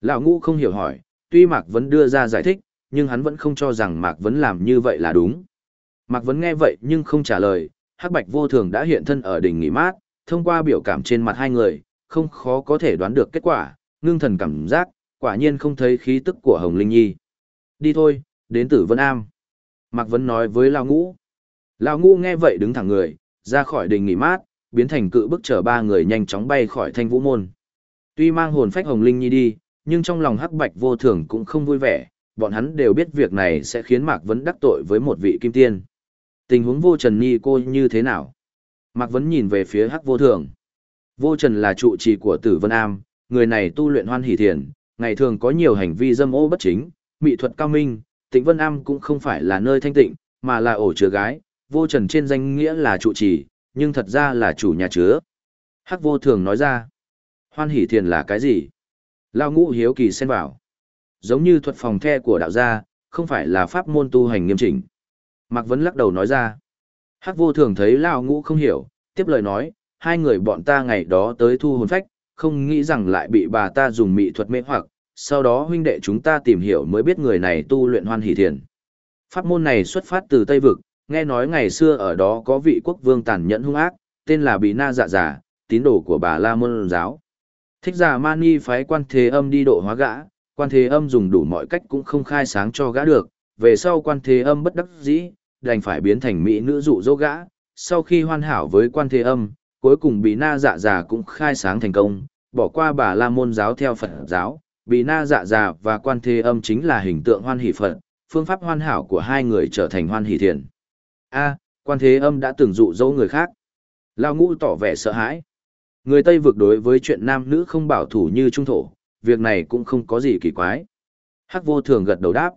Lão ngũ không hiểu hỏi, tuy Mạc Vấn đưa ra giải thích, nhưng hắn vẫn không cho rằng Mạc Vấn làm như vậy là đúng. Mạc Vấn nghe vậy nhưng không trả lời, Hắc Bạch vô thường đã hiện thân ở đỉnh nghỉ mát, thông qua biểu cảm trên mặt hai người, không khó có thể đoán được kết quả, ngưng thần cảm giác, quả nhiên không thấy khí tức của Hồng Linh Nhi. Đi thôi, đến tử Vân Am. Mạc Vấn nói với Lão Ngũ. Lão Ngũ nghe vậy đứng thẳng người, ra khỏi đỉnh nghỉ mát, biến thành cự bức chở ba người nhanh chóng bay khỏi thanh vũ môn. Tuy mang hồn phách hồng linh nhi đi, nhưng trong lòng hắc bạch vô thường cũng không vui vẻ, bọn hắn đều biết việc này sẽ khiến Mạc Vấn đắc tội với một vị kim tiên. Tình huống vô trần ni cô như thế nào? Mạc Vấn nhìn về phía hắc vô thường. Vô trần là trụ trì của tử vân am, người này tu luyện hoan hỷ thiền, ngày thường có nhiều hành vi dâm ô bất chính, mỹ thuật cao minh, tịnh vân am cũng không phải là nơi thanh tịnh, mà là ổ chứa gái, vô trần trên danh nghĩa là trụ trì, nhưng thật ra là chủ nhà chứa. Hắc vô thường nói ra, hoan hỷ thiền là cái gì? Lao ngũ hiếu kỳ xen vào. Giống như thuật phòng the của đạo gia, không phải là pháp môn tu hành nghiêm chỉnh. Mạc Vấn lắc đầu nói ra. Hắc vô thường thấy Lao ngũ không hiểu, tiếp lời nói, hai người bọn ta ngày đó tới thu hồn phách, không nghĩ rằng lại bị bà ta dùng mỹ thuật mê hoặc, sau đó huynh đệ chúng ta tìm hiểu mới biết người này tu luyện hoan hỷ thiền. Pháp môn này xuất phát từ Tây Vực, nghe nói ngày xưa ở đó có vị quốc vương tàn nhẫn hung ác, tên là Bì Na Dạ Giả, tín đồ của bà La Môn giáo. Thích giả Mani phái quan thế âm đi độ hóa gã, quan thế âm dùng đủ mọi cách cũng không khai sáng cho gã được, về sau quan thế âm bất đắc dĩ, đành phải biến thành mỹ nữ dụ dỗ gã, sau khi hoàn hảo với quan thế âm, cuối cùng Bị Na Dạ Giả cũng khai sáng thành công, bỏ qua bà La Môn giáo theo Phật giáo, Bị Na Dạ Giả và quan thế âm chính là hình tượng hoan hỷ Phật, phương pháp hoàn hảo của hai người trở thành hoan hỷ thiền. A, quan thế âm đã từng dụ dỗ người khác. Lao ngũ tỏ vẻ sợ hãi. Người Tây vực đối với chuyện nam nữ không bảo thủ như trung thổ, việc này cũng không có gì kỳ quái. Hắc vô thường gật đầu đáp.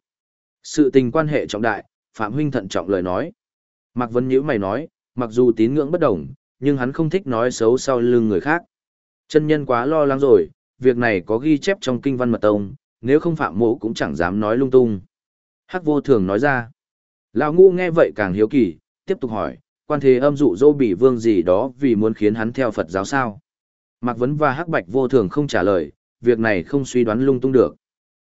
Sự tình quan hệ trọng đại, Phạm Huynh thận trọng lời nói. Mạc Vân Nhữ mày nói, mặc dù tín ngưỡng bất đồng, nhưng hắn không thích nói xấu sau lưng người khác. Chân nhân quá lo lắng rồi, việc này có ghi chép trong kinh văn mật tông, nếu không phạm mộ cũng chẳng dám nói lung tung. Hắc vô thường nói ra. Lão ngu nghe vậy càng hiếu kỳ, tiếp tục hỏi, quan thế âm dụ dỗ bị vương gì đó vì muốn khiến hắn theo Phật giáo sao? Mạc Vấn và Hắc Bạch vô thường không trả lời, việc này không suy đoán lung tung được.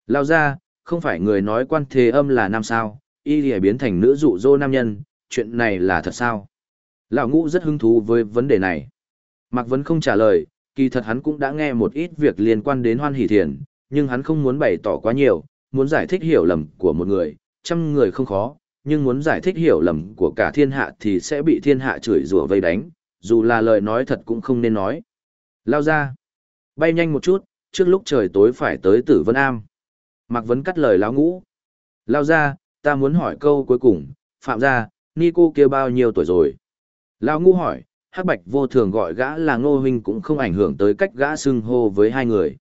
Lao ra, không phải người nói quan thế âm là nam sao, y lìa biến thành nữ dụ dỗ nam nhân, chuyện này là thật sao? Lão ngũ rất hứng thú với vấn đề này. Mạc Vấn không trả lời, kỳ thật hắn cũng đã nghe một ít việc liên quan đến hoan hỷ thiền, nhưng hắn không muốn bày tỏ quá nhiều, muốn giải thích hiểu lầm của một người, trăm người không khó, nhưng muốn giải thích hiểu lầm của cả thiên hạ thì sẽ bị thiên hạ chửi rủa vây đánh, dù là lời nói thật cũng không nên nói. Lao ra. Bay nhanh một chút, trước lúc trời tối phải tới tử vân am. Mạc Vấn cắt lời lão ngũ. Lao ra, ta muốn hỏi câu cuối cùng, phạm gia, ni cô kia bao nhiêu tuổi rồi? Lão ngu hỏi, hắc bạch vô thường gọi gã là ngô huynh cũng không ảnh hưởng tới cách gã xưng hô với hai người.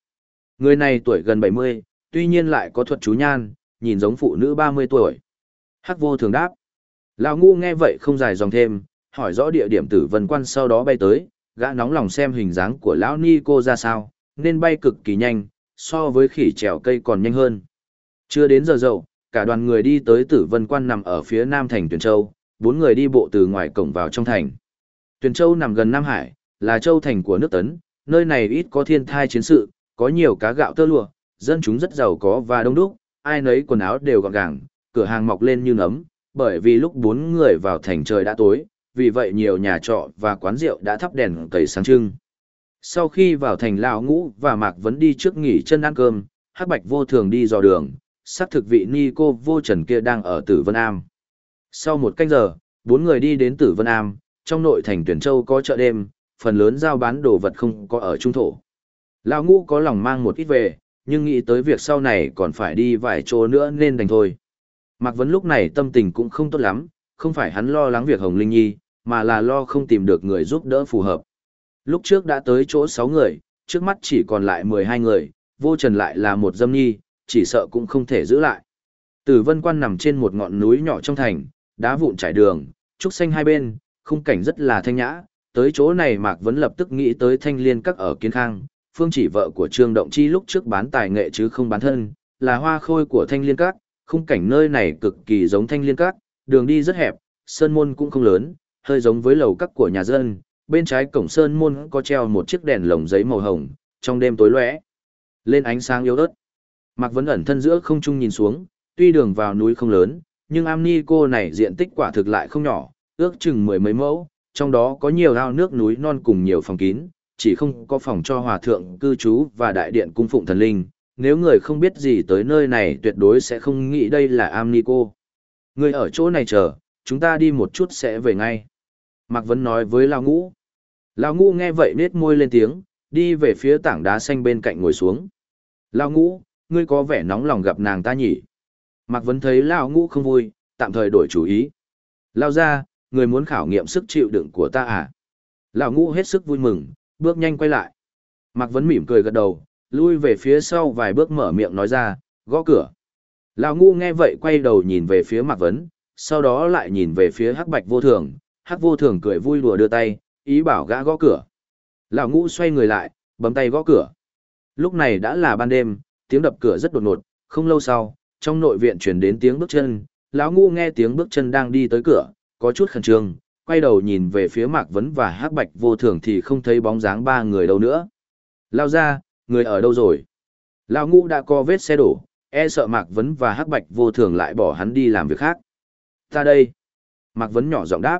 Người này tuổi gần 70, tuy nhiên lại có thuật chú nhan, nhìn giống phụ nữ 30 tuổi. Hắc vô thường đáp. Lão ngu nghe vậy không dài dòng thêm, hỏi rõ địa điểm tử vân quan sau đó bay tới, gã nóng lòng xem hình dáng của lão ni cô ra sao, nên bay cực kỳ nhanh, so với khỉ trèo cây còn nhanh hơn. Chưa đến giờ dậu, cả đoàn người đi tới tử vân quan nằm ở phía nam thành Tuyền Châu, bốn người đi bộ từ ngoài cổng vào trong thành. Tuyền Châu nằm gần Nam Hải, là châu thành của nước Tấn, nơi này ít có thiên thai chiến sự, có nhiều cá gạo tơ lụa, dân chúng rất giàu có và đông đúc, ai nấy quần áo đều gọn gàng, cửa hàng mọc lên như nấm, bởi vì lúc bốn người vào thành trời đã tối, vì vậy nhiều nhà trọ và quán rượu đã thắp đèn cầy sáng trưng. Sau khi vào thành lão ngũ và Mạc Vấn đi trước nghỉ chân ăn cơm, Hắc Bạch vô thường đi dò đường, xác thực vị ni cô vô trần kia đang ở Tử Vân Am. Sau một canh giờ, bốn người đi đến Tử Vân Am, trong nội thành Tuyển Châu có chợ đêm, phần lớn giao bán đồ vật không có ở trung thổ. Lão ngũ có lòng mang một ít về, nhưng nghĩ tới việc sau này còn phải đi vài chỗ nữa nên đành thôi. Mạc Vấn lúc này tâm tình cũng không tốt lắm, không phải hắn lo lắng việc Hồng Linh Nhi, mà là lo không tìm được người giúp đỡ phù hợp. Lúc trước đã tới chỗ 6 người, trước mắt chỉ còn lại 12 người, vô trần lại là một dâm nhi, chỉ sợ cũng không thể giữ lại. Tử vân quan nằm trên một ngọn núi nhỏ trong thành, đá vụn trải đường, trúc xanh hai bên, khung cảnh rất là thanh nhã. Tới chỗ này Mạc Vấn lập tức nghĩ tới thanh liên các ở Kiến Khang, phương chỉ vợ của Trương Động Chi lúc trước bán tài nghệ chứ không bán thân, là hoa khôi của thanh liên các, khung cảnh nơi này cực kỳ giống thanh liên các, đường đi rất hẹp, sơn môn cũng không lớn, hơi giống với lầu các của nhà dân, bên trái cổng sơn môn có treo một chiếc đèn lồng giấy màu hồng, trong đêm tối lóe lên ánh sáng yếu ớt. Mạc Vấn ẩn thân giữa không trung nhìn xuống, tuy đường vào núi không lớn, nhưng am ni cô này diện tích quả thực lại không nhỏ, ước chừng mười mấy mẫu, trong đó có nhiều ao nước núi non cùng nhiều phòng kín, chỉ không có phòng cho hòa thượng cư trú và đại điện cung phụng thần linh, nếu người không biết gì tới nơi này tuyệt đối sẽ không nghĩ đây là Amnico. Người ở chỗ này chờ, chúng ta đi một chút sẽ về ngay. Mạc Vấn nói với Lao Ngũ. Lão ngũ nghe vậy nết môi lên tiếng, đi về phía tảng đá xanh bên cạnh ngồi xuống. Lão ngũ, ngươi có vẻ nóng lòng gặp nàng ta nhỉ? Mạc Vấn thấy Lão ngũ không vui, tạm thời đổi chủ ý. Lao ra, người muốn khảo nghiệm sức chịu đựng của ta à? Lão ngũ hết sức vui mừng, bước nhanh quay lại. Mạc Vấn mỉm cười gật đầu, lui về phía sau vài bước mở miệng nói ra, gõ cửa. Lão ngũ nghe vậy quay đầu nhìn về phía Mạc Vấn, sau đó lại nhìn về phía Hắc Bạch Vô Thường, Hắc Vô Thường cười vui đùa đưa tay, ý bảo gã gõ cửa. Lão ngũ xoay người lại, bấm tay gõ cửa. Lúc này đã là ban đêm, tiếng đập cửa rất đột ngột, không lâu sau, trong nội viện truyền đến tiếng bước chân, lão ngũ nghe tiếng bước chân đang đi tới cửa, có chút khẩn trương, quay đầu nhìn về phía Mạc Vấn và Hắc Bạch Vô Thường thì không thấy bóng dáng ba người đâu nữa. Lao ra, người ở đâu rồi? Lão ngũ đã co vết xe đổ, e sợ Mạc Vấn và Hắc Bạch Vô Thường lại bỏ hắn đi làm việc khác. Ta đây. Mạc Vấn nhỏ giọng đáp.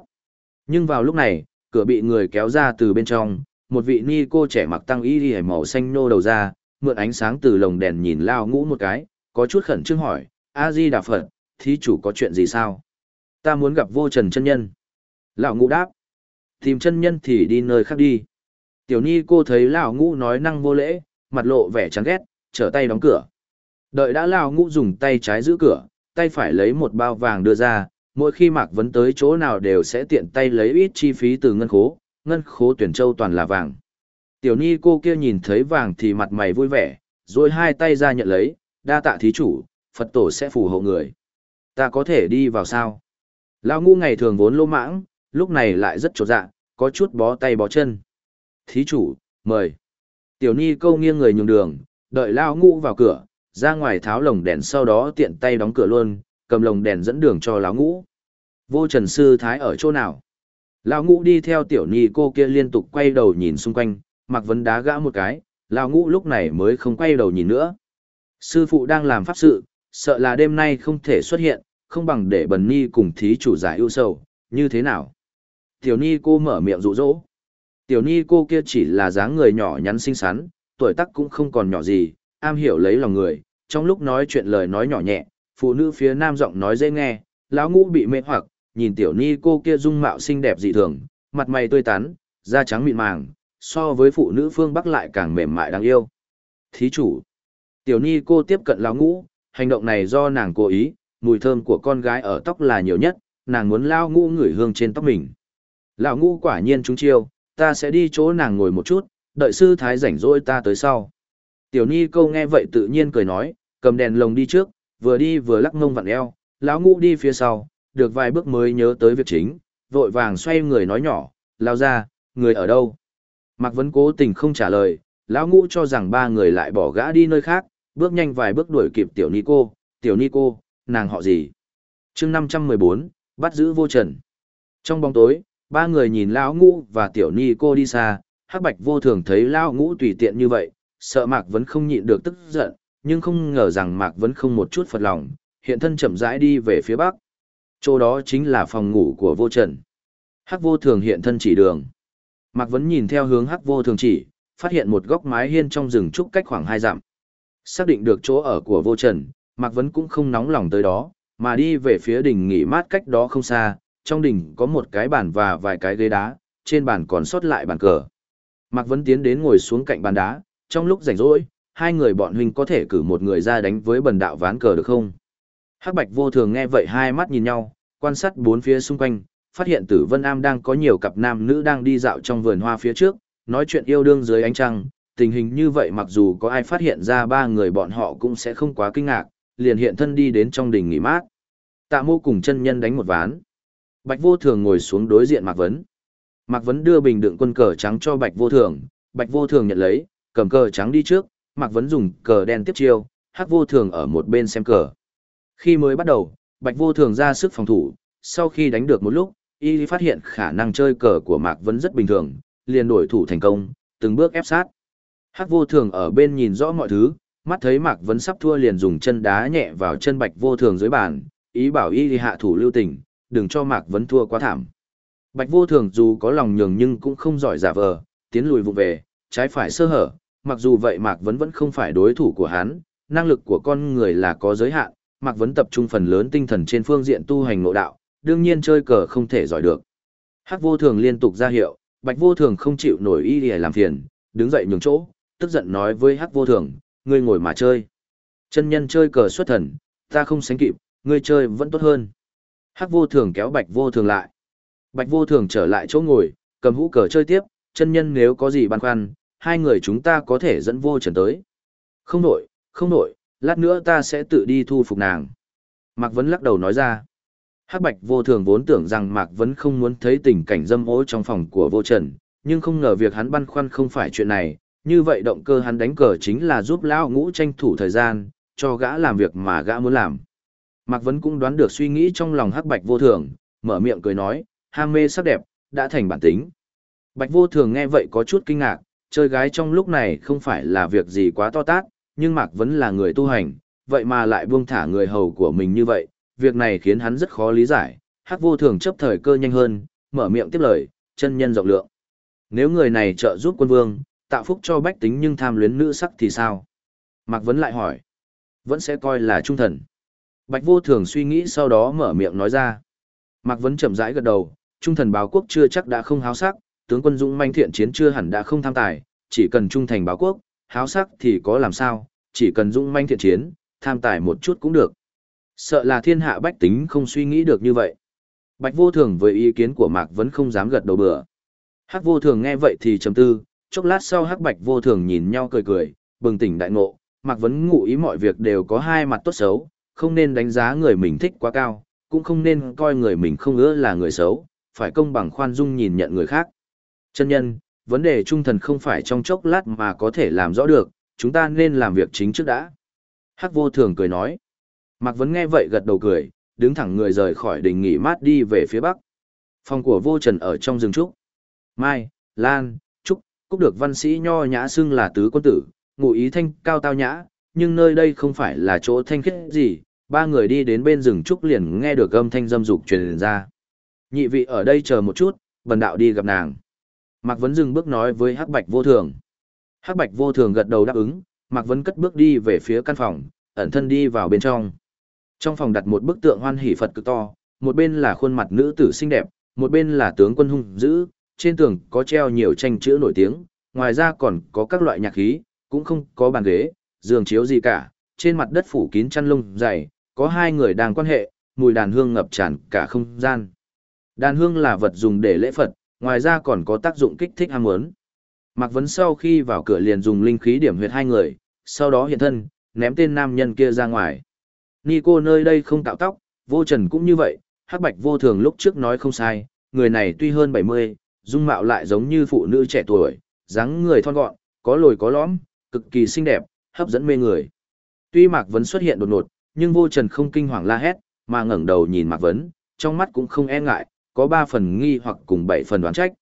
Nhưng vào lúc này, cửa bị người kéo ra từ bên trong, một vị ni cô trẻ mặc tăng y đi màu xanh nô đầu ra, mượn ánh sáng từ lồng đèn nhìn lao ngũ một cái, có chút khẩn trương hỏi, A-di Đà Phật, thí chủ có chuyện gì sao? Ta muốn gặp vô trần chân nhân. Lão ngũ đáp, tìm chân nhân thì đi nơi khác đi. Tiểu ni cô thấy lão ngũ nói năng vô lễ, mặt lộ vẻ chán ghét, trở tay đóng cửa. Đợi đã lão ngũ dùng tay trái giữ cửa, tay phải lấy một bao vàng đưa ra, mỗi khi Mạc Vấn tới chỗ nào đều sẽ tiện tay lấy ít chi phí từ ngân khố, ngân khố tuyển châu toàn là vàng. Tiểu ni cô kia nhìn thấy vàng thì mặt mày vui vẻ, rồi hai tay ra nhận lấy, đa tạ thí chủ, Phật tổ sẽ phù hộ người. Ta có thể đi vào sao? Lão ngu ngày thường vốn lô mãng, lúc này lại rất trột dạ, có chút bó tay bó chân. Thí chủ, mời. Tiểu ni câu nghiêng người nhường đường, đợi Lão ngu vào cửa, ra ngoài tháo lồng đèn sau đó tiện tay đóng cửa luôn, cầm lồng đèn dẫn đường cho lão ngũ. Vô trần sư thái ở chỗ nào? Lão ngũ đi theo tiểu ni cô kia liên tục quay đầu nhìn xung quanh, mặc vấn đá gã một cái, lão ngũ lúc này mới không quay đầu nhìn nữa. Sư phụ đang làm pháp sự, sợ là đêm nay không thể xuất hiện, không bằng để bần ni cùng thí chủ giải ưu sầu, như thế nào? Tiểu ni cô mở miệng rụ rỗ. Tiểu ni cô kia chỉ là dáng người nhỏ nhắn xinh xắn, tuổi tác cũng không còn nhỏ gì, am hiểu lấy lòng người, trong lúc nói chuyện lời nói nhỏ nhẹ, phụ nữ phía nam giọng nói dễ nghe, lão ngũ bị mê hoặc, nhìn tiểu ni cô kia dung mạo xinh đẹp dị thường, mặt mày tươi tắn, da trắng mịn màng, so với phụ nữ phương Bắc lại càng mềm mại đáng yêu. Thí chủ, tiểu ni cô tiếp cận lão ngũ, hành động này do nàng cố ý, mùi thơm của con gái ở tóc là nhiều nhất, nàng muốn lao ngũ ngửi hương trên tóc mình. Lão ngũ quả nhiên trúng chiêu, ta sẽ đi chỗ nàng ngồi một chút, đợi sư thái rảnh rỗi ta tới sau. Tiểu ni câu nghe vậy tự nhiên cười nói, cầm đèn lồng đi trước, vừa đi vừa lắc ngông vặn eo, lão ngũ đi phía sau, được vài bước mới nhớ tới việc chính, vội vàng xoay người nói nhỏ, lao ra, người ở đâu? Mạc Vấn cố tình không trả lời, lão ngũ cho rằng ba người lại bỏ gã đi nơi khác, bước nhanh vài bước đuổi kịp tiểu ni cô, tiểu ni cô, nàng họ gì? chương 514, bắt giữ vô trần. Trong bóng tối, ba người nhìn lão ngũ và tiểu ni cô đi xa, hắc bạch vô thường thấy lão ngũ tùy tiện như vậy, sợ Mạc Vấn không nhịn được tức giận, nhưng không ngờ rằng Mạc Vấn không một chút phật lòng, hiện thân chậm rãi đi về phía bắc. Chỗ đó chính là phòng ngủ của vô trần. Hắc vô thường hiện thân chỉ đường. Mạc Vấn nhìn theo hướng hắc vô thường chỉ, phát hiện một góc mái hiên trong rừng trúc cách khoảng hai dặm. Xác định được chỗ ở của vô trần, Mạc Vấn cũng không nóng lòng tới đó, mà đi về phía đỉnh nghỉ mát cách đó không xa, trong đỉnh có một cái bàn và vài cái ghế đá, trên bàn còn sót lại bàn cờ. Mạc Vấn tiến đến ngồi xuống cạnh bàn đá, trong lúc rảnh rỗi, hai người bọn huynh có thể cử một người ra đánh với bần đạo ván cờ được không? Hắc Bạch vô thường nghe vậy hai mắt nhìn nhau, quan sát bốn phía xung quanh, phát hiện Tử Vân Am đang có nhiều cặp nam nữ đang đi dạo trong vườn hoa phía trước, nói chuyện yêu đương dưới ánh trăng. Tình hình như vậy mặc dù có ai phát hiện ra ba người bọn họ cũng sẽ không quá kinh ngạc, liền hiện thân đi đến trong đình nghỉ mát. Tạ mô cùng chân nhân đánh một ván. Bạch vô thường ngồi xuống đối diện Mạc Vấn. Mạc Vấn đưa bình đựng quân cờ trắng cho Bạch vô thường, Bạch vô thường nhận lấy, cầm cờ trắng đi trước, Mạc Vấn dùng cờ đen tiếp chiêu, hắc vô thường ở một bên xem cờ. Khi mới bắt đầu, Bạch vô thường ra sức phòng thủ, sau khi đánh được một lúc, y phát hiện khả năng chơi cờ của Mạc Vấn rất bình thường, liền đổi thủ thành công, từng bước ép sát. Hắc vô thường ở bên nhìn rõ mọi thứ, mắt thấy Mạc Vấn sắp thua liền dùng chân đá nhẹ vào chân Bạch vô thường dưới bàn, ý bảo y hạ thủ lưu tình, đừng cho Mạc Vấn thua quá thảm. Bạch vô thường dù có lòng nhường nhưng cũng không giỏi giả vờ, tiến lùi vụ về, trái phải sơ hở, mặc dù vậy Mạc Vấn vẫn không phải đối thủ của hắn, năng lực của con người là có giới hạn, Mạc Vấn tập trung phần lớn tinh thần trên phương diện tu hành nội đạo, đương nhiên chơi cờ không thể giỏi được. Hắc vô thường liên tục ra hiệu, Bạch vô thường không chịu nổi y để làm phiền, đứng dậy nhường chỗ, tức giận nói với hắc vô thường, ngươi ngồi mà chơi. Chân nhân chơi cờ xuất thần, ta không sánh kịp, ngươi chơi vẫn tốt hơn. Hắc vô thường kéo bạch vô thường lại. Bạch vô thường trở lại chỗ ngồi, cầm hũ cờ chơi tiếp, chân nhân nếu có gì băn khoăn, hai người chúng ta có thể dẫn vô trần tới. Không nổi, không nổi, lát nữa ta sẽ tự đi thu phục nàng. Mạc Vấn lắc đầu nói ra. Hắc Bạch vô thường vốn tưởng rằng Mạc Vấn không muốn thấy tình cảnh dâm ô trong phòng của vô trần, nhưng không ngờ việc hắn băn khoăn không phải chuyện này, như vậy động cơ hắn đánh cờ chính là giúp Lão Ngũ tranh thủ thời gian, cho gã làm việc mà gã muốn làm. Mạc Vấn cũng đoán được suy nghĩ trong lòng Hắc Bạch vô thường, mở miệng cười nói, ham mê sắc đẹp, đã thành bản tính. Bạch vô thường nghe vậy có chút kinh ngạc, chơi gái trong lúc này không phải là việc gì quá to tát, nhưng Mạc Vấn là người tu hành, vậy mà lại buông thả người hầu của mình như vậy, việc này khiến hắn rất khó lý giải, hắc vô thường chấp thời cơ nhanh hơn, mở miệng tiếp lời, chân nhân rộng lượng. Nếu người này trợ giúp quân vương, tạo phúc cho bách tính nhưng tham luyến nữ sắc thì sao? Mạc Vấn lại hỏi, vẫn sẽ coi là trung thần. Bạch vô thường suy nghĩ sau đó mở miệng nói ra. Mạc Vấn chậm rãi gật đầu, trung thần báo quốc chưa chắc đã không háo sắc, tướng quân dũng manh thiện chiến chưa hẳn đã không tham tài, chỉ cần trung thành báo quốc, háo sắc thì có làm sao, chỉ cần dũng manh thiện chiến, tham tài một chút cũng được. Sợ là thiên hạ bách tính không suy nghĩ được như vậy. Bạch vô thường với ý kiến của Mạc vẫn không dám gật đầu bừa. Hắc vô thường nghe vậy thì trầm tư, chốc lát sau Hắc bạch vô thường nhìn nhau cười cười, bừng tỉnh đại ngộ, Mạc vẫn ngụ ý mọi việc đều có hai mặt tốt xấu, không nên đánh giá người mình thích quá cao, cũng không nên coi người mình không ưa là người xấu, phải công bằng khoan dung nhìn nhận người khác. Chân nhân, vấn đề trung thần không phải trong chốc lát mà có thể làm rõ được, chúng ta nên làm việc chính trước đã. Hắc vô thường cười nói. Mạc Vấn nghe vậy gật đầu cười, đứng thẳng người rời khỏi đình nghỉ mát đi về phía bắc. Phòng của vô trần ở trong rừng trúc. Mai, Lan, Trúc, cũng được văn sĩ nho nhã xưng là tứ quân tử, ngụ ý thanh cao tao nhã, nhưng nơi đây không phải là chỗ thanh khiết gì. Ba người đi đến bên rừng trúc liền nghe được âm thanh dâm dục truyền ra. Nhị vị ở đây chờ một chút, bần đạo đi gặp nàng. Mạc Vấn dừng bước nói với Hắc Bạch vô thường. Hắc Bạch vô thường gật đầu đáp ứng, Mạc Vấn cất bước đi về phía căn phòng, ẩn thân đi vào bên trong. Trong phòng đặt một bức tượng hoan hỷ Phật cực to, một bên là khuôn mặt nữ tử xinh đẹp, một bên là tướng quân hung dữ, trên tường có treo nhiều tranh chữ nổi tiếng, ngoài ra còn có các loại nhạc khí, cũng không có bàn ghế, giường chiếu gì cả, trên mặt đất phủ kín chăn lông dày, có hai người đang quan hệ, mùi đàn hương ngập tràn cả không gian. Đàn hương là vật dùng để lễ Phật, ngoài ra còn có tác dụng kích thích ham muốn. Mạc Vấn sau khi vào cửa liền dùng linh khí điểm huyệt hai người, sau đó hiện thân, ném tên nam nhân kia ra ngoài. Ni cô nơi đây không tạo tóc, vô trần cũng như vậy, hắc bạch vô thường lúc trước nói không sai, người này tuy hơn 70, dung mạo lại giống như phụ nữ trẻ tuổi, dáng người thon gọn, có lồi có lõm, cực kỳ xinh đẹp, hấp dẫn mê người. Tuy Mạc Vấn xuất hiện đột ngột, nhưng vô trần không kinh hoàng la hét, mà ngẩng đầu nhìn Mạc Vấn, trong mắt cũng không e ngại, có ba phần nghi hoặc cùng bảy phần đoán trách.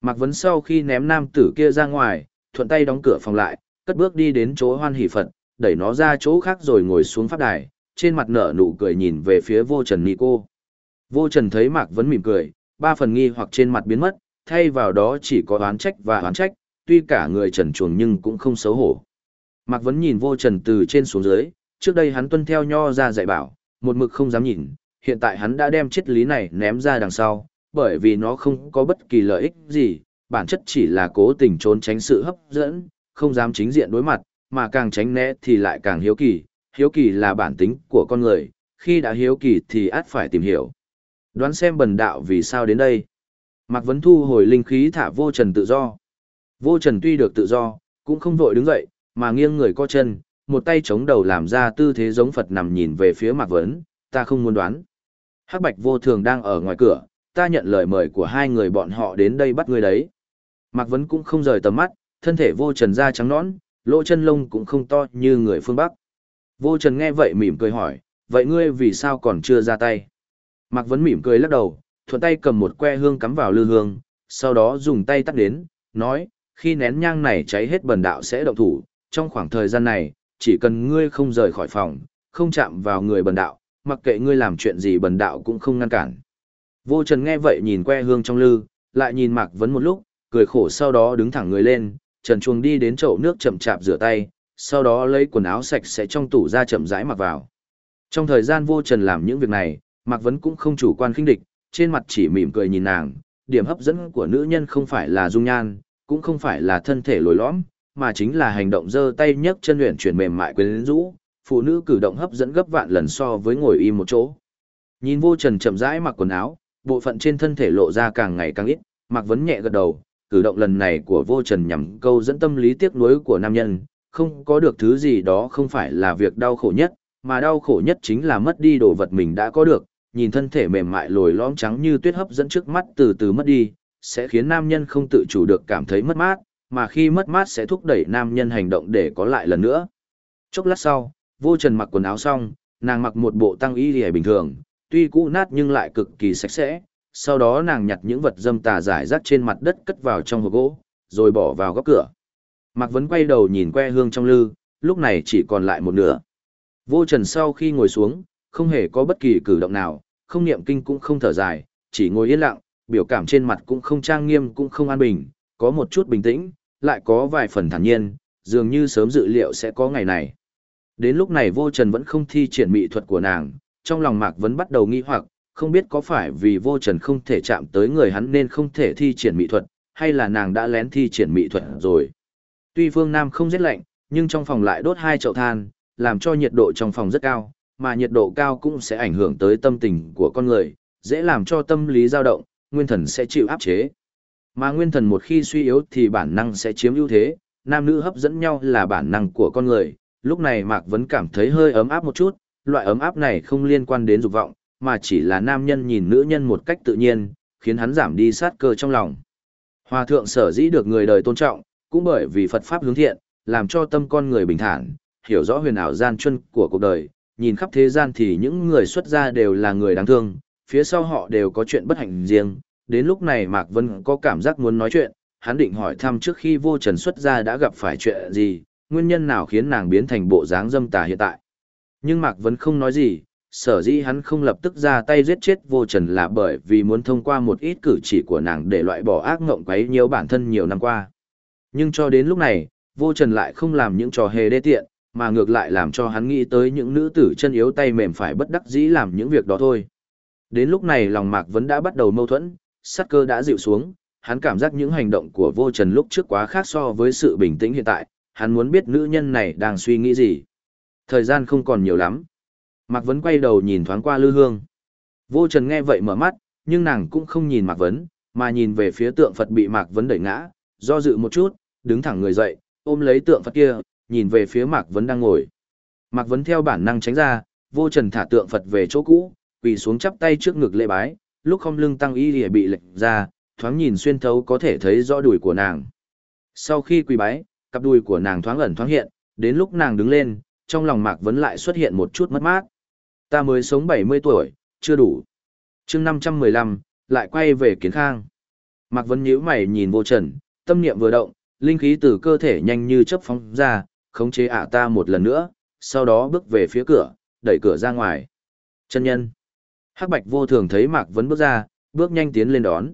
Mạc Vấn sau khi ném nam tử kia ra ngoài, thuận tay đóng cửa phòng lại, cất bước đi đến chỗ hoan hỷ Phật, đẩy nó ra chỗ khác rồi ngồi xuống pháp đài, trên mặt nở nụ cười nhìn về phía vô trần ni cô. Vô trần thấy Mạc Vấn mỉm cười, ba phần nghi hoặc trên mặt biến mất, thay vào đó chỉ có oán trách và oán trách, tuy cả người trần chuồng nhưng cũng không xấu hổ. Mạc Vấn nhìn vô trần từ trên xuống dưới, trước đây hắn tuân theo nho ra dạy bảo, một mực không dám nhìn, hiện tại hắn đã đem triết lý này ném ra đằng sau, bởi vì nó không có bất kỳ lợi ích gì, bản chất chỉ là cố tình trốn tránh sự hấp dẫn, không dám chính diện đối mặt, mà càng tránh né thì lại càng hiếu kỳ, hiếu kỳ là bản tính của con người, khi đã hiếu kỳ thì át phải tìm hiểu. Đoán xem bần đạo vì sao đến đây. Mạc Vấn thu hồi linh khí thả vô trần tự do. Vô trần tuy được tự do, cũng không vội đứng dậy, mà nghiêng người co chân, một tay chống đầu làm ra tư thế giống Phật nằm nhìn về phía Mạc Vấn, ta không muốn đoán. Hắc Bạch vô thường đang ở ngoài cửa, ta nhận lời mời của hai người bọn họ đến đây bắt người đấy. Mạc Vấn cũng không rời tầm mắt, thân thể vô trần da trắng nõn, lỗ chân lông cũng không to như người phương Bắc. Vô trần nghe vậy mỉm cười hỏi, vậy ngươi vì sao còn chưa ra tay? Mạc Vấn mỉm cười lắc đầu, thuận tay cầm một que hương cắm vào lư hương, sau đó dùng tay tắt đến, nói, khi nén nhang này cháy hết bần đạo sẽ động thủ, trong khoảng thời gian này, chỉ cần ngươi không rời khỏi phòng, không chạm vào người bần đạo, mặc kệ ngươi làm chuyện gì bần đạo cũng không ngăn cản. Vô Trần nghe vậy nhìn que hương trong lư, lại nhìn Mạc Vấn một lúc, cười khổ sau đó đứng thẳng người lên, Trần Chuồng đi đến chậu nước chậm chạp rửa tay, sau đó lấy quần áo sạch sẽ trong tủ ra chậm rãi mặc vào. Trong thời gian Vô Trần làm những việc này, Mạc Vấn cũng không chủ quan khinh địch, trên mặt chỉ mỉm cười nhìn nàng, điểm hấp dẫn của nữ nhân không phải là dung nhan, cũng không phải là thân thể lồi lõm, mà chính là hành động giơ tay nhấc chân luyện chuyển mềm mại quyến rũ, phụ nữ cử động hấp dẫn gấp vạn lần so với ngồi im một chỗ. Nhìn Vô Trần chậm rãi mặc quần áo, bộ phận trên thân thể lộ ra càng ngày càng ít, Mạc Vấn nhẹ gật đầu, cử động lần này của Vô Trần nhằm câu dẫn tâm lý tiếc nuối của nam nhân, không có được thứ gì đó không phải là việc đau khổ nhất, mà đau khổ nhất chính là mất đi đồ vật mình đã có được, nhìn thân thể mềm mại lồi lõm trắng như tuyết hấp dẫn trước mắt từ từ mất đi, sẽ khiến nam nhân không tự chủ được cảm thấy mất mát, mà khi mất mát sẽ thúc đẩy nam nhân hành động để có lại lần nữa. Chốc lát sau, vô trần mặc quần áo xong, nàng mặc một bộ tăng y lìa bình thường, tuy cũ nát nhưng lại cực kỳ sạch sẽ. Sau đó nàng nhặt những vật dâm tà giải rác trên mặt đất cất vào trong hộp gỗ, rồi bỏ vào góc cửa. Mạc Vấn quay đầu nhìn que hương trong lư, lúc này chỉ còn lại một nửa. Vô trần sau khi ngồi xuống, không hề có bất kỳ cử động nào, không niệm kinh cũng không thở dài, chỉ ngồi yên lặng, biểu cảm trên mặt cũng không trang nghiêm cũng không an bình, có một chút bình tĩnh, lại có vài phần thản nhiên, dường như sớm dự liệu sẽ có ngày này. Đến lúc này vô trần vẫn không thi triển mỹ thuật của nàng, trong lòng mạc Vấn bắt đầu nghi hoặc, không biết có phải vì vô trần không thể chạm tới người hắn nên không thể thi triển mỹ thuật, hay là nàng đã lén thi triển mỹ thuật rồi. Tuy phương Nam không rét lạnh, nhưng trong phòng lại đốt hai chậu than, làm cho nhiệt độ trong phòng rất cao, mà nhiệt độ cao cũng sẽ ảnh hưởng tới tâm tình của con người, dễ làm cho tâm lý dao động, nguyên thần sẽ chịu áp chế. Mà nguyên thần một khi suy yếu thì bản năng sẽ chiếm ưu thế, nam nữ hấp dẫn nhau là bản năng của con người, lúc này Mạc vẫn cảm thấy hơi ấm áp một chút, loại ấm áp này không liên quan đến dục vọng, mà chỉ là nam nhân nhìn nữ nhân một cách tự nhiên, khiến hắn giảm đi sát cơ trong lòng. Hòa thượng sở dĩ được người đời tôn trọng, cũng bởi vì Phật Pháp hướng thiện, làm cho tâm con người bình thản, hiểu rõ huyền ảo gian truân của cuộc đời, nhìn khắp thế gian thì những người xuất gia đều là người đáng thương, phía sau họ đều có chuyện bất hạnh riêng. Đến lúc này Mạc Vân có cảm giác muốn nói chuyện, hắn định hỏi thăm trước khi vô trần xuất gia đã gặp phải chuyện gì, nguyên nhân nào khiến nàng biến thành bộ dáng dâm tà hiện tại. Nhưng Mạc Vân không nói gì, sở dĩ hắn không lập tức ra tay giết chết vô trần là bởi vì muốn thông qua một ít cử chỉ của nàng để loại bỏ ác ngộng quấy nhiều bản thân nhiều năm qua. Nhưng cho đến lúc này, vô trần lại không làm những trò hề đê tiện, mà ngược lại làm cho hắn nghĩ tới những nữ tử chân yếu tay mềm phải bất đắc dĩ làm những việc đó thôi. Đến lúc này lòng Mạc Vấn đã bắt đầu mâu thuẫn, sát cơ đã dịu xuống, hắn cảm giác những hành động của vô trần lúc trước quá khác so với sự bình tĩnh hiện tại, hắn muốn biết nữ nhân này đang suy nghĩ gì. Thời gian không còn nhiều lắm. Mạc Vấn quay đầu nhìn thoáng qua Lư Hương. Vô Trần nghe vậy mở mắt, nhưng nàng cũng không nhìn Mạc Vấn, mà nhìn về phía tượng Phật bị Mạc Vấn đẩy ngã, do dự một chút, đứng thẳng người dậy, ôm lấy tượng Phật kia, nhìn về phía Mạc Vấn đang ngồi. Mạc Vấn theo bản năng tránh ra, Vô Trần thả tượng Phật về chỗ cũ, quỳ xuống chắp tay trước ngực lễ bái, lúc không lưng tăng y lìa bị lệch ra, thoáng nhìn xuyên thấu có thể thấy rõ đùi của nàng. Sau khi quỳ bái, cặp đùi của nàng thoáng ẩn thoáng hiện, đến lúc nàng đứng lên, trong lòng Mạc Vấn lại xuất hiện một chút mất mát. Ta mới sống 70 tuổi, chưa đủ. chương 515, lại quay về kiến khang. Mạc Vấn nhíu mày nhìn vô trần, tâm niệm vừa động, linh khí từ cơ thể nhanh như chớp phóng ra, khống chế ả ta một lần nữa, sau đó bước về phía cửa, đẩy cửa ra ngoài. Chân nhân. Hắc Bạch vô thường thấy Mạc Vấn bước ra, bước nhanh tiến lên đón.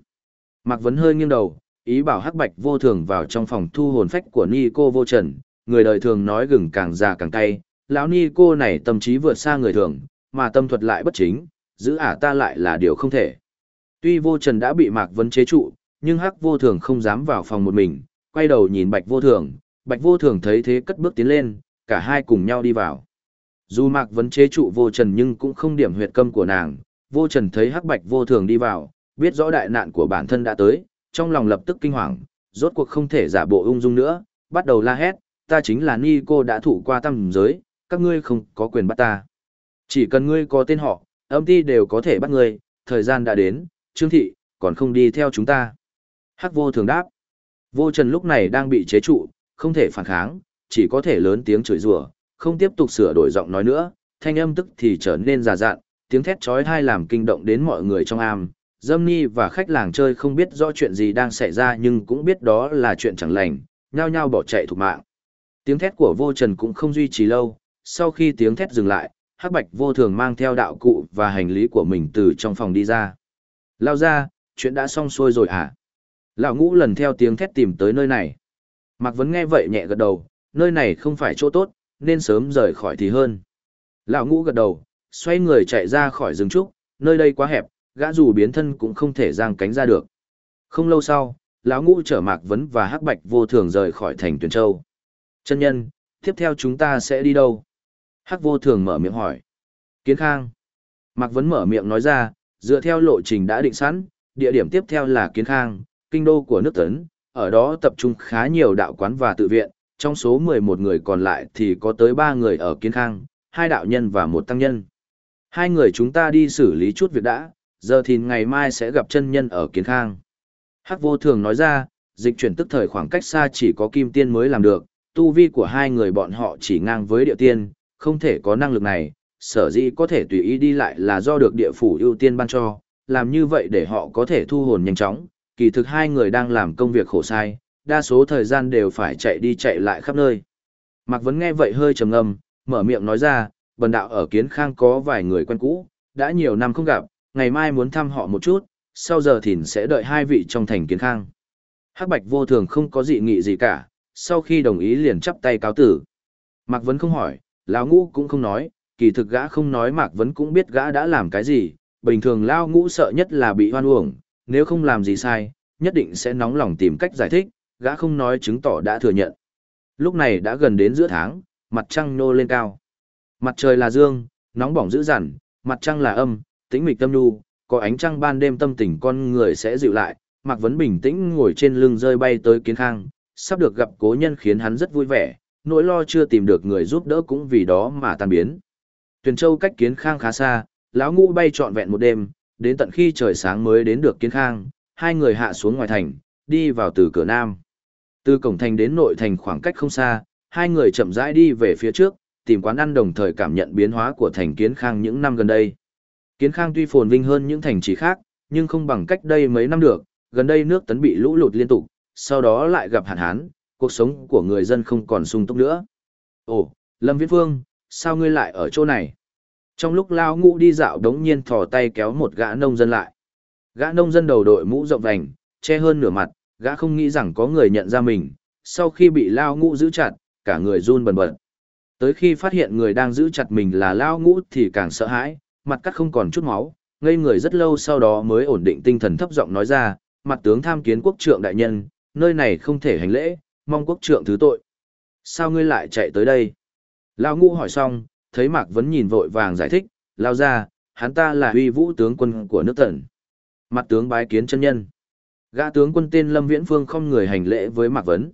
Mạc Vấn hơi nghiêng đầu, ý bảo Hắc Bạch vô thường vào trong phòng thu hồn phách của Ni cô vô trần, người đời thường nói gừng càng già càng cay, lão Ni cô này tâm trí vượt xa người thường, mà tâm thuật lại bất chính, giữ ả ta lại là điều không thể. Tuy vô trần đã bị Mạc Vấn chế trụ, nhưng Hắc vô thường không dám vào phòng một mình, quay đầu nhìn Bạch vô thường, Bạch vô thường thấy thế cất bước tiến lên, cả hai cùng nhau đi vào. Dù Mạc Vấn chế trụ vô trần nhưng cũng không điểm huyệt câm của nàng, vô trần thấy Hắc Bạch vô thường đi vào, biết rõ đại nạn của bản thân đã tới, trong lòng lập tức kinh hoàng, rốt cuộc không thể giả bộ ung dung nữa, bắt đầu la hét, ta chính là Ni cô đã thủ qua tâm giới, các ngươi không có quyền bắt ta. Chỉ cần ngươi có tên họ, âm ti đều có thể bắt ngươi, thời gian đã đến, Trương Thị, còn không đi theo chúng ta. Hắc vô thường đáp. Vô Trần lúc này đang bị chế trụ, không thể phản kháng, chỉ có thể lớn tiếng chửi rủa, không tiếp tục sửa đổi giọng nói nữa, thanh âm tức thì trở nên già dặn, tiếng thét chói tai làm kinh động đến mọi người trong am. Dâm Ni và khách làng chơi không biết rõ chuyện gì đang xảy ra nhưng cũng biết đó là chuyện chẳng lành, nhao nhao bỏ chạy thục mạng. Tiếng thét của vô trần cũng không duy trì lâu, sau khi tiếng thét dừng lại, hắc bạch vô thường mang theo đạo cụ và hành lý của mình từ trong phòng đi ra. Lao ra, chuyện đã xong xuôi rồi à? Lão ngũ lần theo tiếng thét tìm tới nơi này. Mạc Vấn nghe vậy nhẹ gật đầu, nơi này không phải chỗ tốt, nên sớm rời khỏi thì hơn. Lão ngũ gật đầu, xoay người chạy ra khỏi rừng trúc, nơi đây quá hẹp, gã dù biến thân cũng không thể giang cánh ra được. Không lâu sau, lão ngũ chở Mạc Vấn và Hắc Bạch vô thường rời khỏi thành Tuyền Châu. Chân nhân, tiếp theo chúng ta sẽ đi đâu? Hắc vô thường mở miệng hỏi. Kiến Khang. Mạc Vấn mở miệng nói ra, dựa theo lộ trình đã định sẵn, địa điểm tiếp theo là Kiến Khang, kinh đô của nước Tấn, ở đó tập trung khá nhiều đạo quán và tự viện, trong số 11 người còn lại thì có tới 3 người ở Kiến Khang, hai đạo nhân và một tăng nhân. Hai người chúng ta đi xử lý chút việc đã, giờ thì ngày mai sẽ gặp chân nhân ở Kiến Khang. Hắc vô thường nói ra, dịch chuyển tức thời khoảng cách xa chỉ có kim tiên mới làm được, tu vi của hai người bọn họ chỉ ngang với địa tiên, không thể có năng lực này, sở dĩ có thể tùy ý đi lại là do được địa phủ ưu tiên ban cho, làm như vậy để họ có thể thu hồn nhanh chóng, kỳ thực hai người đang làm công việc khổ sai, đa số thời gian đều phải chạy đi chạy lại khắp nơi. Mạc Vấn nghe vậy hơi trầm ngâm, mở miệng nói ra, bần đạo ở Kiến Khang có vài người quen cũ, đã nhiều năm không gặp, ngày mai muốn thăm họ một chút, sau giờ thìn sẽ đợi hai vị trong thành Kiến Khang. Hắc Bạch vô thường không có dị nghị gì cả, sau khi đồng ý liền chắp tay cáo tử. Mạc Vấn không hỏi, lão ngũ cũng không nói, kỳ thực gã không nói Mạc Vấn cũng biết gã đã làm cái gì, bình thường lao ngũ sợ nhất là bị hoan uổng, nếu không làm gì sai, nhất định sẽ nóng lòng tìm cách giải thích, gã không nói chứng tỏ đã thừa nhận. Lúc này đã gần đến giữa tháng, mặt trăng nô lên cao. Mặt trời là dương, nóng bỏng dữ dằn, mặt trăng là âm, tĩnh mịch tâm nhu, có ánh trăng ban đêm tâm tình con người sẽ dịu lại. Mạc Vấn bình tĩnh ngồi trên lưng rơi bay tới kiến khang, sắp được gặp cố nhân khiến hắn rất vui vẻ, nỗi lo chưa tìm được người giúp đỡ cũng vì đó mà tan biến. Tuyền Châu cách kiến khang khá xa, lão ngũ bay trọn vẹn một đêm, đến tận khi trời sáng mới đến được kiến khang, hai người hạ xuống ngoài thành, đi vào từ cửa nam. Từ cổng thành đến nội thành khoảng cách không xa, hai người chậm rãi đi về phía trước, tìm quán ăn đồng thời cảm nhận biến hóa của thành kiến khang những năm gần đây. Kiến khang tuy phồn vinh hơn những thành trì khác, nhưng không bằng cách đây mấy năm được, gần đây nước tấn bị lũ lụt liên tục, sau đó lại gặp hạn hán, cuộc sống của người dân không còn sung túc nữa. Ồ, Lâm Viễn Phương, sao ngươi lại ở chỗ này? Trong lúc lao ngũ đi dạo đống nhiên thò tay kéo một gã nông dân lại. Gã nông dân đầu đội mũ rộng vành, che hơn nửa mặt, gã không nghĩ rằng có người nhận ra mình, sau khi bị lao ngũ giữ chặt, cả người run bần bật. Tới khi phát hiện người đang giữ chặt mình là lao ngũ thì càng sợ hãi, mặt cắt không còn chút máu, ngây người rất lâu sau đó mới ổn định tinh thần thấp giọng nói ra, mặt tướng tham kiến quốc trượng đại nhân, nơi này không thể hành lễ, mong quốc trượng thứ tội. Sao ngươi lại chạy tới đây? Lao ngũ hỏi xong, thấy Mạc Vấn nhìn vội vàng giải thích, lao ra, hắn ta là huy vũ tướng quân của nước tần. Mặt tướng bái kiến chân nhân. Gã tướng quân tên Lâm Viễn Phương không người hành lễ với Mạc Vấn.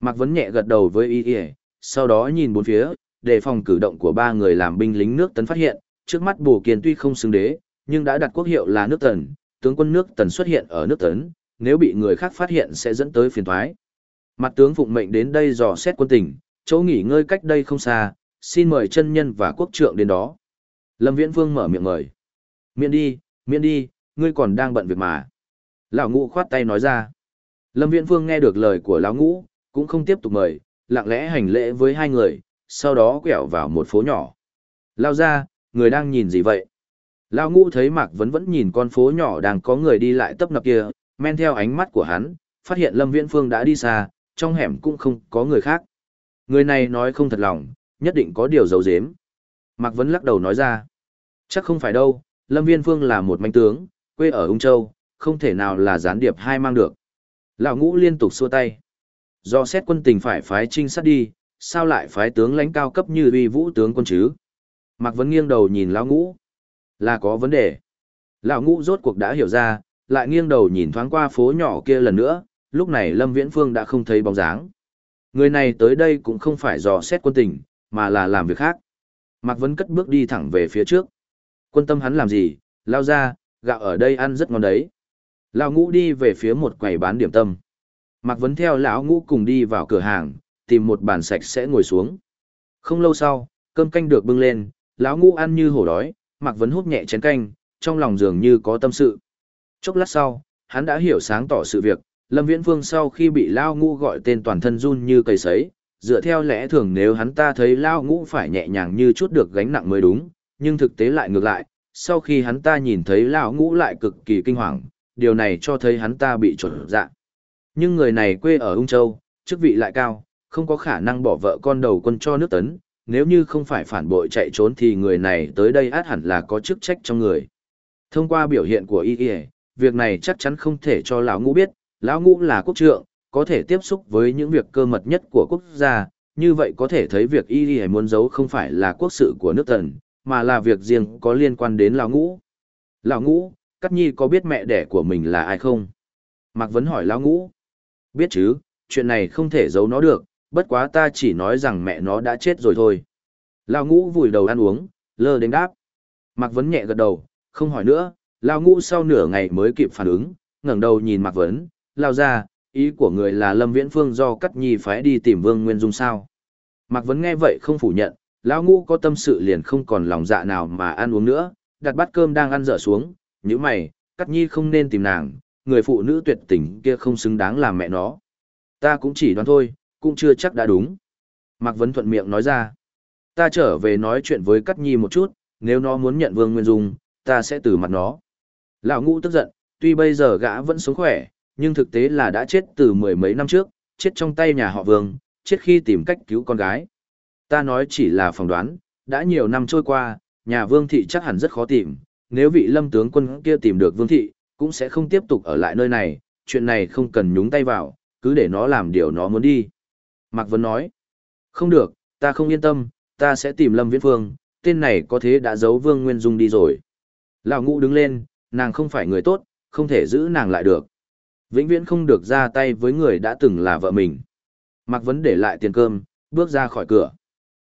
Mạc Vấn nhẹ gật đầu với y y, sau đó nhìn bốn phía, đề phòng cử động của ba người làm binh lính nước tấn phát hiện, trước mắt Bù kiền tuy không xứng đế, nhưng đã đặt quốc hiệu là nước tần, tướng quân nước tần xuất hiện ở nước tấn, nếu bị người khác phát hiện sẽ dẫn tới phiền toái. Mặt tướng phụng mệnh đến đây dò xét quân tình, chỗ nghỉ ngơi cách đây không xa, xin mời chân nhân và quốc trượng đến đó. Lâm Viễn Vương mở miệng mời. Miễn đi, miễn đi, ngươi còn đang bận việc mà. Lão ngũ khoát tay nói ra. Lâm Viễn Vương nghe được lời của lão ngũ, cũng không tiếp tục mời, lặng lẽ hành lễ với hai người, sau đó quẹo vào một phố nhỏ. Lao ra, người đang nhìn gì vậy? Lão ngũ thấy Mạc Vấn vẫn nhìn con phố nhỏ đang có người đi lại tấp nập kia, men theo ánh mắt của hắn, phát hiện Lâm Viễn Phương đã đi xa, trong hẻm cũng không có người khác. Người này nói không thật lòng, nhất định có điều giấu giếm. Mạc Vấn lắc đầu nói ra. Chắc không phải đâu, Lâm Viên Phương là một manh tướng, quê ở Ung Châu, không thể nào là gián điệp hai mang được. Lão ngũ liên tục xua tay. Do xét quân tình phải phái trinh sát đi, sao lại phái tướng lãnh cao cấp như uy vũ tướng quân chứ? Mạc Vấn nghiêng đầu nhìn lão ngũ. Là có vấn đề. Lão ngũ rốt cuộc đã hiểu ra, lại nghiêng đầu nhìn thoáng qua phố nhỏ kia lần nữa, lúc này Lâm Viễn Phương đã không thấy bóng dáng. Người này tới đây cũng không phải dò xét quân tình, mà là làm việc khác. Mạc Vấn cất bước đi thẳng về phía trước. Quân tâm hắn làm gì, lao ra, gạo ở đây ăn rất ngon đấy. Lão ngũ đi về phía một quầy bán điểm tâm. Mạc Vấn theo lão ngũ cùng đi vào cửa hàng, tìm một bàn sạch sẽ ngồi xuống. Không lâu sau, cơm canh được bưng lên, lão ngũ ăn như hổ đói, Mạc Vấn hút nhẹ chén canh, trong lòng dường như có tâm sự. Chốc lát sau, hắn đã hiểu sáng tỏ sự việc, Lâm Viễn Vương sau khi bị Lão Ngũ gọi tên toàn thân run như cây sấy, dựa theo lẽ thường nếu hắn ta thấy Lao Ngũ phải nhẹ nhàng như chút được gánh nặng mới đúng, nhưng thực tế lại ngược lại, sau khi hắn ta nhìn thấy Lao Ngũ lại cực kỳ kinh hoàng, điều này cho thấy hắn ta bị trộn dạ. Nhưng người này quê ở Ung Châu, chức vị lại cao, không có khả năng bỏ vợ con đầu quân cho nước tấn, nếu như không phải phản bội chạy trốn thì người này tới đây át hẳn là có chức trách trong người. Thông qua biểu hiện của y y, việc này chắc chắn không thể cho lão ngũ biết, lão ngũ là quốc trượng, có thể tiếp xúc với những việc cơ mật nhất của quốc gia, như vậy có thể thấy việc y y muốn giấu không phải là quốc sự của nước tần, mà là việc riêng có liên quan đến lão ngũ. Lão ngũ, Cát Nhi có biết mẹ đẻ của mình là ai không? Mạc Vấn hỏi lão ngũ. Biết chứ, chuyện này không thể giấu nó được, bất quá ta chỉ nói rằng mẹ nó đã chết rồi thôi. Lão ngũ vùi đầu ăn uống, lơ đến đáp. Mạc Vấn nhẹ gật đầu, không hỏi nữa, lão ngũ sau nửa ngày mới kịp phản ứng, ngẩng đầu nhìn Mạc Vấn, lao ra, ý của người là Lâm Viễn Phương do Cát Nhi phái đi tìm Vương Nguyên Dung sao. Mạc Vấn nghe vậy không phủ nhận, lão ngũ có tâm sự liền không còn lòng dạ nào mà ăn uống nữa, đặt bát cơm đang ăn dở xuống, như mày, Cát Nhi không nên tìm nàng, người phụ nữ tuyệt tình kia không xứng đáng làm mẹ nó. Ta cũng chỉ đoán thôi, cũng chưa chắc đã đúng. Mạc Vấn thuận miệng nói ra. Ta trở về nói chuyện với Cát Nhi một chút, nếu nó muốn nhận Vương Nguyên Dung, ta sẽ từ mặt nó. Lão ngũ tức giận, tuy bây giờ gã vẫn sống khỏe, nhưng thực tế là đã chết từ mười mấy năm trước, chết trong tay nhà họ Vương, chết khi tìm cách cứu con gái. Ta nói chỉ là phỏng đoán, đã nhiều năm trôi qua, nhà Vương Thị chắc hẳn rất khó tìm, nếu vị lâm tướng quân kia tìm được Vương Thị, cũng sẽ không tiếp tục ở lại nơi này, chuyện này không cần nhúng tay vào, cứ để nó làm điều nó muốn đi. Mạc Vân nói, không được, ta không yên tâm, ta sẽ tìm Lâm Viễn Phương, tên này có thế đã giấu Vương Nguyên Dung đi rồi. Lão ngũ đứng lên, nàng không phải người tốt, không thể giữ nàng lại được. Vĩnh viễn không được ra tay với người đã từng là vợ mình. Mạc Vấn để lại tiền cơm, bước ra khỏi cửa.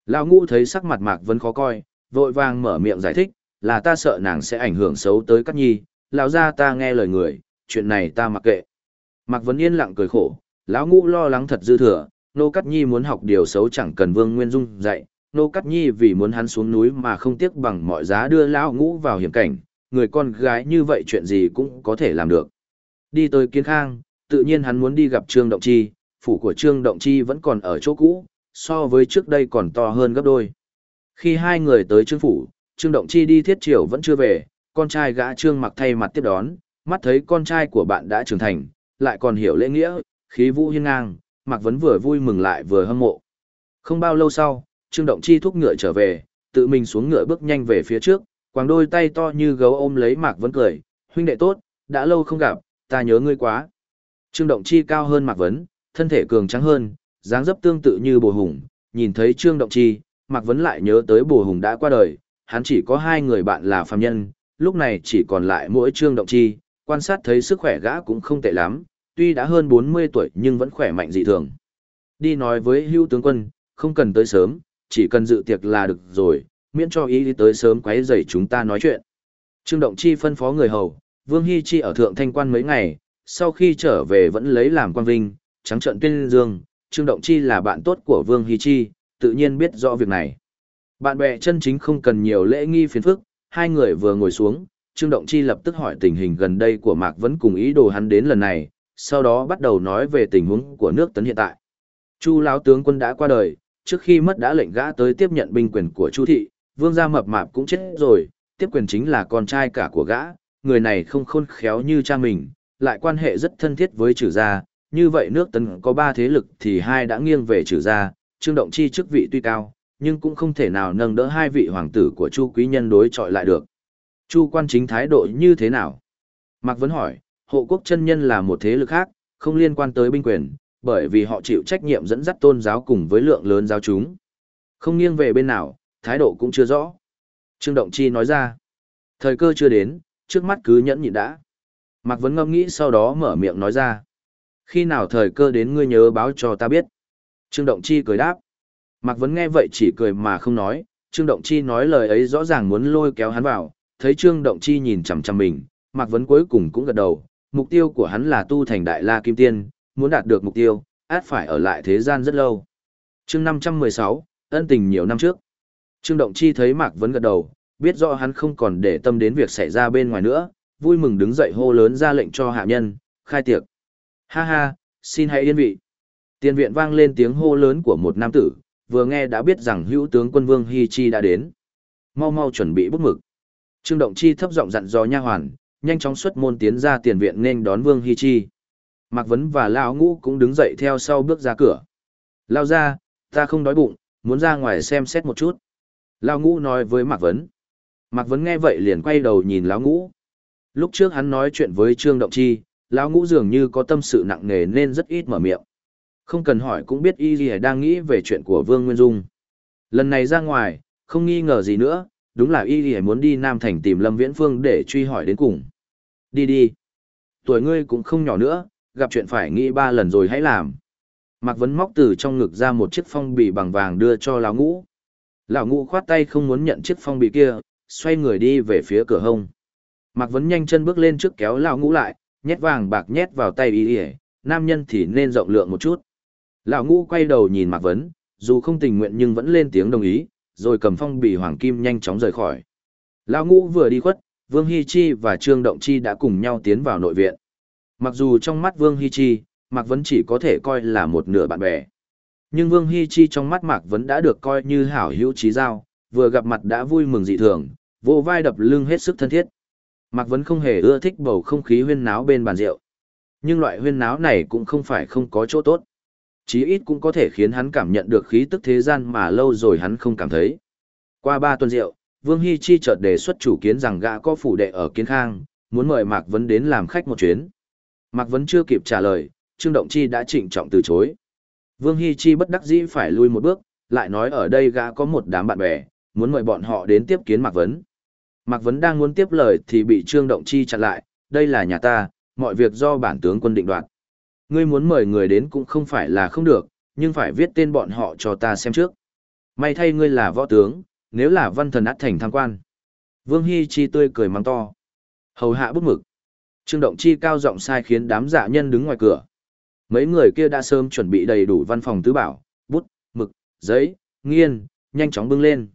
Lão ngũ thấy sắc mặt Mạc Vấn khó coi, vội vàng mở miệng giải thích, là ta sợ nàng sẽ ảnh hưởng xấu tới các nhi, lão ra ta nghe lời người, chuyện này ta mặc kệ. Mạc Vấn yên lặng cười khổ, lão ngũ lo lắng thật dư thừa, nô cắt nhi muốn học điều xấu chẳng cần vương nguyên dung dạy, nô cắt nhi vì muốn hắn xuống núi mà không tiếc bằng mọi giá đưa lão ngũ vào hiểm cảnh, người con gái như vậy chuyện gì cũng có thể làm được. Đi tới kiến khang, tự nhiên hắn muốn đi gặp Trương Động Chi, phủ của Trương Động Chi vẫn còn ở chỗ cũ, so với trước đây còn to hơn gấp đôi. Khi hai người tới Trương Phủ, Trương Động Chi đi thiết triều vẫn chưa về, con trai gã Trương mặc thay mặt tiếp đón, mắt thấy con trai của bạn đã trưởng thành, lại còn hiểu lễ nghĩa, khí vũ hiên ngang, Mạc Vấn vừa vui mừng lại vừa hâm mộ. Không bao lâu sau, Trương Động Chi thúc ngựa trở về, tự mình xuống ngựa bước nhanh về phía trước, quàng đôi tay to như gấu ôm lấy Mạc Vấn cười, huynh đệ tốt, đã lâu không gặp, ta nhớ ngươi quá. Trương Động Chi cao hơn Mạc Vấn, thân thể cường trắng hơn, dáng dấp tương tự như Bồ Hùng, nhìn thấy Trương Động Chi, Mạc Vấn lại nhớ tới Bồ Hùng đã qua đời, hắn chỉ có hai người bạn là phàm nhân, lúc này chỉ còn lại mỗi Trương Động Chi, quan sát thấy sức khỏe gã cũng không tệ lắm, tuy đã hơn 40 tuổi nhưng vẫn khỏe mạnh dị thường. Đi nói với hưu tướng quân, không cần tới sớm, chỉ cần dự tiệc là được rồi, miễn cho ý đi tới sớm quấy rầy chúng ta nói chuyện. Trương Động Chi phân phó người hầu, Vương Hy Chi ở Thượng Thanh Quan mấy ngày, sau khi trở về vẫn lấy làm quan vinh, trắng trận tuyên dương, Trương Động Chi là bạn tốt của Vương Hy Chi, tự nhiên biết rõ việc này. Bạn bè chân chính không cần nhiều lễ nghi phiền phức, hai người vừa ngồi xuống, Trương Động Chi lập tức hỏi tình hình gần đây của Mạc Vấn cùng ý đồ hắn đến lần này, sau đó bắt đầu nói về tình huống của nước tấn hiện tại. Chu lão tướng quân đã qua đời, trước khi mất đã lệnh gã tới tiếp nhận binh quyền của Chu thị, vương gia mập mạp cũng chết rồi, tiếp quyền chính là con trai cả của gã, người này không khôn khéo như cha mình, lại quan hệ rất thân thiết với trừ gia, như vậy nước tấn có ba thế lực thì hai đã nghiêng về trừ gia, Trương Động Chi chức vị tuy cao, nhưng cũng không thể nào nâng đỡ hai vị hoàng tử của Chu quý nhân đối chọi lại được. Chu quan chính thái độ như thế nào? Mạc Vấn hỏi, hộ quốc chân nhân là một thế lực khác, không liên quan tới binh quyền, bởi vì họ chịu trách nhiệm dẫn dắt tôn giáo cùng với lượng lớn giáo chúng. Không nghiêng về bên nào, thái độ cũng chưa rõ. Trương Động Chi nói ra, thời cơ chưa đến, trước mắt cứ nhẫn nhịn đã. Mạc Vấn ngâm nghĩ sau đó mở miệng nói ra. Khi nào thời cơ đến ngươi nhớ báo cho ta biết. Trương Động Chi cười đáp. Mạc Vấn nghe vậy chỉ cười mà không nói, Trương Động Chi nói lời ấy rõ ràng muốn lôi kéo hắn vào, thấy Trương Động Chi nhìn chằm chằm mình, Mạc Vấn cuối cùng cũng gật đầu, mục tiêu của hắn là tu thành Đại La Kim Tiên, muốn đạt được mục tiêu, át phải ở lại thế gian rất lâu. chương 516, ân tình nhiều năm trước. Trương Động Chi thấy Mạc Vấn gật đầu, biết rõ hắn không còn để tâm đến việc xảy ra bên ngoài nữa, vui mừng đứng dậy hô lớn ra lệnh cho hạ nhân, khai tiệc. Ha ha, xin hãy yên vị. Tiền viện vang lên tiếng hô lớn của một nam tử, vừa nghe đã biết rằng hữu tướng quân Vương Hi Chi đã đến. Mau mau chuẩn bị bút mực. Trương Động Chi thấp giọng dặn dò nha hoàn, nhanh chóng xuất môn tiến ra tiền viện nên đón Vương Hi Chi. Mạc Vấn và Lão Ngũ cũng đứng dậy theo sau bước ra cửa. Lao ra, ta không đói bụng, muốn ra ngoài xem xét một chút. Lão Ngũ nói với Mạc Vấn. Mạc Vấn nghe vậy liền quay đầu nhìn Lão Ngũ. Lúc trước hắn nói chuyện với Trương Động Chi, lão ngũ dường như có tâm sự nặng nề nên rất ít mở miệng. Không cần hỏi cũng biết Y Lì đang nghĩ về chuyện của Vương Nguyên Dung. Lần này ra ngoài, không nghi ngờ gì nữa, đúng là Y Lì muốn đi Nam Thành tìm Lâm Viễn Phương để truy hỏi đến cùng. Đi đi. Tuổi ngươi cũng không nhỏ nữa, gặp chuyện phải nghĩ ba lần rồi hãy làm. Mạc Vấn móc từ trong ngực ra một chiếc phong bì bằng vàng đưa cho lão ngũ. Lão ngũ khoát tay không muốn nhận chiếc phong bì kia, xoay người đi về phía cửa hông. Mạc Vấn nhanh chân bước lên trước kéo lão ngũ lại, nhét vàng bạc nhét vào tay y y, nam nhân thì nên rộng lượng một chút. Lão ngũ quay đầu nhìn Mạc Vấn, dù không tình nguyện nhưng vẫn lên tiếng đồng ý, rồi cầm phong bì hoàng kim nhanh chóng rời khỏi. Lão ngũ vừa đi khuất, Vương Hy Chi và Trương Động Chi đã cùng nhau tiến vào nội viện. Mặc dù trong mắt Vương Hy Chi, Mạc Vấn chỉ có thể coi là một nửa bạn bè. Nhưng Vương Hy Chi trong mắt Mạc Vấn đã được coi như hảo hữu trí giao, vừa gặp mặt đã vui mừng dị thường, vô vai đập lưng hết sức thân thiết. Mạc Vấn không hề ưa thích bầu không khí huyên náo bên bàn rượu. Nhưng loại huyên náo này cũng không phải không có chỗ tốt. Chí ít cũng có thể khiến hắn cảm nhận được khí tức thế gian mà lâu rồi hắn không cảm thấy. Qua ba tuần rượu, Vương Hy Chi chợt đề xuất chủ kiến rằng gã có phủ đệ ở Kiến Khang, muốn mời Mạc Vấn đến làm khách một chuyến. Mạc Vấn chưa kịp trả lời, Trương Động Chi đã trịnh trọng từ chối. Vương Hy Chi bất đắc dĩ phải lui một bước, lại nói ở đây gã có một đám bạn bè, muốn mời bọn họ đến tiếp kiến Mạc Vấn. Mạc Vấn đang muốn tiếp lời thì bị Trương Động Chi chặn lại, đây là nhà ta, mọi việc do bản tướng quân định đoạt. Ngươi muốn mời người đến cũng không phải là không được, nhưng phải viết tên bọn họ cho ta xem trước. May thay ngươi là võ tướng, nếu là văn thần át thành tham quan. Vương Hy Chi tươi cười mắng to. Hầu hạ bút mực. Trương Động Chi cao giọng sai khiến đám dạ nhân đứng ngoài cửa. Mấy người kia đã sớm chuẩn bị đầy đủ văn phòng tứ bảo, bút, mực, giấy, nghiên, nhanh chóng bưng lên.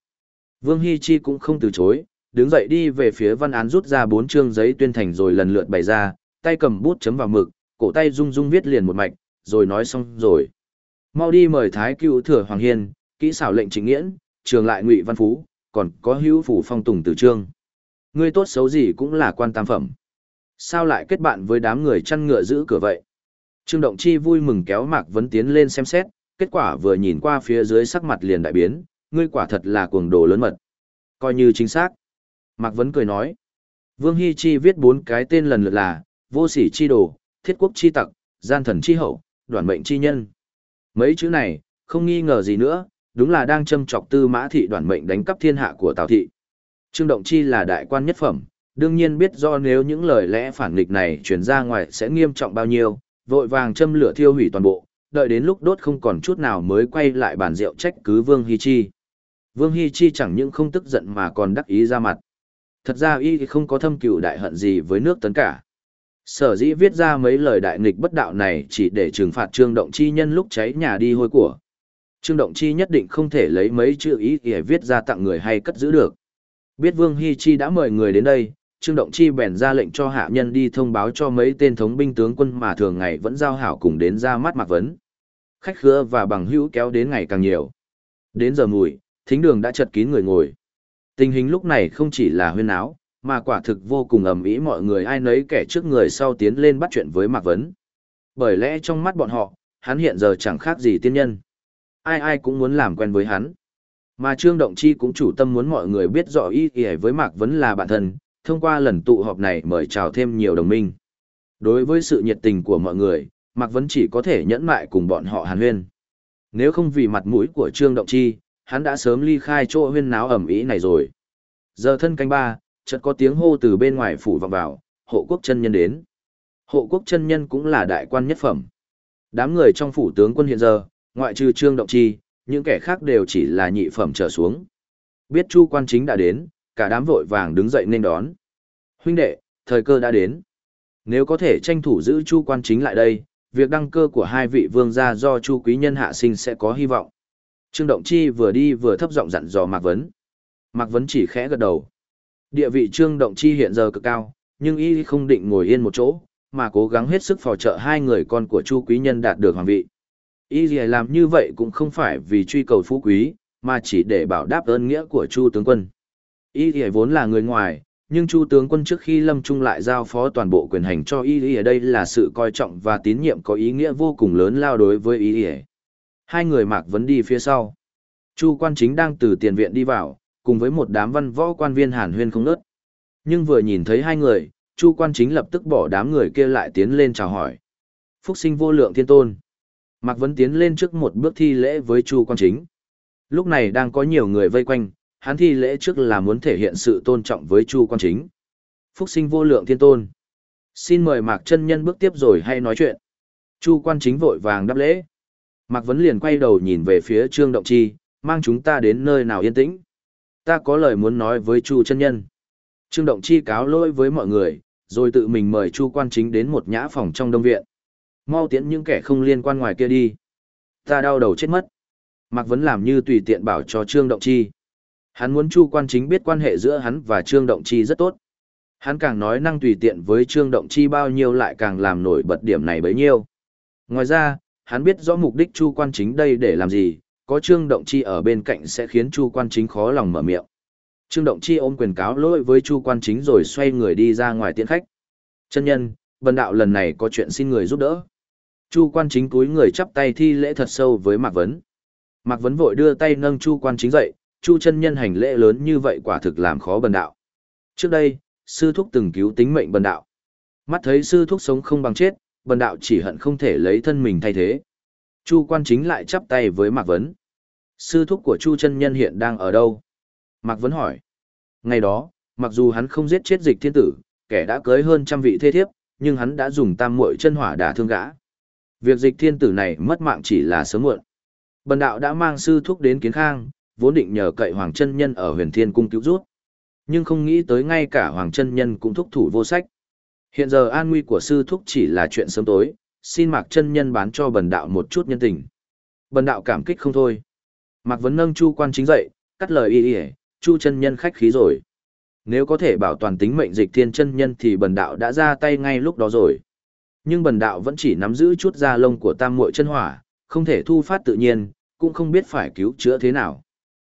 Vương Hy Chi cũng không từ chối, đứng dậy đi về phía văn án rút ra bốn chương giấy tuyên thành rồi lần lượt bày ra, tay cầm bút chấm vào mực, cổ tay rung rung viết liền một mạch, rồi nói xong rồi. Mau đi mời Thái Cựu Thừa Hoàng Hiên, kỹ xảo lệnh chính nghiễn, trường lại Ngụy Văn Phú, còn có hữu phủ phong tùng tử trương. Ngươi tốt xấu gì cũng là quan tam phẩm. Sao lại kết bạn với đám người chăn ngựa giữ cửa vậy? Trương Động Chi vui mừng kéo Mạc Vấn tiến lên xem xét, kết quả vừa nhìn qua phía dưới sắc mặt liền đại biến, ngươi quả thật là cuồng đồ lớn mật. Coi như chính xác. Mạc Vấn cười nói. Vương Hy Chi viết bốn cái tên lần lượt là, vô sỉ chi đồ, thiết quốc chi tặc, gian thần chi hậu, đoàn mệnh chi nhân. Mấy chữ này, không nghi ngờ gì nữa, đúng là đang châm chọc tư mã thị đoàn mệnh đánh cắp thiên hạ của Tào thị. Trương Động Chi là đại quan nhất phẩm, đương nhiên biết do nếu những lời lẽ phản nghịch này truyền ra ngoài sẽ nghiêm trọng bao nhiêu, vội vàng châm lửa thiêu hủy toàn bộ, đợi đến lúc đốt không còn chút nào mới quay lại bàn rượu trách cứ Vương Hy Chi. Vương Hy Chi chẳng những không tức giận mà còn đắc ý ra mặt. Thật ra y không có thâm cựu đại hận gì với nước tấn cả. Sở dĩ viết ra mấy lời đại nghịch bất đạo này chỉ để trừng phạt Trương Động Chi nhân lúc cháy nhà đi hôi của. Trương Động Chi nhất định không thể lấy mấy chữ ý để viết ra tặng người hay cất giữ được. Biết Vương Hy Chi đã mời người đến đây, Trương Động Chi bèn ra lệnh cho hạ nhân đi thông báo cho mấy tên thống binh tướng quân mà thường ngày vẫn giao hảo cùng đến ra mắt Mạc Vấn. Khách khứa và bằng hữu kéo đến ngày càng nhiều. Đến giờ mùi, thính đường đã chật kín người ngồi. Tình hình lúc này không chỉ là huyên áo, mà quả thực vô cùng ầm ĩ mọi người ai nấy kẻ trước người sau tiến lên bắt chuyện với Mạc Vấn. Bởi lẽ trong mắt bọn họ, hắn hiện giờ chẳng khác gì tiên nhân. Ai ai cũng muốn làm quen với hắn. Mà Trương Động Chi cũng chủ tâm muốn mọi người biết rõ ý ý với Mạc Vấn là bạn thân, thông qua lần tụ họp này mời chào thêm nhiều đồng minh. Đối với sự nhiệt tình của mọi người, Mạc Vấn chỉ có thể nhẫn mại cùng bọn họ hàn huyên. Nếu không vì mặt mũi của Trương Động Chi, hắn đã sớm ly khai chỗ huyên náo ẩm ý này rồi. Giờ thân canh ba, chợt có tiếng hô từ bên ngoài phủ vọng vào, hộ quốc chân nhân đến. Hộ quốc chân nhân cũng là đại quan nhất phẩm. Đám người trong phủ tướng quân hiện giờ, ngoại trừ Trương Động Chi, những kẻ khác đều chỉ là nhị phẩm trở xuống. Biết Chu quan chính đã đến, cả đám vội vàng đứng dậy nên đón. Huynh đệ, thời cơ đã đến. Nếu có thể tranh thủ giữ Chu quan chính lại đây, việc đăng cơ của hai vị vương gia do Chu quý nhân hạ sinh sẽ có hy vọng. Trương Động Chi vừa đi vừa thấp giọng dặn dò Mạc Vấn. Mạc Vấn chỉ khẽ gật đầu. Địa vị Trương Động Chi hiện giờ cực cao, nhưng y không định ngồi yên một chỗ, mà cố gắng hết sức phò trợ hai người con của Chu quý nhân đạt được hoàng vị. Y làm như vậy cũng không phải vì truy cầu phú quý, mà chỉ để bảo đáp ơn nghĩa của Chu tướng quân. Y vốn là người ngoài, nhưng Chu tướng quân trước khi lâm trung lại giao phó toàn bộ quyền hành cho Y ở đây là sự coi trọng và tín nhiệm có ý nghĩa vô cùng lớn lao đối với Y Hai người Mạc Vấn đi phía sau. Chu quan chính đang từ tiền viện đi vào, cùng với một đám văn võ quan viên hàn huyên không nớt. Nhưng vừa nhìn thấy hai người, Chu Quan Chính lập tức bỏ đám người kia lại tiến lên chào hỏi. Phúc sinh vô lượng thiên tôn. Mạc Vấn tiến lên trước một bước thi lễ với Chu Quan Chính. Lúc này đang có nhiều người vây quanh, hắn thi lễ trước là muốn thể hiện sự tôn trọng với Chu Quan Chính. Phúc sinh vô lượng thiên tôn. Xin mời Mạc chân nhân bước tiếp rồi hay nói chuyện. Chu Quan Chính vội vàng đáp lễ. Mạc Vấn liền quay đầu nhìn về phía Trương Động Chi, mang chúng ta đến nơi nào yên tĩnh. Ta có lời muốn nói với Chu chân nhân. Trương Động Chi cáo lỗi với mọi người, rồi tự mình mời Chu Quan Chính đến một nhã phòng trong đông viện. Mau tiễn những kẻ không liên quan ngoài kia đi. Ta đau đầu chết mất. Mạc Vấn làm như tùy tiện bảo cho Trương Động Chi. Hắn muốn Chu Quan Chính biết quan hệ giữa hắn và Trương Động Chi rất tốt. Hắn càng nói năng tùy tiện với Trương Động Chi bao nhiêu lại càng làm nổi bật điểm này bấy nhiêu. Ngoài ra, hắn biết rõ mục đích Chu Quan Chính đây để làm gì, có Trương Động Chi ở bên cạnh sẽ khiến Chu Quan Chính khó lòng mở miệng. Trương Động Chi ôm quyền cáo lỗi với Chu Quan Chính rồi xoay người đi ra ngoài tiễn khách. Chân nhân, bần đạo lần này có chuyện xin người giúp đỡ. Chu Quan Chính cúi người chắp tay thi lễ thật sâu với Mạc Vấn. Mạc Vấn vội đưa tay nâng Chu Quan Chính dậy, Chu chân nhân hành lễ lớn như vậy quả thực làm khó bần đạo. Trước đây, sư thúc từng cứu tính mệnh bần đạo. Mắt thấy sư thúc sống không bằng chết, bần đạo chỉ hận không thể lấy thân mình thay thế. Chu Quan Chính lại chắp tay với Mạc Vấn. Sư thúc của Chu chân nhân hiện đang ở đâu? Mạc Vấn hỏi. Ngày đó, mặc dù hắn không giết chết dịch thiên tử, kẻ đã cưới hơn trăm vị thế thiếp, nhưng hắn đã dùng tam muội chân hỏa đả thương gã. Việc dịch thiên tử này mất mạng chỉ là sớm muộn. Bần đạo đã mang sư thúc đến kiến khang, vốn định nhờ cậy Hoàng chân nhân ở huyền thiên cung cứu rút. Nhưng không nghĩ tới ngay cả Hoàng chân nhân cũng thúc thủ vô sách. Hiện giờ an nguy của sư thúc chỉ là chuyện sớm tối, xin Mạc chân nhân bán cho bần đạo một chút nhân tình. Bần đạo cảm kích không thôi. Mạc Vấn nâng Chu quan chính dậy, cắt lời y y, Chu chân nhân khách khí rồi. Nếu có thể bảo toàn tính mệnh dịch thiên chân nhân thì bần đạo đã ra tay ngay lúc đó rồi. Nhưng bần đạo vẫn chỉ nắm giữ chút da lông của tam muội chân hỏa, không thể thu phát tự nhiên, cũng không biết phải cứu chữa thế nào.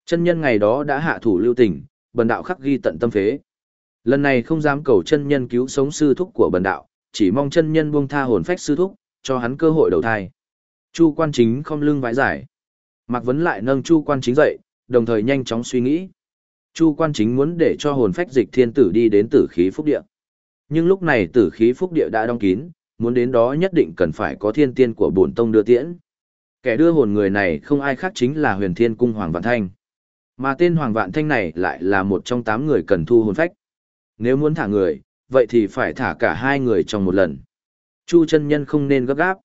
Chân nhân ngày đó đã hạ thủ lưu tình, bần đạo khắc ghi tận tâm phế. Lần này không dám cầu chân nhân cứu sống sư thúc của bần đạo, chỉ mong chân nhân buông tha hồn phách sư thúc, cho hắn cơ hội đầu thai. Chu quan chính không lưng vãi giải. Mạc Vấn lại nâng Chu quan chính dậy, đồng thời nhanh chóng suy nghĩ. Chu quan chính muốn để cho hồn phách dịch thiên tử đi đến tử khí phúc địa. Nhưng lúc này tử khí phúc địa đã đóng kín, muốn đến đó nhất định cần phải có thiên tiên của bổn tông đưa tiễn. Kẻ đưa hồn người này không ai khác chính là huyền thiên cung Hoàng Vạn Thanh. Mà tên Hoàng Vạn Thanh này lại là một trong tám người cần thu hồn phách. Nếu muốn thả người, vậy thì phải thả cả hai người trong một lần. Chu chân nhân không nên gấp gáp.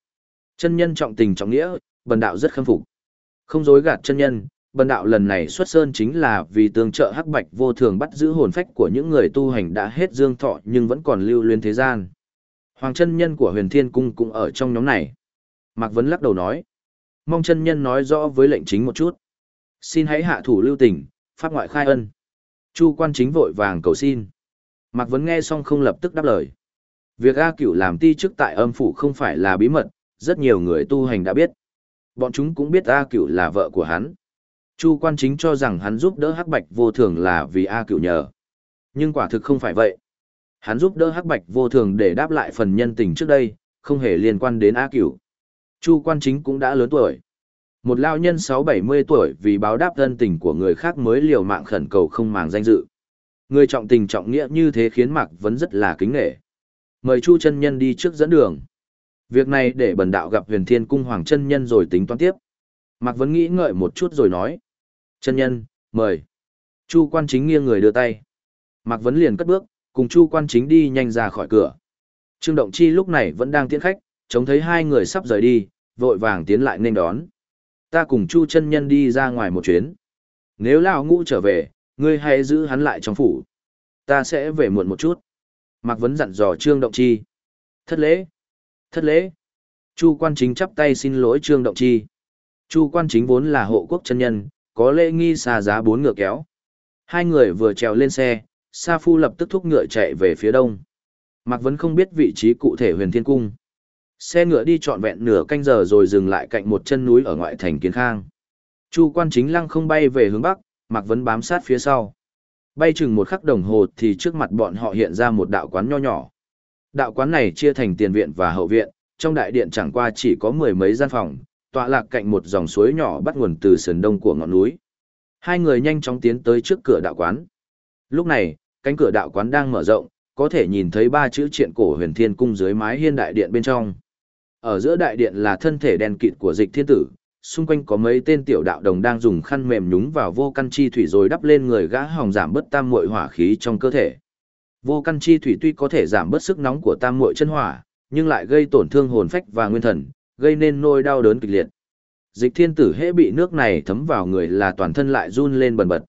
Chân nhân trọng tình trọng nghĩa, bần đạo rất khâm phục. Không dối gạt chân nhân, bần đạo lần này xuất sơn chính là vì tương trợ hắc bạch vô thường bắt giữ hồn phách của những người tu hành đã hết dương thọ nhưng vẫn còn lưu luyến thế gian. Hoàng chân nhân của huyền thiên cung cũng ở trong nhóm này. Mạc Vấn lắc đầu nói. Mong chân nhân nói rõ với lệnh chính một chút. Xin hãy hạ thủ lưu tình, pháp ngoại khai ân. Chu quan chính vội vàng cầu xin. Mạc Vấn nghe xong không lập tức đáp lời. Việc A Cửu làm ti chức tại âm phủ không phải là bí mật, rất nhiều người tu hành đã biết. Bọn chúng cũng biết A Cửu là vợ của hắn. Chu quan chính cho rằng hắn giúp đỡ Hắc Bạch vô thường là vì A Cửu nhờ. Nhưng quả thực không phải vậy. Hắn giúp đỡ Hắc Bạch vô thường để đáp lại phần nhân tình trước đây, không hề liên quan đến A Cửu. Chu quan chính cũng đã lớn tuổi. Một lao nhân sáu bảy mươi tuổi vì báo đáp thân tình của người khác mới liều mạng khẩn cầu không màng danh dự. Người trọng tình trọng nghĩa như thế khiến Mạc Vấn rất là kính nghệ. Mời Chu chân nhân đi trước dẫn đường. Việc này để bần đạo gặp huyền thiên cung hoàng chân nhân rồi tính toán tiếp. Mạc Vấn nghĩ ngợi một chút rồi nói. Chân nhân, mời. Chu quan chính nghiêng người đưa tay. Mạc Vấn liền cất bước, cùng Chu quan chính đi nhanh ra khỏi cửa. Trương Động Chi lúc này vẫn đang tiễn khách, trông thấy hai người sắp rời đi, vội vàng tiến lại nên đón. Ta cùng Chu chân nhân đi ra ngoài một chuyến. Nếu lão ngũ trở về, ngươi hãy giữ hắn lại trong phủ. Ta sẽ về muộn một chút. Mạc Vấn dặn dò Trương Động Chi. Thất lễ. Thất lễ. Chu quan chính chắp tay xin lỗi Trương Động Chi. Chu quan chính vốn là hộ quốc chân nhân, có lễ nghi xà giá bốn ngựa kéo. Hai người vừa trèo lên xe, Sa Phu lập tức thúc ngựa chạy về phía đông. Mạc Vấn không biết vị trí cụ thể huyền thiên cung. Xe ngựa đi trọn vẹn nửa canh giờ rồi dừng lại cạnh một chân núi ở ngoại thành Kiến Khang. Chu quan chính lăng không bay về hướng bắc, Mạc Vấn bám sát phía sau. Bay chừng một khắc đồng hồ thì trước mặt bọn họ hiện ra một đạo quán nho nhỏ. Đạo quán này chia thành tiền viện và hậu viện, trong đại điện chẳng qua chỉ có mười mấy gian phòng, tọa lạc cạnh một dòng suối nhỏ bắt nguồn từ sườn đông của ngọn núi. Hai người nhanh chóng tiến tới trước cửa đạo quán. Lúc này, cánh cửa đạo quán đang mở rộng, có thể nhìn thấy ba chữ triện cổ huyền thiên cung dưới mái hiên đại điện bên trong. Ở giữa đại điện là thân thể đen kịt của dịch thiên tử, xung quanh có mấy tên tiểu đạo đồng đang dùng khăn mềm nhúng vào vô căn chi thủy rồi đắp lên người gã hòng giảm bớt tam muội hỏa khí trong cơ thể. Vô căn chi thủy tuy có thể giảm bớt sức nóng của tam muội chân hỏa, nhưng lại gây tổn thương hồn phách và nguyên thần, gây nên nỗi đau đớn kịch liệt. Dịch thiên tử hễ bị nước này thấm vào người là toàn thân lại run lên bần bật.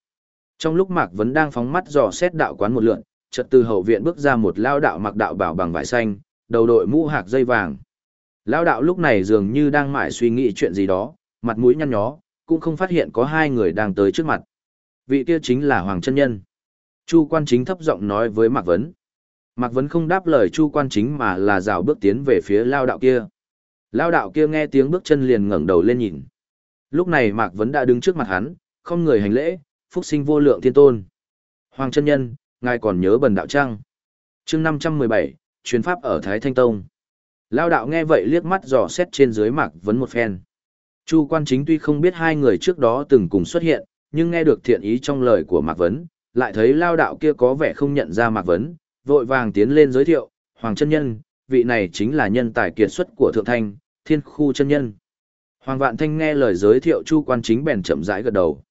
Trong lúc Mạc vẫn đang phóng mắt dò xét đạo quán một lượn, chợt từ hậu viện bước ra một lao đạo mặc đạo bảo bằng vải xanh, đầu đội mũ hạc dây vàng. Lao đạo lúc này dường như đang mải suy nghĩ chuyện gì đó, mặt mũi nhăn nhó, cũng không phát hiện có hai người đang tới trước mặt. Vị kia chính là Hoàng chân Nhân. Chu quan chính thấp giọng nói với Mạc Vấn. Mạc Vấn không đáp lời Chu quan chính mà là rào bước tiến về phía lao đạo kia. Lao đạo kia nghe tiếng bước chân liền ngẩng đầu lên nhìn. Lúc này Mạc Vấn đã đứng trước mặt hắn, không người hành lễ, phúc sinh vô lượng thiên tôn. Hoàng chân nhân, ngài còn nhớ bần đạo trăng. chương 517, chuyến pháp ở Thái Thanh Tông. Lao đạo nghe vậy liếc mắt dò xét trên dưới Mạc Vấn một phen. Chu quan chính tuy không biết hai người trước đó từng cùng xuất hiện, nhưng nghe được thiện ý trong lời của Mạc Vấn, lại thấy lao đạo kia có vẻ không nhận ra Mạc Vấn, vội vàng tiến lên giới thiệu, Hoàng chân nhân, vị này chính là nhân tài kiệt xuất của Thượng Thanh, Thiên Khu chân nhân. Hoàng Vạn Thanh nghe lời giới thiệu Chu quan chính bèn chậm rãi gật đầu.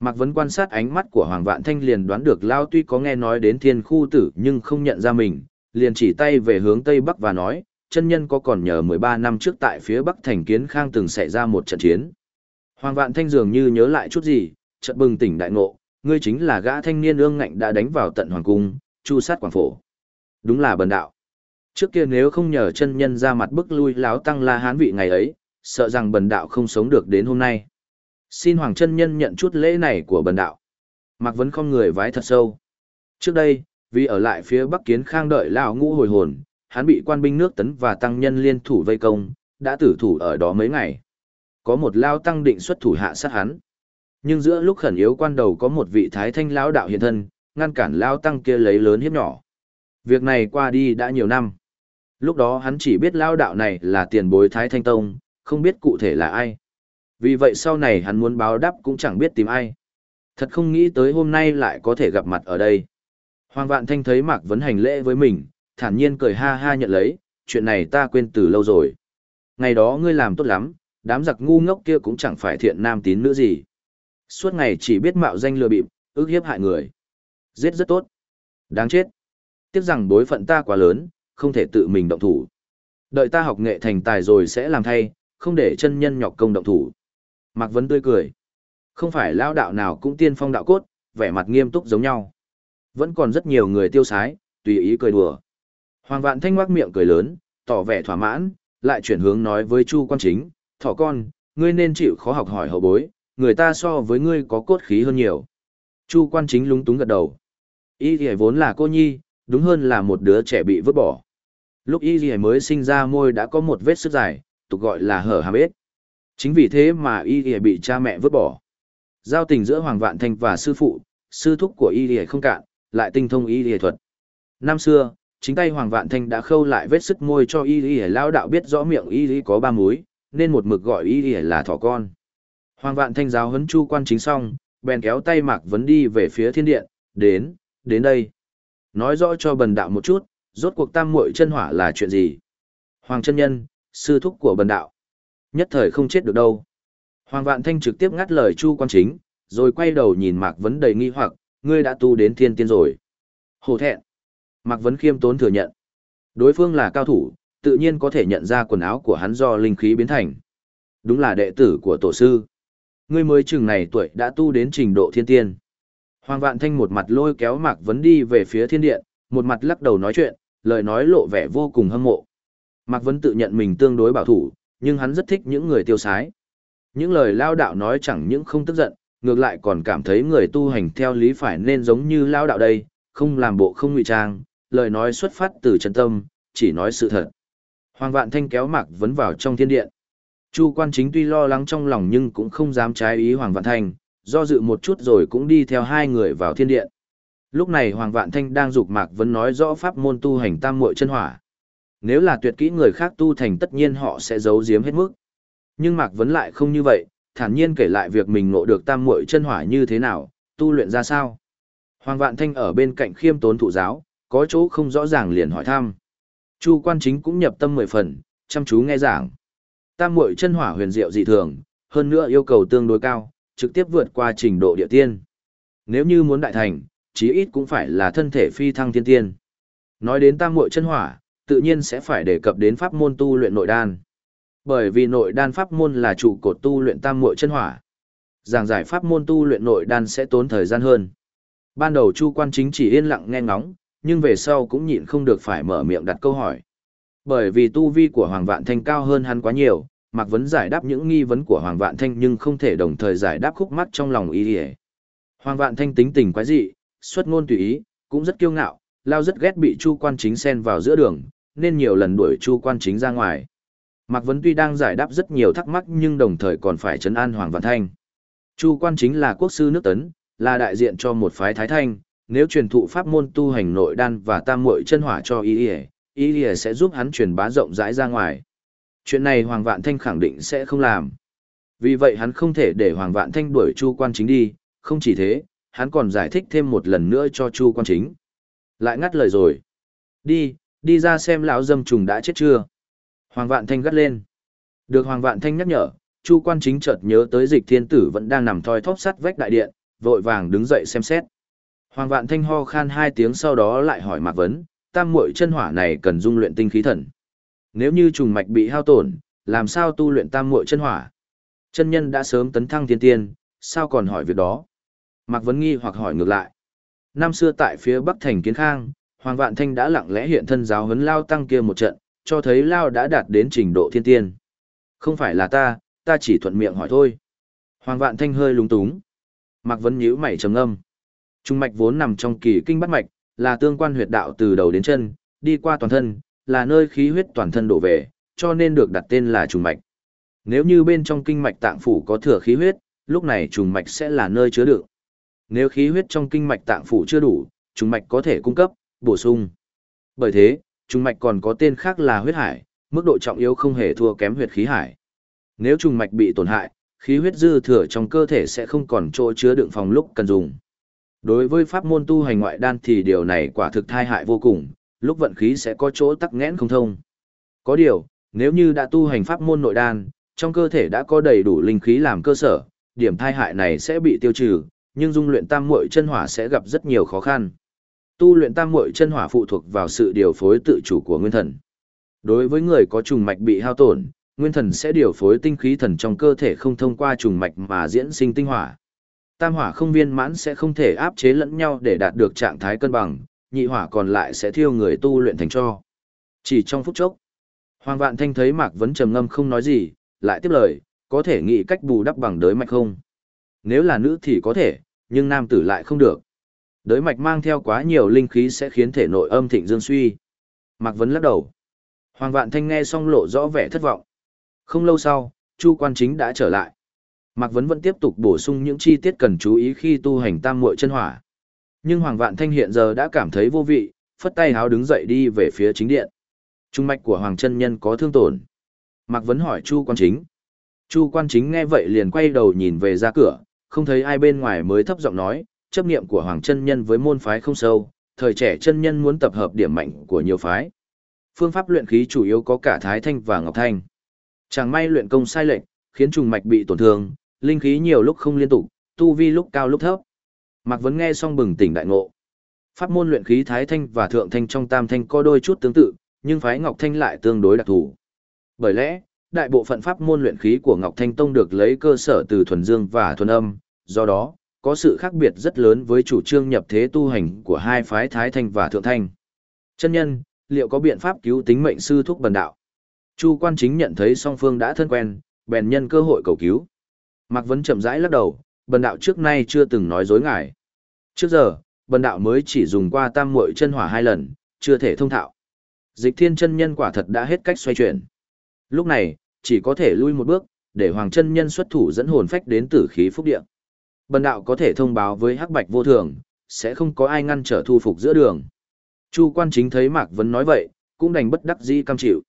Mạc Vấn quan sát ánh mắt của Hoàng Vạn Thanh liền đoán được Lao tuy có nghe nói đến Thiên Khu tử nhưng không nhận ra mình, liền chỉ tay về hướng Tây Bắc và nói, chân nhân có còn nhờ 13 năm trước tại phía Bắc thành kiến khang từng xảy ra một trận chiến. Hoàng Vạn Thanh dường như nhớ lại chút gì, chợt bừng tỉnh đại ngộ, ngươi chính là gã thanh niên ương ngạnh đã đánh vào tận hoàng cung, chu sát quảng phổ. Đúng là bần đạo. Trước kia nếu không nhờ chân nhân ra mặt bức lui láo tăng la hán vị ngày ấy, sợ rằng bần đạo không sống được đến hôm nay. Xin hoàng chân nhân nhận chút lễ này của bần đạo. Mạc Vấn không người vái thật sâu. Trước đây, vì ở lại phía bắc kiến khang đợi lão ngũ hồi hồn, hắn bị quan binh nước tấn và tăng nhân liên thủ vây công, đã tử thủ ở đó mấy ngày. Có một lao tăng định xuất thủ hạ sát hắn. Nhưng giữa lúc khẩn yếu quan đầu có một vị thái thanh lão đạo hiện thân, ngăn cản lao tăng kia lấy lớn hiếp nhỏ. Việc này qua đi đã nhiều năm. Lúc đó hắn chỉ biết lao đạo này là tiền bối thái thanh tông, không biết cụ thể là ai. Vì vậy sau này hắn muốn báo đáp cũng chẳng biết tìm ai. Thật không nghĩ tới hôm nay lại có thể gặp mặt ở đây. Hoàng Vạn Thanh thấy Mạc Vấn hành lễ với mình, thản nhiên cười ha ha nhận lấy, chuyện này ta quên từ lâu rồi. Ngày đó ngươi làm tốt lắm, đám giặc ngu ngốc kia cũng chẳng phải thiện nam tín nữa gì. Suốt ngày chỉ biết mạo danh lừa bịp, ức hiếp hại người. Giết rất tốt. Đáng chết. Tiếc rằng bối phận ta quá lớn, không thể tự mình động thủ. Đợi ta học nghệ thành tài rồi sẽ làm thay, không để chân nhân nhọc công động thủ. Mạc Vấn tươi cười. Không phải lao đạo nào cũng tiên phong đạo cốt, vẻ mặt nghiêm túc giống nhau. Vẫn còn rất nhiều người tiêu sái, tùy ý cười đùa. Hoàng Vạn Thanh ngoác miệng cười lớn, tỏ vẻ thỏa mãn, lại chuyển hướng nói với Chu Quan Chính, thỏ con, ngươi nên chịu khó học hỏi hậu bối, người ta so với ngươi có cốt khí hơn nhiều. Chu Quan Chính lúng túng gật đầu. Y thì vốn là cô nhi, đúng hơn là một đứa trẻ bị vứt bỏ. Lúc Y thì mới sinh ra môi đã có một vết sức dài, tục gọi là hở hàm ếch. Chính vì thế mà Y thì bị cha mẹ vứt bỏ. Giao tình giữa Hoàng Vạn Thanh và sư phụ, sư thúc của Y thì không cạn, lại tinh thông Y thì thuật. Năm xưa, chính tay Hoàng Vạn Thanh đã khâu lại vết sức môi cho y y lão đạo biết rõ miệng y y có ba múi, nên một mực gọi y y là thỏ con. Hoàng Vạn Thanh giáo huấn chu quan chính xong, bèn kéo tay Mạc Vấn đi về phía thiên điện, đến, đến đây. Nói rõ cho bần đạo một chút, rốt cuộc tam muội chân hỏa là chuyện gì? Hoàng chân nhân, sư thúc của bần đạo. Nhất thời không chết được đâu. Hoàng Vạn Thanh trực tiếp ngắt lời chu quan chính, rồi quay đầu nhìn Mạc Vấn đầy nghi hoặc, ngươi đã tu đến thiên tiên rồi. Hổ thẹn. Mạc Vấn khiêm tốn thừa nhận. Đối phương là cao thủ, tự nhiên có thể nhận ra quần áo của hắn do linh khí biến thành. Đúng là đệ tử của tổ sư. Ngươi mới chừng này tuổi đã tu đến trình độ thiên tiên. Hoàng Vạn Thanh một mặt lôi kéo Mạc Vấn đi về phía thiên điện, một mặt lắc đầu nói chuyện, lời nói lộ vẻ vô cùng hâm mộ. Mạc Vấn tự nhận mình tương đối bảo thủ, nhưng hắn rất thích những người tiêu sái. Những lời lao đạo nói chẳng những không tức giận, ngược lại còn cảm thấy người tu hành theo lý phải nên giống như lao đạo đây, không làm bộ không ngụy trang, lời nói xuất phát từ chân tâm, chỉ nói sự thật. Hoàng Vạn Thanh kéo Mạc Vấn vào trong thiên điện. Chu quan chính tuy lo lắng trong lòng nhưng cũng không dám trái ý Hoàng Vạn Thanh, do dự một chút rồi cũng đi theo hai người vào thiên điện. Lúc này Hoàng Vạn Thanh đang dục Mạc Vấn nói rõ pháp môn tu hành tam muội chân hỏa. Nếu là tuyệt kỹ người khác tu thành tất nhiên họ sẽ giấu giếm hết mức. Nhưng Mạc Vấn lại không như vậy, thản nhiên kể lại việc mình ngộ được tam muội chân hỏa như thế nào, tu luyện ra sao. Hoàng Vạn Thanh ở bên cạnh khiêm tốn thụ giáo, có chỗ không rõ ràng liền hỏi thăm. Chu quan chính cũng nhập tâm mười phần, chăm chú nghe giảng. Tam muội chân hỏa huyền diệu dị thường, hơn nữa yêu cầu tương đối cao, trực tiếp vượt qua trình độ địa tiên. Nếu như muốn đại thành, chí ít cũng phải là thân thể phi thăng tiên tiên. Nói đến tam muội chân hỏa, tự nhiên sẽ phải đề cập đến pháp môn tu luyện nội đan. Bởi vì nội đan pháp môn là trụ cột tu luyện tam muội chân hỏa. Giảng giải pháp môn tu luyện nội đan sẽ tốn thời gian hơn. Ban đầu Chu Quan Chính chỉ yên lặng nghe ngóng, nhưng về sau cũng nhịn không được phải mở miệng đặt câu hỏi. Bởi vì tu vi của Hoàng Vạn Thanh cao hơn hắn quá nhiều, Mạc Vấn giải đáp những nghi vấn của Hoàng Vạn Thanh nhưng không thể đồng thời giải đáp khúc mắc trong lòng ý hề. Hoàng Vạn Thanh tính tình quái dị, xuất ngôn tùy ý, cũng rất kiêu ngạo, lao rất ghét bị Chu Quan Chính xen vào giữa đường, nên nhiều lần đuổi Chu Quan Chính ra ngoài. Mạc Vấn tuy đang giải đáp rất nhiều thắc mắc nhưng đồng thời còn phải chấn an Hoàng Vạn Thanh. Chu Quan Chính là quốc sư nước Tấn, là đại diện cho một phái Thái Thanh, nếu truyền thụ pháp môn tu hành nội đan và tam muội chân hỏa cho Y ỉa Y ỉa sẽ giúp hắn truyền bá rộng rãi ra ngoài. Chuyện này Hoàng Vạn Thanh khẳng định sẽ không làm. Vì vậy hắn không thể để Hoàng Vạn Thanh đuổi Chu Quan Chính đi, không chỉ thế, hắn còn giải thích thêm một lần nữa cho Chu Quan Chính. Lại ngắt lời rồi. Đi, đi ra xem lão dâm trùng đã chết chưa. Hoàng Vạn Thanh gắt lên. Được Hoàng Vạn Thanh nhắc nhở, Chu Quan Chính chợt nhớ tới Dịch Thiên Tử vẫn đang nằm thoi thóp sắt vách đại điện, vội vàng đứng dậy xem xét. Hoàng Vạn Thanh ho khan hai tiếng sau đó lại hỏi Mạc Vấn, tam muội chân hỏa này cần dung luyện tinh khí thần. Nếu như trùng mạch bị hao tổn, làm sao tu luyện tam muội chân hỏa? Chân nhân đã sớm tấn thăng thiên tiên, sao còn hỏi việc đó? Mạc Vấn nghi hoặc hỏi ngược lại. Năm xưa tại phía Bắc thành Kiến Khang, Hoàng Vạn Thanh đã lặng lẽ hiện thân giáo huấn Lao Tăng kia một trận, cho thấy Lao đã đạt đến trình độ thiên tiên. Không phải là ta, ta chỉ thuận miệng hỏi thôi. Hoàng Vạn Thanh hơi lúng túng. Mạc Vấn nhíu mày trầm ngâm. Trung mạch vốn nằm trong kỳ kinh bát mạch, là tương quan huyệt đạo từ đầu đến chân, đi qua toàn thân, là nơi khí huyết toàn thân đổ về, cho nên được đặt tên là trùng mạch. Nếu như bên trong kinh mạch tạng phủ có thừa khí huyết, lúc này trùng mạch sẽ là nơi chứa đựng. Nếu khí huyết trong kinh mạch tạng phủ chưa đủ, trùng mạch có thể cung cấp, bổ sung. Bởi thế, trùng mạch còn có tên khác là huyết hải, mức độ trọng yếu không hề thua kém huyệt khí hải. Nếu trùng mạch bị tổn hại, khí huyết dư thừa trong cơ thể sẽ không còn chỗ chứa đựng phòng lúc cần dùng. Đối với pháp môn tu hành ngoại đan thì điều này quả thực thai hại vô cùng, lúc vận khí sẽ có chỗ tắc nghẽn không thông. Có điều, nếu như đã tu hành pháp môn nội đan, trong cơ thể đã có đầy đủ linh khí làm cơ sở, điểm thai hại này sẽ bị tiêu trừ, nhưng dung luyện tam muội chân hỏa sẽ gặp rất nhiều khó khăn. Tu luyện tam muội chân hỏa phụ thuộc vào sự điều phối tự chủ của nguyên thần. Đối với người có trùng mạch bị hao tổn, nguyên thần sẽ điều phối tinh khí thần trong cơ thể không thông qua trùng mạch mà diễn sinh tinh hỏa. Tam hỏa không viên mãn sẽ không thể áp chế lẫn nhau để đạt được trạng thái cân bằng, nhị hỏa còn lại sẽ thiêu người tu luyện thành cho. Chỉ trong phút chốc, Hoàng Vạn Thanh thấy Mạc Vấn trầm ngâm không nói gì, lại tiếp lời, có thể nghĩ cách bù đắp bằng đới mạch không? Nếu là nữ thì có thể, nhưng nam tử lại không được. Đới mạch mang theo quá nhiều linh khí sẽ khiến thể nội âm thịnh dương suy. Mạc Vấn lắc đầu. Hoàng Vạn Thanh nghe xong lộ rõ vẻ thất vọng. Không lâu sau, Chu Quan Chính đã trở lại. Mạc Vấn vẫn tiếp tục bổ sung những chi tiết cần chú ý khi tu hành tam muội chân hỏa. Nhưng Hoàng Vạn Thanh hiện giờ đã cảm thấy vô vị, phất tay háo đứng dậy đi về phía chính điện. Trung mạch của Hoàng chân nhân có thương tổn. Mạc Vấn hỏi Chu Quan Chính. Chu Quan Chính nghe vậy liền quay đầu nhìn về ra cửa, không thấy ai bên ngoài mới thấp giọng nói, chấp niệm của Hoàng chân nhân với môn phái không sâu, thời trẻ chân nhân muốn tập hợp điểm mạnh của nhiều phái. Phương pháp luyện khí chủ yếu có cả Thái Thanh và Ngọc Thanh. Chẳng may luyện công sai lệch, khiến trùng mạch bị tổn thương, linh khí nhiều lúc không liên tục, tu vi lúc cao lúc thấp. Mạc Vấn nghe xong bừng tỉnh đại ngộ. Pháp môn luyện khí Thái Thanh và Thượng Thanh trong Tam Thanh có đôi chút tương tự, nhưng phái Ngọc Thanh lại tương đối đặc thù. Bởi lẽ, đại bộ phận pháp môn luyện khí của Ngọc Thanh Tông được lấy cơ sở từ thuần dương và thuần âm, do đó, có sự khác biệt rất lớn với chủ trương nhập thế tu hành của hai phái Thái Thanh và Thượng Thanh. Chân nhân, liệu có biện pháp cứu tính mệnh sư thúc bần đạo? Chu quan chính nhận thấy song phương đã thân quen, bèn nhân cơ hội cầu cứu. Mạc Vấn chậm rãi lắc đầu, bần đạo trước nay chưa từng nói dối ngài. Trước giờ, bần đạo mới chỉ dùng qua tam muội chân hỏa hai lần, chưa thể thông thạo. Dịch thiên chân nhân quả thật đã hết cách xoay chuyển. Lúc này, chỉ có thể lui một bước, để hoàng chân nhân xuất thủ dẫn hồn phách đến tử khí phúc địa. Bần đạo có thể thông báo với hắc bạch vô thường, sẽ không có ai ngăn trở thu phục giữa đường. Chu quan chính thấy Mạc Vấn nói vậy, cũng đành bất đắc dĩ cam chịu.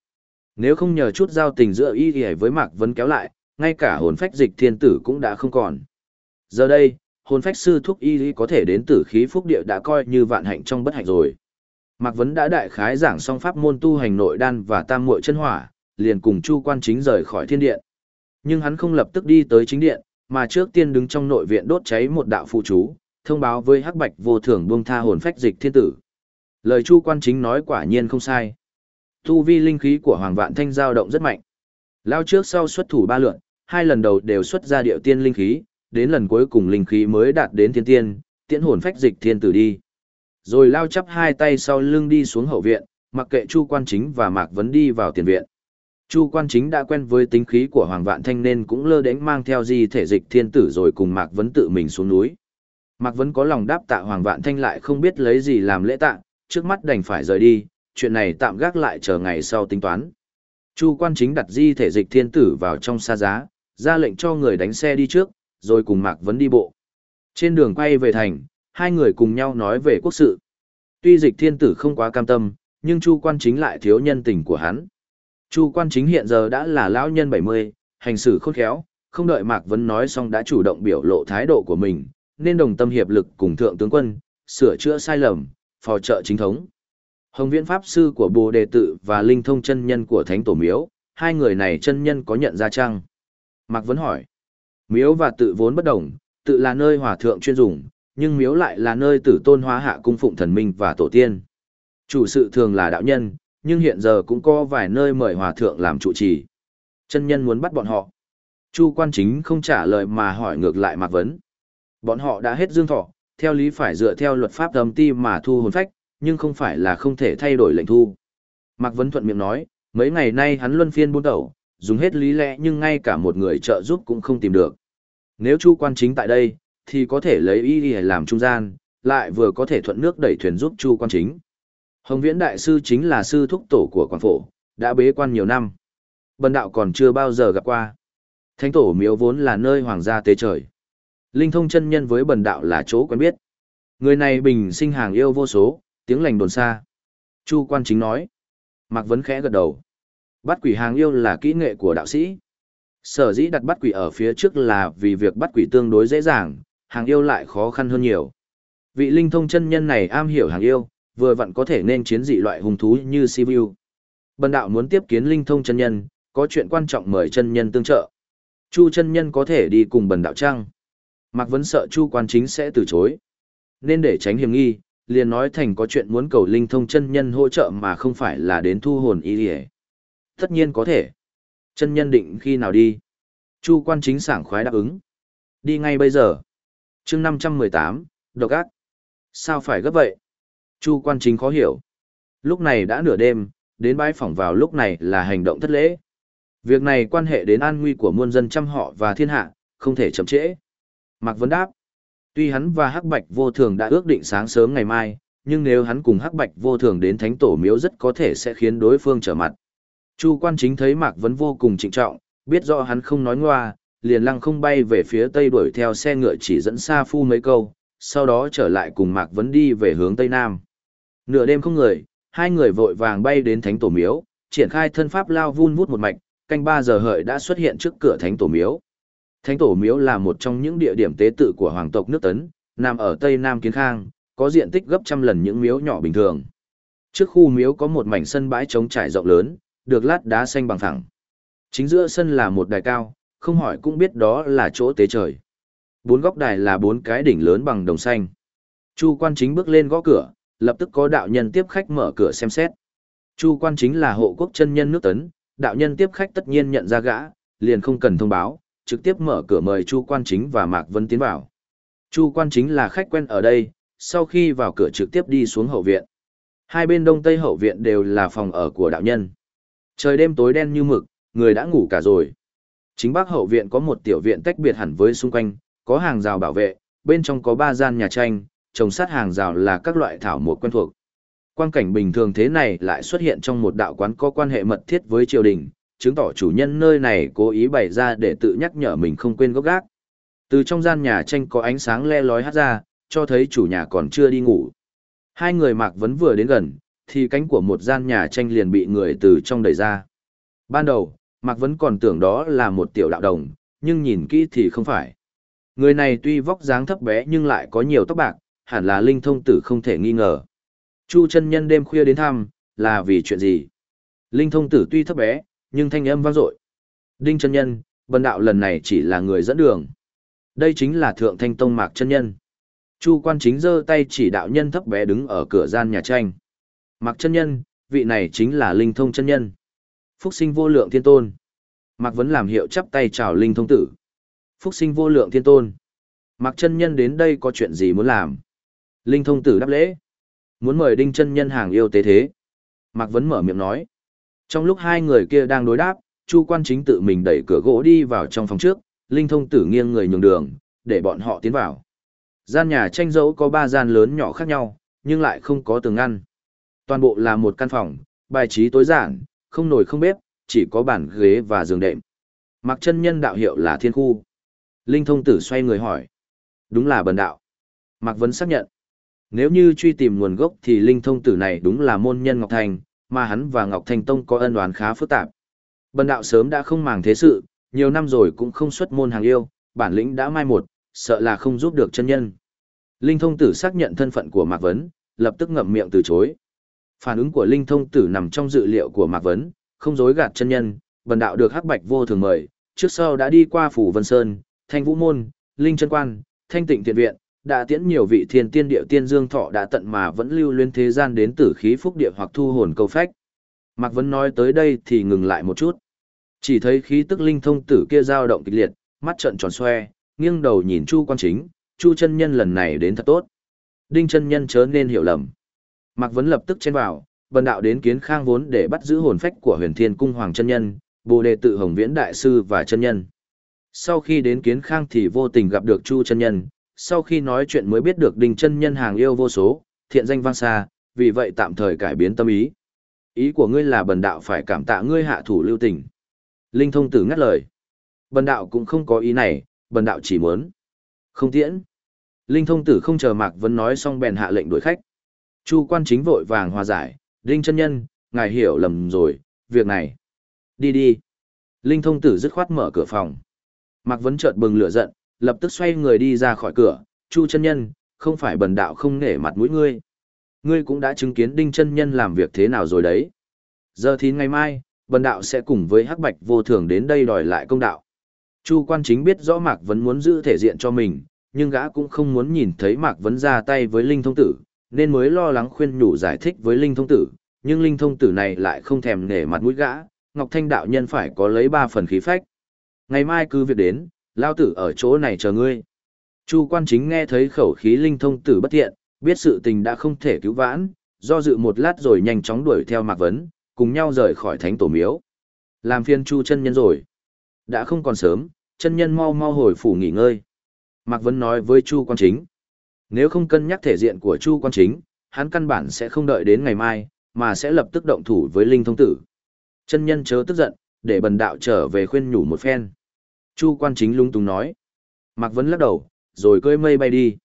Nếu không nhờ chút giao tình giữa y y với Mạc Vấn kéo lại, ngay cả hồn phách dịch thiên tử cũng đã không còn. Giờ đây, hồn phách sư thúc y có thể đến tử khí phúc địa đã coi như vạn hạnh trong bất hạnh rồi. Mạc Vấn đã đại khái giảng xong pháp môn tu hành nội đan và tam muội chân hỏa, liền cùng Chu Quan Chính rời khỏi thiên điện. Nhưng hắn không lập tức đi tới chính điện, mà trước tiên đứng trong nội viện đốt cháy một đạo phụ chú, thông báo với Hắc Bạch vô thường buông tha hồn phách dịch thiên tử. Lời Chu Quan Chính nói quả nhiên không sai. Tu vi linh khí của Hoàng Vạn Thanh dao động rất mạnh. Lao trước sau xuất thủ ba lượn, hai lần đầu đều xuất ra điệu tiên linh khí, đến lần cuối cùng linh khí mới đạt đến thiên tiên, tiễn hồn phách dịch thiên tử đi. Rồi lao chắp hai tay sau lưng đi xuống hậu viện, mặc kệ Chu Quan Chính và Mạc Vấn đi vào tiền viện. Chu Quan Chính đã quen với tính khí của Hoàng Vạn Thanh nên cũng lơ đến mang theo di thể dịch thiên tử rồi cùng Mạc Vấn tự mình xuống núi. Mạc Vấn có lòng đáp tạ Hoàng Vạn Thanh lại không biết lấy gì làm lễ tạ, trước mắt đành phải rời đi, chuyện này tạm gác lại chờ ngày sau tính toán. Chu Quan Chính đặt di thể dịch thiên tử vào trong xa giá, ra lệnh cho người đánh xe đi trước, rồi cùng Mạc Vấn đi bộ. Trên đường quay về thành, hai người cùng nhau nói về quốc sự. Tuy dịch thiên tử không quá cam tâm, nhưng Chu Quan Chính lại thiếu nhân tình của hắn. Chu Quan Chính hiện giờ đã là lão nhân 70, hành xử khôn khéo, không đợi Mạc Vấn nói xong đã chủ động biểu lộ thái độ của mình, nên đồng tâm hiệp lực cùng thượng tướng quân, sửa chữa sai lầm, phò trợ chính thống. Hồng Viễn Pháp Sư của Bồ Đề Tự và Linh Thông chân Nhân của Thánh Tổ Miếu, hai người này chân nhân có nhận ra chăng? Mạc Vấn hỏi. Miếu và tự vốn bất đồng, tự là nơi hòa thượng chuyên dùng, nhưng miếu lại là nơi tử tôn hóa hạ cung phụng thần minh và tổ tiên. Chủ sự thường là đạo nhân, nhưng hiện giờ cũng có vài nơi mời hòa thượng làm trụ trì. Chân nhân muốn bắt bọn họ. Chu quan chính không trả lời mà hỏi ngược lại Mạc Vấn. Bọn họ đã hết dương thọ, theo lý phải dựa theo luật pháp âm ti mà thu hồn phách, nhưng không phải là không thể thay đổi lệnh thu. Mạc Vấn thuận miệng nói, mấy ngày nay hắn luân phiên buôn đầu, dùng hết lý lẽ nhưng ngay cả một người trợ giúp cũng không tìm được. Nếu Chu quan chính tại đây, thì có thể lấy y làm trung gian, lại vừa có thể thuận nước đẩy thuyền giúp Chu quan chính. Hồng Viễn Đại Sư chính là sư thúc tổ của quan phổ, đã bế quan nhiều năm. Bần đạo còn chưa bao giờ gặp qua. Thánh tổ miếu vốn là nơi hoàng gia tế trời. Linh thông chân nhân với bần đạo là chỗ quen biết. Người này bình sinh hàng yêu vô số, tiếng lành đồn xa. Chu quan chính nói. Mạc Vấn khẽ gật đầu. Bắt quỷ hàng yêu là kỹ nghệ của đạo sĩ. Sở dĩ đặt bắt quỷ ở phía trước là vì việc bắt quỷ tương đối dễ dàng, hàng yêu lại khó khăn hơn nhiều. Vị linh thông chân nhân này am hiểu hàng yêu, vừa vặn có thể nên chiến dị loại hung thú như Sivu. Bần đạo muốn tiếp kiến linh thông chân nhân, có chuyện quan trọng mời chân nhân tương trợ. Chu chân nhân có thể đi cùng bần đạo trăng. Mạc Vấn sợ Chu quan chính sẽ từ chối. Nên để tránh hiểm nghi, liền nói thành có chuyện muốn cầu linh thông chân nhân hỗ trợ mà không phải là đến thu hồn y đi Tất nhiên có thể. Chân nhân định khi nào đi? Chu quan chính sảng khoái đáp ứng. Đi ngay bây giờ. chương 518, độc ác. Sao phải gấp vậy? Chu quan chính khó hiểu. Lúc này đã nửa đêm, đến bãi phỏng vào lúc này là hành động thất lễ. Việc này quan hệ đến an nguy của muôn dân trăm họ và thiên hạ, không thể chậm trễ. Mạc Vấn đáp. Tuy hắn và Hắc Bạch vô thường đã ước định sáng sớm ngày mai, nhưng nếu hắn cùng Hắc Bạch vô thường đến thánh tổ miếu rất có thể sẽ khiến đối phương trở mặt. Chu quan chính thấy Mạc Vấn vô cùng trịnh trọng, biết rõ hắn không nói ngoa, liền lăng không bay về phía tây đuổi theo xe ngựa chỉ dẫn xa phu mấy câu, sau đó trở lại cùng Mạc Vấn đi về hướng tây nam. Nửa đêm không người, hai người vội vàng bay đến thánh tổ miếu, triển khai thân pháp lao vun vút một mạch, canh ba giờ hợi đã xuất hiện trước cửa thánh tổ miếu. Thánh tổ miếu là một trong những địa điểm tế tự của hoàng tộc nước Tấn, nằm ở tây nam kiến khang, có diện tích gấp trăm lần những miếu nhỏ bình thường. Trước khu miếu có một mảnh sân bãi trống trải rộng lớn, được lát đá xanh bằng phẳng. Chính giữa sân là một đài cao, không hỏi cũng biết đó là chỗ tế trời. Bốn góc đài là bốn cái đỉnh lớn bằng đồng xanh. Chu quan chính bước lên gõ cửa, lập tức có đạo nhân tiếp khách mở cửa xem xét. Chu quan chính là hộ quốc chân nhân nước tấn, đạo nhân tiếp khách tất nhiên nhận ra gã, liền không cần thông báo, trực tiếp mở cửa mời Chu quan chính và Mạc Vân tiến vào. Chu quan chính là khách quen ở đây, sau khi vào cửa trực tiếp đi xuống hậu viện. Hai bên đông tây hậu viện đều là phòng ở của đạo nhân. Trời đêm tối đen như mực, người đã ngủ cả rồi. Chính bắc hậu viện có một tiểu viện tách biệt hẳn với xung quanh, có hàng rào bảo vệ, bên trong có ba gian nhà tranh, trồng sát hàng rào là các loại thảo mộc quen thuộc. Quan cảnh bình thường thế này lại xuất hiện trong một đạo quán có quan hệ mật thiết với triều đình, chứng tỏ chủ nhân nơi này cố ý bày ra để tự nhắc nhở mình không quên gốc gác. Từ trong gian nhà tranh có ánh sáng le lói hát ra, cho thấy chủ nhà còn chưa đi ngủ. Hai người Mạc Vấn vừa đến gần, thì cánh của một gian nhà tranh liền bị người từ trong đẩy ra. Ban đầu, Mạc Vấn còn tưởng đó là một tiểu đạo đồng, nhưng nhìn kỹ thì không phải. Người này tuy vóc dáng thấp bé nhưng lại có nhiều tóc bạc, hẳn là linh thông tử không thể nghi ngờ. Chu chân nhân đêm khuya đến thăm, là vì chuyện gì? Linh thông tử tuy thấp bé, nhưng thanh âm vang dội. Đinh chân nhân, bần đạo lần này chỉ là người dẫn đường. Đây chính là thượng thanh tông mạc chân nhân. Chu quan chính giơ tay chỉ đạo nhân thấp bé đứng ở cửa gian nhà tranh. Mạc chân nhân, vị này chính là linh thông chân nhân. Phúc sinh vô lượng thiên tôn. Mạc vẫn làm hiệu chắp tay chào linh thông tử. Phúc sinh vô lượng thiên tôn. Mạc chân nhân đến đây có chuyện gì muốn làm? Linh thông tử đáp lễ. Muốn mời đinh chân nhân hàng yêu tế thế. Mạc Vấn mở miệng nói. Trong lúc hai người kia đang đối đáp, Chu quan chính tự mình đẩy cửa gỗ đi vào trong phòng trước, Linh thông tử nghiêng người nhường đường, để bọn họ tiến vào. Gian nhà tranh dấu có ba gian lớn nhỏ khác nhau, nhưng lại không có tường ngăn. Toàn bộ là một căn phòng, bài trí tối giản, không nồi không bếp, chỉ có bàn ghế và giường đệm. Mặc chân nhân đạo hiệu là thiên khu. Linh thông tử xoay người hỏi. Đúng là bần đạo. Mạc Vấn xác nhận. Nếu như truy tìm nguồn gốc thì linh thông tử này đúng là môn nhân Ngọc Thành, mà hắn và Ngọc Thành Tông có ân đoán khá phức tạp. Bần đạo sớm đã không màng thế sự, nhiều năm rồi cũng không xuất môn hàng yêu, bản lĩnh đã mai một, sợ là không giúp được chân nhân. Linh thông tử xác nhận thân phận của Mạc Vấn, lập tức ngậm miệng từ chối. Phản ứng của Linh thông tử nằm trong dự liệu của Mạc Vấn, không dối gạt chân nhân, bần đạo được hắc bạch vô thường mời, trước sau đã đi qua phủ Vân Sơn, Thanh Vũ Môn, Linh Trân Quan, Thanh Tịnh Thiện Viện, đã tiễn nhiều vị thiên tiên địa tiên dương thọ đã tận mà vẫn lưu luyến thế gian đến tử khí phúc địa hoặc thu hồn câu phách. Mạc Vấn nói tới đây thì ngừng lại một chút. Chỉ thấy khí tức linh thông tử kia dao động kịch liệt, mắt trợn tròn xoe, nghiêng đầu nhìn Chu Quan Chính, Chu chân nhân lần này đến thật tốt. Đinh chân nhân chớ nên hiểu lầm. Mạc Vấn lập tức chen vào, bần đạo đến kiến khang vốn để bắt giữ hồn phách của huyền thiên cung hoàng chân nhân, bồ đề tự hồng viễn đại sư và chân nhân. Sau khi đến kiến khang thì vô tình gặp được Chu chân nhân, sau khi nói chuyện mới biết được đình chân nhân hàng yêu vô số, thiện danh vang xa, vì vậy tạm thời cải biến tâm ý. Ý của ngươi là bần đạo phải cảm tạ ngươi hạ thủ lưu tình. Linh thông tử ngắt lời. Bần đạo cũng không có ý này, bần đạo chỉ muốn. Không tiễn. Linh thông tử không chờ Mạc Vấn nói xong bèn hạ lệnh đuổi khách. Chu quan chính vội vàng hòa giải, Đinh chân nhân, ngài hiểu lầm rồi, việc này. Đi đi. Linh thông tử dứt khoát mở cửa phòng. Mạc Vấn chợt bừng lửa giận, lập tức xoay người đi ra khỏi cửa. Chu chân nhân, không phải bần đạo không nể mặt mũi ngươi. Ngươi cũng đã chứng kiến Đinh chân nhân làm việc thế nào rồi đấy. Giờ thì ngày mai, bần đạo sẽ cùng với Hắc Bạch vô thường đến đây đòi lại công đạo. Chu quan chính biết rõ Mạc Vấn muốn giữ thể diện cho mình, nhưng gã cũng không muốn nhìn thấy Mạc Vấn ra tay với Linh Thông Tử, nên mới lo lắng khuyên nhủ giải thích với Linh Thông Tử, nhưng Linh Thông Tử này lại không thèm nể mặt mũi gã, Ngọc Thanh đạo nhân phải có lấy ba phần khí phách. Ngày mai cứ việc đến, lao tử ở chỗ này chờ ngươi. Chu quan chính nghe thấy khẩu khí Linh Thông Tử bất thiện, biết sự tình đã không thể cứu vãn, do dự một lát rồi nhanh chóng đuổi theo Mạc Vấn, cùng nhau rời khỏi thánh tổ miếu. Làm phiên Chu chân nhân rồi. Đã không còn sớm, chân nhân mau mau hồi phủ nghỉ ngơi. Mạc Vấn nói với Chu Quan Chính. Nếu không cân nhắc thể diện của Chu Quan Chính, hắn căn bản sẽ không đợi đến ngày mai, mà sẽ lập tức động thủ với Linh Thông Tử. Chân nhân chớ tức giận, để bần đạo trở về khuyên nhủ một phen. Chu Quan Chính lung tung nói. Mạc Vấn lắc đầu, rồi cưỡi mây bay đi.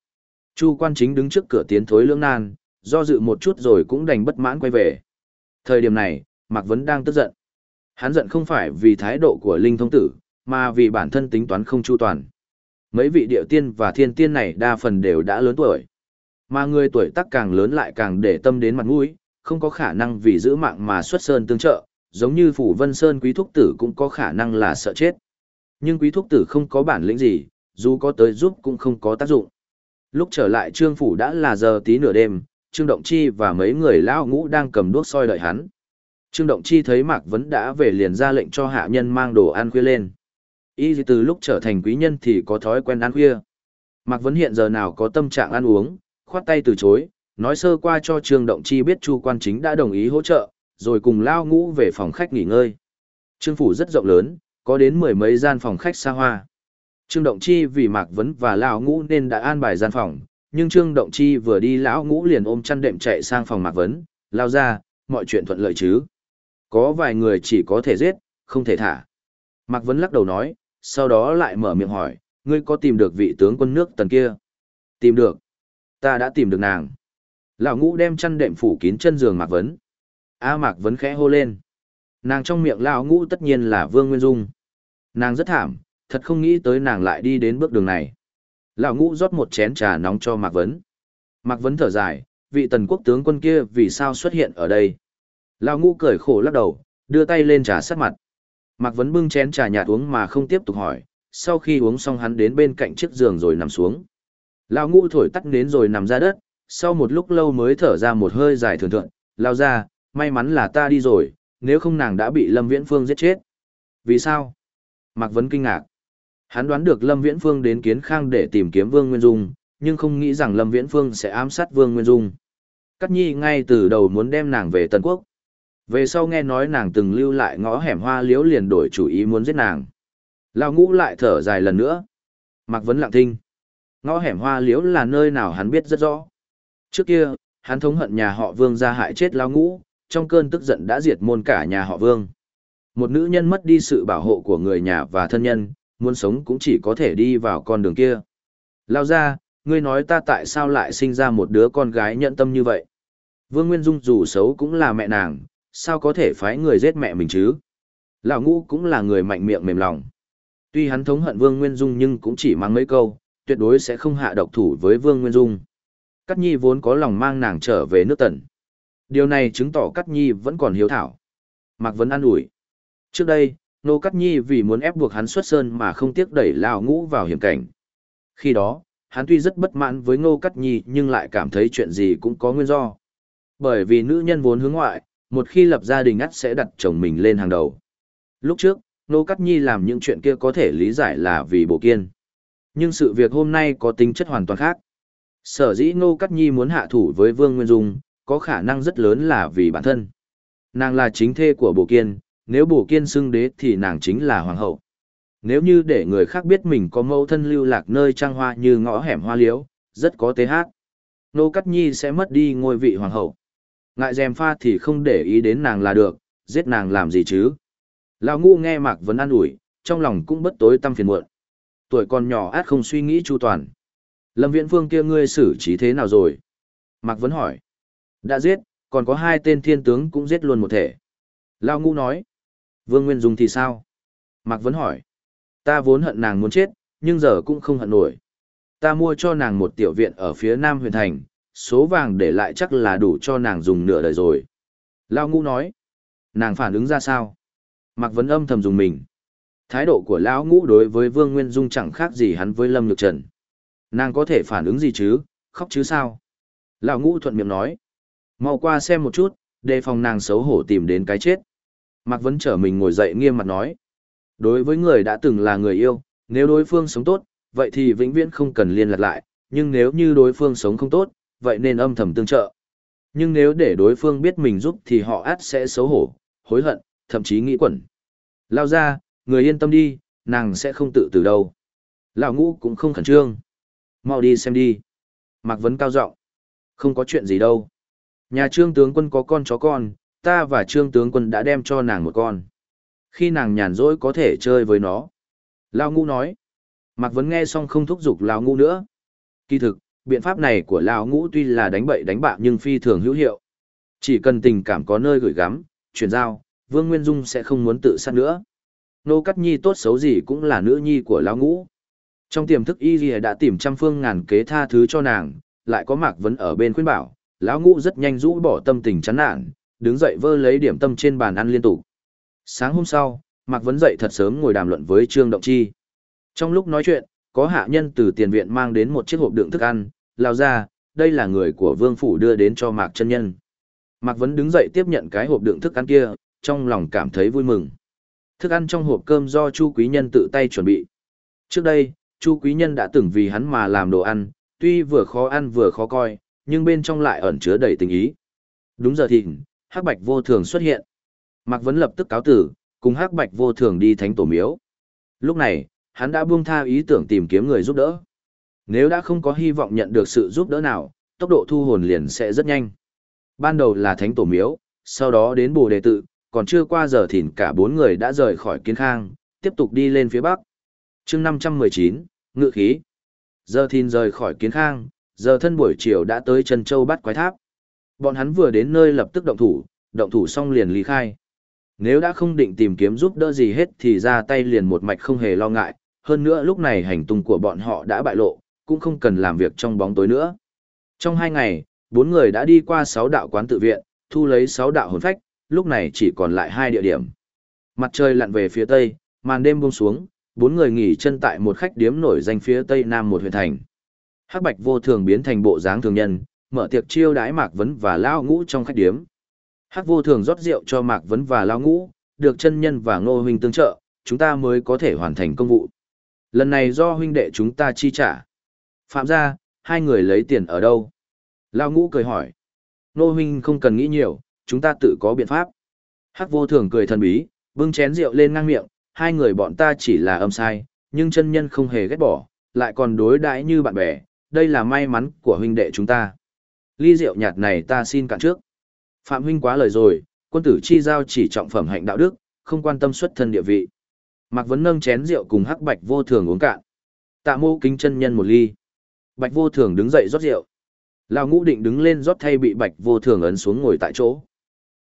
Chu Quan Chính đứng trước cửa tiến thối lưỡng nan, do dự một chút rồi cũng đành bất mãn quay về. Thời điểm này, Mạc Vấn đang tức giận. Hắn giận không phải vì thái độ của Linh Thông Tử, mà vì bản thân tính toán không chu toàn. Mấy vị điệu tiên và thiên tiên này đa phần đều đã lớn tuổi. Mà người tuổi tác càng lớn lại càng để tâm đến mặt mũi, không có khả năng vì giữ mạng mà xuất sơn tương trợ, giống như phủ vân sơn quý thúc tử cũng có khả năng là sợ chết. Nhưng quý thúc tử không có bản lĩnh gì, dù có tới giúp cũng không có tác dụng. Lúc trở lại trương phủ đã là giờ tí nửa đêm, trương động chi và mấy người lão ngũ đang cầm đuốc soi đợi hắn. Trương động chi thấy Mạc Vấn đã về liền ra lệnh cho hạ nhân mang đồ ăn khuya lên. Y từ lúc trở thành quý nhân thì có thói quen ăn khuya. Mạc Vấn hiện giờ nào có tâm trạng ăn uống, khoát tay từ chối, nói sơ qua cho Trương Động Chi biết Chu Quan Chính đã đồng ý hỗ trợ, rồi cùng lao ngũ về phòng khách nghỉ ngơi. Trương Phủ rất rộng lớn, có đến mười mấy gian phòng khách xa hoa. Trương Động Chi vì Mạc Vấn và Lão Ngũ nên đã an bài gian phòng, nhưng Trương Động Chi vừa đi Lão Ngũ liền ôm chăn đệm chạy sang phòng Mạc Vấn, lao ra, mọi chuyện thuận lợi chứ. Có vài người chỉ có thể giết, không thể thả. Mạc Vấn lắc đầu nói, sau đó lại mở miệng hỏi, ngươi có tìm được vị tướng quân nước tần kia? Tìm được. Ta đã tìm được nàng. Lão ngũ đem chăn đệm phủ kín chân giường Mạc Vấn. A Mạc Vấn khẽ hô lên. Nàng trong miệng lão ngũ tất nhiên là Vương Nguyên Dung. Nàng rất thảm, thật không nghĩ tới nàng lại đi đến bước đường này. Lão ngũ rót một chén trà nóng cho Mạc Vấn. Mạc Vấn thở dài, vị tần quốc tướng quân kia vì sao xuất hiện ở đây. lão ngũ cười khổ lắc đầu, đưa tay lên trà sát mặt. Mạc Vấn bưng chén trà nhạt uống mà không tiếp tục hỏi, sau khi uống xong hắn đến bên cạnh chiếc giường rồi nằm xuống. Lao ngũ thổi tắt đến rồi nằm ra đất, sau một lúc lâu mới thở ra một hơi dài thường thượng, lao ra, may mắn là ta đi rồi, nếu không nàng đã bị Lâm Viễn Phương giết chết. Vì sao? Mạc Vấn kinh ngạc. Hắn đoán được Lâm Viễn Phương đến Kiến Khang để tìm kiếm Vương Nguyên Dung, nhưng không nghĩ rằng Lâm Viễn Phương sẽ ám sát Vương Nguyên Dung. Cát Nhi ngay từ đầu muốn đem nàng về Tân Quốc. Về sau nghe nói nàng từng lưu lại ngõ hẻm hoa liếu liền đổi chủ ý muốn giết nàng. Lao ngũ lại thở dài lần nữa. Mạc Vấn lặng thinh. Ngõ hẻm hoa liếu là nơi nào hắn biết rất rõ. Trước kia, hắn thống hận nhà họ Vương ra hại chết Lao ngũ, trong cơn tức giận đã diệt môn cả nhà họ Vương. Một nữ nhân mất đi sự bảo hộ của người nhà và thân nhân, muốn sống cũng chỉ có thể đi vào con đường kia. Lao ra, ngươi nói ta tại sao lại sinh ra một đứa con gái nhận tâm như vậy? Vương Nguyên Dung dù xấu cũng là mẹ nàng, sao có thể phái người giết mẹ mình chứ? Lão ngũ cũng là người mạnh miệng mềm lòng. Tuy hắn thống hận Vương Nguyên Dung nhưng cũng chỉ mang mấy câu, tuyệt đối sẽ không hạ độc thủ với Vương Nguyên Dung. Cát Nhi vốn có lòng mang nàng trở về nước tần. Điều này chứng tỏ Cát Nhi vẫn còn hiếu thảo. Mạc Vấn an ủi. Trước đây, Nô Cát Nhi vì muốn ép buộc hắn xuất sơn mà không tiếc đẩy Lão ngũ vào hiểm cảnh. Khi đó, hắn tuy rất bất mãn với Ngô Cát Nhi nhưng lại cảm thấy chuyện gì cũng có nguyên do. Bởi vì nữ nhân vốn hướng ngoại, một khi lập gia đình ắt sẽ đặt chồng mình lên hàng đầu. Lúc trước, Ngô Cát Nhi làm những chuyện kia có thể lý giải là vì bộ kiên. Nhưng sự việc hôm nay có tính chất hoàn toàn khác. Sở dĩ Ngô Cát Nhi muốn hạ thủ với Vương Nguyên Dung, có khả năng rất lớn là vì bản thân. Nàng là chính thê của bộ kiên, nếu bộ kiên xưng đế thì nàng chính là hoàng hậu. Nếu như để người khác biết mình có mẫu thân lưu lạc nơi trang hoa như ngõ hẻm hoa liễu, rất có tế hát. Nô Cát Nhi sẽ mất đi ngôi vị hoàng hậu. Ngại dèm pha thì không để ý đến nàng là được, giết nàng làm gì chứ. Lão ngu nghe Mạc Vấn an ủi, trong lòng cũng bất tối tâm phiền muộn. Tuổi còn nhỏ át không suy nghĩ chu toàn. Lâm Viễn Phương kia ngươi xử trí thế nào rồi? Mạc Vấn hỏi. Đã giết, còn có hai tên thiên tướng cũng giết luôn một thể. Lão ngu nói. Vương Nguyên Dung thì sao? Mạc Vấn hỏi. Ta vốn hận nàng muốn chết, nhưng giờ cũng không hận nổi. Ta mua cho nàng một tiểu viện ở phía nam huyền thành, số vàng để lại chắc là đủ cho nàng dùng nửa đời rồi. Lao ngũ nói, nàng phản ứng ra sao? Mạc Vấn âm thầm dùng mình. Thái độ của Lão ngũ đối với Vương Nguyên Dung chẳng khác gì hắn với Lâm Nhược Trần. Nàng có thể phản ứng gì chứ, khóc chứ sao? Lão ngũ thuận miệng nói, mau qua xem một chút, đề phòng nàng xấu hổ tìm đến cái chết. Mạc Vấn trở mình ngồi dậy nghiêm mặt nói, Đối với người đã từng là người yêu, nếu đối phương sống tốt, vậy thì vĩnh viễn không cần liên lạc lại, nhưng nếu như đối phương sống không tốt, vậy nên âm thầm tương trợ. Nhưng nếu để đối phương biết mình giúp thì họ át sẽ xấu hổ, hối hận, thậm chí nghĩ quẩn. Lao ra, người yên tâm đi, nàng sẽ không tự tử đâu. Lão ngũ cũng không khẩn trương. Mau đi xem đi. Mạc Vấn cao giọng Không có chuyện gì đâu. Nhà trương tướng quân có con chó con, ta và trương tướng quân đã đem cho nàng một con khi nàng nhàn rỗi có thể chơi với nó. Lao Ngũ nói. Mạc Vấn nghe xong không thúc giục Lao Ngũ nữa. Kỳ thực, biện pháp này của lão Ngũ tuy là đánh bậy đánh bạ nhưng phi thường hữu hiệu. Chỉ cần tình cảm có nơi gửi gắm, chuyển giao, Vương Nguyên Dung sẽ không muốn tự sát nữa. Nô Cắt Nhi tốt xấu gì cũng là nữ nhi của lão Ngũ. Trong tiềm thức Y Ghi đã tìm trăm phương ngàn kế tha thứ cho nàng, lại có Mạc Vấn ở bên khuyên bảo, lão ngũ rất nhanh rũ bỏ tâm tình chán nản, đứng dậy vơ lấy điểm tâm trên bàn ăn liên tục. Sáng hôm sau, Mạc Vấn dậy thật sớm ngồi đàm luận với Trương Động Chi. Trong lúc nói chuyện, có hạ nhân từ tiền viện mang đến một chiếc hộp đựng thức ăn, lao ra, đây là người của Vương Phủ đưa đến cho Mạc chân Nhân. Mạc Vấn đứng dậy tiếp nhận cái hộp đựng thức ăn kia, trong lòng cảm thấy vui mừng. Thức ăn trong hộp cơm do Chu Quý Nhân tự tay chuẩn bị. Trước đây, Chu Quý Nhân đã từng vì hắn mà làm đồ ăn, tuy vừa khó ăn vừa khó coi, nhưng bên trong lại ẩn chứa đầy tình ý. Đúng giờ thịnh, Hắc Bạch vô thường xuất hiện. Mạc Vấn lập tức cáo tử, cùng Hắc Bạch vô thường đi thánh tổ miếu. Lúc này, hắn đã buông tha ý tưởng tìm kiếm người giúp đỡ. Nếu đã không có hy vọng nhận được sự giúp đỡ nào, tốc độ thu hồn liền sẽ rất nhanh. Ban đầu là thánh tổ miếu, sau đó đến bồ đề tự, còn chưa qua giờ thìn cả bốn người đã rời khỏi kiến khang, tiếp tục đi lên phía bắc. chương 519, ngự khí. Giờ thìn rời khỏi kiến khang, giờ thân buổi chiều đã tới Trần Châu bắt quái tháp. Bọn hắn vừa đến nơi lập tức động thủ, động thủ xong liền ly khai. Nếu đã không định tìm kiếm giúp đỡ gì hết thì ra tay liền một mạch không hề lo ngại, hơn nữa lúc này hành tung của bọn họ đã bại lộ, cũng không cần làm việc trong bóng tối nữa. Trong hai ngày, bốn người đã đi qua sáu đạo quán tự viện, thu lấy sáu đạo hồn phách, lúc này chỉ còn lại hai địa điểm. Mặt trời lặn về phía tây, màn đêm buông xuống, bốn người nghỉ chân tại một khách điếm nổi danh phía tây nam một huyện thành. Hắc Bạch vô thường biến thành bộ dáng thường nhân, mở tiệc chiêu đãi Mạc Vấn và Lao Ngũ trong khách điếm. Hắc vô thường rót rượu cho Mạc Vấn và Lao Ngũ, được chân nhân và Ngô huynh tương trợ, chúng ta mới có thể hoàn thành công vụ. Lần này do huynh đệ chúng ta chi trả. Phạm ra, hai người lấy tiền ở đâu? Lao Ngũ cười hỏi. Nô huynh không cần nghĩ nhiều, chúng ta tự có biện pháp. Hắc vô thường cười thần bí, bưng chén rượu lên ngang miệng, hai người bọn ta chỉ là âm sai, nhưng chân nhân không hề ghét bỏ, lại còn đối đãi như bạn bè, đây là may mắn của huynh đệ chúng ta. Ly rượu nhạt này ta xin cạn trước. Phạm huynh quá lời rồi, quân tử chi giao chỉ trọng phẩm hạnh đạo đức, không quan tâm xuất thân địa vị. Mạc Vấn nâng chén rượu cùng hắc bạch vô thường uống cạn. Tạ mô kính chân nhân một ly. Bạch vô thường đứng dậy rót rượu. Lão ngũ định đứng lên rót thay bị bạch vô thường ấn xuống ngồi tại chỗ.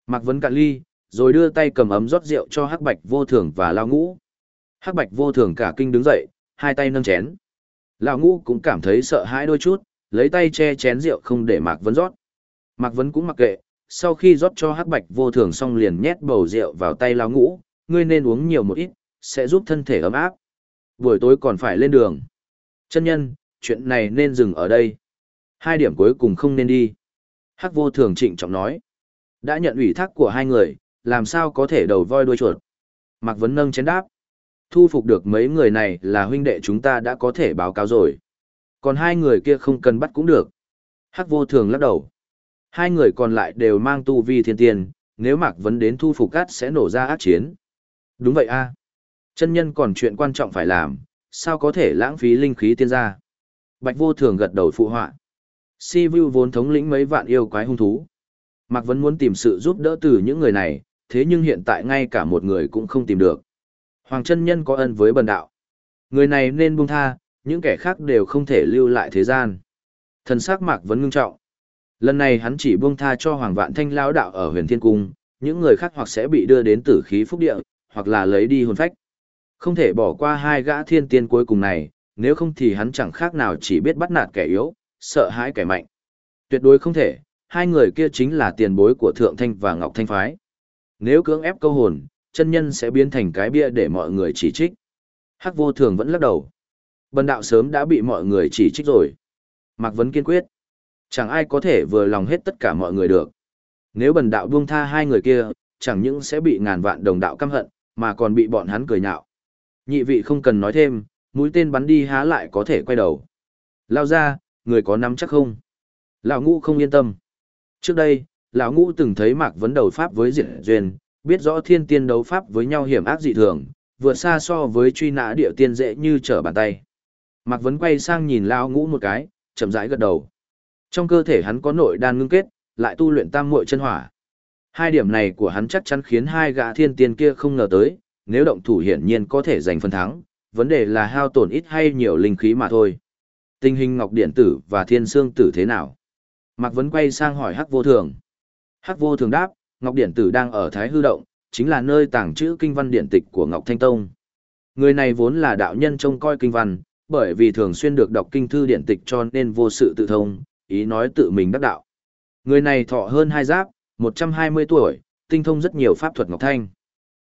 Mạc Vấn cạn ly, rồi đưa tay cầm ấm rót rượu cho hắc bạch vô thường và Lão ngũ. Hắc bạch vô thường cả kinh đứng dậy, hai tay nâng chén. Lão ngũ cũng cảm thấy sợ hãi đôi chút, lấy tay che chén rượu không để Mạc Vấn rót. Mạc Vấn cũng mặc kệ, sau khi rót cho hắc bạch vô thường xong liền nhét bầu rượu vào tay Lão ngũ, ngươi nên uống nhiều một ít, sẽ giúp thân thể ấm áp. Buổi tối còn phải lên đường. Chân nhân, chuyện này nên dừng ở đây. Hai điểm cuối cùng không nên đi. Hắc vô thường trịnh trọng nói. Đã nhận ủy thác của hai người, làm sao có thể đầu voi đuôi chuột. Mạc Vấn nâng chén đáp. Thu phục được mấy người này là huynh đệ chúng ta đã có thể báo cáo rồi. Còn hai người kia không cần bắt cũng được. Hắc vô thường lắc đầu. Hai người còn lại đều mang tu vi thiên tiền, nếu Mạc Vấn đến thu phục cát sẽ nổ ra ác chiến. Đúng vậy a Chân nhân còn chuyện quan trọng phải làm, sao có thể lãng phí linh khí tiên gia. Bạch vô thường gật đầu phụ họa. Si Vu vốn thống lĩnh mấy vạn yêu quái hung thú. Mạc Vấn muốn tìm sự giúp đỡ từ những người này, thế nhưng hiện tại ngay cả một người cũng không tìm được. Hoàng chân nhân có ân với bần đạo. Người này nên buông tha, những kẻ khác đều không thể lưu lại thế gian. Thần sắc Mạc Vấn ngưng trọng. Lần này hắn chỉ buông tha cho Hoàng Vạn Thanh lão đạo ở Huyền Thiên Cung, những người khác hoặc sẽ bị đưa đến tử khí phúc địa, hoặc là lấy đi hồn phách. Không thể bỏ qua hai gã thiên tiên cuối cùng này, nếu không thì hắn chẳng khác nào chỉ biết bắt nạt kẻ yếu, sợ hãi kẻ mạnh. Tuyệt đối không thể, hai người kia chính là tiền bối của Thượng Thanh và Ngọc Thanh Phái. Nếu cưỡng ép câu hồn, chân nhân sẽ biến thành cái bia để mọi người chỉ trích. Hắc vô thường vẫn lắc đầu. Bần đạo sớm đã bị mọi người chỉ trích rồi. Mạc Vấn kiên quyết. Chẳng ai có thể vừa lòng hết tất cả mọi người được. Nếu bần đạo buông tha hai người kia, chẳng những sẽ bị ngàn vạn đồng đạo căm hận, mà còn bị bọn hắn cười nhạo. Nhị vị không cần nói thêm, mũi tên bắn đi há lại có thể quay đầu. Lao ra, người có nắm chắc không? Lão ngũ không yên tâm. Trước đây, lão ngũ từng thấy mạc vấn đầu pháp với diệt duyên, biết rõ thiên tiên đấu pháp với nhau hiểm ác dị thường, vượt xa so với truy nã địa tiên dễ như trở bàn tay. Mạc vấn quay sang nhìn lão ngũ một cái, chậm rãi gật đầu. Trong cơ thể hắn có nội đan ngưng kết, lại tu luyện tam muội chân hỏa. Hai điểm này của hắn chắc chắn khiến hai gã thiên tiên kia không ngờ tới, nếu động thủ hiển nhiên có thể giành phần thắng, vấn đề là hao tổn ít hay nhiều linh khí mà thôi. Tình hình Ngọc Điện Tử và Thiên Sương Tử thế nào? Mạc Vấn quay sang hỏi Hắc Vô Thường. Hắc Vô Thường đáp, Ngọc Điện Tử đang ở Thái Hư Động, chính là nơi tàng trữ kinh văn điện tịch của Ngọc Thanh Tông. Người này vốn là đạo nhân trông coi kinh văn, bởi vì thường xuyên được đọc kinh thư điện tịch cho nên vô sự tự thông, ý nói tự mình đắc đạo. Người này thọ hơn hai giáp, 120 tuổi, tinh thông rất nhiều pháp thuật Ngọc Thanh.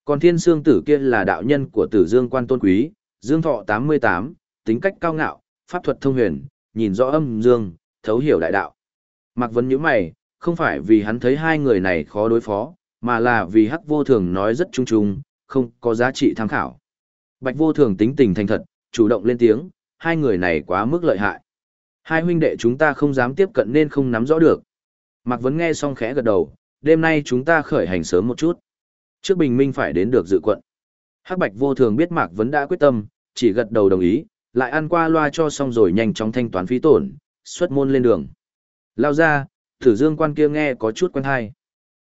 Còn thiên sương tử kia là đạo nhân của tử dương quan tôn quý, dương thọ 88, tính cách cao ngạo, pháp thuật thông huyền, nhìn rõ âm dương, thấu hiểu đại đạo. Mạc Vân nhíu mày, không phải vì hắn thấy hai người này khó đối phó, mà là vì hắc vô thường nói rất trung trung, không có giá trị tham khảo. Bạch vô thường tính tình thành thật, chủ động lên tiếng, hai người này quá mức lợi hại. Hai huynh đệ chúng ta không dám tiếp cận nên không nắm rõ được. Mạc Vấn nghe xong khẽ gật đầu, đêm nay chúng ta khởi hành sớm một chút. Trước bình minh phải đến được dự quận. Hắc Bạch vô thường biết Mạc Vấn đã quyết tâm, chỉ gật đầu đồng ý, lại ăn qua loa cho xong rồi nhanh chóng thanh toán phí tổn, xuất môn lên đường. Lao ra, thử dương quan kia nghe có chút quen hay.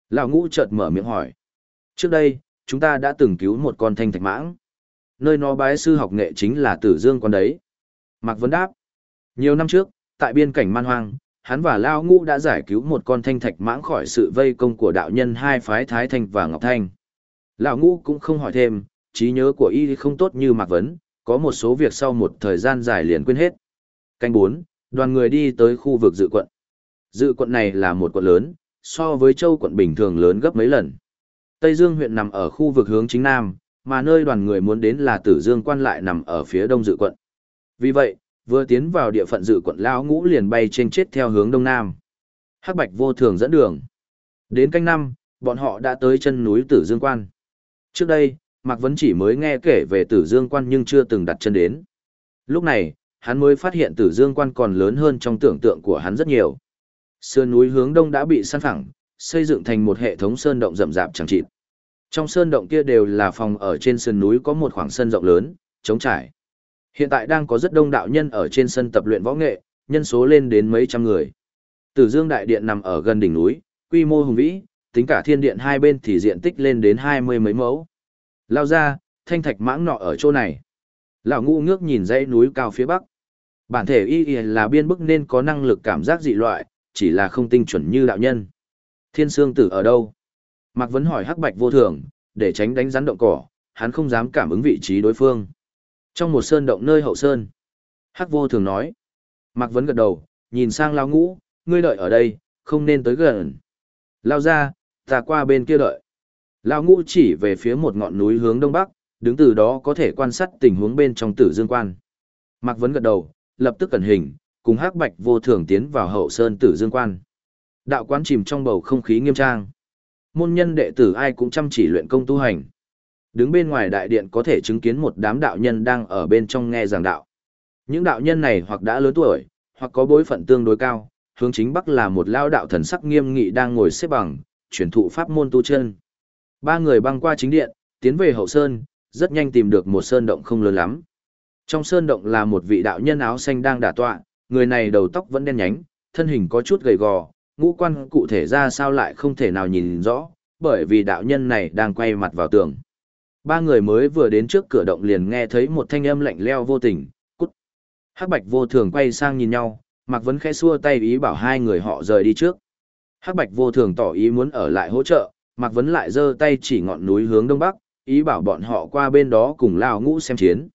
Lão ngũ chợt mở miệng hỏi. Trước đây, chúng ta đã từng cứu một con thanh thạch mãng. Nơi nó bái sư học nghệ chính là tử dương quan đấy. Mạc Vấn đáp. Nhiều năm trước, tại biên cảnh man hoang, hắn và Lao ngũ đã giải cứu một con thanh thạch mãng khỏi sự vây công của đạo nhân hai phái Thái Thanh và Ngọc Thanh. Lão ngũ cũng không hỏi thêm, trí nhớ của y không tốt như Mạc Vấn, có một số việc sau một thời gian dài liền quên hết. Canh 4, đoàn người đi tới khu vực dự quận. Dự quận này là một quận lớn, so với châu quận bình thường lớn gấp mấy lần. Tây Dương huyện nằm ở khu vực hướng chính nam, mà nơi đoàn người muốn đến là Tử Dương quan lại nằm ở phía đông dự quận. Vì vậy, vừa tiến vào địa phận dự quận lão ngũ liền bay trên chết theo hướng đông nam. Hắc Bạch vô thường dẫn đường. Đến canh năm, bọn họ đã tới chân núi Tử Dương quan. Trước đây, Mạc Vấn chỉ mới nghe kể về Tử Dương quan nhưng chưa từng đặt chân đến. Lúc này, hắn mới phát hiện Tử Dương quan còn lớn hơn trong tưởng tượng của hắn rất nhiều. Sơn núi hướng đông đã bị săn phẳng, xây dựng thành một hệ thống sơn động rậm rạp chẳng chịt. Trong sơn động kia đều là phòng ở trên sườn núi có một khoảng sân rộng lớn, trống trải. Hiện tại đang có rất đông đạo nhân ở trên sân tập luyện võ nghệ, nhân số lên đến mấy trăm người. Tử Dương Đại Điện nằm ở gần đỉnh núi, quy mô hùng vĩ, tính cả thiên điện hai bên thì diện tích lên đến hai mươi mấy mẫu. Lao ra, thanh thạch mãng nọ ở chỗ này. Lão ngũ ngước nhìn dãy núi cao phía bắc. Bản thể y là biên bức nên có năng lực cảm giác dị loại, chỉ là không tinh chuẩn như đạo nhân. Thiên Sương Tử ở đâu? Mạc Vấn hỏi Hắc Bạch vô thường, để tránh đánh rắn động cỏ, hắn không dám cảm ứng vị trí đối phương. Trong một sơn động nơi hậu sơn. Hắc vô thường nói. Mạc Vấn gật đầu, nhìn sang Lao Ngũ, ngươi đợi ở đây, không nên tới gần. Lao ra, ta qua bên kia đợi. Lão Ngũ chỉ về phía một ngọn núi hướng đông bắc, đứng từ đó có thể quan sát tình huống bên trong tử dương quan. Mạc Vấn gật đầu, lập tức cẩn hình, cùng Hắc Bạch vô thường tiến vào hậu sơn tử dương quan. Đạo quán chìm trong bầu không khí nghiêm trang. Môn nhân đệ tử ai cũng chăm chỉ luyện công tu hành. Đứng bên ngoài đại điện có thể chứng kiến một đám đạo nhân đang ở bên trong nghe giảng đạo. Những đạo nhân này hoặc đã lớn tuổi, hoặc có bối phận tương đối cao, hướng chính bắc là một lao đạo thần sắc nghiêm nghị đang ngồi xếp bằng, truyền thụ pháp môn tu chân. Ba người băng qua chính điện, tiến về hậu sơn, rất nhanh tìm được một sơn động không lớn lắm. Trong sơn động là một vị đạo nhân áo xanh đang đả tọa, người này đầu tóc vẫn đen nhánh, thân hình có chút gầy gò, ngũ quan cụ thể ra sao lại không thể nào nhìn rõ, bởi vì đạo nhân này đang quay mặt vào tường. Ba người mới vừa đến trước cửa động liền nghe thấy một thanh âm lạnh leo vô tình, cút. Hắc Bạch vô thường quay sang nhìn nhau, Mạc Vấn khẽ xua tay ý bảo hai người họ rời đi trước. Hắc Bạch vô thường tỏ ý muốn ở lại hỗ trợ, Mạc Vấn lại giơ tay chỉ ngọn núi hướng đông bắc, ý bảo bọn họ qua bên đó cùng lao ngũ xem chiến.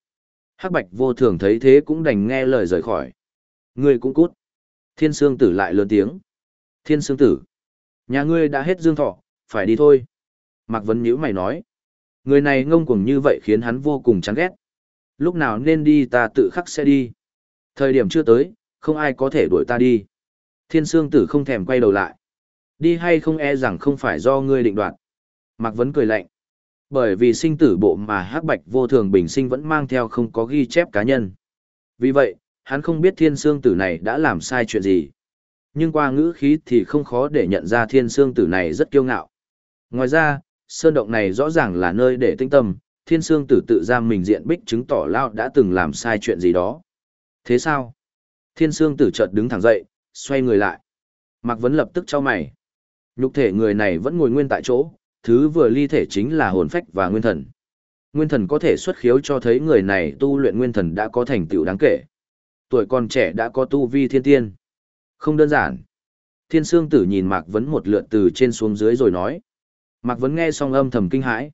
Hắc Bạch vô thường thấy thế cũng đành nghe lời rời khỏi. Ngươi cũng cút. Thiên Sương Tử lại lớn tiếng. Thiên Sương Tử. Nhà ngươi đã hết dương thọ, phải đi thôi. Mạc Vấn nhữ mày nói. Người này ngông cuồng như vậy khiến hắn vô cùng chán ghét. Lúc nào nên đi ta tự khắc sẽ đi. Thời điểm chưa tới, không ai có thể đuổi ta đi. Thiên Sương Tử không thèm quay đầu lại. Đi hay không e rằng không phải do ngươi định đoạt. Mạc Vấn cười lạnh. Bởi vì sinh tử bộ mà hắc bạch vô thường bình sinh vẫn mang theo không có ghi chép cá nhân. Vì vậy, hắn không biết thiên sương tử này đã làm sai chuyện gì. Nhưng qua ngữ khí thì không khó để nhận ra thiên sương tử này rất kiêu ngạo. Ngoài ra, sơn động này rõ ràng là nơi để tinh tâm, thiên sương tử tự giam mình diện bích chứng tỏ lao đã từng làm sai chuyện gì đó. Thế sao? Thiên sương tử chợt đứng thẳng dậy, xoay người lại. Mạc Vấn lập tức cho mày. Nhục thể người này vẫn ngồi nguyên tại chỗ, thứ vừa ly thể chính là hồn phách và nguyên thần. Nguyên thần có thể xuất khiếu cho thấy người này tu luyện nguyên thần đã có thành tựu đáng kể. Tuổi còn trẻ đã có tu vi thiên tiên. Không đơn giản. Thiên Sương Tử nhìn Mạc Vấn một lượt từ trên xuống dưới rồi nói. Mạc Vấn nghe xong âm thầm kinh hãi.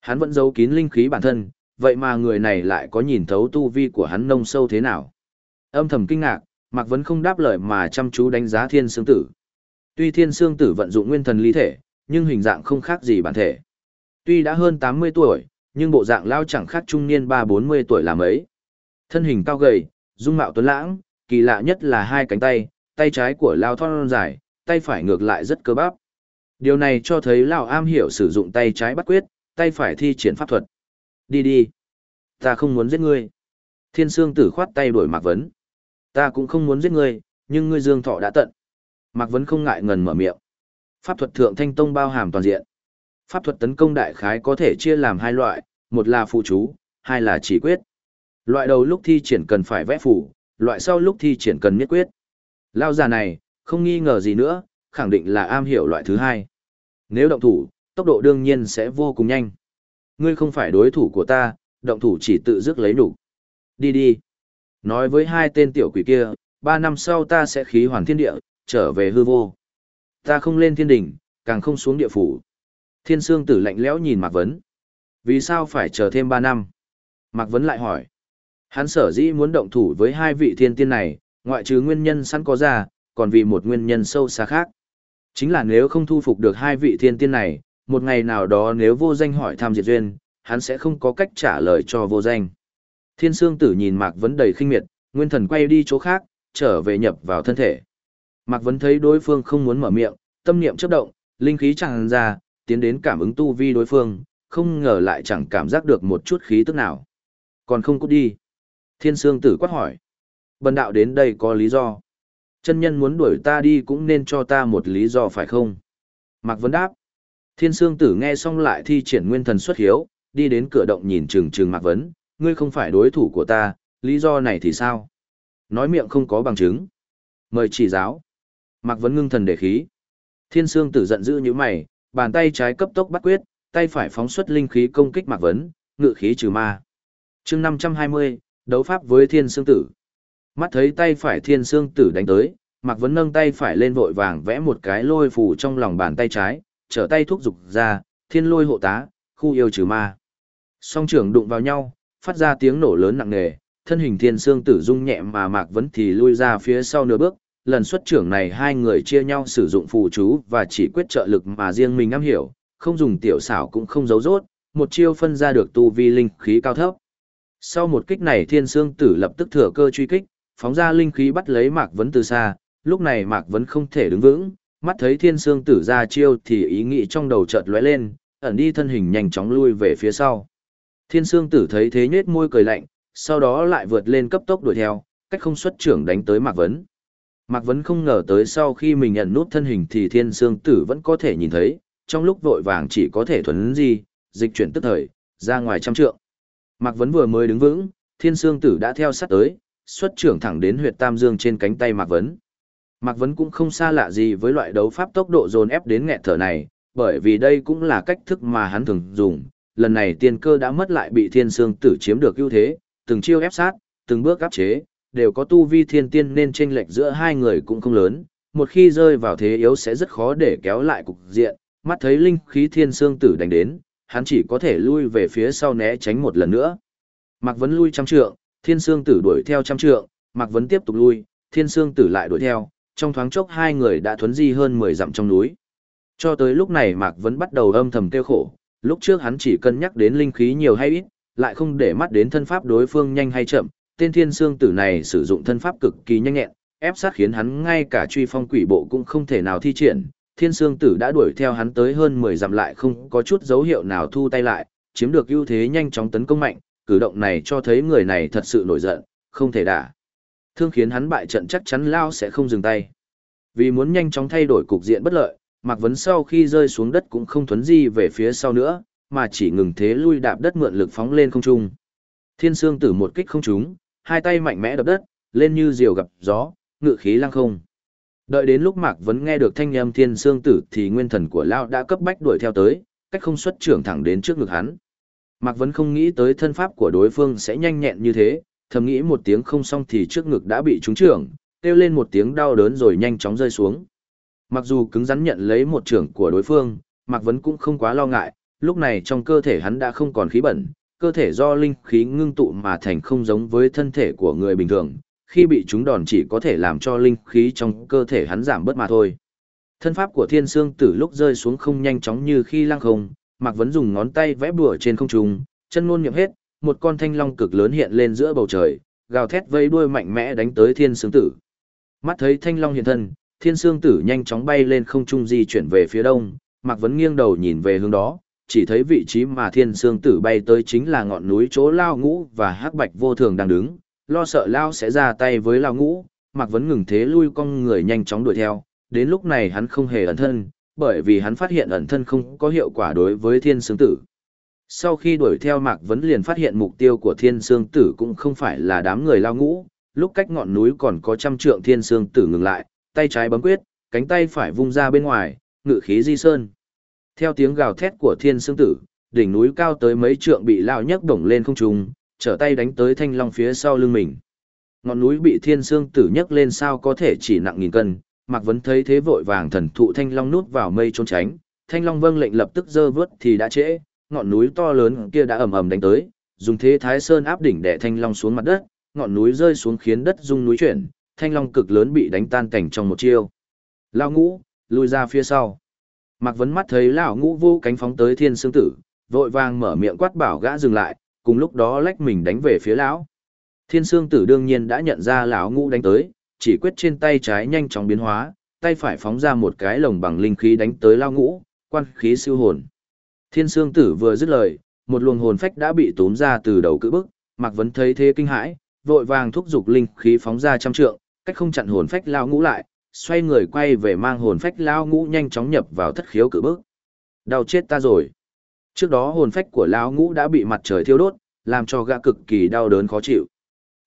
Hắn vẫn giấu kín linh khí bản thân, vậy mà người này lại có nhìn thấu tu vi của hắn nông sâu thế nào. Âm thầm kinh ngạc, Mạc Vấn không đáp lời mà chăm chú đánh giá Thiên Sương Tử. Tuy Thiên Sương Tử vận dụng nguyên thần ly thể, nhưng hình dạng không khác gì bản thể. Tuy đã hơn 80 tuổi, nhưng bộ dạng lao chẳng khác trung niên 3-40 tuổi làm ấy. Thân hình cao gầy, dung mạo tuấn lãng, kỳ lạ nhất là hai cánh tay, tay trái của lao thon dài, tay phải ngược lại rất cơ bắp. Điều này cho thấy Lão am hiểu sử dụng tay trái bắt quyết, tay phải thi triển pháp thuật. Đi đi. Ta không muốn giết ngươi. Thiên Sương tử khoát tay đuổi Mạc Vấn. Ta cũng không muốn giết ngươi, nhưng ngươi dương thọ đã tận. Mạc Vấn không ngại ngần mở miệng. Pháp thuật thượng thanh tông bao hàm toàn diện. Pháp thuật tấn công đại khái có thể chia làm hai loại, một là phụ chú, hai là chỉ quyết. Loại đầu lúc thi triển cần phải vẽ phủ, loại sau lúc thi triển cần nhất quyết. Lao già này, không nghi ngờ gì nữa, khẳng định là am hiểu loại thứ hai. Nếu động thủ, tốc độ đương nhiên sẽ vô cùng nhanh. Ngươi không phải đối thủ của ta, động thủ chỉ tự dứt lấy đủ. Đi đi. Nói với hai tên tiểu quỷ kia, ba năm sau ta sẽ khí hoàn thiên địa, trở về hư vô. Ta không lên thiên đỉnh, càng không xuống địa phủ. Thiên sương tử lạnh lẽo nhìn Mạc Vấn. Vì sao phải chờ thêm ba năm? Mạc Vấn lại hỏi. Hắn sở dĩ muốn động thủ với hai vị thiên tiên này, ngoại trừ nguyên nhân sẵn có ra, còn vì một nguyên nhân sâu xa khác. Chính là nếu không thu phục được hai vị thiên tiên này, một ngày nào đó nếu vô danh hỏi thăm diệt duyên, hắn sẽ không có cách trả lời cho vô danh. Thiên Sương Tử nhìn Mạc Vấn đầy khinh miệt, nguyên thần quay đi chỗ khác, trở về nhập vào thân thể. Mạc Vấn thấy đối phương không muốn mở miệng, tâm niệm chớp động, linh khí tràn ra, tiến đến cảm ứng tu vi đối phương, không ngờ lại chẳng cảm giác được một chút khí tức nào. Còn không cút đi. Thiên Sương Tử quát hỏi. Bần đạo đến đây có lý do. Chân nhân muốn đuổi ta đi cũng nên cho ta một lý do phải không? Mạc Vấn đáp. Thiên Sương Tử nghe xong lại thi triển nguyên thần xuất hiếu, đi đến cửa động nhìn chừng chừng Mạc Vấn, ngươi không phải đối thủ của ta, lý do này thì sao? Nói miệng không có bằng chứng. Mời chỉ giáo. Mạc Vấn ngưng thần để khí. Thiên Sương Tử giận dữ như mày, bàn tay trái cấp tốc bắt quyết, tay phải phóng xuất linh khí công kích Mạc Vấn, ngự khí trừ ma. chương 520, đấu pháp với Thiên Sương Tử. Mắt thấy tay phải Thiên Sương Tử đánh tới, Mạc Vấn nâng tay phải lên vội vàng vẽ một cái lôi phù trong lòng bàn tay trái, trở tay thúc dục ra, thiên lôi hộ tá, khu yêu trừ ma. Song trưởng đụng vào nhau, phát ra tiếng nổ lớn nặng nề, thân hình thiên sương tử rung nhẹ mà Mạc Vấn thì lui ra phía sau nửa bước. Lần xuất trưởng này hai người chia nhau sử dụng phù chú và chỉ quyết trợ lực mà riêng mình am hiểu, không dùng tiểu xảo cũng không giấu rốt, một chiêu phân ra được tu vi linh khí cao thấp. Sau một kích này thiên sương tử lập tức thừa cơ truy kích, phóng ra linh khí bắt lấy Mạc Vấn từ xa, lúc này Mạc Vấn không thể đứng vững, mắt thấy thiên sương tử ra chiêu thì ý nghĩ trong đầu chợt lóe lên, ẩn đi thân hình nhanh chóng lui về phía sau. Thiên sương tử thấy thế nhết môi cười lạnh, sau đó lại vượt lên cấp tốc đuổi theo, cách không xuất trưởng đánh tới Mạc Vấn. Mạc Vấn không ngờ tới sau khi mình nhận nút thân hình thì thiên sương tử vẫn có thể nhìn thấy, trong lúc vội vàng chỉ có thể thuấn di, dịch chuyển tức thời, ra ngoài trăm trượng. Mạc Vấn vừa mới đứng vững, thiên sương tử đã theo sát tới, xuất trưởng thẳng đến huyệt tam dương trên cánh tay Mạc Vấn. Mạc Vấn cũng không xa lạ gì với loại đấu pháp tốc độ dồn ép đến nghẹt thở này, bởi vì đây cũng là cách thức mà hắn thường dùng. Lần này tiên cơ đã mất lại bị thiên sương tử chiếm được ưu thế, từng chiêu ép sát, từng bước áp chế, đều có tu vi thiên tiên nên chênh lệch giữa hai người cũng không lớn. Một khi rơi vào thế yếu sẽ rất khó để kéo lại cục diện, mắt thấy linh khí thiên sương tử đánh đến, hắn chỉ có thể lui về phía sau né tránh một lần nữa. Mạc Vấn lui trăm trượng, thiên sương tử đuổi theo trăm trượng, Mạc Vấn tiếp tục lui, thiên sương tử lại đuổi theo, trong thoáng chốc hai người đã thuấn di hơn 10 dặm trong núi. Cho tới lúc này Mạc Vấn bắt đầu âm thầm kêu khổ, lúc trước hắn chỉ cân nhắc đến linh khí nhiều hay ít, lại không để mắt đến thân pháp đối phương nhanh hay chậm, tên thiên sương tử này sử dụng thân pháp cực kỳ nhanh nhẹn, ép sát khiến hắn ngay cả truy phong quỷ bộ cũng không thể nào thi triển. Thiên sương tử đã đuổi theo hắn tới hơn 10 dặm lại không có chút dấu hiệu nào thu tay lại, chiếm được ưu thế nhanh chóng tấn công mạnh, cử động này cho thấy người này thật sự nổi giận, không thể đả. Thương khiến hắn bại trận chắc chắn Lao sẽ không dừng tay. Vì muốn nhanh chóng thay đổi cục diện bất lợi, Mạc Vấn sau khi rơi xuống đất cũng không thuấn di về phía sau nữa, mà chỉ ngừng thế lui đạp đất mượn lực phóng lên không trung. Thiên Sương Tử một kích không trúng, hai tay mạnh mẽ đập đất, lên như diều gặp gió, ngự khí lăng không. Đợi đến lúc Mạc Vấn nghe được thanh âm Thiên Sương Tử thì nguyên thần của Lao đã cấp bách đuổi theo tới, cách không xuất trưởng thẳng đến trước ngực hắn. Mạc Vấn không nghĩ tới thân pháp của đối phương sẽ nhanh nhẹn như thế, thầm nghĩ một tiếng không xong thì trước ngực đã bị trúng trưởng, kêu lên một tiếng đau đớn rồi nhanh chóng rơi xuống. Mặc dù cứng rắn nhận lấy một trưởng của đối phương, Mạc Vấn cũng không quá lo ngại, lúc này trong cơ thể hắn đã không còn khí bẩn, cơ thể do linh khí ngưng tụ mà thành không giống với thân thể của người bình thường, khi bị chúng đòn chỉ có thể làm cho linh khí trong cơ thể hắn giảm bớt mà thôi. Thân pháp của Thiên Sương Tử lúc rơi xuống không nhanh chóng như khi lăng không, Mạc Vấn dùng ngón tay vẽ bùa trên không trung, chân luôn nhậm hết, một con thanh long cực lớn hiện lên giữa bầu trời, gào thét vây đuôi mạnh mẽ đánh tới Thiên Sương Tử. Mắt thấy thanh long hiện thân, Thiên Sương Tử nhanh chóng bay lên không trung di chuyển về phía đông, Mạc Vấn nghiêng đầu nhìn về hướng đó, chỉ thấy vị trí mà Thiên Sương Tử bay tới chính là ngọn núi chỗ Lao Ngũ và Hắc Bạch vô thường đang đứng, lo sợ Lao sẽ ra tay với Lao Ngũ, Mạc Vấn ngừng thế lui con người nhanh chóng đuổi theo, đến lúc này hắn không hề ẩn thân, bởi vì hắn phát hiện ẩn thân không có hiệu quả đối với Thiên Sương Tử. Sau khi đuổi theo Mạc Vấn liền phát hiện mục tiêu của Thiên Sương Tử cũng không phải là đám người Lao Ngũ, lúc cách ngọn núi còn có trăm trượng Thiên Sương Tử ngừng lại, tay trái bấm quyết, cánh tay phải vung ra bên ngoài, ngự khí di sơn. Theo tiếng gào thét của thiên sương tử, đỉnh núi cao tới mấy trượng bị lao nhấc đổng lên không trung, trở tay đánh tới thanh long phía sau lưng mình. Ngọn núi bị thiên sương tử nhấc lên sao có thể chỉ nặng nghìn cân, Mạc Vấn thấy thế vội vàng thần thụ thanh long nút vào mây trốn tránh, thanh long vâng lệnh lập tức dơ vớt thì đã trễ, ngọn núi to lớn kia đã ầm ầm đánh tới, dùng thế thái sơn áp đỉnh đè thanh long xuống mặt đất, ngọn núi rơi xuống khiến đất rung núi chuyển, thanh long cực lớn bị đánh tan cảnh trong một chiêu. Lao ngũ, lùi ra phía sau. Mạc Vấn mắt thấy lão ngũ vô cánh phóng tới thiên sương tử, vội vàng mở miệng quát bảo gã dừng lại, cùng lúc đó lách mình đánh về phía lão. Thiên sương tử đương nhiên đã nhận ra lão ngũ đánh tới, chỉ quyết trên tay trái nhanh chóng biến hóa, tay phải phóng ra một cái lồng bằng linh khí đánh tới lão ngũ, quan khí siêu hồn. Thiên sương tử vừa dứt lời, một luồng hồn phách đã bị tốn ra từ đầu cự bức, Mạc Vấn thấy thế kinh hãi, vội vàng thúc giục linh khí phóng ra trăm trượng, cách không chặn hồn phách lão ngũ lại, xoay người quay về mang hồn phách Lão ngũ nhanh chóng nhập vào thất khiếu cự bức. Đau chết ta rồi. Trước đó hồn phách của lão ngũ đã bị mặt trời thiêu đốt, làm cho gã cực kỳ đau đớn khó chịu.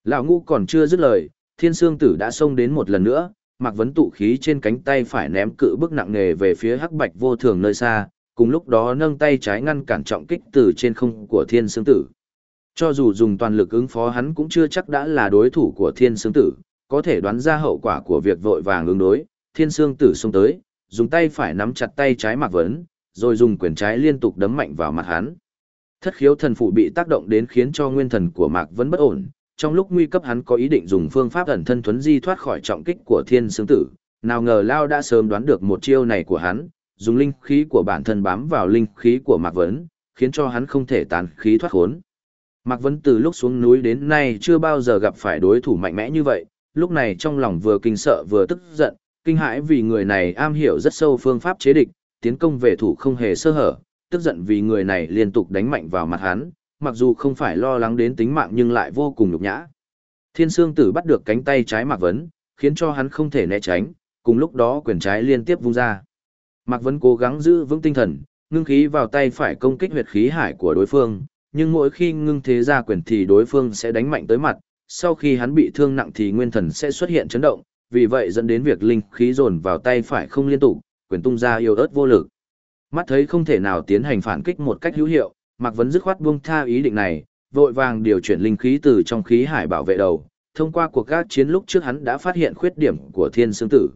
Lão ngũ còn chưa dứt lời, thiên sương tử đã xông đến một lần nữa, mặc Vấn tụ khí trên cánh tay phải ném cự bức nặng nề về phía hắc bạch vô thường nơi xa, cùng lúc đó nâng tay trái ngăn cản trọng kích từ trên không của thiên sương tử. Cho dù dùng toàn lực ứng phó hắn cũng chưa chắc đã là đối thủ của thiên sương tử, có thể đoán ra hậu quả của việc vội vàng ứng đối, thiên sương tử xông tới, dùng tay phải nắm chặt tay trái Mạc Vấn, rồi dùng quyền trái liên tục đấm mạnh vào mặt hắn. Thất khiếu thần phụ bị tác động đến khiến cho nguyên thần của Mạc Vấn bất ổn, trong lúc nguy cấp hắn có ý định dùng phương pháp ẩn thân thuấn di thoát khỏi trọng kích của thiên sương tử, nào ngờ Lao đã sớm đoán được một chiêu này của hắn, dùng linh khí của bản thân bám vào linh khí của Mạc Vấn, khiến cho hắn không thể tàn khí thoát khốn. Mạc Vấn từ lúc xuống núi đến nay chưa bao giờ gặp phải đối thủ mạnh mẽ như vậy, lúc này trong lòng vừa kinh sợ vừa tức giận, kinh hãi vì người này am hiểu rất sâu phương pháp chế địch, tiến công về thủ không hề sơ hở, tức giận vì người này liên tục đánh mạnh vào mặt hắn, mặc dù không phải lo lắng đến tính mạng nhưng lại vô cùng nhục nhã. Thiên Sương Tử bắt được cánh tay trái Mạc Vấn, khiến cho hắn không thể né tránh, cùng lúc đó quyền trái liên tiếp vung ra. Mạc Vấn cố gắng giữ vững tinh thần, ngưng khí vào tay phải công kích huyệt khí hải của đối phương, nhưng mỗi khi ngưng thế ra quyền thì đối phương sẽ đánh mạnh tới mặt, sau khi hắn bị thương nặng thì nguyên thần sẽ xuất hiện chấn động, vì vậy dẫn đến việc linh khí dồn vào tay phải không liên tục, quyền tung ra yếu ớt vô lực. Mắt thấy không thể nào tiến hành phản kích một cách hữu hiệu, Mạc Vấn dứt khoát buông tha ý định này, vội vàng điều chuyển linh khí từ trong khí hải bảo vệ đầu. Thông qua cuộc các chiến lúc trước hắn đã phát hiện khuyết điểm của Thiên Sương Tử.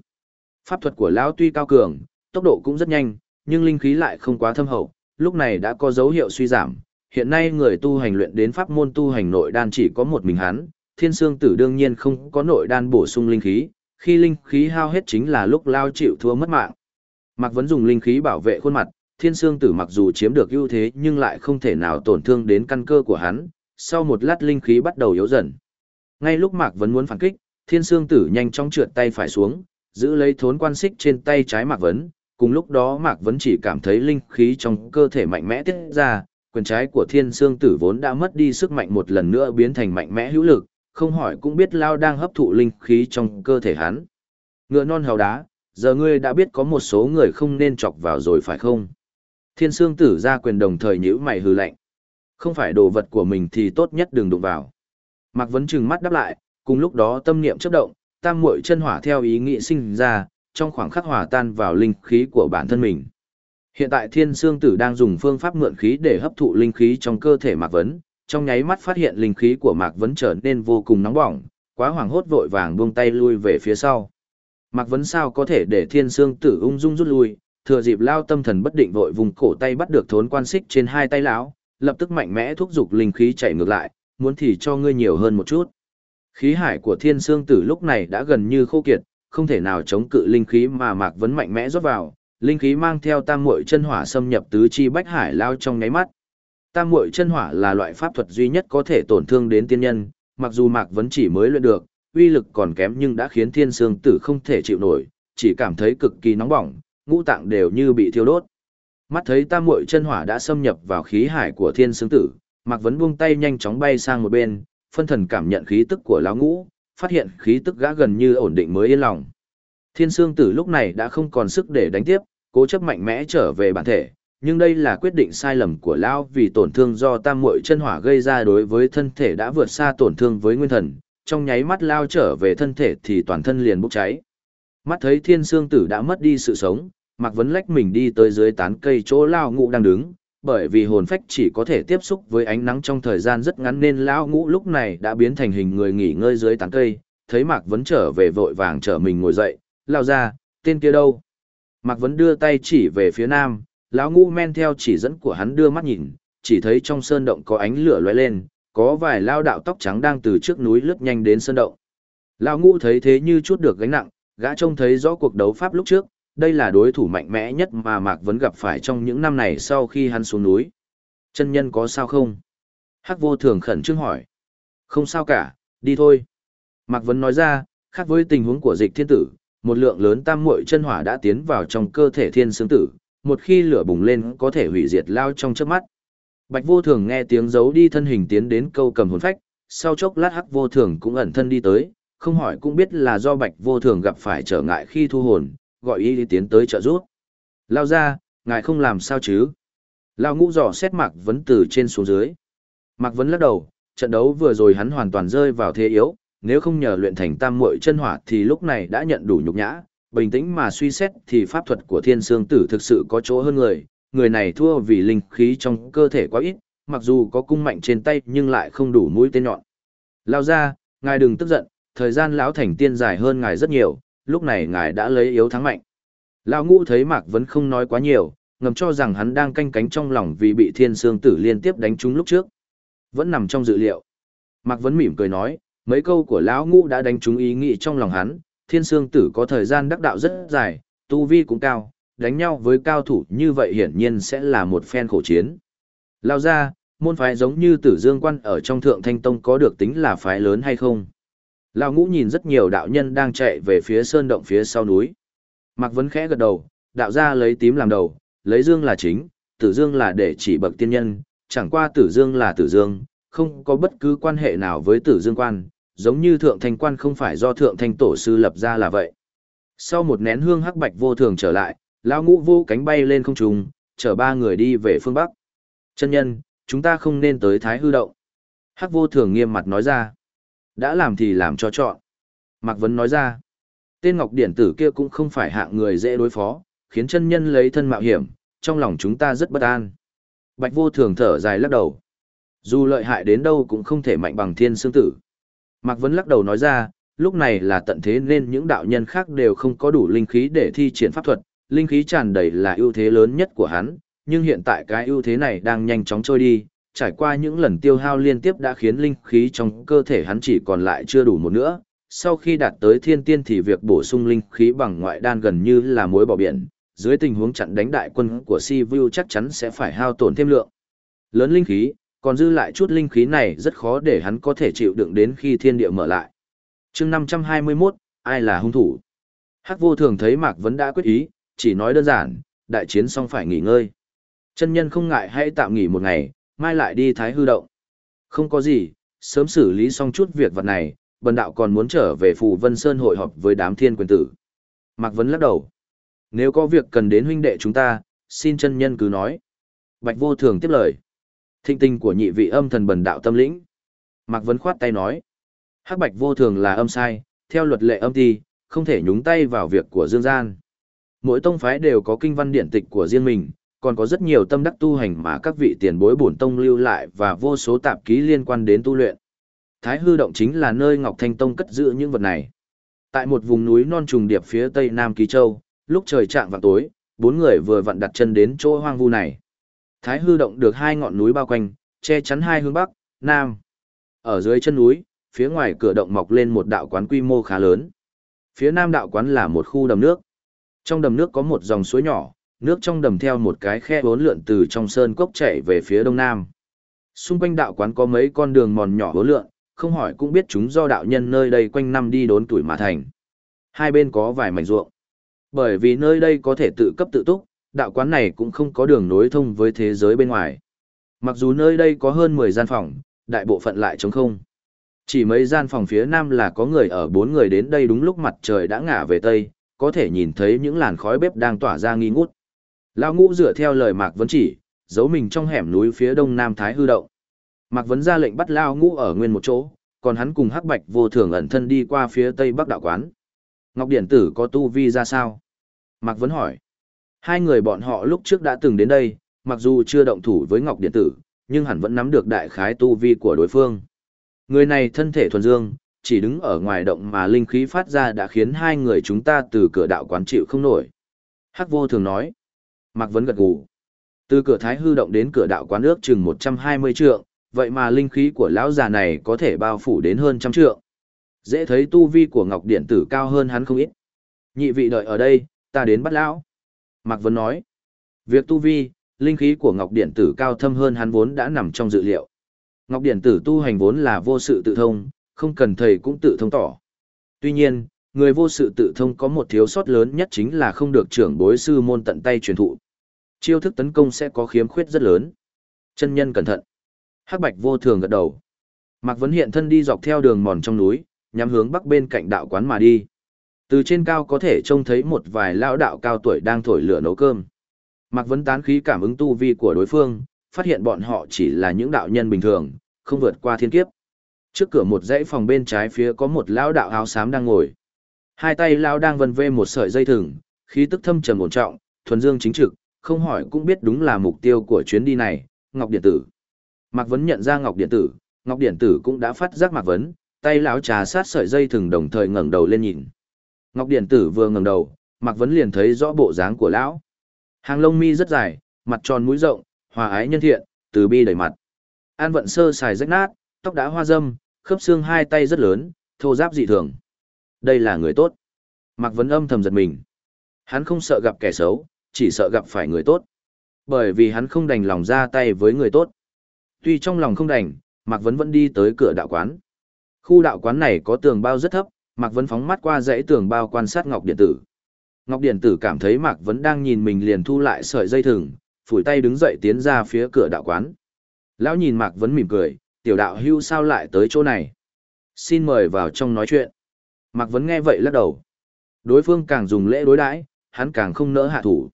Pháp thuật của lão tuy cao cường, tốc độ cũng rất nhanh, nhưng linh khí lại không quá thâm hậu, lúc này đã có dấu hiệu suy giảm. Hiện nay người tu hành luyện đến pháp môn tu hành nội đan chỉ có một mình hắn, Thiên Sương Tử đương nhiên không có nội đan bổ sung linh khí, khi linh khí hao hết chính là lúc lao chịu thua mất mạng. Mạc Vấn dùng linh khí bảo vệ khuôn mặt, thiên sương tử mặc dù chiếm được ưu thế nhưng lại không thể nào tổn thương đến căn cơ của hắn, sau một lát linh khí bắt đầu yếu dần. Ngay lúc Mạc Vấn muốn phản kích, thiên sương tử nhanh chóng trượt tay phải xuống, giữ lấy thốn quan xích trên tay trái Mạc Vấn, cùng lúc đó Mạc Vấn chỉ cảm thấy linh khí trong cơ thể mạnh mẽ tiết ra, quyền trái của thiên sương tử vốn đã mất đi sức mạnh một lần nữa biến thành mạnh mẽ hữu lực, không hỏi cũng biết Lao đang hấp thụ linh khí trong cơ thể hắn. Ngựa non hào đá, giờ ngươi đã biết có một số người không nên chọc vào rồi phải không? Thiên Sương Tử ra quyền đồng thời nhíu mày hừ lạnh. Không phải đồ vật của mình thì tốt nhất đừng đụng vào. Mạc Vấn trừng mắt đáp lại, cùng lúc đó tâm niệm chấp động, tam muội chân hỏa theo ý nghĩ sinh ra, trong khoảng khắc hòa tan vào linh khí của bản thân mình. Hiện tại Thiên Sương Tử đang dùng phương pháp mượn khí để hấp thụ linh khí trong cơ thể Mạc Vấn, trong nháy mắt phát hiện linh khí của Mạc Vấn trở nên vô cùng nóng bỏng, quá hoảng hốt vội vàng buông tay lui về phía sau. Mạc Vấn sao có thể để Thiên Sương Tử ung dung rút lui, thừa dịp lao tâm thần bất định vội vùng cổ tay bắt được thốn quan xích trên hai tay lão, lập tức mạnh mẽ thúc giục linh khí chạy ngược lại, muốn thì cho ngươi nhiều hơn một chút. Khí hải của Thiên Sương Tử lúc này đã gần như khô kiệt, không thể nào chống cự linh khí mà Mạc Vấn mạnh mẽ rót vào, linh khí mang theo tam muội chân hỏa xâm nhập tứ chi bách hải lao trong nháy mắt. Tam muội chân hỏa là loại pháp thuật duy nhất có thể tổn thương đến tiên nhân, mặc dù Mạc Vấn chỉ mới luyện được, uy lực còn kém nhưng đã khiến Thiên Sương Tử không thể chịu nổi, chỉ cảm thấy cực kỳ nóng bỏng, ngũ tạng đều như bị thiêu đốt. Mắt thấy tam muội chân hỏa đã xâm nhập vào khí hải của Thiên Sương Tử, Mạc Vấn buông tay nhanh chóng bay sang một bên, phân thần cảm nhận khí tức của lão ngũ, phát hiện khí tức gã gần như ổn định mới yên lòng. Thiên Sương Tử lúc này đã không còn sức để đánh tiếp, cố chấp mạnh mẽ trở về bản thể, nhưng đây là quyết định sai lầm của lão vì tổn thương do tam muội chân hỏa gây ra đối với thân thể đã vượt xa tổn thương với nguyên thần, trong nháy mắt lao trở về thân thể thì toàn thân liền bốc cháy. Mắt thấy thiên sương tử đã mất đi sự sống, Mạc Vấn lách mình đi tới dưới tán cây chỗ lao ngũ đang đứng, bởi vì hồn phách chỉ có thể tiếp xúc với ánh nắng trong thời gian rất ngắn nên Lão ngũ lúc này đã biến thành hình người nghỉ ngơi dưới tán cây, thấy Mạc Vấn trở về vội vàng trở mình ngồi dậy, lao ra, tên kia đâu? Mạc Vấn đưa tay chỉ về phía nam, lão ngũ men theo chỉ dẫn của hắn đưa mắt nhìn, chỉ thấy trong sơn động có ánh lửa lóe lên, có vài lao đạo tóc trắng đang từ trước núi lướt nhanh đến sơn động. Lão ngũ thấy thế như chút được gánh nặng, gã trông thấy rõ cuộc đấu pháp lúc trước, đây là đối thủ mạnh mẽ nhất mà Mạc Vấn gặp phải trong những năm này sau khi hắn xuống núi. Chân nhân có sao không? Hắc vô thường khẩn trương hỏi. Không sao cả, đi thôi. Mạc Vấn nói ra, khác với tình huống của dịch thiên tử, một lượng lớn tam muội chân hỏa đã tiến vào trong cơ thể thiên sương tử, một khi lửa bùng lên có thể hủy diệt lao trong chớp mắt. Bạch vô thường nghe tiếng giấu đi thân hình tiến đến câu cầm hồn phách, sau chốc lát hắc vô thường cũng ẩn thân đi tới, không hỏi cũng biết là do bạch vô thường gặp phải trở ngại khi thu hồn, gọi ý đi tiến tới trợ giúp. Lao ra, ngài không làm sao chứ? Lao ngũ dò xét Mạc Vấn từ trên xuống dưới. Mạc Vấn lắc đầu, trận đấu vừa rồi hắn hoàn toàn rơi vào thế yếu, nếu không nhờ luyện thành tam muội chân hỏa thì lúc này đã nhận đủ nhục nhã, bình tĩnh mà suy xét thì pháp thuật của thiên sương tử thực sự có chỗ hơn người, người này thua vì linh khí trong cơ thể quá ít, mặc dù có cung mạnh trên tay nhưng lại không đủ mũi tên nhọn. Lao ra, ngài đừng tức giận, thời gian lão thành tiên dài hơn ngài rất nhiều, lúc này ngài đã lấy yếu thắng mạnh. Lão ngũ thấy Mạc Vấn không nói quá nhiều, ngầm cho rằng hắn đang canh cánh trong lòng vì bị thiên sương tử liên tiếp đánh trúng lúc trước. Vẫn nằm trong dự liệu. Mạc Vấn mỉm cười nói, mấy câu của lão ngũ đã đánh trúng ý nghĩ trong lòng hắn, thiên sương tử có thời gian đắc đạo rất dài, tu vi cũng cao, đánh nhau với cao thủ như vậy hiển nhiên sẽ là một phen khổ chiến. Lao ra, môn phái giống như tử dương quan ở trong thượng thanh tông có được tính là phái lớn hay không? Lao ngũ nhìn rất nhiều đạo nhân đang chạy về phía sơn động phía sau núi. Mạc Vấn khẽ gật đầu, đạo gia lấy tím làm đầu, lấy dương là chính, tử dương là để chỉ bậc tiên nhân, chẳng qua tử dương là tử dương, không có bất cứ quan hệ nào với tử dương quan, giống như thượng thanh quan không phải do thượng thanh tổ sư lập ra là vậy. Sau một nén hương hắc bạch vô thường trở lại, lão ngũ vô cánh bay lên không trung, chở ba người đi về phương bắc. Chân nhân, chúng ta không nên tới thái hư động. Hắc vô thường nghiêm mặt nói ra. Đã làm thì làm cho chọn. Mạc Vấn nói ra. Tên Ngọc Điển Tử kia cũng không phải hạng người dễ đối phó, khiến chân nhân lấy thân mạo hiểm, trong lòng chúng ta rất bất an. Bạch vô thường thở dài lắc đầu. Dù lợi hại đến đâu cũng không thể mạnh bằng thiên sương tử. Mạc Vấn lắc đầu nói ra, lúc này là tận thế nên những đạo nhân khác đều không có đủ linh khí để thi triển pháp thuật, linh khí tràn đầy là ưu thế lớn nhất của hắn, nhưng hiện tại cái ưu thế này đang nhanh chóng trôi đi, trải qua những lần tiêu hao liên tiếp đã khiến linh khí trong cơ thể hắn chỉ còn lại chưa đủ một nữa. Sau khi đạt tới thiên tiên thì việc bổ sung linh khí bằng ngoại đan gần như là mối bỏ biển, dưới tình huống chặn đánh đại quân của Si Vu chắc chắn sẽ phải hao tổn thêm lượng. Lớn linh khí, còn dư lại chút linh khí này rất khó để hắn có thể chịu đựng đến khi thiên địa mở lại. chương 521, ai là hung thủ? Hắc vô thường thấy Mạc Vấn đã quyết ý, chỉ nói đơn giản, đại chiến xong phải nghỉ ngơi. Chân nhân không ngại hãy tạm nghỉ một ngày, mai lại đi thái hư động. Không có gì, sớm xử lý xong chút việc vật này, bần đạo còn muốn trở về Phù Vân Sơn hội họp với đám thiên quyền tử. Mạc Vấn lắc đầu. Nếu có việc cần đến huynh đệ chúng ta, xin chân nhân cứ nói. Bạch vô thường tiếp lời. Thịnh tình của nhị vị âm thần bần đạo tâm lĩnh. Mạc Vấn khoát tay nói. Hắc bạch vô thường là âm sai, theo luật lệ âm ti, không thể nhúng tay vào việc của dương gian. Mỗi tông phái đều có kinh văn điển tịch của riêng mình, còn có rất nhiều tâm đắc tu hành mà các vị tiền bối bổn tông lưu lại và vô số tạp ký liên quan đến tu luyện. Thái hư động chính là nơi Ngọc Thanh Tông cất giữ những vật này. Tại một vùng núi non trùng điệp phía tây nam Ký Châu, lúc trời trạng vào tối, bốn người vừa vặn đặt chân đến chỗ hoang vu này. Thái hư động được hai ngọn núi bao quanh, che chắn hai hướng bắc, nam. Ở dưới chân núi, phía ngoài cửa động mọc lên một đạo quán quy mô khá lớn. Phía nam đạo quán là một khu đầm nước. Trong đầm nước có một dòng suối nhỏ, nước trong đầm theo một cái khe bốn lượn từ trong sơn cốc chảy về phía đông nam. Xung quanh đạo quán có mấy con đường mòn nhỏ bốn lượn, không hỏi cũng biết chúng do đạo nhân nơi đây quanh năm đi đốn tuổi mà thành. Hai bên có vài mảnh ruộng. Bởi vì nơi đây có thể tự cấp tự túc, đạo quán này cũng không có đường nối thông với thế giới bên ngoài. Mặc dù nơi đây có hơn 10 gian phòng, đại bộ phận lại trống không. Chỉ mấy gian phòng phía nam là có người ở bốn người đến đây đúng lúc mặt trời đã ngả về tây, có thể nhìn thấy những làn khói bếp đang tỏa ra nghi ngút. Lão ngũ dựa theo lời Mạc Vấn chỉ, giấu mình trong hẻm núi phía đông nam Thái hư động. Mạc Vấn ra lệnh bắt Lão ngũ ở nguyên một chỗ, còn hắn cùng Hắc Bạch vô thường ẩn thân đi qua phía tây bắc đạo quán. Ngọc Điển Tử có tu vi ra sao? Mạc Vấn hỏi. Hai người bọn họ lúc trước đã từng đến đây, mặc dù chưa động thủ với Ngọc Điện Tử, nhưng hẳn vẫn nắm được đại khái tu vi của đối phương. Người này thân thể thuần dương, chỉ đứng ở ngoài động mà linh khí phát ra đã khiến hai người chúng ta từ cửa đạo quán chịu không nổi. Hắc vô thường nói. Mạc Vấn gật gù. Từ cửa thái hư động đến cửa đạo quán ước chừng 120 trượng, vậy mà linh khí của lão già này có thể bao phủ đến hơn trăm trượng. Dễ thấy tu vi của Ngọc Điện Tử cao hơn hắn không ít. Nhị vị đợi ở đây, ta đến bắt lão. Mạc Vân nói. Việc tu vi, linh khí của Ngọc Điện Tử cao thâm hơn hắn vốn đã nằm trong dự liệu. Ngọc Điện Tử tu hành vốn là vô sự tự thông, không cần thầy cũng tự thông tỏ. Tuy nhiên, người vô sự tự thông có một thiếu sót lớn nhất chính là không được trưởng bối sư môn tận tay truyền thụ. Chiêu thức tấn công sẽ có khiếm khuyết rất lớn. Chân nhân cẩn thận. Hắc Bạch vô thường gật đầu. Mạc Vấn hiện thân đi dọc theo đường mòn trong núi, nhắm hướng bắc bên cạnh đạo quán mà đi. Từ trên cao có thể trông thấy một vài lão đạo cao tuổi đang thổi lửa nấu cơm. Mạc Vấn tán khí cảm ứng tu vi của đối phương, phát hiện bọn họ chỉ là những đạo nhân bình thường, không vượt qua thiên kiếp. Trước cửa một dãy phòng bên trái phía có một lão đạo áo xám đang ngồi. Hai tay lão đang vần vê một sợi dây thừng, khí tức thâm trầm ổn trọng, thuần dương chính trực, không hỏi cũng biết đúng là mục tiêu của chuyến đi này, Ngọc Điện Tử. Mạc Vấn nhận ra Ngọc Điện Tử, Ngọc Điện Tử cũng đã phát giác Mạc Vấn, tay lão trà sát sợi dây thừng đồng thời ngẩng đầu lên nhìn. Ngọc Điện Tử vừa ngẩng đầu, Mạc Vấn liền thấy rõ bộ dáng của lão. Hàng lông mi rất dài, mặt tròn mũi rộng, hòa ái nhân thiện, từ bi đầy mặt. An vận sơ xài rách nát, tóc đã hoa dâm, khớp xương hai tay rất lớn, thô giáp dị thường. Đây là người tốt. Mạc Vấn âm thầm giật mình. Hắn không sợ gặp kẻ xấu, chỉ sợ gặp phải người tốt. Bởi vì hắn không đành lòng ra tay với người tốt. Tuy trong lòng không đành, Mạc Vấn vẫn đi tới cửa đạo quán. Khu đạo quán này có tường bao rất thấp, Mạc Vấn phóng mắt qua dãy tường bao quan sát Ngọc Điện Tử. Ngọc Điện Tử cảm thấy Mạc Vấn đang nhìn mình liền thu lại sợi dây thừng, phủi tay đứng dậy tiến ra phía cửa đạo quán. Lão nhìn Mạc Vấn mỉm cười, tiểu đạo hưu sao lại tới chỗ này. Xin mời vào trong nói chuyện. Mạc Vấn nghe vậy lắc đầu. Đối phương càng dùng lễ đối đãi, hắn càng không nỡ hạ thủ.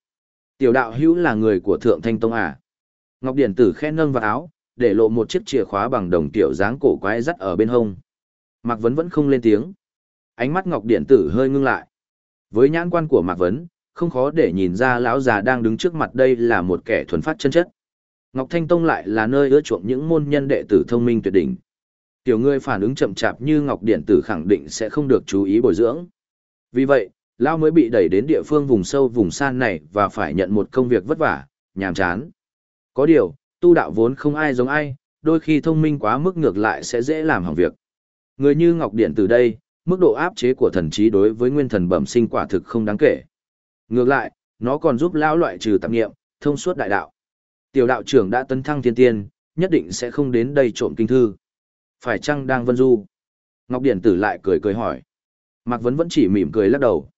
Tiểu đạo hữu là người của Thượng Thanh Tông à. Ngọc Điện Tử khen nâng vào áo, để lộ một chiếc chìa khóa bằng đồng tiểu dáng cổ quái dắt ở bên hông. Mạc Vấn vẫn không lên tiếng. Ánh mắt Ngọc Điện Tử hơi ngưng lại. Với nhãn quan của Mạc Vấn, không khó để nhìn ra lão già đang đứng trước mặt đây là một kẻ thuần phát chân chất. Ngọc Thanh Tông lại là nơi ưa chuộng những môn nhân đệ tử thông minh tuyệt đỉnh. Tiểu ngươi phản ứng chậm chạp như Ngọc Điện Tử khẳng định sẽ không được chú ý bồi dưỡng. Vì vậy, Lão mới bị đẩy đến địa phương vùng sâu vùng san này và phải nhận một công việc vất vả, nhàm chán. Có điều, tu đạo vốn không ai giống ai, đôi khi thông minh quá mức ngược lại sẽ dễ làm hỏng việc. Người như Ngọc Điện từ đây, mức độ áp chế của thần trí đối với nguyên thần bẩm sinh quả thực không đáng kể. Ngược lại, nó còn giúp lão loại trừ tạp nghiệm, thông suốt đại đạo. Tiểu đạo trưởng đã tấn thăng thiên tiên, nhất định sẽ không đến đây trộm kinh thư. Phải chăng đang vân du? Ngọc Điển tử lại cười cười hỏi. Mạc Vấn vẫn chỉ mỉm cười lắc đầu.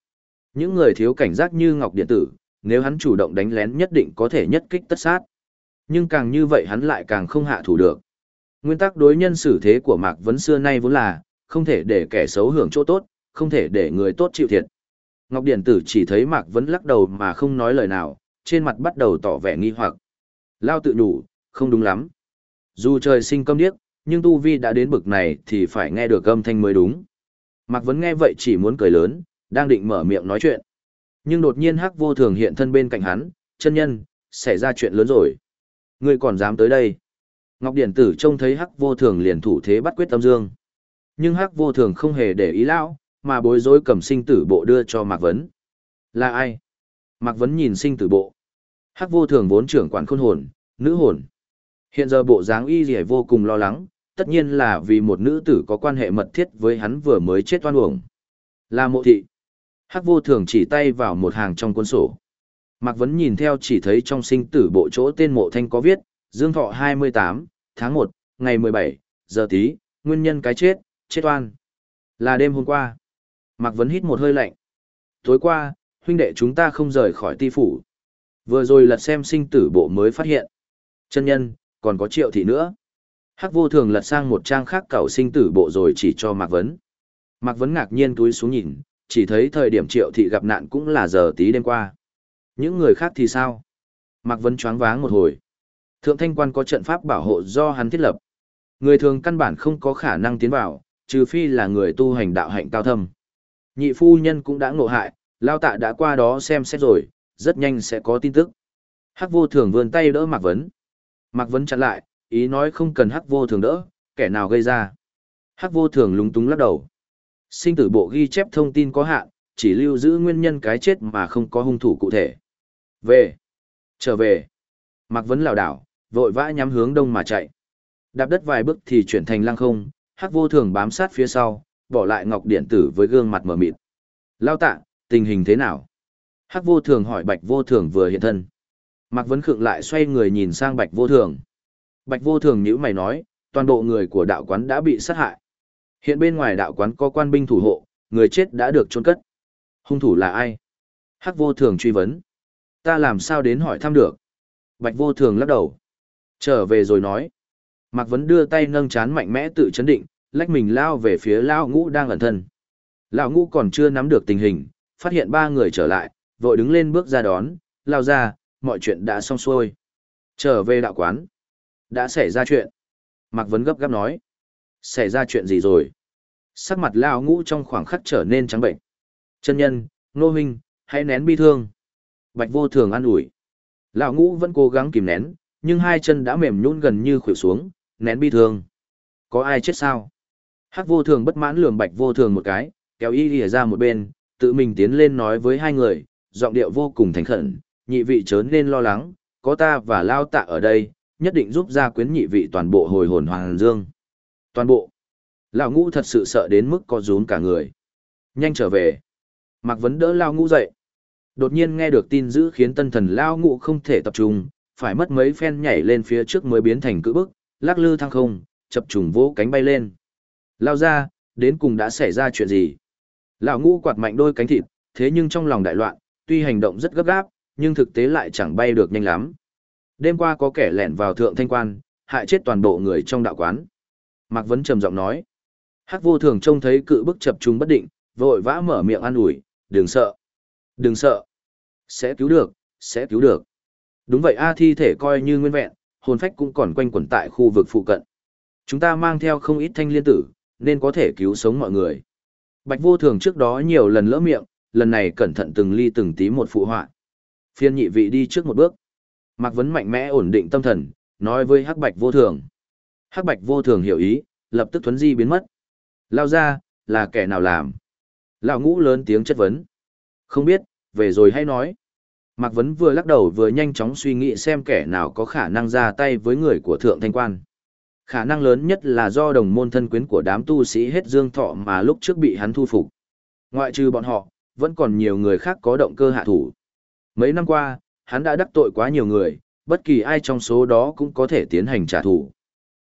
Những người thiếu cảnh giác như Ngọc Điện tử, nếu hắn chủ động đánh lén nhất định có thể nhất kích tất sát. Nhưng càng như vậy hắn lại càng không hạ thủ được. Nguyên tắc đối nhân xử thế của Mạc Vấn xưa nay vốn là, không thể để kẻ xấu hưởng chỗ tốt, không thể để người tốt chịu thiệt. Ngọc Điện tử chỉ thấy Mạc Vấn lắc đầu mà không nói lời nào, trên mặt bắt đầu tỏ vẻ nghi hoặc. Lao tự nhủ, không đúng lắm. Dù trời sinh câm điếc, nhưng Tu Vi đã đến bực này thì phải nghe được âm thanh mới đúng. Mạc Vấn nghe vậy chỉ muốn cười lớn, đang định mở miệng nói chuyện. Nhưng đột nhiên Hắc Vô Thường hiện thân bên cạnh hắn, chân nhân, xảy ra chuyện lớn rồi. Ngươi còn dám tới đây. Ngọc Điển Tử trông thấy Hắc Vô Thường liền thủ thế bắt quyết tâm dương. Nhưng Hắc Vô Thường không hề để ý lão, mà bối rối cầm sinh tử bộ đưa cho Mạc Vấn. Là ai? Mạc Vấn nhìn sinh tử bộ. Hắc Vô Thường vốn trưởng quản khôn hồn, nữ hồn. Hiện giờ bộ dáng y rỉa vô cùng lo lắng, tất nhiên là vì một nữ tử có quan hệ mật thiết với hắn vừa mới chết oan uổng. Là mộ thị. Hắc vô thường chỉ tay vào một hàng trong cuốn sổ. Mạc Vấn nhìn theo chỉ thấy trong sinh tử bộ chỗ tên mộ thanh có viết, Dương Thọ 28, tháng 1, ngày 17, giờ tí, nguyên nhân cái chết, chết oan. Là đêm hôm qua. Mạc Vấn hít một hơi lạnh. Tối qua, huynh đệ chúng ta không rời khỏi ti phủ. Vừa rồi lật xem sinh tử bộ mới phát hiện. Chân nhân, còn có triệu thị nữa. Hắc vô thường lật sang một trang khác cầu sinh tử bộ rồi chỉ cho Mạc Vấn. Mạc Vấn ngạc nhiên túi xuống nhìn, chỉ thấy thời điểm triệu thị gặp nạn cũng là giờ tí đêm qua. Những người khác thì sao? Mạc Vấn choáng váng một hồi. Thượng thanh quan có trận pháp bảo hộ do hắn thiết lập. Người thường căn bản không có khả năng tiến vào, trừ phi là người tu hành đạo hạnh cao thâm. Nhị phu nhân cũng đã ngộ hại, lao tạ đã qua đó xem xét rồi, rất nhanh sẽ có tin tức. Hắc vô thường vươn tay đỡ Mạc Vấn. Mạc Vấn chặn lại, ý nói không cần hắc vô thường đỡ, kẻ nào gây ra. Hắc vô thường lúng túng lắc đầu. Sinh tử bộ ghi chép thông tin có hạn, chỉ lưu giữ nguyên nhân cái chết mà không có hung thủ cụ thể. Về. Trở về. Mạc Vấn lảo đảo, vội vã nhắm hướng đông mà chạy. Đạp đất vài bước thì chuyển thành lăng không, hắc vô thường bám sát phía sau, bỏ lại ngọc điện tử với gương mặt mờ mịt. Lao tạ, tình hình thế nào? Hắc vô thường hỏi bạch vô thường vừa hiện thân. Mạc Vấn Khượng lại xoay người nhìn sang bạch vô thường. Bạch vô thường nhữ mày nói, toàn bộ người của đạo quán đã bị sát hại. Hiện bên ngoài đạo quán có quan binh thủ hộ, người chết đã được chôn cất. Hung thủ là ai? Hắc vô thường truy vấn. Ta làm sao đến hỏi thăm được? Bạch vô thường lắc đầu. Trở về rồi nói. Mạc Vấn đưa tay nâng chán mạnh mẽ tự chấn định, lách mình lao về phía Lao Ngũ đang ẩn thân. Lão Ngũ còn chưa nắm được tình hình, phát hiện ba người trở lại, vội đứng lên bước ra đón, lao ra, mọi chuyện đã xong xuôi. Trở về đạo quán. Đã xảy ra chuyện. Mạc Vấn gấp gáp nói. Xảy ra chuyện gì rồi? Sắc mặt Lao Ngũ trong khoảng khắc trở nên trắng bệnh. Chân nhân, nô huynh, hãy nén bi thương. Bạch vô thường an ủi. Lão Ngũ vẫn cố gắng kìm nén, nhưng hai chân đã mềm nhũn gần như khuỷu xuống, nén bi thương. Có ai chết sao? Hắc vô thường bất mãn lườm bạch vô thường một cái, kéo y lìa ra một bên, tự mình tiến lên nói với hai người, giọng điệu vô cùng thành khẩn, nhị vị chớ nên lo lắng, có ta và lao tạ ở đây, nhất định giúp gia quyến nhị vị toàn bộ hồi hồn hoàng dương. Toàn bộ. Lão ngũ thật sự sợ đến mức có rún cả người. Nhanh trở về. Mạc Vấn đỡ Lao ngũ dậy. Đột nhiên nghe được tin dữ khiến tân thần Lao ngũ không thể tập trung, phải mất mấy phen nhảy lên phía trước mới biến thành cự bức, lắc lư thăng không, chập trùng vỗ cánh bay lên. Lao ra, đến cùng đã xảy ra chuyện gì? Lão ngũ quạt mạnh đôi cánh thịt, thế nhưng trong lòng đại loạn, tuy hành động rất gấp gáp, nhưng thực tế lại chẳng bay được nhanh lắm. Đêm qua có kẻ lẻn vào thượng thanh quan, hại chết toàn bộ người trong đạo quán. Mạc Vấn trầm giọng nói. Hắc vô thường trông thấy cự bức chập trùng bất định, vội vã mở miệng an ủi, đừng sợ. Đừng sợ. Sẽ cứu được, sẽ cứu được. Đúng vậy A thi thể coi như nguyên vẹn, hồn phách cũng còn quanh quẩn tại khu vực phụ cận. Chúng ta mang theo không ít thanh liên tử, nên có thể cứu sống mọi người. Bạch vô thường trước đó nhiều lần lỡ miệng, lần này cẩn thận từng ly từng tí một phụ họa. Phiên nhị vị đi trước một bước. Mạc Vấn mạnh mẽ ổn định tâm thần, nói với Hắc Bạch vô thường. Hắc Bạch vô thường hiểu ý, lập tức thuấn di biến mất. Lao ra, là kẻ nào làm? Lão ngũ lớn tiếng chất vấn. Không biết, về rồi hay nói. Mạc Vấn vừa lắc đầu vừa nhanh chóng suy nghĩ xem kẻ nào có khả năng ra tay với người của Thượng Thanh Quan. Khả năng lớn nhất là do đồng môn thân quyến của đám tu sĩ hết dương thọ mà lúc trước bị hắn thu phục. Ngoại trừ bọn họ, vẫn còn nhiều người khác có động cơ hạ thủ. Mấy năm qua, hắn đã đắc tội quá nhiều người, bất kỳ ai trong số đó cũng có thể tiến hành trả thù.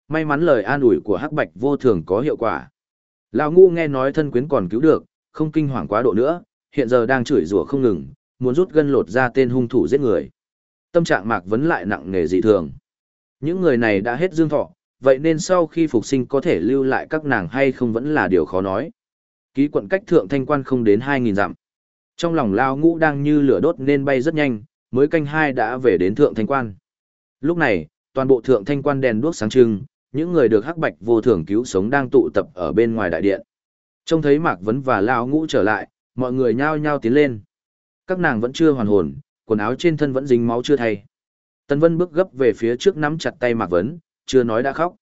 May mắn lời an ủi của Hắc Bạch vô thường có hiệu quả. Lão ngu nghe nói thân quyến còn cứu được, không kinh hoàng quá độ nữa, hiện giờ đang chửi rủa không ngừng, muốn rút gân lột ra tên hung thủ giết người. Tâm trạng Mạc Vấn lại nặng nề dị thường. Những người này đã hết dương thọ, vậy nên sau khi phục sinh có thể lưu lại các nàng hay không vẫn là điều khó nói. Ký quận cách thượng thanh quan không đến 2.000 dặm. Trong lòng lao ngũ đang như lửa đốt nên bay rất nhanh, mới canh hai đã về đến thượng thanh quan. Lúc này, toàn bộ thượng thanh quan đèn đuốc sáng trưng, những người được hắc bạch vô thường cứu sống đang tụ tập ở bên ngoài đại điện. Trông thấy Mạc Vấn và Lao Ngũ trở lại, mọi người nhao nhao tiến lên. Các nàng vẫn chưa hoàn hồn, quần áo trên thân vẫn dính máu chưa thay. Tần Vân bước gấp về phía trước nắm chặt tay Mạc Vấn, chưa nói đã khóc.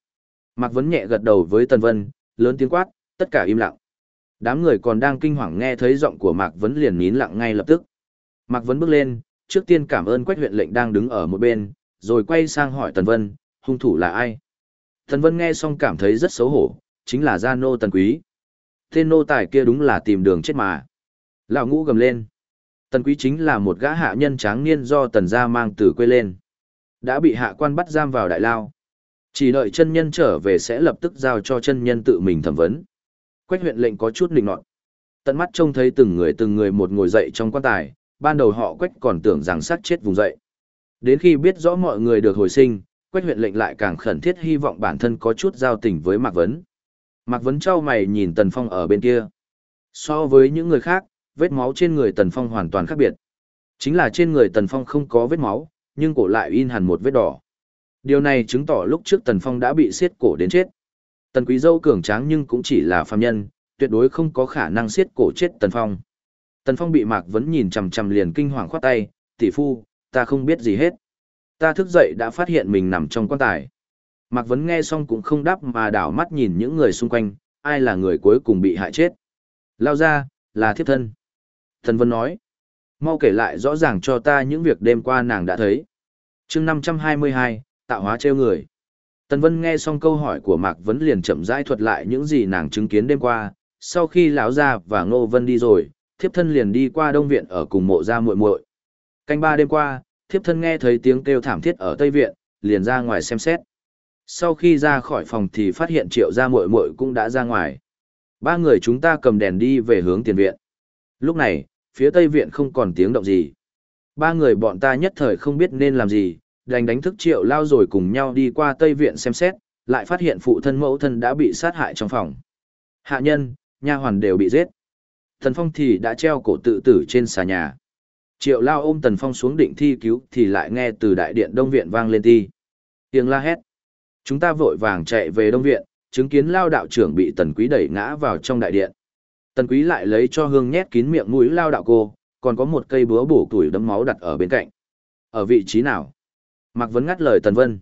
Mạc Vấn nhẹ gật đầu với Tần Vân, lớn tiếng quát, tất cả im lặng. Đám người còn đang kinh hoàng nghe thấy giọng của Mạc Vấn liền nín lặng ngay lập tức. Mạc Vấn bước lên, trước tiên cảm ơn Quách huyện lệnh đang đứng ở một bên, rồi quay sang hỏi Tần Vân, hung thủ là ai? Tần Vân nghe xong cảm thấy rất xấu hổ, chính là Gia Nô Tần Quý. Tên nô tài kia đúng là tìm đường chết mà. Lão ngũ gầm lên. Tần Quý chính là một gã hạ nhân tráng niên do Tần gia mang từ quê lên. Đã bị hạ quan bắt giam vào đại lao. Chỉ đợi chân nhân trở về sẽ lập tức giao cho chân nhân tự mình thẩm vấn. Quách huyện lệnh có chút lịnh nọt. Tận mắt trông thấy từng người từng người một ngồi dậy trong quan tài, ban đầu họ quách còn tưởng rằng sát chết vùng dậy. Đến khi biết rõ mọi người được hồi sinh, quách huyện lệnh lại càng khẩn thiết hy vọng bản thân có chút giao tình với Mạc Vấn. Mạc Vấn trao mày nhìn Tần Phong ở bên kia. So với những người khác, vết máu trên người Tần Phong hoàn toàn khác biệt. Chính là trên người Tần Phong không có vết máu, nhưng cổ lại in hẳn một vết đỏ. Điều này chứng tỏ lúc trước Tần Phong đã bị siết cổ đến chết. Tần Quý Dâu cường tráng nhưng cũng chỉ là phàm nhân, tuyệt đối không có khả năng siết cổ chết Tần Phong. Tần Phong bị Mạc Vấn nhìn chằm chằm liền kinh hoàng khoát tay, tỷ phu, ta không biết gì hết. Ta thức dậy đã phát hiện mình nằm trong quan tài. Mạc Vấn nghe xong cũng không đáp mà đảo mắt nhìn những người xung quanh, ai là người cuối cùng bị hại chết. Lao ra, là thiếp thân. Thần Vân nói, mau kể lại rõ ràng cho ta những việc đêm qua nàng đã thấy. chương 522, tạo hóa treo người. Tần Vân nghe xong câu hỏi của Mạc Vấn liền chậm rãi thuật lại những gì nàng chứng kiến đêm qua, sau khi lão gia và Ngô Vân đi rồi, thiếp thân liền đi qua đông viện ở cùng mộ gia muội muội. Canh ba đêm qua, thiếp thân nghe thấy tiếng kêu thảm thiết ở tây viện, liền ra ngoài xem xét. Sau khi ra khỏi phòng thì phát hiện triệu gia muội muội cũng đã ra ngoài. Ba người chúng ta cầm đèn đi về hướng tiền viện. Lúc này, phía tây viện không còn tiếng động gì. Ba người bọn ta nhất thời không biết nên làm gì, đành đánh thức triệu lao rồi cùng nhau đi qua tây viện xem xét, lại phát hiện phụ thân mẫu thân đã bị sát hại trong phòng. Hạ nhân, nha hoàn đều bị giết. Tần Phong thì đã treo cổ tự tử trên xà nhà. Triệu lao ôm Tần Phong xuống định thi cứu thì lại nghe từ đại điện Đông Viện vang lên ti. Tiếng la hét. Chúng ta vội vàng chạy về Đông Viện, chứng kiến lao đạo trưởng bị Tần Quý đẩy ngã vào trong đại điện. Tần Quý lại lấy cho hương nhét kín miệng mũi lao đạo cô, còn có một cây búa bổ tuổi đấm máu đặt ở bên cạnh. Ở vị trí nào? Mạc Vấn ngắt lời Tần Vân.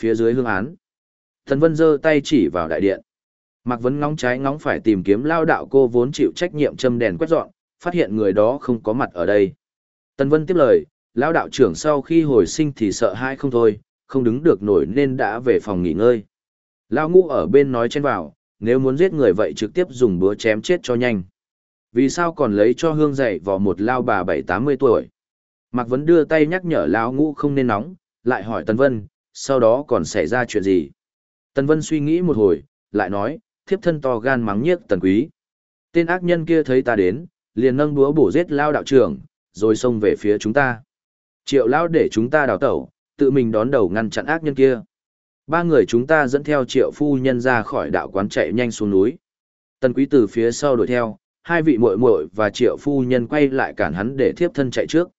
Phía dưới hương án. Tần Vân giơ tay chỉ vào đại điện. Mạc Vấn ngóng trái ngóng phải tìm kiếm lao đạo cô vốn chịu trách nhiệm châm đèn quét dọn, phát hiện người đó không có mặt ở đây. Tần Vân tiếp lời, lao đạo trưởng sau khi hồi sinh thì sợ hãi không thôi, không đứng được nổi nên đã về phòng nghỉ ngơi. Lao ngũ ở bên nói chen vào, nếu muốn giết người vậy trực tiếp dùng búa chém chết cho nhanh. Vì sao còn lấy cho hương dạy vào một lao bà bảy tám mươi tuổi? Mạc Vấn đưa tay nhắc nhở Lao ngũ không nên nóng, lại hỏi Tần Vân, sau đó còn xảy ra chuyện gì? Tần Vân suy nghĩ một hồi, lại nói, thiếp thân to gan mắng nhiếc tần quý. Tên ác nhân kia thấy ta đến, liền nâng búa bổ giết lao đạo trưởng, rồi xông về phía chúng ta. Triệu lao để chúng ta đào tẩu, tự mình đón đầu ngăn chặn ác nhân kia. Ba người chúng ta dẫn theo triệu phu nhân ra khỏi đạo quán chạy nhanh xuống núi. Tần quý từ phía sau đuổi theo, hai vị muội muội và triệu phu nhân quay lại cản hắn để thiếp thân chạy trước.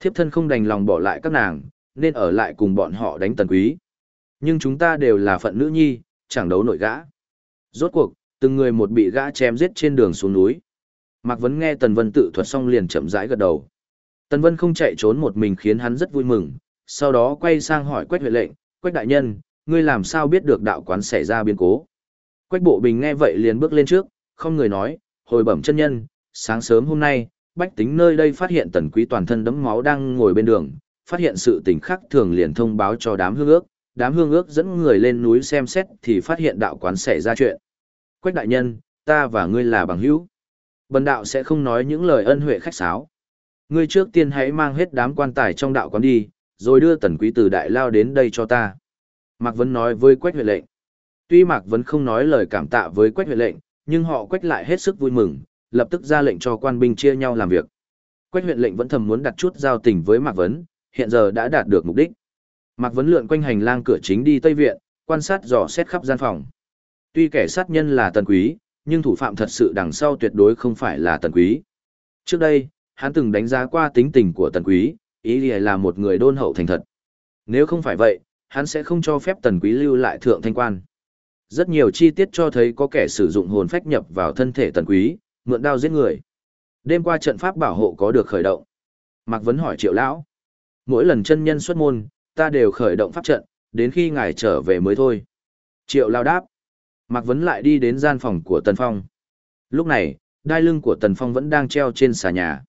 Thiếp thân không đành lòng bỏ lại các nàng, nên ở lại cùng bọn họ đánh tần quý. Nhưng chúng ta đều là phận nữ nhi, chẳng đấu nổi gã. Rốt cuộc, từng người một bị gã chém giết trên đường xuống núi. Mạc Vấn nghe Tần Vân tự thuật xong liền chậm rãi gật đầu. Tần Vân không chạy trốn một mình khiến hắn rất vui mừng, sau đó quay sang hỏi Quách Huệ lệnh, Quách đại nhân, ngươi làm sao biết được đạo quán xảy ra biến cố? Quách Bộ Bình nghe vậy liền bước lên trước, không người nói, hồi bẩm chân nhân, sáng sớm hôm nay, bách tính nơi đây phát hiện tần quý toàn thân đẫm máu đang ngồi bên đường, phát hiện sự tình khác thường liền thông báo cho đám hương ước, đám hương ước dẫn người lên núi xem xét thì phát hiện đạo quán xảy ra chuyện. Quách đại nhân, ta và ngươi là bằng hữu. Bần đạo sẽ không nói những lời ân huệ khách sáo. Ngươi trước tiên hãy mang hết đám quan tài trong đạo quán đi, rồi đưa tần quý từ đại lao đến đây cho ta. Mạc Vấn nói với Quách huyện lệnh. Tuy Mạc Vấn không nói lời cảm tạ với Quách huyện lệnh, nhưng họ Quách lại hết sức vui mừng, lập tức ra lệnh cho quan binh chia nhau làm việc. Quách huyện lệnh vẫn thầm muốn đặt chút giao tình với Mạc Vấn, hiện giờ đã đạt được mục đích. Mạc Vấn lượn quanh hành lang cửa chính đi Tây Viện, quan sát dò xét khắp gian phòng. Tuy kẻ sát nhân là tần quý, nhưng thủ phạm thật sự đằng sau tuyệt đối không phải là tần quý. Trước đây, hắn từng đánh giá qua tính tình của tần quý, ý là một người đôn hậu thành thật. Nếu không phải vậy, hắn sẽ không cho phép tần quý lưu lại thượng thanh quan. Rất nhiều chi tiết cho thấy có kẻ sử dụng hồn phách nhập vào thân thể tần quý, mượn đao giết người. Đêm qua trận pháp bảo hộ có được khởi động. Mạc Vấn hỏi triệu lão. Mỗi lần chân nhân xuất môn, ta đều khởi động pháp trận, đến khi ngài trở về mới thôi. Triệu lao đáp. Mạc Vấn lại đi đến gian phòng của Tần Phong. Lúc này, đai lưng của Tần Phong vẫn đang treo trên xà nhà.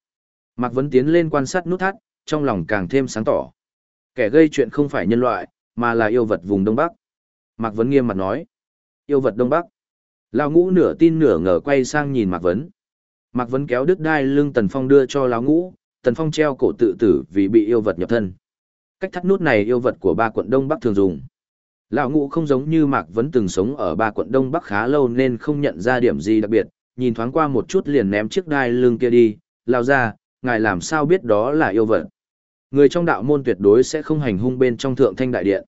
Mạc Vấn tiến lên quan sát nút thắt, trong lòng càng thêm sáng tỏ. Kẻ gây chuyện không phải nhân loại, mà là yêu vật vùng Đông Bắc. Mạc Vấn nghiêm mặt nói. Yêu vật Đông Bắc. Lão ngũ nửa tin nửa ngờ quay sang nhìn Mạc Vấn. Mạc Vấn kéo đứt đai lưng Tần Phong đưa cho lão ngũ, Tần Phong treo cổ tự tử vì bị yêu vật nhập thân. Cách thắt nút này yêu vật của ba quận Đông Bắc thường dùng. Lão ngũ không giống như Mạc Vấn từng sống ở ba quận Đông Bắc khá lâu nên không nhận ra điểm gì đặc biệt, nhìn thoáng qua một chút liền ném chiếc đai lưng kia đi, lao ra, ngài làm sao biết đó là yêu vật. Người trong đạo môn tuyệt đối sẽ không hành hung bên trong thượng thanh đại điện.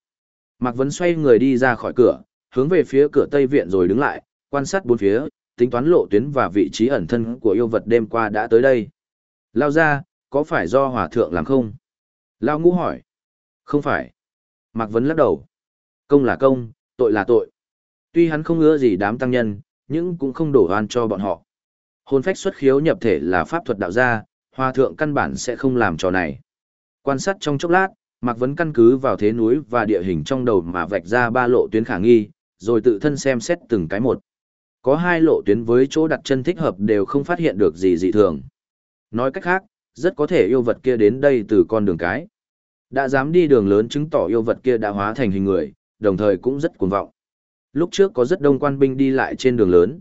Mạc Vấn xoay người đi ra khỏi cửa, hướng về phía cửa tây viện rồi đứng lại, quan sát bốn phía, tính toán lộ tuyến và vị trí ẩn thân của yêu vật đêm qua đã tới đây. Lao ra, có phải do hòa thượng làm không? Lao ngũ hỏi. Không phải. Mạc Vấn lắc đầu. Công là công, tội là tội. Tuy hắn không ưa gì đám tăng nhân, nhưng cũng không đổ oan cho bọn họ. Hồn phách xuất khiếu nhập thể là pháp thuật đạo gia, hòa thượng căn bản sẽ không làm trò này. Quan sát trong chốc lát, Mạc Vấn căn cứ vào thế núi và địa hình trong đầu mà vạch ra ba lộ tuyến khả nghi, rồi tự thân xem xét từng cái một. Có hai lộ tuyến với chỗ đặt chân thích hợp đều không phát hiện được gì dị thường. Nói cách khác, rất có thể yêu vật kia đến đây từ con đường cái. Đã dám đi đường lớn chứng tỏ yêu vật kia đã hóa thành hình người, đồng thời cũng rất cuồng vọng. Lúc trước có rất đông quan binh đi lại trên đường lớn.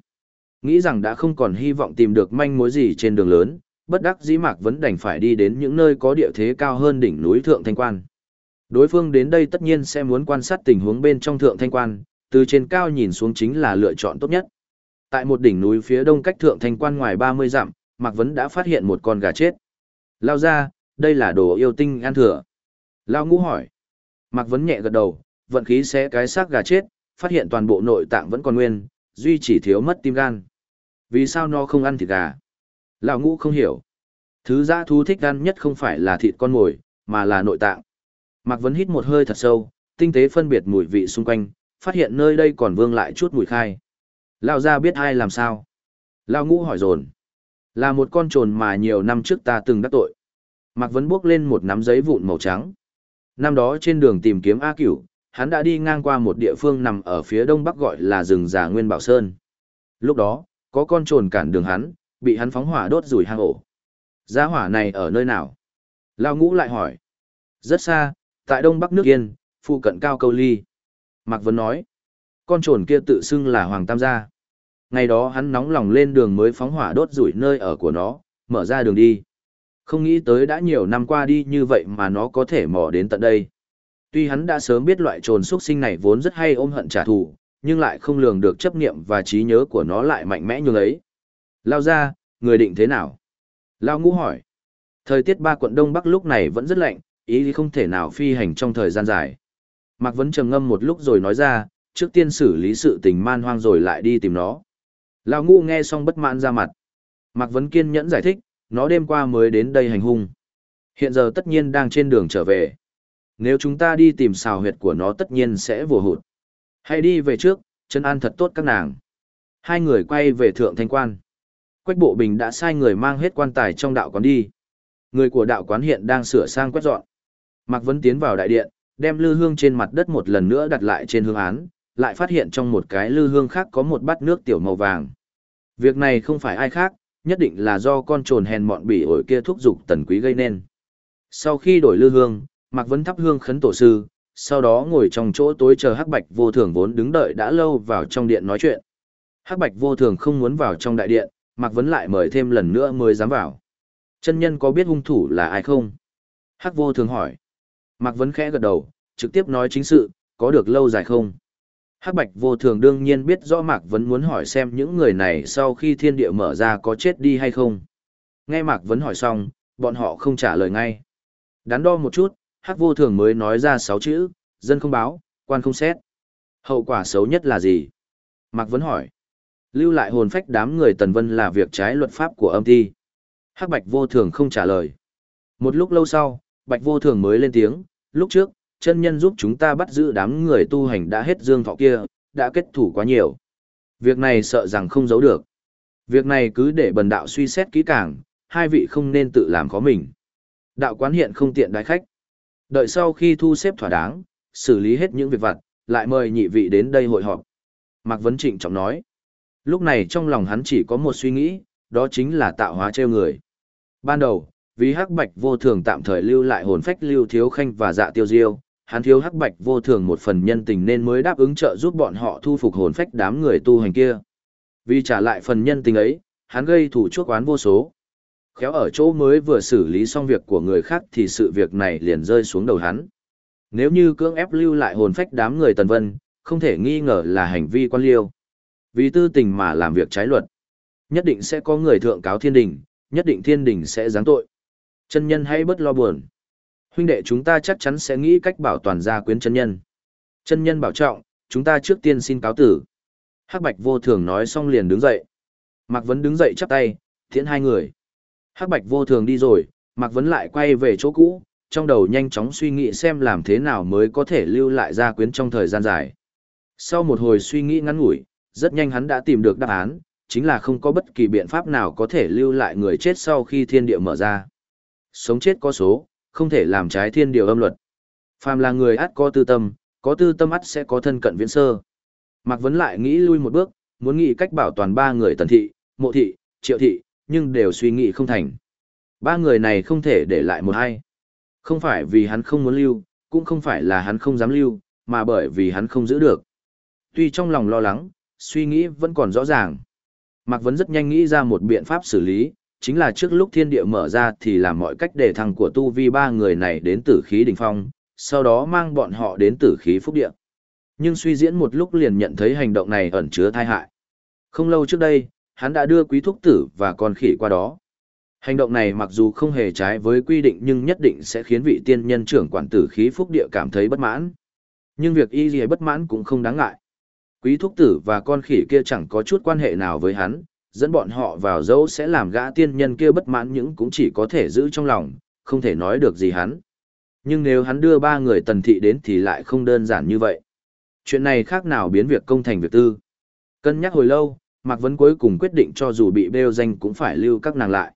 Nghĩ rằng đã không còn hy vọng tìm được manh mối gì trên đường lớn, bất đắc dĩ Mạc vẫn đành phải đi đến những nơi có địa thế cao hơn đỉnh núi Thượng Thanh Quan. Đối phương đến đây tất nhiên sẽ muốn quan sát tình huống bên trong Thượng Thanh Quan, từ trên cao nhìn xuống chính là lựa chọn tốt nhất. Tại một đỉnh núi phía đông cách Thượng Thanh Quan ngoài 30 dặm, Mạc Vấn đã phát hiện một con gà chết. Lao ra, đây là đồ yêu tinh ăn thừa. Lao ngũ hỏi. Mạc Vấn nhẹ gật đầu, vận khí sẽ cái xác gà chết, phát hiện toàn bộ nội tạng vẫn còn nguyên, duy chỉ thiếu mất tim gan. Vì sao nó không ăn thịt gà? Lão ngũ không hiểu. Thứ giã thú thích ăn nhất không phải là thịt con mồi, mà là nội tạng. Mạc Vấn hít một hơi thật sâu, tinh tế phân biệt mùi vị xung quanh, phát hiện nơi đây còn vương lại chút mùi khai. Lão ra biết ai làm sao? Lão ngũ hỏi dồn Là một con trồn mà nhiều năm trước ta từng đắc tội. Mạc Vấn bước lên một nắm giấy vụn màu trắng. Năm đó trên đường tìm kiếm A Cửu, hắn đã đi ngang qua một địa phương nằm ở phía đông bắc gọi là rừng già Nguyên Bảo Sơn. Lúc đó, có con trồn cản đường hắn, bị hắn phóng hỏa đốt rủi hang ổ. Giá hỏa này ở nơi nào? Lao ngũ lại hỏi. Rất xa, tại đông bắc nước Yên, phụ cận cao câu ly. Mạc Vấn nói. Con trồn kia tự xưng là Hoàng Tam gia. Ngày đó hắn nóng lòng lên đường mới phóng hỏa đốt rủi nơi ở của nó, mở ra đường đi. Không nghĩ tới đã nhiều năm qua đi như vậy mà nó có thể mò đến tận đây. Tuy hắn đã sớm biết loại trồn xuất sinh này vốn rất hay ôm hận trả thù, nhưng lại không lường được chấp niệm và trí nhớ của nó lại mạnh mẽ như ấy. Lao ra, người định thế nào? Lao ngũ hỏi. Thời tiết ba quận Đông Bắc lúc này vẫn rất lạnh, ý không thể nào phi hành trong thời gian dài. Mạc Vấn trầm ngâm một lúc rồi nói ra, trước tiên xử lý sự tình man hoang rồi lại đi tìm nó. Lao ngũ nghe xong bất mãn ra mặt. Mạc Vấn kiên nhẫn giải thích, nó đêm qua mới đến đây hành hung. Hiện giờ tất nhiên đang trên đường trở về. Nếu chúng ta đi tìm xào huyệt của nó tất nhiên sẽ vùa hụt. Hãy đi về trước, chân an thật tốt các nàng. Hai người quay về thượng thanh quan. Quách bộ bình đã sai người mang hết quan tài trong đạo quán đi. Người của đạo quán hiện đang sửa sang quét dọn. Mạc Vân tiến vào đại điện, đem lư hương trên mặt đất một lần nữa đặt lại trên hương án, lại phát hiện trong một cái lư hương khác có một bát nước tiểu màu vàng. Việc này không phải ai khác, nhất định là do con trồn hèn mọn bỉ ổi kia thúc giục tần quý gây nên. Sau khi đổi lư hương, Mạc Vân thắp hương khấn tổ sư, sau đó ngồi trong chỗ tối chờ Hắc Bạch Vô Thường vốn đứng đợi đã lâu vào trong điện nói chuyện. Hắc Bạch Vô Thường không muốn vào trong đại điện, Mạc Vấn lại mời thêm lần nữa mới dám vào. Chân nhân có biết hung thủ là ai không? Hắc Vô Thường hỏi. Mạc Vấn khẽ gật đầu, trực tiếp nói chính sự, có được lâu dài không? Hắc Bạch Vô Thường đương nhiên biết rõ Mạc Vấn muốn hỏi xem những người này sau khi thiên địa mở ra có chết đi hay không. Nghe Mạc Vấn hỏi xong, bọn họ không trả lời ngay. Đắn đo một chút, Hắc Vô Thường mới nói ra sáu chữ, dân không báo, quan không xét. Hậu quả xấu nhất là gì? Mạc Vấn hỏi. Lưu lại hồn phách đám người Tần Vân là việc trái luật pháp của âm thi. Hắc Bạch Vô Thường không trả lời. Một lúc lâu sau, Bạch Vô Thường mới lên tiếng, lúc trước, chân nhân giúp chúng ta bắt giữ đám người tu hành đã hết dương thọ kia, đã kết thủ quá nhiều. Việc này sợ rằng không giấu được. Việc này cứ để bần đạo suy xét kỹ càng, hai vị không nên tự làm khó mình. Đạo quán hiện không tiện đái khách. Đợi sau khi thu xếp thỏa đáng, xử lý hết những việc vặt, lại mời nhị vị đến đây hội họp. Mạc Vấn Trịnh trọng nói. Lúc này trong lòng hắn chỉ có một suy nghĩ, đó chính là tạo hóa treo người. Ban đầu, vì hắc bạch vô thường tạm thời lưu lại hồn phách lưu thiếu khanh và dạ tiêu diêu, hắn thiếu hắc bạch vô thường một phần nhân tình nên mới đáp ứng trợ giúp bọn họ thu phục hồn phách đám người tu hành kia. Vì trả lại phần nhân tình ấy, hắn gây thủ chuốc oán vô số. Khéo ở chỗ mới vừa xử lý xong việc của người khác thì sự việc này liền rơi xuống đầu hắn. Nếu như cưỡng ép lưu lại hồn phách đám người tần vân, không thể nghi ngờ là hành vi quan liêu. Vì tư tình mà làm việc trái luật. Nhất định sẽ có người thượng cáo thiên đình, nhất định thiên đình sẽ giáng tội. Chân nhân hãy bất lo buồn. Huynh đệ chúng ta chắc chắn sẽ nghĩ cách bảo toàn gia quyến chân nhân. Chân nhân bảo trọng, chúng ta trước tiên xin cáo tử. Hắc Bạch vô thường nói xong liền đứng dậy. Mạc Vấn đứng dậy chắp tay, thiện hai người. Hắc Bạch vô thường đi rồi, Mạc Vấn lại quay về chỗ cũ, trong đầu nhanh chóng suy nghĩ xem làm thế nào mới có thể lưu lại gia quyến trong thời gian dài. Sau một hồi suy nghĩ ngắn ngủi, rất nhanh hắn đã tìm được đáp án, chính là không có bất kỳ biện pháp nào có thể lưu lại người chết sau khi thiên địa mở ra. Sống chết có số, không thể làm trái thiên điều âm luật. Phàm là người ắt có tư tâm, có tư tâm ắt sẽ có thân cận viễn sơ. Mạc Vấn lại nghĩ lui một bước, muốn nghĩ cách bảo toàn ba người tần thị, mộ thị, triệu thị, nhưng đều suy nghĩ không thành. Ba người này không thể để lại một ai, Không phải vì hắn không muốn lưu, cũng không phải là hắn không dám lưu, mà bởi vì hắn không giữ được. Tuy trong lòng lo lắng, suy nghĩ vẫn còn rõ ràng. Mạc Vấn rất nhanh nghĩ ra một biện pháp xử lý, chính là trước lúc thiên địa mở ra thì làm mọi cách để thằng của tu vi ba người này đến tử khí đỉnh phong, sau đó mang bọn họ đến tử khí phúc địa. Nhưng suy diễn một lúc liền nhận thấy hành động này ẩn chứa tai hại. Không lâu trước đây, hắn đã đưa quý thúc tử và con khỉ qua đó. Hành động này mặc dù không hề trái với quy định nhưng nhất định sẽ khiến vị tiên nhân trưởng quản tử khí phúc địa cảm thấy bất mãn. Nhưng việc y gì bất mãn cũng không đáng ngại. Quý thúc tử và con khỉ kia chẳng có chút quan hệ nào với hắn, dẫn bọn họ vào dẫu sẽ làm gã tiên nhân kia bất mãn những cũng chỉ có thể giữ trong lòng, không thể nói được gì hắn. Nhưng nếu hắn đưa ba người tần thị đến thì lại không đơn giản như vậy. Chuyện này khác nào biến việc công thành việc tư. Cân nhắc hồi lâu, Mạc Vấn cuối cùng quyết định cho dù bị bêu danh cũng phải lưu các nàng lại.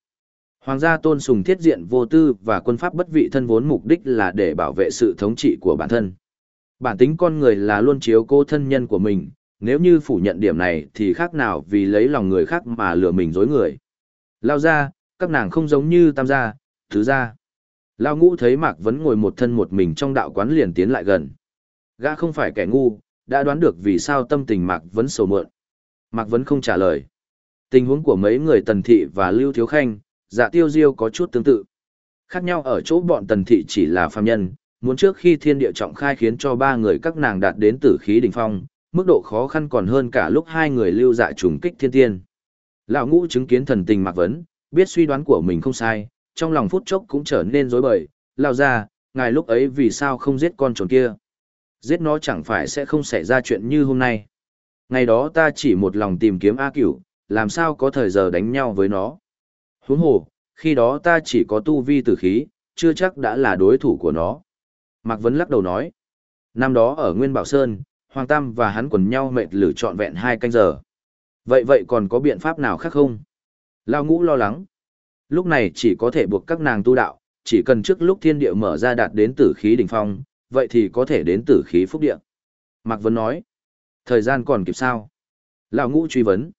Hoàng gia tôn sùng thiết diện vô tư và quân pháp bất vị thân vốn mục đích là để bảo vệ sự thống trị của bản thân. Bản tính con người là luôn chiếu cố thân nhân của mình, nếu như phủ nhận điểm này thì khác nào vì lấy lòng người khác mà lừa mình dối người. Lao ra, các nàng không giống như tam gia, thứ gia. Lao ngũ thấy Mạc Vấn ngồi một thân một mình trong đạo quán liền tiến lại gần. Gã không phải kẻ ngu, đã đoán được vì sao tâm tình Mạc Vấn sầu mượn. Mạc Vấn không trả lời. Tình huống của mấy người Tần Thị và Lưu Thiếu Khanh, dạ tiêu diêu có chút tương tự. Khác nhau ở chỗ bọn Tần Thị chỉ là phàm nhân, muốn trước khi thiên địa trọng khai khiến cho ba người các nàng đạt đến tử khí đỉnh phong, mức độ khó khăn còn hơn cả lúc hai người lưu dạ trùng kích thiên tiên. Lão ngũ chứng kiến thần tình Mạc Vấn, biết suy đoán của mình không sai, trong lòng phút chốc cũng trở nên rối bời, lao ra, ngài lúc ấy vì sao không giết con trồn kia. Giết nó chẳng phải sẽ không xảy ra chuyện như hôm nay. Ngày đó ta chỉ một lòng tìm kiếm A cửu, làm sao có thời giờ đánh nhau với nó. Huống hồ, khi đó ta chỉ có tu vi tử khí, chưa chắc đã là đối thủ của nó. Mạc Vấn lắc đầu nói. Năm đó ở Nguyên Bảo Sơn, Hoàng Tam và hắn quần nhau mệt lử trọn vẹn hai canh giờ. Vậy vậy còn có biện pháp nào khác không? Lao ngũ lo lắng. Lúc này chỉ có thể buộc các nàng tu đạo, chỉ cần trước lúc thiên địa mở ra đạt đến tử khí đỉnh phong, vậy thì có thể đến tử khí phúc địa. Mạc Vấn nói. Thời gian còn kịp sao? Lão ngũ truy vấn.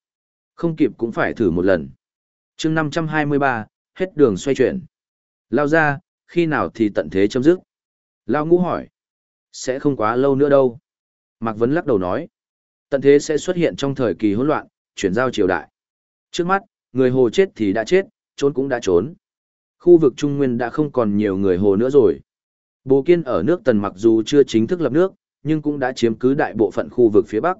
Không kịp cũng phải thử một lần. chương 523, hết đường xoay chuyển. Lao ra, khi nào thì tận thế chấm dứt? Lao ngũ hỏi. Sẽ không quá lâu nữa đâu. Mạc Vấn lắc đầu nói. Tận thế sẽ xuất hiện trong thời kỳ hỗn loạn, chuyển giao triều đại. Trước mắt, người hồ chết thì đã chết, trốn cũng đã trốn. Khu vực Trung Nguyên đã không còn nhiều người hồ nữa rồi. Bồ Kiên ở nước Tần mặc dù chưa chính thức lập nước, nhưng cũng đã chiếm cứ đại bộ phận khu vực phía Bắc.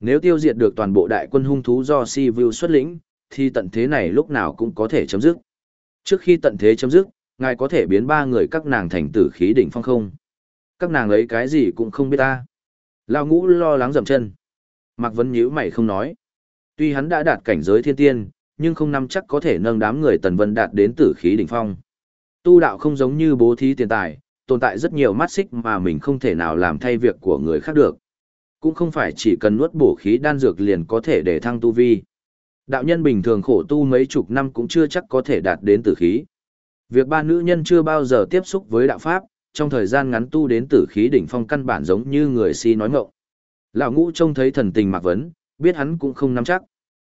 Nếu tiêu diệt được toàn bộ đại quân hung thú do Si Vu xuất lĩnh, thì tận thế này lúc nào cũng có thể chấm dứt. Trước khi tận thế chấm dứt, ngài có thể biến ba người các nàng thành tử khí đỉnh phong không? Các nàng ấy cái gì cũng không biết ta. Lao ngũ lo lắng dầm chân. Mạc Vấn nhíu mày không nói. Tuy hắn đã đạt cảnh giới thiên tiên, nhưng không nắm chắc có thể nâng đám người tần vân đạt đến tử khí đỉnh phong. Tu đạo không giống như bố thí tiền tài, tồn tại rất nhiều mắt xích mà mình không thể nào làm thay việc của người khác được. Cũng không phải chỉ cần nuốt bổ khí đan dược liền có thể để thăng tu vi. Đạo nhân bình thường khổ tu mấy chục năm cũng chưa chắc có thể đạt đến tử khí. Việc ba nữ nhân chưa bao giờ tiếp xúc với đạo pháp, trong thời gian ngắn tu đến tử khí đỉnh phong căn bản giống như người si nói ngọng. Lão ngũ trông thấy thần tình mạc vấn, biết hắn cũng không nắm chắc.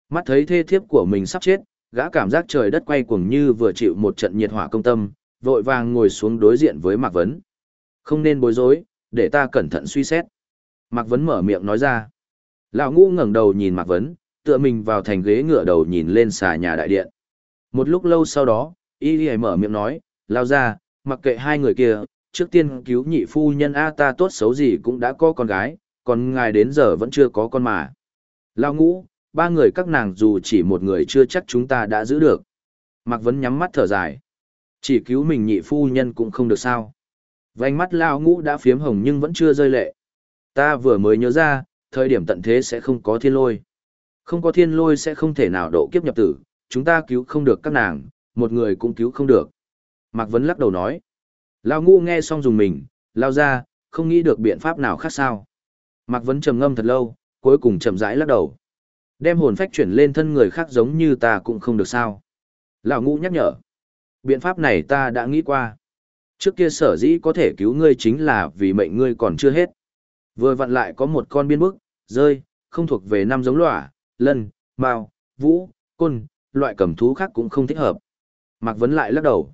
Mắt thấy thê thiếp của mình sắp chết, gã cảm giác trời đất quay cuồng như vừa chịu một trận nhiệt hỏa công tâm, vội vàng ngồi xuống đối diện với Mạc Vấn. Không nên bối rối, để ta cẩn thận suy xét. Mạc Vấn mở miệng nói ra. Lão ngũ ngẩng đầu nhìn Mạc Vấn, tựa mình vào thành ghế ngựa đầu nhìn lên xà nhà đại điện. Một lúc lâu sau đó, y y mở miệng nói, lao ra, mặc kệ hai người kia, trước tiên cứu nhị phu nhân A ta tốt xấu gì cũng đã có con gái, còn ngài đến giờ vẫn chưa có con mà. Lao ngũ, ba người các nàng dù chỉ một người chưa chắc chúng ta đã giữ được. Mạc Vấn nhắm mắt thở dài. Chỉ cứu mình nhị phu nhân cũng không được sao. Vành mắt lao ngũ đã phiếm hồng nhưng vẫn chưa rơi lệ. Ta vừa mới nhớ ra, thời điểm tận thế sẽ không có thiên lôi. Không có thiên lôi sẽ không thể nào độ kiếp nhập tử, chúng ta cứu không được các nàng, một người cũng cứu không được. Mạc Vấn lắc đầu nói. Lao ngũ nghe xong dùng mình, lao ra, không nghĩ được biện pháp nào khác sao. Mạc Vấn trầm ngâm thật lâu, cuối cùng chậm rãi lắc đầu. Đem hồn phách chuyển lên thân người khác giống như ta cũng không được sao. Lão ngũ nhắc nhở. Biện pháp này ta đã nghĩ qua. Trước kia sở dĩ có thể cứu ngươi chính là vì mệnh ngươi còn chưa hết. Vừa vặn lại có một con biên bức, rơi, không thuộc về năm giống lỏa, lân, mao, vũ, côn, loại cầm thú khác cũng không thích hợp. Mạc Vấn lại lắc đầu.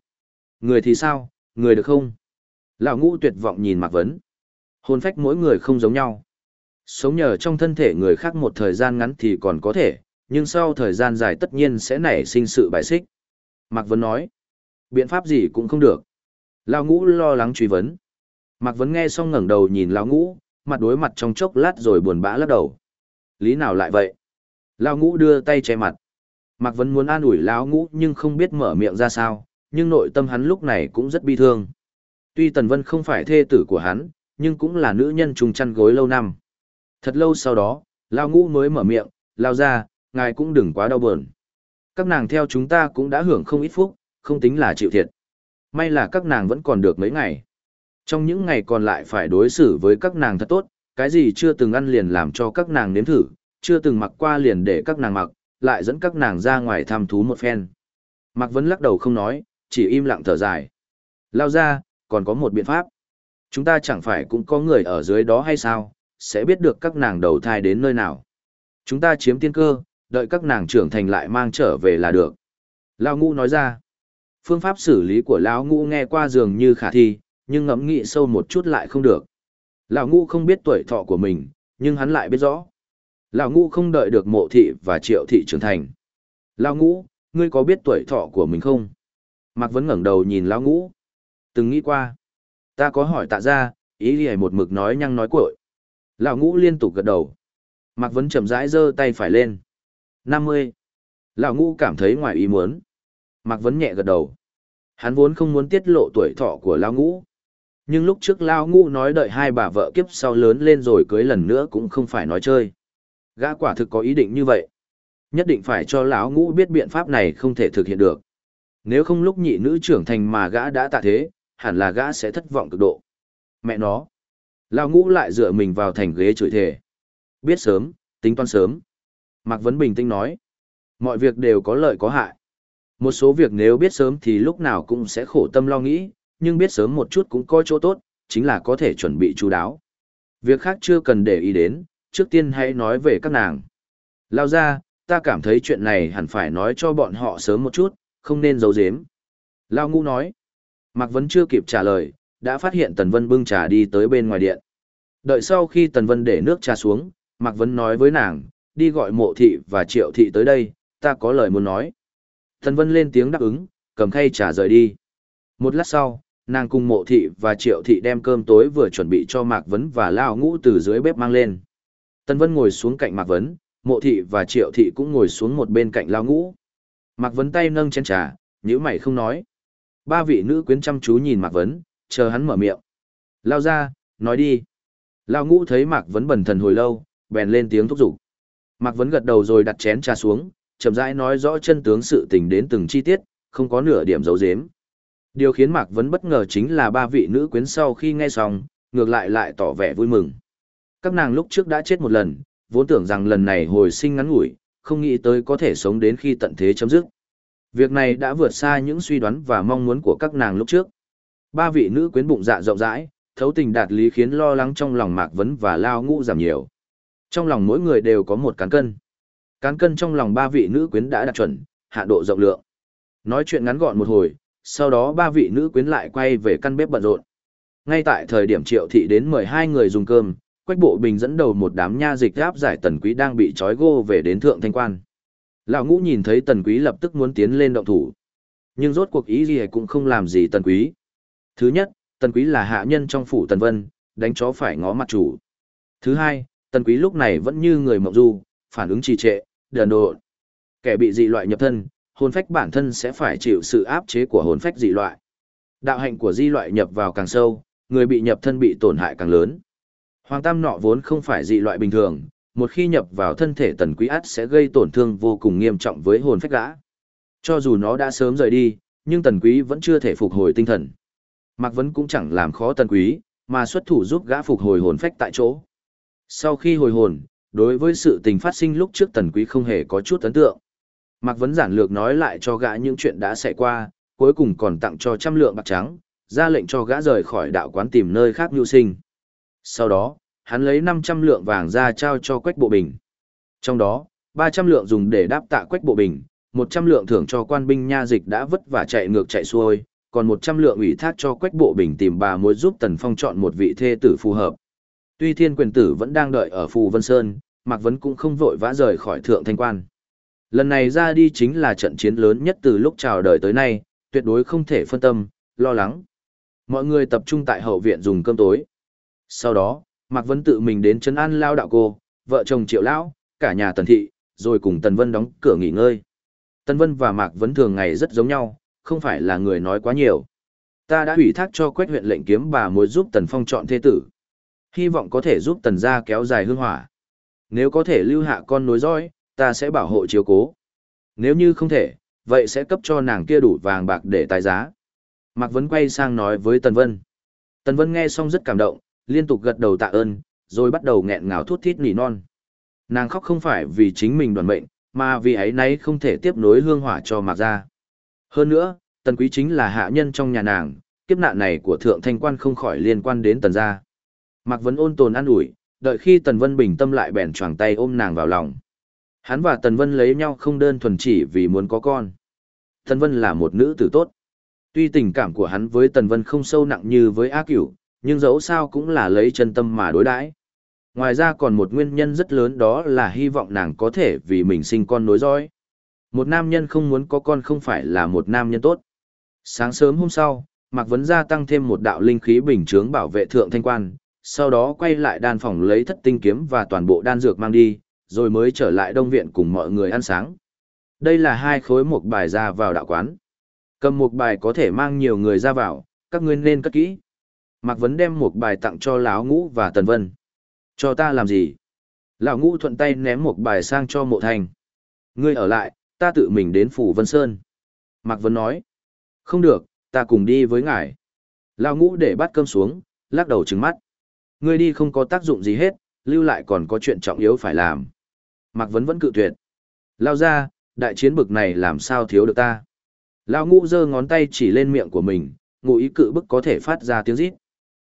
Người thì sao, người được không? Lão ngũ tuyệt vọng nhìn Mạc Vấn. Hồn phách mỗi người không giống nhau. Sống nhờ trong thân thể người khác một thời gian ngắn thì còn có thể, nhưng sau thời gian dài tất nhiên sẽ nảy sinh sự bài xích. Mạc Vấn nói, biện pháp gì cũng không được. Lão ngũ lo lắng truy vấn. Mạc Vấn nghe xong ngẩng đầu nhìn Lão ngũ, mặt đối mặt trong chốc lát rồi buồn bã lắc đầu. Lý nào lại vậy? Lão ngũ đưa tay che mặt. Mạc Vấn muốn an ủi Lão ngũ nhưng không biết mở miệng ra sao, nhưng nội tâm hắn lúc này cũng rất bi thương. Tuy Tần Vân không phải thê tử của hắn, nhưng cũng là nữ nhân trùng chăn gối lâu năm. Thật lâu sau đó, Lao ngũ mới mở miệng, lao ra, ngài cũng đừng quá đau buồn. Các nàng theo chúng ta cũng đã hưởng không ít phúc, không tính là chịu thiệt. May là các nàng vẫn còn được mấy ngày. Trong những ngày còn lại phải đối xử với các nàng thật tốt, cái gì chưa từng ăn liền làm cho các nàng nếm thử, chưa từng mặc qua liền để các nàng mặc, lại dẫn các nàng ra ngoài thăm thú một phen. Mạc Vấn lắc đầu không nói, chỉ im lặng thở dài. Lao ra, còn có một biện pháp. Chúng ta chẳng phải cũng có người ở dưới đó hay sao, sẽ biết được các nàng đầu thai đến nơi nào. Chúng ta chiếm tiên cơ, đợi các nàng trưởng thành lại mang trở về là được. Lao ngũ nói ra, phương pháp xử lý của Lão ngũ nghe qua dường như khả thi, nhưng ngẫm nghĩ sâu một chút lại không được. Lão ngũ không biết tuổi thọ của mình, nhưng hắn lại biết rõ. Lão ngũ không đợi được mộ thị và triệu thị trưởng thành. Lão ngũ, ngươi có biết tuổi thọ của mình không? Mạc Vấn ngẩng đầu nhìn Lão ngũ. Từng nghĩ qua. Ta có hỏi tạ ra, ý đi một mực nói nhăng nói cội. Lão ngũ liên tục gật đầu. Mạc Vấn chậm rãi giơ tay phải lên. 50. Lão ngũ cảm thấy ngoài ý muốn. Mạc Vấn nhẹ gật đầu. Hắn vốn không muốn tiết lộ tuổi thọ của Lão ngũ. Nhưng lúc trước Lão ngũ nói đợi hai bà vợ kiếp sau lớn lên rồi cưới lần nữa cũng không phải nói chơi. Gã quả thực có ý định như vậy. Nhất định phải cho Lão ngũ biết biện pháp này không thể thực hiện được. Nếu không lúc nhị nữ trưởng thành mà gã đã tạ thế, hẳn là gã sẽ thất vọng cực độ. Mẹ nó. Lão ngũ lại dựa mình vào thành ghế chửi thề. Biết sớm, tính toán sớm. Mạc Vấn bình tĩnh nói. Mọi việc đều có lợi có hại. Một số việc nếu biết sớm thì lúc nào cũng sẽ khổ tâm lo nghĩ, nhưng biết sớm một chút cũng có chỗ tốt, chính là có thể chuẩn bị chú đáo. Việc khác chưa cần để ý đến, trước tiên hãy nói về các nàng. Lao ra, ta cảm thấy chuyện này hẳn phải nói cho bọn họ sớm một chút, không nên giấu giếm. Lao ngu nói. Mạc Vấn chưa kịp trả lời, đã phát hiện Tần Vân bưng trà đi tới bên ngoài điện. Đợi sau khi Tần Vân để nước trà xuống, Mạc Vấn nói với nàng, đi gọi mộ thị và triệu thị tới đây, ta có lời muốn nói. Tần Vân lên tiếng đáp ứng, cầm khay trà rời đi. Một lát sau, nàng cùng mộ thị và triệu thị đem cơm tối vừa chuẩn bị cho Mạc Vấn và Lao Ngũ từ dưới bếp mang lên. Tân Vân ngồi xuống cạnh Mạc Vấn, mộ thị và triệu thị cũng ngồi xuống một bên cạnh Lao Ngũ. Mạc Vấn tay nâng chén trà, nhíu mày không nói. Ba vị nữ quyến chăm chú nhìn Mạc Vấn, chờ hắn mở miệng. Lao ra, nói đi. Lao Ngũ thấy Mạc Vấn bần thần hồi lâu, bèn lên tiếng thúc giục. Mạc Vấn gật đầu rồi đặt chén trà xuống, chậm rãi nói rõ chân tướng sự tình đến từng chi tiết, không có nửa điểm giấu giếm. Điều khiến Mạc Vấn bất ngờ chính là ba vị nữ quyến sau khi nghe xong, ngược lại lại tỏ vẻ vui mừng. Các nàng lúc trước đã chết một lần, vốn tưởng rằng lần này hồi sinh ngắn ngủi, không nghĩ tới có thể sống đến khi tận thế chấm dứt. Việc này đã vượt xa những suy đoán và mong muốn của các nàng lúc trước. Ba vị nữ quyến bụng dạ rộng rãi, thấu tình đạt lý khiến lo lắng trong lòng Mạc Vấn và Lao Ngũ giảm nhiều. Trong lòng mỗi người đều có một cán cân. Cán cân trong lòng ba vị nữ quyến đã đạt chuẩn, hạ độ rộng lượng. Nói chuyện ngắn gọn một hồi, sau đó ba vị nữ quyến lại quay về căn bếp bận rộn. Ngay tại thời điểm triệu thị đến mời hai người dùng cơm, Quách Bộ Bình dẫn đầu một đám nha dịch áp giải Tần Quý đang bị trói gô về đến thượng thanh quan. Lão Ngũ nhìn thấy Tần Quý lập tức muốn tiến lên động thủ. Nhưng rốt cuộc ý gì cũng không làm gì Tần Quý. Thứ nhất, Tần Quý là hạ nhân trong phủ Tần Vân, đánh chó phải ngó mặt chủ. Thứ hai, Tần Quý lúc này vẫn như người mộng du, phản ứng trì trệ, đần độn. Kẻ bị dị loại nhập thân, hồn phách bản thân sẽ phải chịu sự áp chế của hồn phách dị loại. Đạo hạnh của dị loại nhập vào càng sâu, người bị nhập thân bị tổn hại càng lớn. Hoàng Tam nọ vốn không phải dị loại bình thường, một khi nhập vào thân thể Tần Quý át sẽ gây tổn thương vô cùng nghiêm trọng với hồn phách gã. Cho dù nó đã sớm rời đi, nhưng Tần Quý vẫn chưa thể phục hồi tinh thần. Mạc Vấn cũng chẳng làm khó Tần Quý, mà xuất thủ giúp gã phục hồi hồn phách tại chỗ. Sau khi hồi hồn, đối với sự tình phát sinh lúc trước Tần Quý không hề có chút ấn tượng. Mạc Vấn giản lược nói lại cho gã những chuyện đã xảy qua, cuối cùng còn tặng cho trăm lượng bạc trắng, ra lệnh cho gã rời khỏi đạo quán tìm nơi khác nhu sinh. Sau đó, hắn lấy 500 lượng vàng ra trao cho Quách Bộ Bình. Trong đó, 300 lượng dùng để đáp tạ Quách Bộ Bình, 100 lượng thưởng cho quan binh nha dịch đã vất vả chạy ngược chạy xuôi, còn 100 lượng ủy thác cho Quách Bộ Bình tìm bà mối giúp Tần Phong chọn một vị thê tử phù hợp. Tuy thiên quyền tử vẫn đang đợi ở Phù Vân Sơn, Mạc Vấn cũng không vội vã rời khỏi thượng thanh quan. Lần này ra đi chính là trận chiến lớn nhất từ lúc chào đời tới nay, tuyệt đối không thể phân tâm, lo lắng. Mọi người tập trung tại hậu viện dùng cơm tối. Sau đó, Mạc Vân tự mình đến trấn an lao đạo cô, vợ chồng triệu lão, cả nhà tần thị, rồi cùng Tần Vân đóng cửa nghỉ ngơi. Tần Vân và Mạc Vân thường ngày rất giống nhau, không phải là người nói quá nhiều. Ta đã ủy thác cho quách huyện lệnh kiếm bà mối giúp Tần Phong chọn thế tử. Hy vọng có thể giúp Tần gia kéo dài hương hỏa. Nếu có thể lưu hạ con nối dõi, ta sẽ bảo hộ chiếu cố. Nếu như không thể, vậy sẽ cấp cho nàng kia đủ vàng bạc để tài giá. Mạc Vấn quay sang nói với Tần Vân. Tần Vân nghe xong rất cảm động, liên tục gật đầu tạ ơn, rồi bắt đầu nghẹn ngào thút thít nỉ non. Nàng khóc không phải vì chính mình đoàn mệnh, mà vì ấy nấy không thể tiếp nối hương hỏa cho Mạc ra Hơn nữa, Tần Quý chính là hạ nhân trong nhà nàng, kiếp nạn này của Thượng Thanh Quan không khỏi liên quan đến Tần gia. Mạc Vấn ôn tồn an ủi, đợi khi Tần Vân bình tâm lại bèn choàng tay ôm nàng vào lòng. Hắn và Tần Vân lấy nhau không đơn thuần chỉ vì muốn có con. Tần Vân là một nữ tử tốt. Tuy tình cảm của hắn với Tần Vân không sâu nặng như với A Cửu, nhưng dẫu sao cũng là lấy chân tâm mà đối đãi. Ngoài ra còn một nguyên nhân rất lớn đó là hy vọng nàng có thể vì mình sinh con nối dõi. Một nam nhân không muốn có con không phải là một nam nhân tốt. Sáng sớm hôm sau, Mạc Vấn gia tăng thêm một đạo linh khí bình chướng bảo vệ thượng thanh quan, sau đó quay lại đan phòng lấy thất tinh kiếm và toàn bộ đan dược mang đi, rồi mới trở lại đông viện cùng mọi người ăn sáng. Đây là hai khối một bài ra vào đạo quán. Cầm một bài có thể mang nhiều người ra vào, các ngươi nên cất kỹ. Mạc Vấn đem một bài tặng cho Lão Ngũ và Tần Vân. Cho ta làm gì? Lão Ngũ thuận tay ném một bài sang cho mộ thành. Ngươi ở lại, ta tự mình đến Phủ Vân Sơn. Mạc Vấn nói. Không được, ta cùng đi với ngài. Lão Ngũ để bát cơm xuống, lắc đầu trừng mắt. Ngươi đi không có tác dụng gì hết, lưu lại còn có chuyện trọng yếu phải làm. Mạc Vấn vẫn cự tuyệt. Lao ra, đại chiến bực này làm sao thiếu được ta. Lão ngũ giơ ngón tay chỉ lên miệng của mình, ngụ ý cự bức có thể phát ra tiếng rít.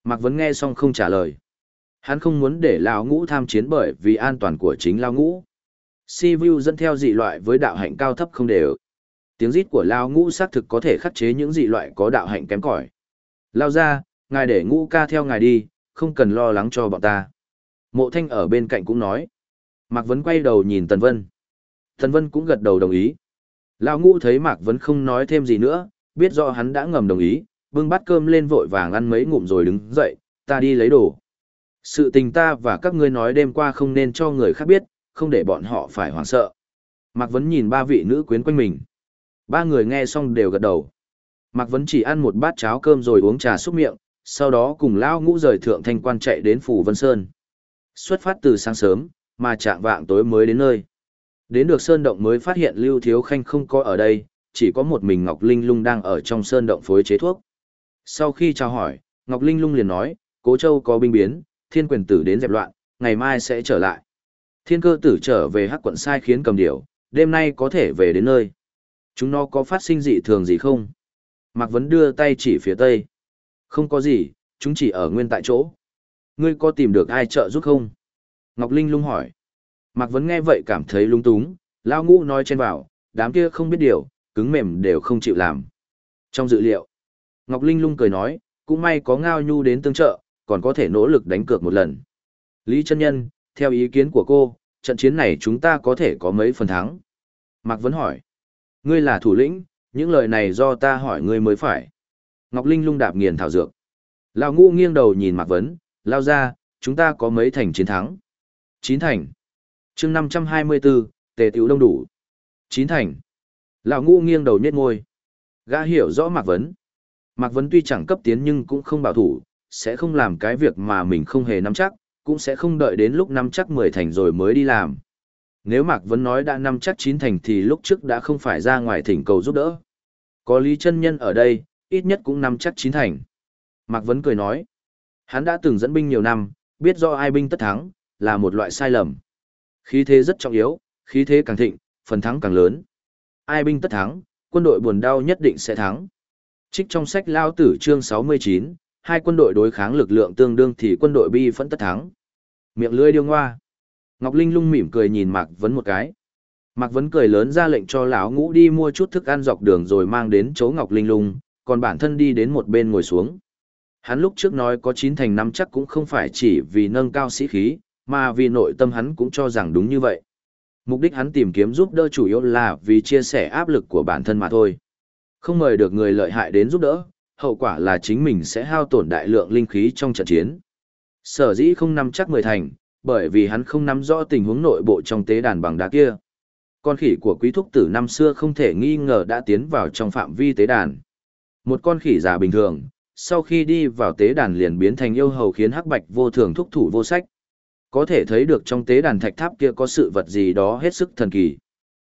Mạc Vấn nghe xong không trả lời. Hắn không muốn để Lão ngũ tham chiến bởi vì an toàn của chính Lão ngũ. Si Vu dẫn theo dị loại với đạo hạnh cao thấp không đều. Tiếng rít của Lão ngũ xác thực có thể khắc chế những dị loại có đạo hạnh kém cỏi. Lao ra, ngài để ngũ ca theo ngài đi, không cần lo lắng cho bọn ta. Mộ thanh ở bên cạnh cũng nói. Mạc Vấn quay đầu nhìn Tần Vân. Tần Vân cũng gật đầu đồng ý. Lão ngũ thấy Mạc Vấn không nói thêm gì nữa, biết rõ hắn đã ngầm đồng ý, bưng bát cơm lên vội vàng ăn mấy ngụm rồi đứng dậy, ta đi lấy đồ. Sự tình ta và các ngươi nói đêm qua không nên cho người khác biết, không để bọn họ phải hoảng sợ. Mạc Vấn nhìn ba vị nữ quyến quanh mình. Ba người nghe xong đều gật đầu. Mạc Vấn chỉ ăn một bát cháo cơm rồi uống trà xúc miệng, sau đó cùng lao ngũ rời thượng thanh quan chạy đến Phủ Vân Sơn. Xuất phát từ sáng sớm, mà chạm vạng tối mới đến nơi. Đến được sơn động mới phát hiện Lưu Thiếu Khanh không có ở đây, chỉ có một mình Ngọc Linh Lung đang ở trong sơn động phối chế thuốc. Sau khi chào hỏi, Ngọc Linh Lung liền nói, Cố Châu có binh biến, thiên quyền tử đến dẹp loạn, ngày mai sẽ trở lại. Thiên cơ tử trở về hắc quận sai khiến cầm điểu, đêm nay có thể về đến nơi. Chúng nó có phát sinh dị thường gì không? Mạc Vấn đưa tay chỉ phía tây. Không có gì, chúng chỉ ở nguyên tại chỗ. Ngươi có tìm được ai trợ giúp không? Ngọc Linh lung hỏi. Mạc Vấn nghe vậy cảm thấy lung túng, lao ngũ nói trên vào, đám kia không biết điều, cứng mềm đều không chịu làm. Trong dự liệu, Ngọc Linh lung cười nói, cũng may có ngao nhu đến tương trợ, còn có thể nỗ lực đánh cược một lần. Lý chân nhân, theo ý kiến của cô, trận chiến này chúng ta có thể có mấy phần thắng. Mạc Vấn hỏi, ngươi là thủ lĩnh, những lời này do ta hỏi ngươi mới phải. Ngọc Linh lung đạp nghiền thảo dược. Lão ngũ nghiêng đầu nhìn Mạc Vấn, lao ra, chúng ta có mấy thành chiến thắng. Chín thành. chương 524, tề tiểu đông đủ. Chín thành. Lão ngũ nghiêng đầu nhét ngôi. Gã hiểu rõ Mạc Vấn. Mạc Vấn tuy chẳng cấp tiến nhưng cũng không bảo thủ, sẽ không làm cái việc mà mình không hề nắm chắc, cũng sẽ không đợi đến lúc nắm chắc 10 thành rồi mới đi làm. Nếu Mạc Vấn nói đã nắm chắc 9 thành thì lúc trước đã không phải ra ngoài thỉnh cầu giúp đỡ. Có Lý chân Nhân ở đây, ít nhất cũng nắm chắc 9 thành. Mạc Vấn cười nói, hắn đã từng dẫn binh nhiều năm, biết do ai binh tất thắng, là một loại sai lầm. Khí thế rất trọng yếu, khí thế càng thịnh, phần thắng càng lớn. Ai binh tất thắng, quân đội buồn đau nhất định sẽ thắng. Trích trong sách Lao Tử chương 69, hai quân đội đối kháng lực lượng tương đương thì quân đội bi phẫn tất thắng. Miệng lưỡi điêu ngoa. Ngọc Linh lung mỉm cười nhìn Mạc Vấn một cái. Mạc Vấn cười lớn ra lệnh cho lão ngũ đi mua chút thức ăn dọc đường rồi mang đến chỗ Ngọc Linh lung, còn bản thân đi đến một bên ngồi xuống. Hắn lúc trước nói có chín thành năm chắc cũng không phải chỉ vì nâng cao sĩ khí, mà vì nội tâm hắn cũng cho rằng đúng như vậy. Mục đích hắn tìm kiếm giúp đỡ chủ yếu là vì chia sẻ áp lực của bản thân mà thôi. Không mời được người lợi hại đến giúp đỡ, hậu quả là chính mình sẽ hao tổn đại lượng linh khí trong trận chiến. Sở dĩ không nắm chắc mười thành, bởi vì hắn không nắm rõ tình huống nội bộ trong tế đàn bằng đá kia. Con khỉ của quý thúc tử năm xưa không thể nghi ngờ đã tiến vào trong phạm vi tế đàn. Một con khỉ già bình thường, sau khi đi vào tế đàn liền biến thành yêu hầu khiến hắc bạch vô thường thúc thủ vô sách. Có thể thấy được trong tế đàn thạch tháp kia có sự vật gì đó hết sức thần kỳ.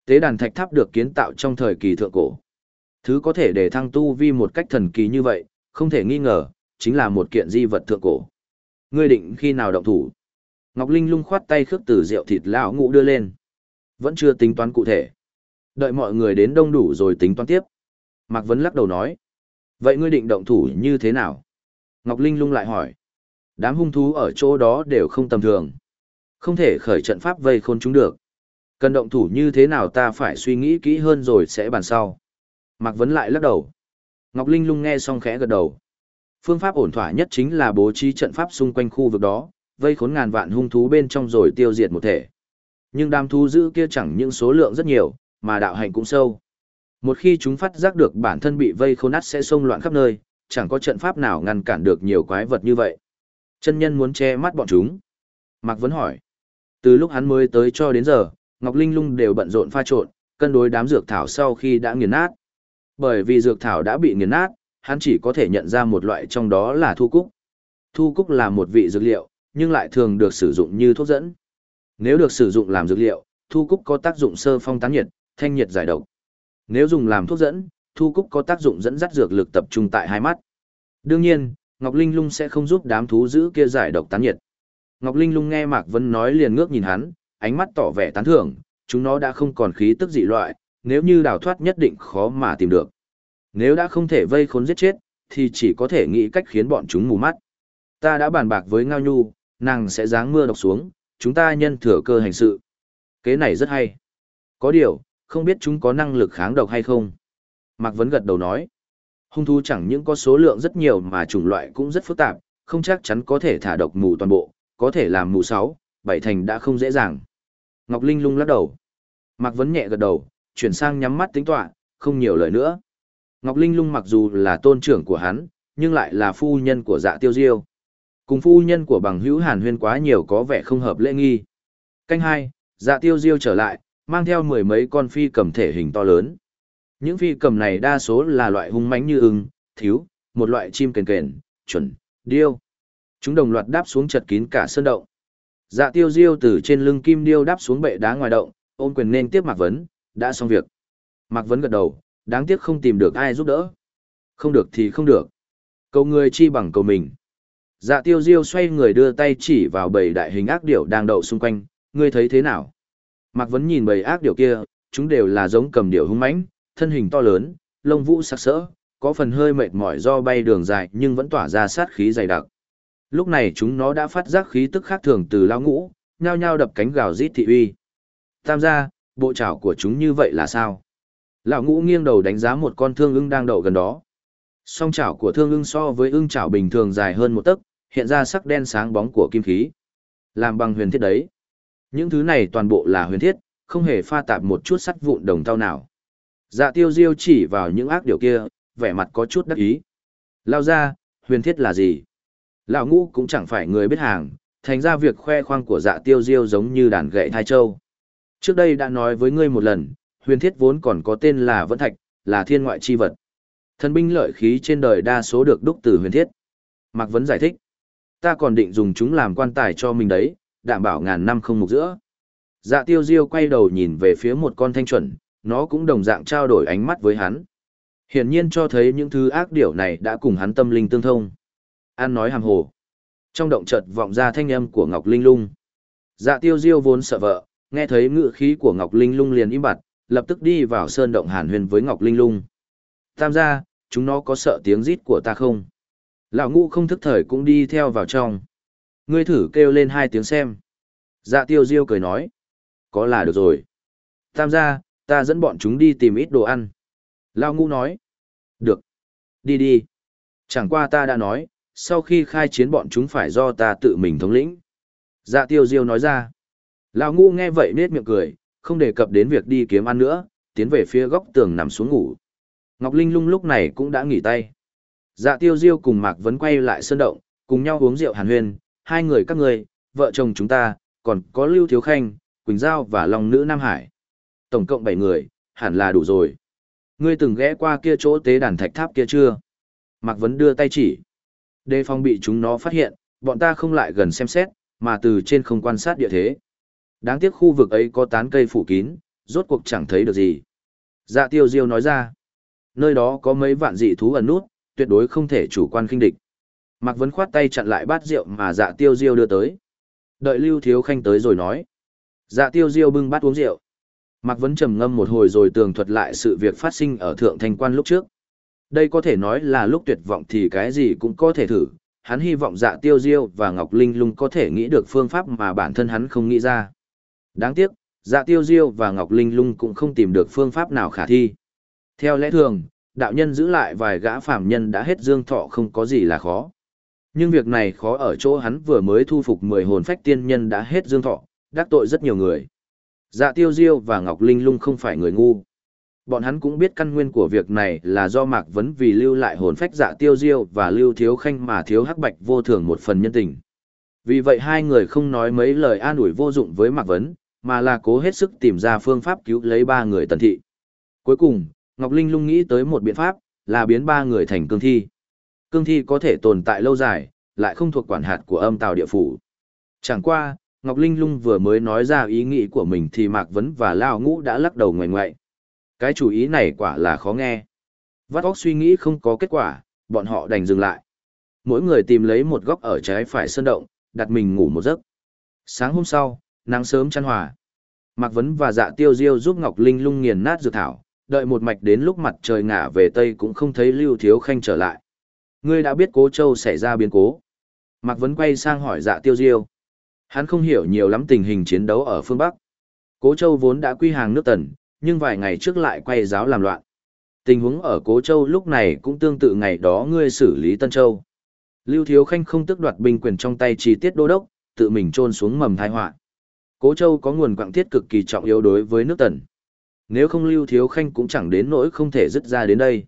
Tế đàn thạch tháp được kiến tạo trong thời kỳ thượng cổ. Thứ có thể để thăng tu vi một cách thần kỳ như vậy, không thể nghi ngờ, chính là một kiện di vật thượng cổ. Ngươi định khi nào động thủ? Ngọc Linh lung khoát tay khước từ rượu thịt lão ngũ đưa lên. Vẫn chưa tính toán cụ thể. Đợi mọi người đến đông đủ rồi tính toán tiếp. Mạc Vấn lắc đầu nói. Vậy ngươi định động thủ như thế nào? Ngọc Linh lung lại hỏi. Đám hung thú ở chỗ đó đều không tầm thường. Không thể khởi trận pháp vây khôn chúng được. Cần động thủ như thế nào ta phải suy nghĩ kỹ hơn rồi sẽ bàn sau. Mạc Vấn lại lắc đầu. Ngọc Linh lung nghe xong khẽ gật đầu. Phương pháp ổn thỏa nhất chính là bố trí trận pháp xung quanh khu vực đó, vây khốn ngàn vạn hung thú bên trong rồi tiêu diệt một thể. Nhưng đám thú dữ kia chẳng những số lượng rất nhiều, mà đạo hành cũng sâu. Một khi chúng phát giác được bản thân bị vây khốn nát sẽ xông loạn khắp nơi, chẳng có trận pháp nào ngăn cản được nhiều quái vật như vậy. Chân nhân muốn che mắt bọn chúng. Mạc Vấn hỏi. Từ lúc hắn mới tới cho đến giờ, Ngọc Linh Lung đều bận rộn pha trộn, cân đối đám dược thảo sau khi đã nghiền nát. Bởi vì dược thảo đã bị nghiền nát, hắn chỉ có thể nhận ra một loại trong đó là thu cúc. Thu cúc là một vị dược liệu, nhưng lại thường được sử dụng như thuốc dẫn. Nếu được sử dụng làm dược liệu, thu cúc có tác dụng sơ phong tán nhiệt, thanh nhiệt giải độc. Nếu dùng làm thuốc dẫn, thu cúc có tác dụng dẫn dắt dược lực tập trung tại hai mắt. Đương nhiên, Ngọc Linh Lung sẽ không giúp đám thú giữ kia giải độc tán nhiệt. Ngọc Linh Lung nghe Mạc Vân nói liền ngước nhìn hắn, ánh mắt tỏ vẻ tán thưởng, chúng nó đã không còn khí tức dị loại, nếu như đào thoát nhất định khó mà tìm được. Nếu đã không thể vây khốn giết chết, thì chỉ có thể nghĩ cách khiến bọn chúng mù mắt. Ta đã bàn bạc với Ngao Nhu, nàng sẽ giáng mưa độc xuống, chúng ta nhân thừa cơ hành sự. Kế này rất hay. Có điều, không biết chúng có năng lực kháng độc hay không. Mạc Vấn gật đầu nói. Hung thú chẳng những có số lượng rất nhiều mà chủng loại cũng rất phức tạp, không chắc chắn có thể thả độc mù toàn bộ, có thể làm mù sáu, bảy thành đã không dễ dàng. Ngọc Linh lung lắc đầu. Mạc Vấn nhẹ gật đầu, chuyển sang nhắm mắt tính tọa, không nhiều lời nữa. Ngọc Linh lung mặc dù là tôn trưởng của hắn, nhưng lại là phu nhân của dạ tiêu diêu. Cùng phu nhân của bằng hữu hàn huyên quá nhiều có vẻ không hợp lễ nghi. Canh hai, dạ tiêu diêu trở lại, mang theo mười mấy con phi cầm thể hình to lớn. Những phi cầm này đa số là loại hung mãnh như ưng, thiếu, một loại chim kền kền, chuẩn, điêu. Chúng đồng loạt đáp xuống chật kín cả sơn động. Dạ tiêu diêu từ trên lưng kim điêu đáp xuống bệ đá ngoài động, ôm quyền nên tiếp Mạc Vấn, đã xong việc. Mạc Vấn gật đầu, đáng tiếc không tìm được ai giúp đỡ. Không được thì không được. Cầu người chi bằng cầu mình. Dạ tiêu diêu xoay người đưa tay chỉ vào bầy đại hình ác điểu đang đậu xung quanh, ngươi thấy thế nào? Mạc Vấn nhìn bầy ác điểu kia, chúng đều là giống cầm điểu hung mãnh, thân hình to lớn, lông vũ sắc sỡ, có phần hơi mệt mỏi do bay đường dài nhưng vẫn tỏa ra sát khí dày đặc. Lúc này chúng nó đã phát giác khí tức khác thường từ lao ngũ, nhao nhao đập cánh gào rít thị uy. Tam gia, bộ trảo của chúng như vậy là sao? Lão ngũ nghiêng đầu đánh giá một con thương ưng đang đậu gần đó. Song chảo của thương ưng so với ưng chảo bình thường dài hơn một tấc, hiện ra sắc đen sáng bóng của kim khí. Làm bằng huyền thiết đấy. Những thứ này toàn bộ là huyền thiết, không hề pha tạp một chút sắt vụn đồng tao nào. Dạ tiêu diêu chỉ vào những ác điều kia, vẻ mặt có chút đắc ý. Lao ra, huyền thiết là gì? Lão ngũ cũng chẳng phải người biết hàng, thành ra việc khoe khoang của dạ tiêu diêu giống như đàn gậy thai châu. Trước đây đã nói với ngươi một lần, huyền thiết vốn còn có tên là Vẫn Thạch, là thiên ngoại chi vật. Thần binh lợi khí trên đời đa số được đúc từ huyền thiết. Mạc Vấn giải thích. Ta còn định dùng chúng làm quan tài cho mình đấy, đảm bảo ngàn năm không mục giữa. Dạ tiêu diêu quay đầu nhìn về phía một con thanh chuẩn, nó cũng đồng dạng trao đổi ánh mắt với hắn. Hiển nhiên cho thấy những thứ ác điểu này đã cùng hắn tâm linh tương thông. An nói hàm hồ. Trong động chợt vọng ra thanh âm của Ngọc Linh Lung. Dạ tiêu diêu vốn sợ vợ, nghe thấy ngự khí của Ngọc Linh Lung liền im bặt, lập tức đi vào sơn động hàn huyền với Ngọc Linh Lung. Tam gia, chúng nó có sợ tiếng rít của ta không? Lão ngũ không thức thời cũng đi theo vào trong. Ngươi thử kêu lên hai tiếng xem. Dạ tiêu diêu cười nói. Có là được rồi. Tam gia, ta dẫn bọn chúng đi tìm ít đồ ăn. Lão ngũ nói. Được. Đi đi. Chẳng qua ta đã nói, sau khi khai chiến bọn chúng phải do ta tự mình thống lĩnh. Dạ tiêu diêu nói ra. Lão ngu nghe vậy nết miệng cười, không đề cập đến việc đi kiếm ăn nữa, tiến về phía góc tường nằm xuống ngủ. Ngọc Linh lung lúc này cũng đã nghỉ tay. Dạ tiêu diêu cùng Mạc Vấn quay lại sơn động, cùng nhau uống rượu hàn huyên, hai người các người, vợ chồng chúng ta, còn có Lưu Thiếu Khanh, Quỳnh Giao và Long Nữ Nam Hải. Tổng cộng 7 người, hẳn là đủ rồi. Ngươi từng ghé qua kia chỗ tế đàn thạch tháp kia chưa? Mạc Vấn đưa tay chỉ. Đề phòng bị chúng nó phát hiện, bọn ta không lại gần xem xét, mà từ trên không quan sát địa thế. Đáng tiếc khu vực ấy có tán cây phủ kín, rốt cuộc chẳng thấy được gì. Dạ tiêu diêu nói ra. Nơi đó có mấy vạn dị thú ẩn nút, tuyệt đối không thể chủ quan khinh địch. Mạc Vấn khoát tay chặn lại bát rượu mà dạ tiêu diêu đưa tới. Đợi Lưu Thiếu Khanh tới rồi nói. Dạ tiêu diêu bưng bát uống rượu. Mạc Vấn trầm ngâm một hồi rồi tường thuật lại sự việc phát sinh ở Thượng Thanh Quan lúc trước. Đây có thể nói là lúc tuyệt vọng thì cái gì cũng có thể thử. Hắn hy vọng dạ tiêu diêu và Ngọc Linh Lung có thể nghĩ được phương pháp mà bản thân hắn không nghĩ ra. Đáng tiếc, dạ tiêu diêu và Ngọc Linh Lung cũng không tìm được phương pháp nào khả thi. Theo lẽ thường, đạo nhân giữ lại vài gã phạm nhân đã hết dương thọ không có gì là khó. Nhưng việc này khó ở chỗ hắn vừa mới thu phục 10 hồn phách tiên nhân đã hết dương thọ, đắc tội rất nhiều người. Dạ tiêu diêu và Ngọc Linh lung không phải người ngu. Bọn hắn cũng biết căn nguyên của việc này là do Mạc Vấn vì lưu lại hồn phách dạ tiêu diêu và lưu thiếu khanh mà thiếu hắc bạch vô thường một phần nhân tình. Vì vậy hai người không nói mấy lời an ủi vô dụng với Mạc Vấn, mà là cố hết sức tìm ra phương pháp cứu lấy ba người tần thị. Cuối cùng, Ngọc Linh lung nghĩ tới một biện pháp, là biến ba người thành cương thi. Cương thi có thể tồn tại lâu dài, lại không thuộc quản hạt của âm tào địa phủ. Chẳng qua, Ngọc Linh lung vừa mới nói ra ý nghĩ của mình thì Mạc Vấn và Lao Ngũ đã lắc đầu ngoài ngoại. Cái chủ ý này quả là khó nghe. Vắt óc suy nghĩ không có kết quả, bọn họ đành dừng lại. Mỗi người tìm lấy một góc ở trái phải sơn động, đặt mình ngủ một giấc. Sáng hôm sau, nắng sớm chăn hòa. Mạc Vấn và Dạ Tiêu Diêu giúp Ngọc Linh lung nghiền nát dược thảo, đợi một mạch đến lúc mặt trời ngả về tây cũng không thấy Lưu Thiếu Khanh trở lại. Ngươi đã biết Cố Châu xảy ra biến cố. Mạc Vấn quay sang hỏi Dạ Tiêu Diêu. Hắn không hiểu nhiều lắm tình hình chiến đấu ở phương Bắc. Cố Châu vốn đã quy hàng nước Tần, nhưng vài ngày trước lại quay giáo làm loạn. Tình huống ở Cố Châu lúc này cũng tương tự ngày đó ngươi xử lý Tân Châu. Lưu Thiếu Khanh không tức đoạt binh quyền trong tay chi tiết đô đốc, tự mình trôn xuống mầm tai họa. Cố Châu có nguồn quặng thiết cực kỳ trọng yếu đối với nước Tần. Nếu không Lưu Thiếu Khanh cũng chẳng đến nỗi không thể dứt ra đến đây.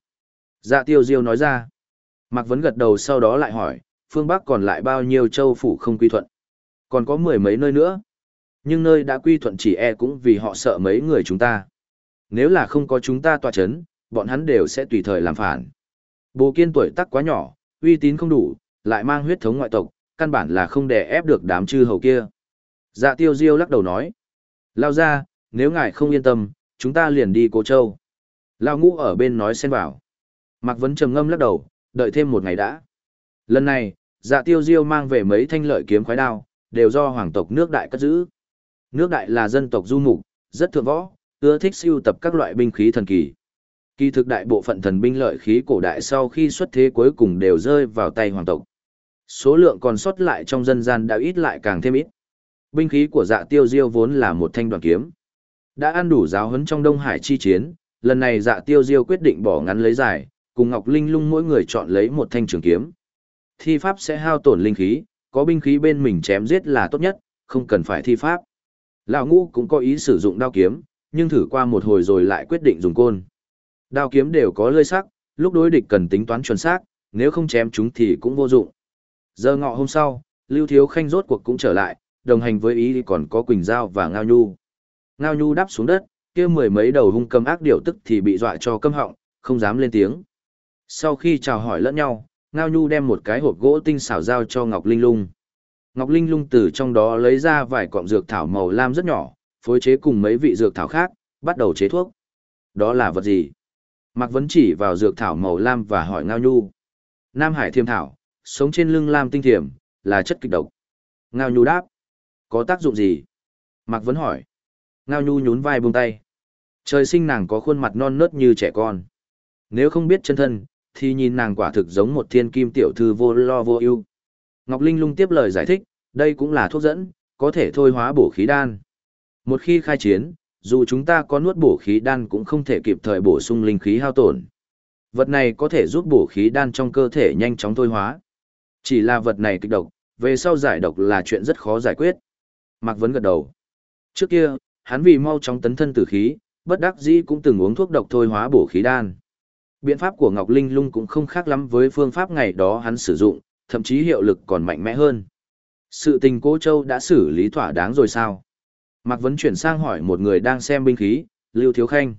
Dạ Tiêu Diêu nói ra. Mạc Vấn gật đầu sau đó lại hỏi, phương Bắc còn lại bao nhiêu châu phủ không quy thuận? Còn có mười mấy nơi nữa. Nhưng nơi đã quy thuận chỉ e cũng vì họ sợ mấy người chúng ta. Nếu là không có chúng ta tòa chấn, bọn hắn đều sẽ tùy thời làm phản. Bồ kiên tuổi tác quá nhỏ, uy tín không đủ, lại mang huyết thống ngoại tộc, căn bản là không đè ép được đám chư hầu kia. Dạ tiêu diêu lắc đầu nói. Lao ra, nếu ngài không yên tâm, chúng ta liền đi Cố Châu. Lao ngũ ở bên nói xen vào. Mạc Vấn trầm ngâm lắc đầu, đợi thêm một ngày đã. Lần này, dạ tiêu diêu mang về mấy thanh lợi kiếm khoái đao, đều do hoàng tộc nước đại cất giữ. Nước đại là dân tộc du mục, rất thượng võ, ưa thích siêu tập các loại binh khí thần kỳ. Kỳ thực đại bộ phận thần binh lợi khí cổ đại sau khi xuất thế cuối cùng đều rơi vào tay hoàng tộc. Số lượng còn sót lại trong dân gian đã ít lại càng thêm ít. Binh khí của dạ tiêu diêu vốn là một thanh đoàn kiếm. Đã ăn đủ giáo huấn trong Đông Hải chi chiến, lần này dạ tiêu diêu quyết định bỏ ngắn lấy dài, cùng Ngọc Linh lung mỗi người chọn lấy một thanh trường kiếm. Thi pháp sẽ hao tổn linh khí, có binh khí bên mình chém giết là tốt nhất, không cần phải thi pháp. Lão ngũ cũng có ý sử dụng đao kiếm, nhưng thử qua một hồi rồi lại quyết định dùng côn. Đao kiếm đều có lơi sắc, lúc đối địch cần tính toán chuẩn xác, nếu không chém chúng thì cũng vô dụng. Giờ ngọ hôm sau, Lưu Thiếu Khanh rốt cuộc cũng trở lại, đồng hành với ý còn có Quỳnh Giao và Ngao Nhu. Ngao Nhu đáp xuống đất, kia mười mấy đầu hung cầm ác điểu tức thì bị dọa cho câm họng, không dám lên tiếng. Sau khi chào hỏi lẫn nhau, Ngao Nhu đem một cái hộp gỗ tinh xảo giao cho Ngọc Linh Lung. Ngọc Linh Lung từ trong đó lấy ra vài cọng dược thảo màu lam rất nhỏ, phối chế cùng mấy vị dược thảo khác, bắt đầu chế thuốc. Đó là vật gì? Mạc Vấn chỉ vào dược thảo màu lam và hỏi Ngao Nhu. Nam Hải thiềm thảo, sống trên lưng lam tinh thiềm, là chất kịch độc. Ngao Nhu đáp. Có tác dụng gì? Mạc Vấn hỏi. Ngao Nhu nhún vai buông tay. Trời sinh nàng có khuôn mặt non nớt như trẻ con. Nếu không biết chân thân, thì nhìn nàng quả thực giống một thiên kim tiểu thư vô lo vô ưu. Ngọc Linh lung tiếp lời giải thích, đây cũng là thuốc dẫn, có thể thôi hóa bổ khí đan. Một khi khai chiến, dù chúng ta có nuốt bổ khí đan cũng không thể kịp thời bổ sung linh khí hao tổn. Vật này có thể giúp bổ khí đan trong cơ thể nhanh chóng thôi hóa. Chỉ là vật này kịch độc, về sau giải độc là chuyện rất khó giải quyết. Mạc Vấn gật đầu. Trước kia, hắn vì mau chóng tấn thân tử khí, bất đắc dĩ cũng từng uống thuốc độc thôi hóa bổ khí đan. Biện pháp của Ngọc Linh Lung cũng không khác lắm với phương pháp ngày đó hắn sử dụng, thậm chí hiệu lực còn mạnh mẽ hơn. Sự tình Cố Châu đã xử lý thỏa đáng rồi sao? Mạc Vấn chuyển sang hỏi một người đang xem binh khí, Lưu Thiếu Khanh.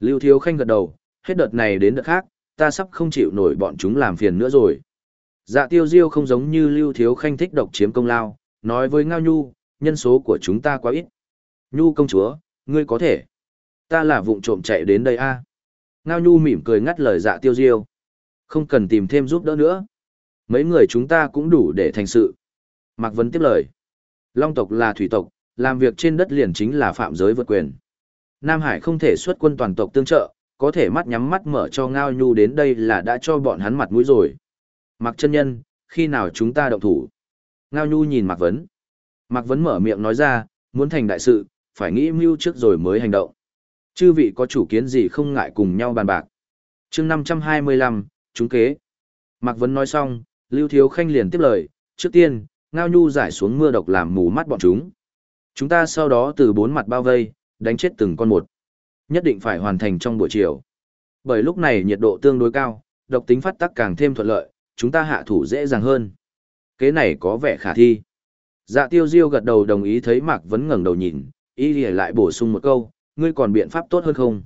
Lưu Thiếu Khanh gật đầu, hết đợt này đến đợt khác, ta sắp không chịu nổi bọn chúng làm phiền nữa rồi. Dạ tiêu diêu không giống như Lưu Thiếu Khanh thích độc chiếm công lao, nói với Ngao Nhu, nhân số của chúng ta quá ít. Nhu công chúa, ngươi có thể. Ta là vụng trộm chạy đến đây a. Ngao Nhu mỉm cười ngắt lời dạ tiêu diêu. Không cần tìm thêm giúp đỡ nữa. Mấy người chúng ta cũng đủ để thành sự. Mạc Vấn tiếp lời. Long tộc là thủy tộc, làm việc trên đất liền chính là phạm giới vượt quyền. Nam Hải không thể xuất quân toàn tộc tương trợ, có thể mắt nhắm mắt mở cho Ngao Nhu đến đây là đã cho bọn hắn mặt mũi rồi. Mạc chân nhân, khi nào chúng ta động thủ? Ngao Nhu nhìn Mạc Vấn. Mạc Vấn mở miệng nói ra, muốn thành đại sự, phải nghĩ mưu trước rồi mới hành động. Chư vị có chủ kiến gì không ngại cùng nhau bàn bạc. chương 525, chúng kế. Mạc Vấn nói xong, Lưu Thiếu Khanh liền tiếp lời, trước tiên, Ngao Nhu giải xuống mưa độc làm mù mắt bọn chúng. Chúng ta sau đó từ bốn mặt bao vây, đánh chết từng con một. Nhất định phải hoàn thành trong buổi chiều. Bởi lúc này nhiệt độ tương đối cao, độc tính phát tắc càng thêm thuận lợi, chúng ta hạ thủ dễ dàng hơn. Kế này có vẻ khả thi. Dạ tiêu diêu gật đầu đồng ý thấy Mạc Vấn ngẩng đầu nhìn, y lìa lại bổ sung một câu, ngươi còn biện pháp tốt hơn không?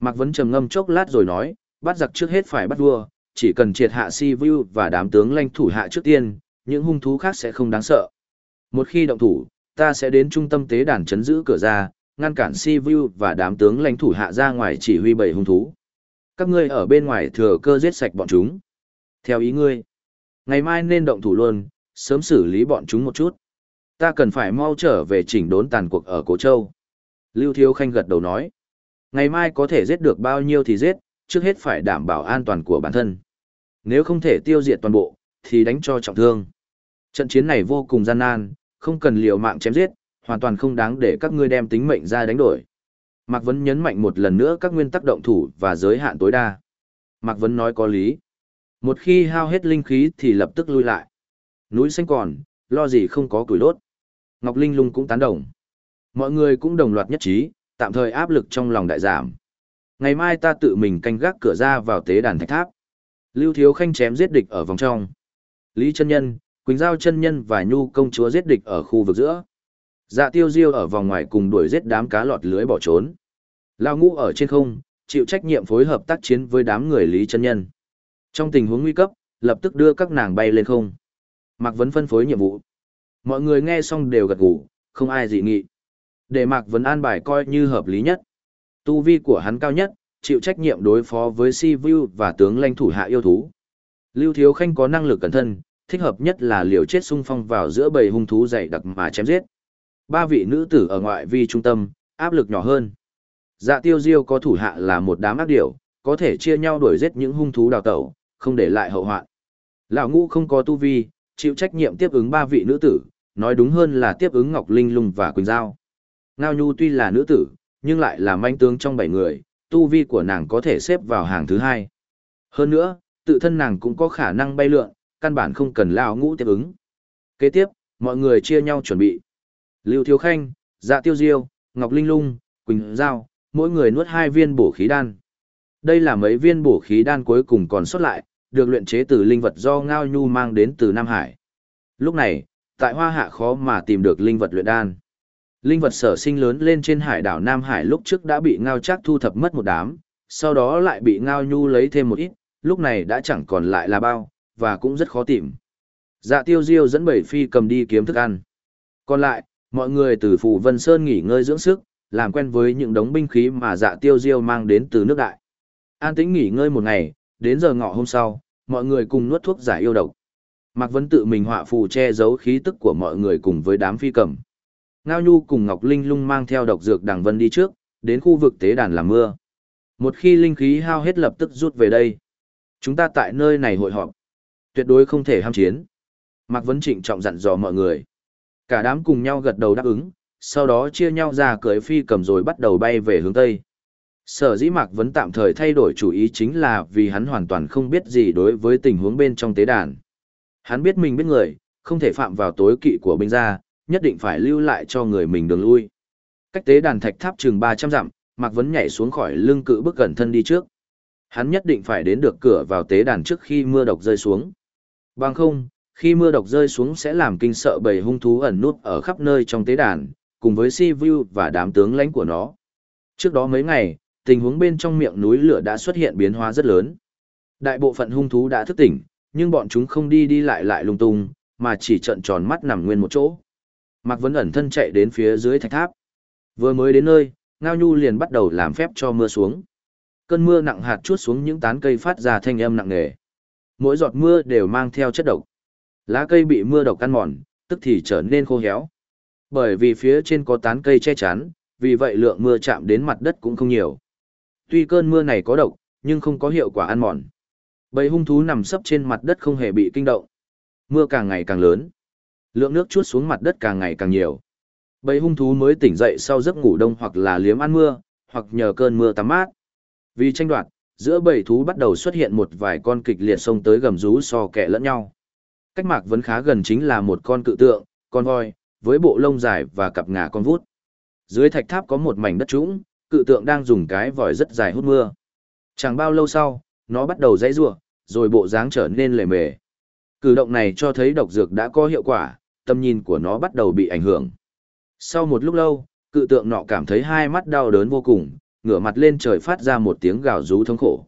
Mạc Vấn trầm ngâm chốc lát rồi nói, bắt giặc trước hết phải bắt vua, chỉ cần triệt hạ si vu và đám tướng lãnh thủ hạ trước tiên, những hung thú khác sẽ không đáng sợ. Một khi động thủ, ta sẽ đến trung tâm tế đàn chấn giữ cửa ra, ngăn cản si vu và đám tướng lãnh thủ hạ ra ngoài chỉ huy bảy hung thú. Các ngươi ở bên ngoài thừa cơ giết sạch bọn chúng. Theo ý ngươi, ngày mai nên động thủ luôn, sớm xử lý bọn chúng một chút. Ta cần phải mau trở về chỉnh đốn tàn cuộc ở Cố Châu. Lưu Thiếu Khanh gật đầu nói. Ngày mai có thể giết được bao nhiêu thì giết, trước hết phải đảm bảo an toàn của bản thân. Nếu không thể tiêu diệt toàn bộ, thì đánh cho trọng thương. Trận chiến này vô cùng gian nan, không cần liều mạng chém giết, hoàn toàn không đáng để các ngươi đem tính mệnh ra đánh đổi. Mạc Vấn nhấn mạnh một lần nữa các nguyên tắc động thủ và giới hạn tối đa. Mạc Vấn nói có lý. Một khi hao hết linh khí thì lập tức lui lại. Núi xanh còn, lo gì không có củi đốt. Ngọc Linh lung cũng tán đồng. Mọi người cũng đồng loạt nhất trí, tạm thời áp lực trong lòng đại giảm. Ngày mai ta tự mình canh gác cửa ra vào tế đàn thạch tháp. Lưu Thiếu Khanh chém giết địch ở vòng trong. Lý chân nhân, Quỳnh Giao chân nhân và Nhu công chúa giết địch ở khu vực giữa. Dạ tiêu diêu ở vòng ngoài cùng đuổi giết đám cá lọt lưới bỏ trốn. Lao ngũ ở trên không, chịu trách nhiệm phối hợp tác chiến với đám người Lý chân nhân. Trong tình huống nguy cấp, lập tức đưa các nàng bay lên không. Mạc Vấn phân phối nhiệm vụ. Mọi người nghe xong đều gật gù, không ai dị nghị. Để Mạc Vấn an bài coi như hợp lý nhất. Tu vi của hắn cao nhất, chịu trách nhiệm đối phó với Si Vu và tướng lãnh thủ hạ yêu thú. Lưu Thiếu Khanh có năng lực cẩn thân, thích hợp nhất là liều chết xung phong vào giữa bầy hung thú dày đặc mà chém giết. Ba vị nữ tử ở ngoại vi trung tâm, áp lực nhỏ hơn. Dạ tiêu diêu có thủ hạ là một đám ác điểu, có thể chia nhau đuổi giết những hung thú đào tẩu, không để lại hậu hoạn. Lão ngũ không có tu vi, chịu trách nhiệm tiếp ứng ba vị nữ tử, nói đúng hơn là tiếp ứng Ngọc Linh Lung và Quỳnh Giao. Ngao Nhu tuy là nữ tử, nhưng lại là manh tướng trong bảy người, tu vi của nàng có thể xếp vào hàng thứ hai. Hơn nữa, tự thân nàng cũng có khả năng bay lượn, căn bản không cần lao ngũ tiếp ứng. Kế tiếp, mọi người chia nhau chuẩn bị. Lưu Thiếu Khanh, Dạ Tiêu Diêu, Ngọc Linh Lung, Quỳnh Giao, mỗi người nuốt hai viên bổ khí đan. Đây là mấy viên bổ khí đan cuối cùng còn sót lại, được luyện chế từ linh vật do Ngao Nhu mang đến từ Nam Hải. Lúc này, tại Hoa Hạ khó mà tìm được linh vật luyện đan. Linh vật sở sinh lớn lên trên hải đảo Nam Hải lúc trước đã bị Ngao chắc thu thập mất một đám, sau đó lại bị Ngao Nhu lấy thêm một ít, lúc này đã chẳng còn lại là bao, và cũng rất khó tìm. Dạ tiêu diêu dẫn bảy phi cầm đi kiếm thức ăn. Còn lại, mọi người từ Phù Vân Sơn nghỉ ngơi dưỡng sức, làm quen với những đống binh khí mà dạ tiêu diêu mang đến từ nước đại. An tĩnh nghỉ ngơi một ngày, đến giờ ngọ hôm sau, mọi người cùng nuốt thuốc giải yêu độc. Mạc Vấn tự mình họa phù che giấu khí tức của mọi người cùng với đám phi cầm. Ngao Nhu cùng Ngọc Linh lung mang theo độc dược đằng vân đi trước, đến khu vực tế đàn làm mưa. Một khi linh khí hao hết lập tức rút về đây. Chúng ta tại nơi này hội họp. Tuyệt đối không thể ham chiến. Mạc Vấn trịnh trọng dặn dò mọi người. Cả đám cùng nhau gật đầu đáp ứng, sau đó chia nhau ra cưới phi cầm rồi bắt đầu bay về hướng Tây. Sở dĩ Mạc Vấn tạm thời thay đổi chủ ý chính là vì hắn hoàn toàn không biết gì đối với tình huống bên trong tế đàn. Hắn biết mình biết người, không thể phạm vào tối kỵ của binh gia, nhất định phải lưu lại cho người mình đường lui. Cách tế đàn thạch tháp chừng 300 dặm, Mạc Vấn nhảy xuống khỏi lưng cự bước gần thân đi trước. Hắn nhất định phải đến được cửa vào tế đàn trước khi mưa độc rơi xuống. Bằng không, khi mưa độc rơi xuống sẽ làm kinh sợ bầy hung thú ẩn nút ở khắp nơi trong tế đàn, cùng với si vu và đám tướng lãnh của nó. Trước đó mấy ngày, tình huống bên trong miệng núi lửa đã xuất hiện biến hóa rất lớn. Đại bộ phận hung thú đã thức tỉnh, nhưng bọn chúng không đi đi lại lại lung tung, mà chỉ trợn tròn mắt nằm nguyên một chỗ. Mạc Vấn ẩn thân chạy đến phía dưới thạch tháp. Vừa mới đến nơi, Ngao Nhu liền bắt đầu làm phép cho mưa xuống. Cơn mưa nặng hạt chút xuống những tán cây phát ra thanh âm nặng nề. Mỗi giọt mưa đều mang theo chất độc. Lá cây bị mưa độc ăn mòn, tức thì trở nên khô héo. Bởi vì phía trên có tán cây che chắn, vì vậy lượng mưa chạm đến mặt đất cũng không nhiều. Tuy cơn mưa này có độc, nhưng không có hiệu quả ăn mòn. Bầy hung thú nằm sấp trên mặt đất không hề bị kinh động. Mưa càng ngày càng lớn. Lượng nước chút xuống mặt đất càng ngày càng nhiều. Bầy hung thú mới tỉnh dậy sau giấc ngủ đông hoặc là liếm ăn mưa, hoặc nhờ cơn mưa tắm mát. Vì tranh đoạt, giữa bầy thú bắt đầu xuất hiện một vài con kịch liệt xông tới gầm rú so kẹ lẫn nhau. Cách mạc vẫn khá gần chính là một con cự tượng, con voi, với bộ lông dài và cặp ngà con vút. Dưới thạch tháp có một mảnh đất trũng, cự tượng đang dùng cái vòi rất dài hút mưa. Chẳng bao lâu sau, nó bắt đầu dãy rủa, rồi bộ dáng trở nên lề mề. Cử động này cho thấy độc dược đã có hiệu quả, tâm nhìn của nó bắt đầu bị ảnh hưởng. Sau một lúc lâu, cự tượng nọ cảm thấy hai mắt đau đớn vô cùng, ngửa mặt lên trời phát ra một tiếng gào rú thống khổ.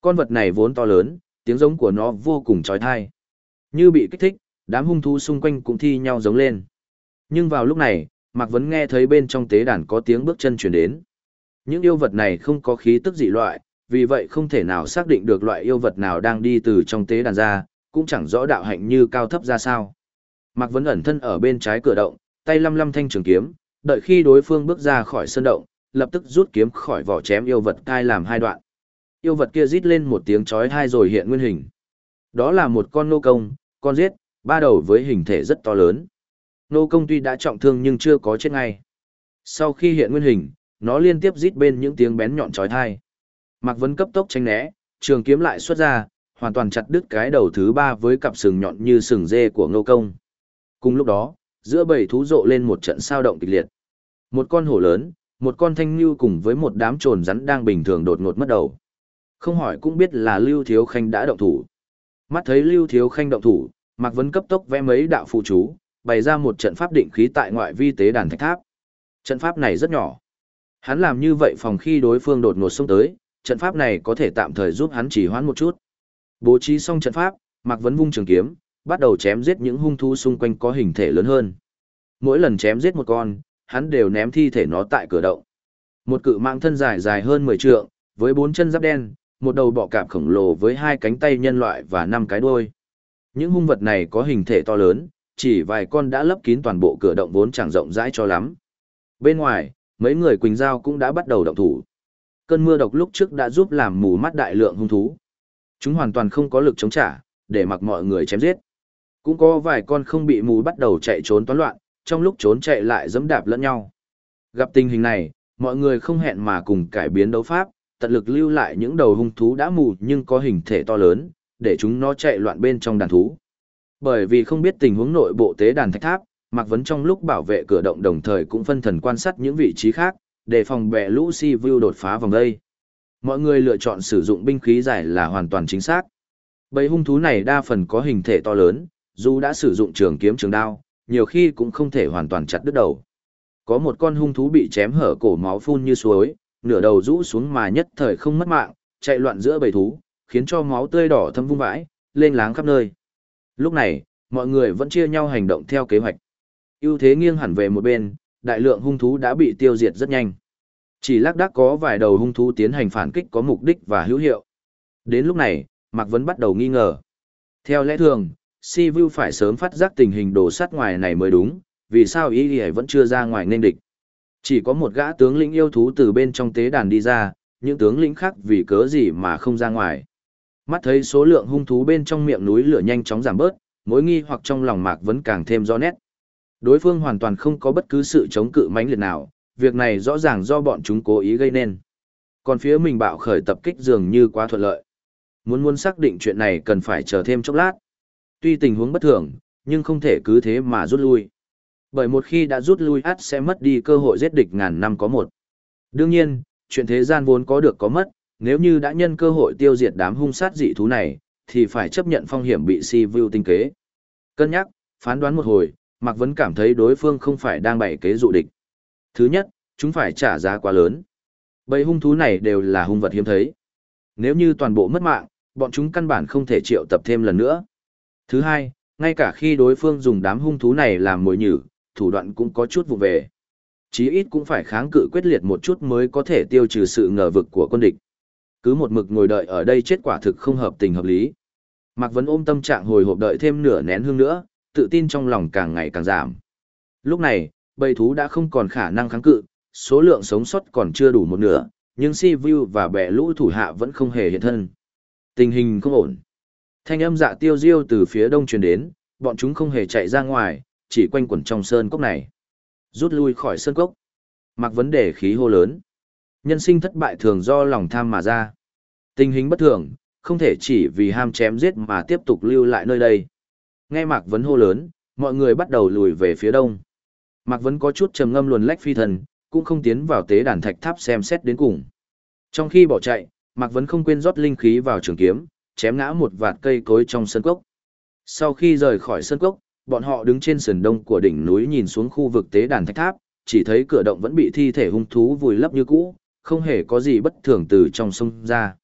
Con vật này vốn to lớn, tiếng giống của nó vô cùng trói thai. Như bị kích thích, đám hung thú xung quanh cũng thi nhau giống lên. Nhưng vào lúc này, Mạc Vấn nghe thấy bên trong tế đàn có tiếng bước chân chuyển đến. Những yêu vật này không có khí tức dị loại, vì vậy không thể nào xác định được loại yêu vật nào đang đi từ trong tế đàn ra, cũng chẳng rõ đạo hạnh như cao thấp ra sao. Mạc Vấn ẩn thân ở bên trái cửa động, tay lăm lăm thanh trường kiếm, đợi khi đối phương bước ra khỏi sân động, lập tức rút kiếm khỏi vỏ chém yêu vật cai làm hai đoạn. Yêu vật kia rít lên một tiếng chói tai rồi hiện nguyên hình. Đó là một con nô công, con giết, ba đầu với hình thể rất to lớn. Nô công tuy đã trọng thương nhưng chưa có chết ngay. Sau khi hiện nguyên hình, nó liên tiếp rít bên những tiếng bén nhọn chói tai. Mạc Vấn cấp tốc tránh né, trường kiếm lại xuất ra, hoàn toàn chặt đứt cái đầu thứ ba với cặp sừng nhọn như sừng dê của Ngô Công. Cùng lúc đó, giữa bầy thú rộ lên một trận sao động kịch liệt. Một con hổ lớn, một con thanh lưu cùng với một đám trồn rắn đang bình thường đột ngột mất đầu. Không hỏi cũng biết là Lưu Thiếu Khanh đã động thủ. Mắt thấy Lưu Thiếu Khanh động thủ, Mạc Vấn cấp tốc vẽ mấy đạo phụ chú, bày ra một trận pháp định khí tại ngoại vi tế đàn thạch tháp. Trận pháp này rất nhỏ. Hắn làm như vậy phòng khi đối phương đột ngột xông tới, trận pháp này có thể tạm thời giúp hắn chỉ hoãn một chút. Bố trí xong trận pháp, Mạc Vấn vung trường kiếm, bắt đầu chém giết những hung thú xung quanh có hình thể lớn hơn. Mỗi lần chém giết một con, hắn đều ném thi thể nó tại cửa động. Một cự mạng thân dài dài hơn 10 trượng, với bốn chân giáp đen, một đầu bọ cạp khổng lồ với hai cánh tay nhân loại và năm cái đuôi. Những hung vật này có hình thể to lớn, chỉ vài con đã lấp kín toàn bộ cửa động vốn chẳng rộng rãi cho lắm. Bên ngoài, mấy người Quỳnh Giao cũng đã bắt đầu động thủ. Cơn mưa độc lúc trước đã giúp làm mù mắt đại lượng hung thú. Chúng hoàn toàn không có lực chống trả, để mặc mọi người chém giết. Cũng có vài con không bị mù bắt đầu chạy trốn toán loạn, trong lúc trốn chạy lại dẫm đạp lẫn nhau. Gặp tình hình này, mọi người không hẹn mà cùng cải biến đấu pháp, tận lực lưu lại những đầu hung thú đã mù nhưng có hình thể to lớn, để chúng nó chạy loạn bên trong đàn thú. Bởi vì không biết tình huống nội bộ tế đàn thạch tháp, Mạc Vấn trong lúc bảo vệ cửa động đồng thời cũng phân thần quan sát những vị trí khác, để phòng bè lũ si vu đột phá vòng đây. Mọi người lựa chọn sử dụng binh khí dài là hoàn toàn chính xác. Bầy hung thú này đa phần có hình thể to lớn, dù đã sử dụng trường kiếm trường đao, nhiều khi cũng không thể hoàn toàn chặt đứt đầu. Có một con hung thú bị chém hở cổ máu phun như suối, nửa đầu rũ xuống mà nhất thời không mất mạng, chạy loạn giữa bầy thú, khiến cho máu tươi đỏ thâm vung vãi, lên láng khắp nơi. Lúc này, mọi người vẫn chia nhau hành động theo kế hoạch. ưu thế nghiêng hẳn về một bên, đại lượng hung thú đã bị tiêu diệt rất nhanh. Chỉ lác đác có vài đầu hung thú tiến hành phản kích có mục đích và hữu hiệu. Đến lúc này, Mạc Vấn bắt đầu nghi ngờ. Theo lẽ thường, Si Vu phải sớm phát giác tình hình đồ sát ngoài này mới đúng, vì sao ý nghĩa vẫn chưa ra ngoài nên địch. Chỉ có một gã tướng lĩnh yêu thú từ bên trong tế đàn đi ra, những tướng lĩnh khác vì cớ gì mà không ra ngoài. Mắt thấy số lượng hung thú bên trong miệng núi lửa nhanh chóng giảm bớt, mối nghi hoặc trong lòng Mạc Vấn càng thêm rõ nét. Đối phương hoàn toàn không có bất cứ sự chống cự mãnh liệt nào, việc này rõ ràng do bọn chúng cố ý gây nên. Còn phía mình bạo khởi tập kích dường như quá thuận lợi. Muốn muốn xác định chuyện này cần phải chờ thêm chốc lát. Tuy tình huống bất thường, nhưng không thể cứ thế mà rút lui. Bởi một khi đã rút lui át sẽ mất đi cơ hội giết địch ngàn năm có một. Đương nhiên, chuyện thế gian vốn có được có mất, nếu như đã nhân cơ hội tiêu diệt đám hung sát dị thú này, thì phải chấp nhận phong hiểm bị si view tinh kế. Cân nhắc, phán đoán một hồi, Mạc Vấn cảm thấy đối phương không phải đang bày kế dụ địch. Thứ nhất, chúng phải trả giá quá lớn. Bầy hung thú này đều là hung vật hiếm thấy. Nếu như toàn bộ mất mạng, bọn chúng căn bản không thể triệu tập thêm lần nữa. Thứ hai, ngay cả khi đối phương dùng đám hung thú này làm mồi nhử, thủ đoạn cũng có chút vụ về. Chí ít cũng phải kháng cự quyết liệt một chút mới có thể tiêu trừ sự ngờ vực của quân địch. Cứ một mực ngồi đợi ở đây chết quả thực không hợp tình hợp lý. Mạc Vấn ôm tâm trạng hồi hộp đợi thêm nửa nén hương nữa, tự tin trong lòng càng ngày càng giảm. Lúc này, bầy thú đã không còn khả năng kháng cự, số lượng sống sót còn chưa đủ một nửa, nhưng Si Vu và bẻ lũ thủ hạ vẫn không hề hiện thân. Tình hình không ổn. Thanh âm dạ tiêu diêu từ phía đông truyền đến, bọn chúng không hề chạy ra ngoài, chỉ quanh quẩn trong sơn cốc này. Rút lui khỏi sơn cốc. Mặc vấn đề khí hô lớn. Nhân sinh thất bại thường do lòng tham mà ra. Tình hình bất thường, không thể chỉ vì ham chém giết mà tiếp tục lưu lại nơi đây. Nghe Mạc Vấn hô lớn, mọi người bắt đầu lùi về phía đông. Mạc Vấn có chút trầm ngâm luồn lách phi thần, cũng không tiến vào tế đàn thạch tháp xem xét đến cùng. Trong khi bỏ chạy, Mạc Vấn không quên rót linh khí vào trường kiếm, chém ngã một vạt cây cối trong sân cốc. Sau khi rời khỏi sân cốc, bọn họ đứng trên sườn đông của đỉnh núi nhìn xuống khu vực tế đàn thạch tháp, chỉ thấy cửa động vẫn bị thi thể hung thú vùi lấp như cũ, không hề có gì bất thường từ trong sông ra.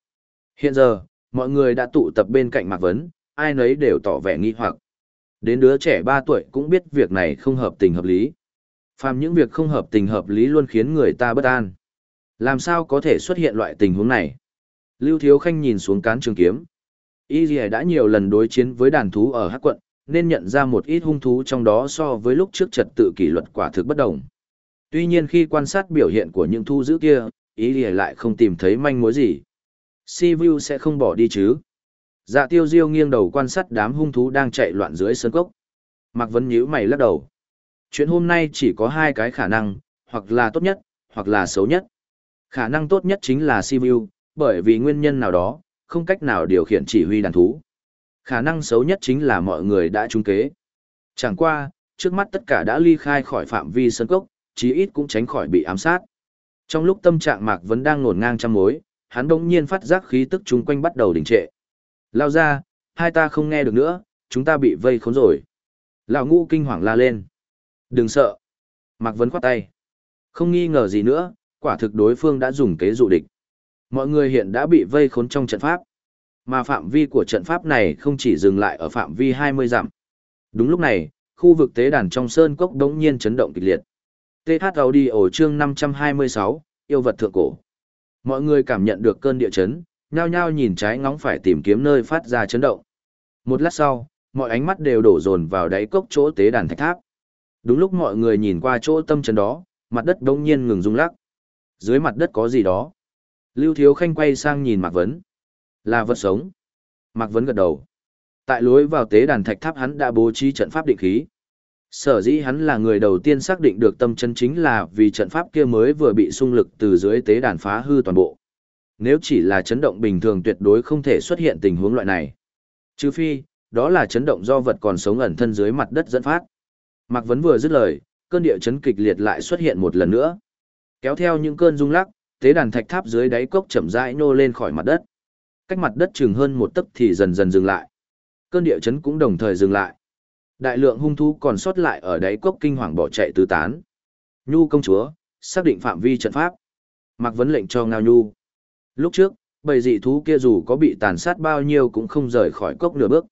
Hiện giờ, mọi người đã tụ tập bên cạnh Mạc Vấn, ai nấy đều tỏ vẻ nghi hoặc. Đến đứa trẻ 3 tuổi cũng biết việc này không hợp tình hợp lý. Phàm những việc không hợp tình hợp lý luôn khiến người ta bất an. Làm sao có thể xuất hiện loại tình huống này? Lưu Thiếu Khanh nhìn xuống cán trường kiếm. Y đã nhiều lần đối chiến với đàn thú ở Hắc quận, nên nhận ra một ít hung thú trong đó so với lúc trước trật tự kỷ luật quả thực bất đồng. Tuy nhiên khi quan sát biểu hiện của những thu giữ kia, Y Dì lại không tìm thấy manh mối gì. Si Vu sẽ không bỏ đi chứ? Dạ tiêu diêu nghiêng đầu quan sát đám hung thú đang chạy loạn dưới sân cốc. Mạc Vấn nhíu mày lắc đầu. Chuyện hôm nay chỉ có hai cái khả năng, hoặc là tốt nhất, hoặc là xấu nhất. Khả năng tốt nhất chính là Sivu, bởi vì nguyên nhân nào đó, không cách nào điều khiển chỉ huy đàn thú. Khả năng xấu nhất chính là mọi người đã trúng kế. Chẳng qua, trước mắt tất cả đã ly khai khỏi phạm vi sân cốc, chí ít cũng tránh khỏi bị ám sát. Trong lúc tâm trạng Mạc Vấn đang ngổn ngang trăm mối, hắn bỗng nhiên phát giác khí tức chung quanh bắt đầu đình trệ. Lao ra, hai ta không nghe được nữa, chúng ta bị vây khốn rồi. Lão ngũ kinh hoàng la lên. Đừng sợ. Mạc Vấn khoát tay. Không nghi ngờ gì nữa, quả thực đối phương đã dùng kế dụ địch. Mọi người hiện đã bị vây khốn trong trận pháp. Mà phạm vi của trận pháp này không chỉ dừng lại ở phạm vi 20 dặm. Đúng lúc này, khu vực tế đàn trong sơn cốc đống nhiên chấn động kịch liệt. TH Audio chương 526, yêu vật thượng cổ. Mọi người cảm nhận được cơn địa chấn, nhao nhao nhìn trái ngóng phải tìm kiếm nơi phát ra chấn động. Một lát sau, mọi ánh mắt đều đổ dồn vào đáy cốc chỗ tế đàn thạch tháp. Đúng lúc mọi người nhìn qua chỗ tâm chấn đó, mặt đất bỗng nhiên ngừng rung lắc. Dưới mặt đất có gì đó? Lưu Thiếu Khanh quay sang nhìn Mạc Vấn. Là vật sống. Mạc Vấn gật đầu. Tại lối vào tế đàn thạch tháp hắn đã bố trí trận pháp định khí. Sở dĩ hắn là người đầu tiên xác định được tâm chân chính là vì trận pháp kia mới vừa bị xung lực từ dưới tế đàn phá hư toàn bộ. Nếu chỉ là chấn động bình thường tuyệt đối không thể xuất hiện tình huống loại này. Trừ phi, đó là chấn động do vật còn sống ẩn thân dưới mặt đất dẫn phát. Mạc Vấn vừa dứt lời, cơn địa chấn kịch liệt lại xuất hiện một lần nữa. Kéo theo những cơn rung lắc, tế đàn thạch tháp dưới đáy cốc chậm rãi nô lên khỏi mặt đất. Cách mặt đất chừng hơn một tấc thì dần dần dừng lại. Cơn địa chấn cũng đồng thời dừng lại. Đại lượng hung thú còn sót lại ở đáy cốc kinh hoàng bỏ chạy tứ tán. Nhu công chúa, xác định phạm vi trận pháp. Mạc Vấn lệnh cho Ngao Nhu. Lúc trước, bầy dị thú kia dù có bị tàn sát bao nhiêu cũng không rời khỏi cốc nửa bước.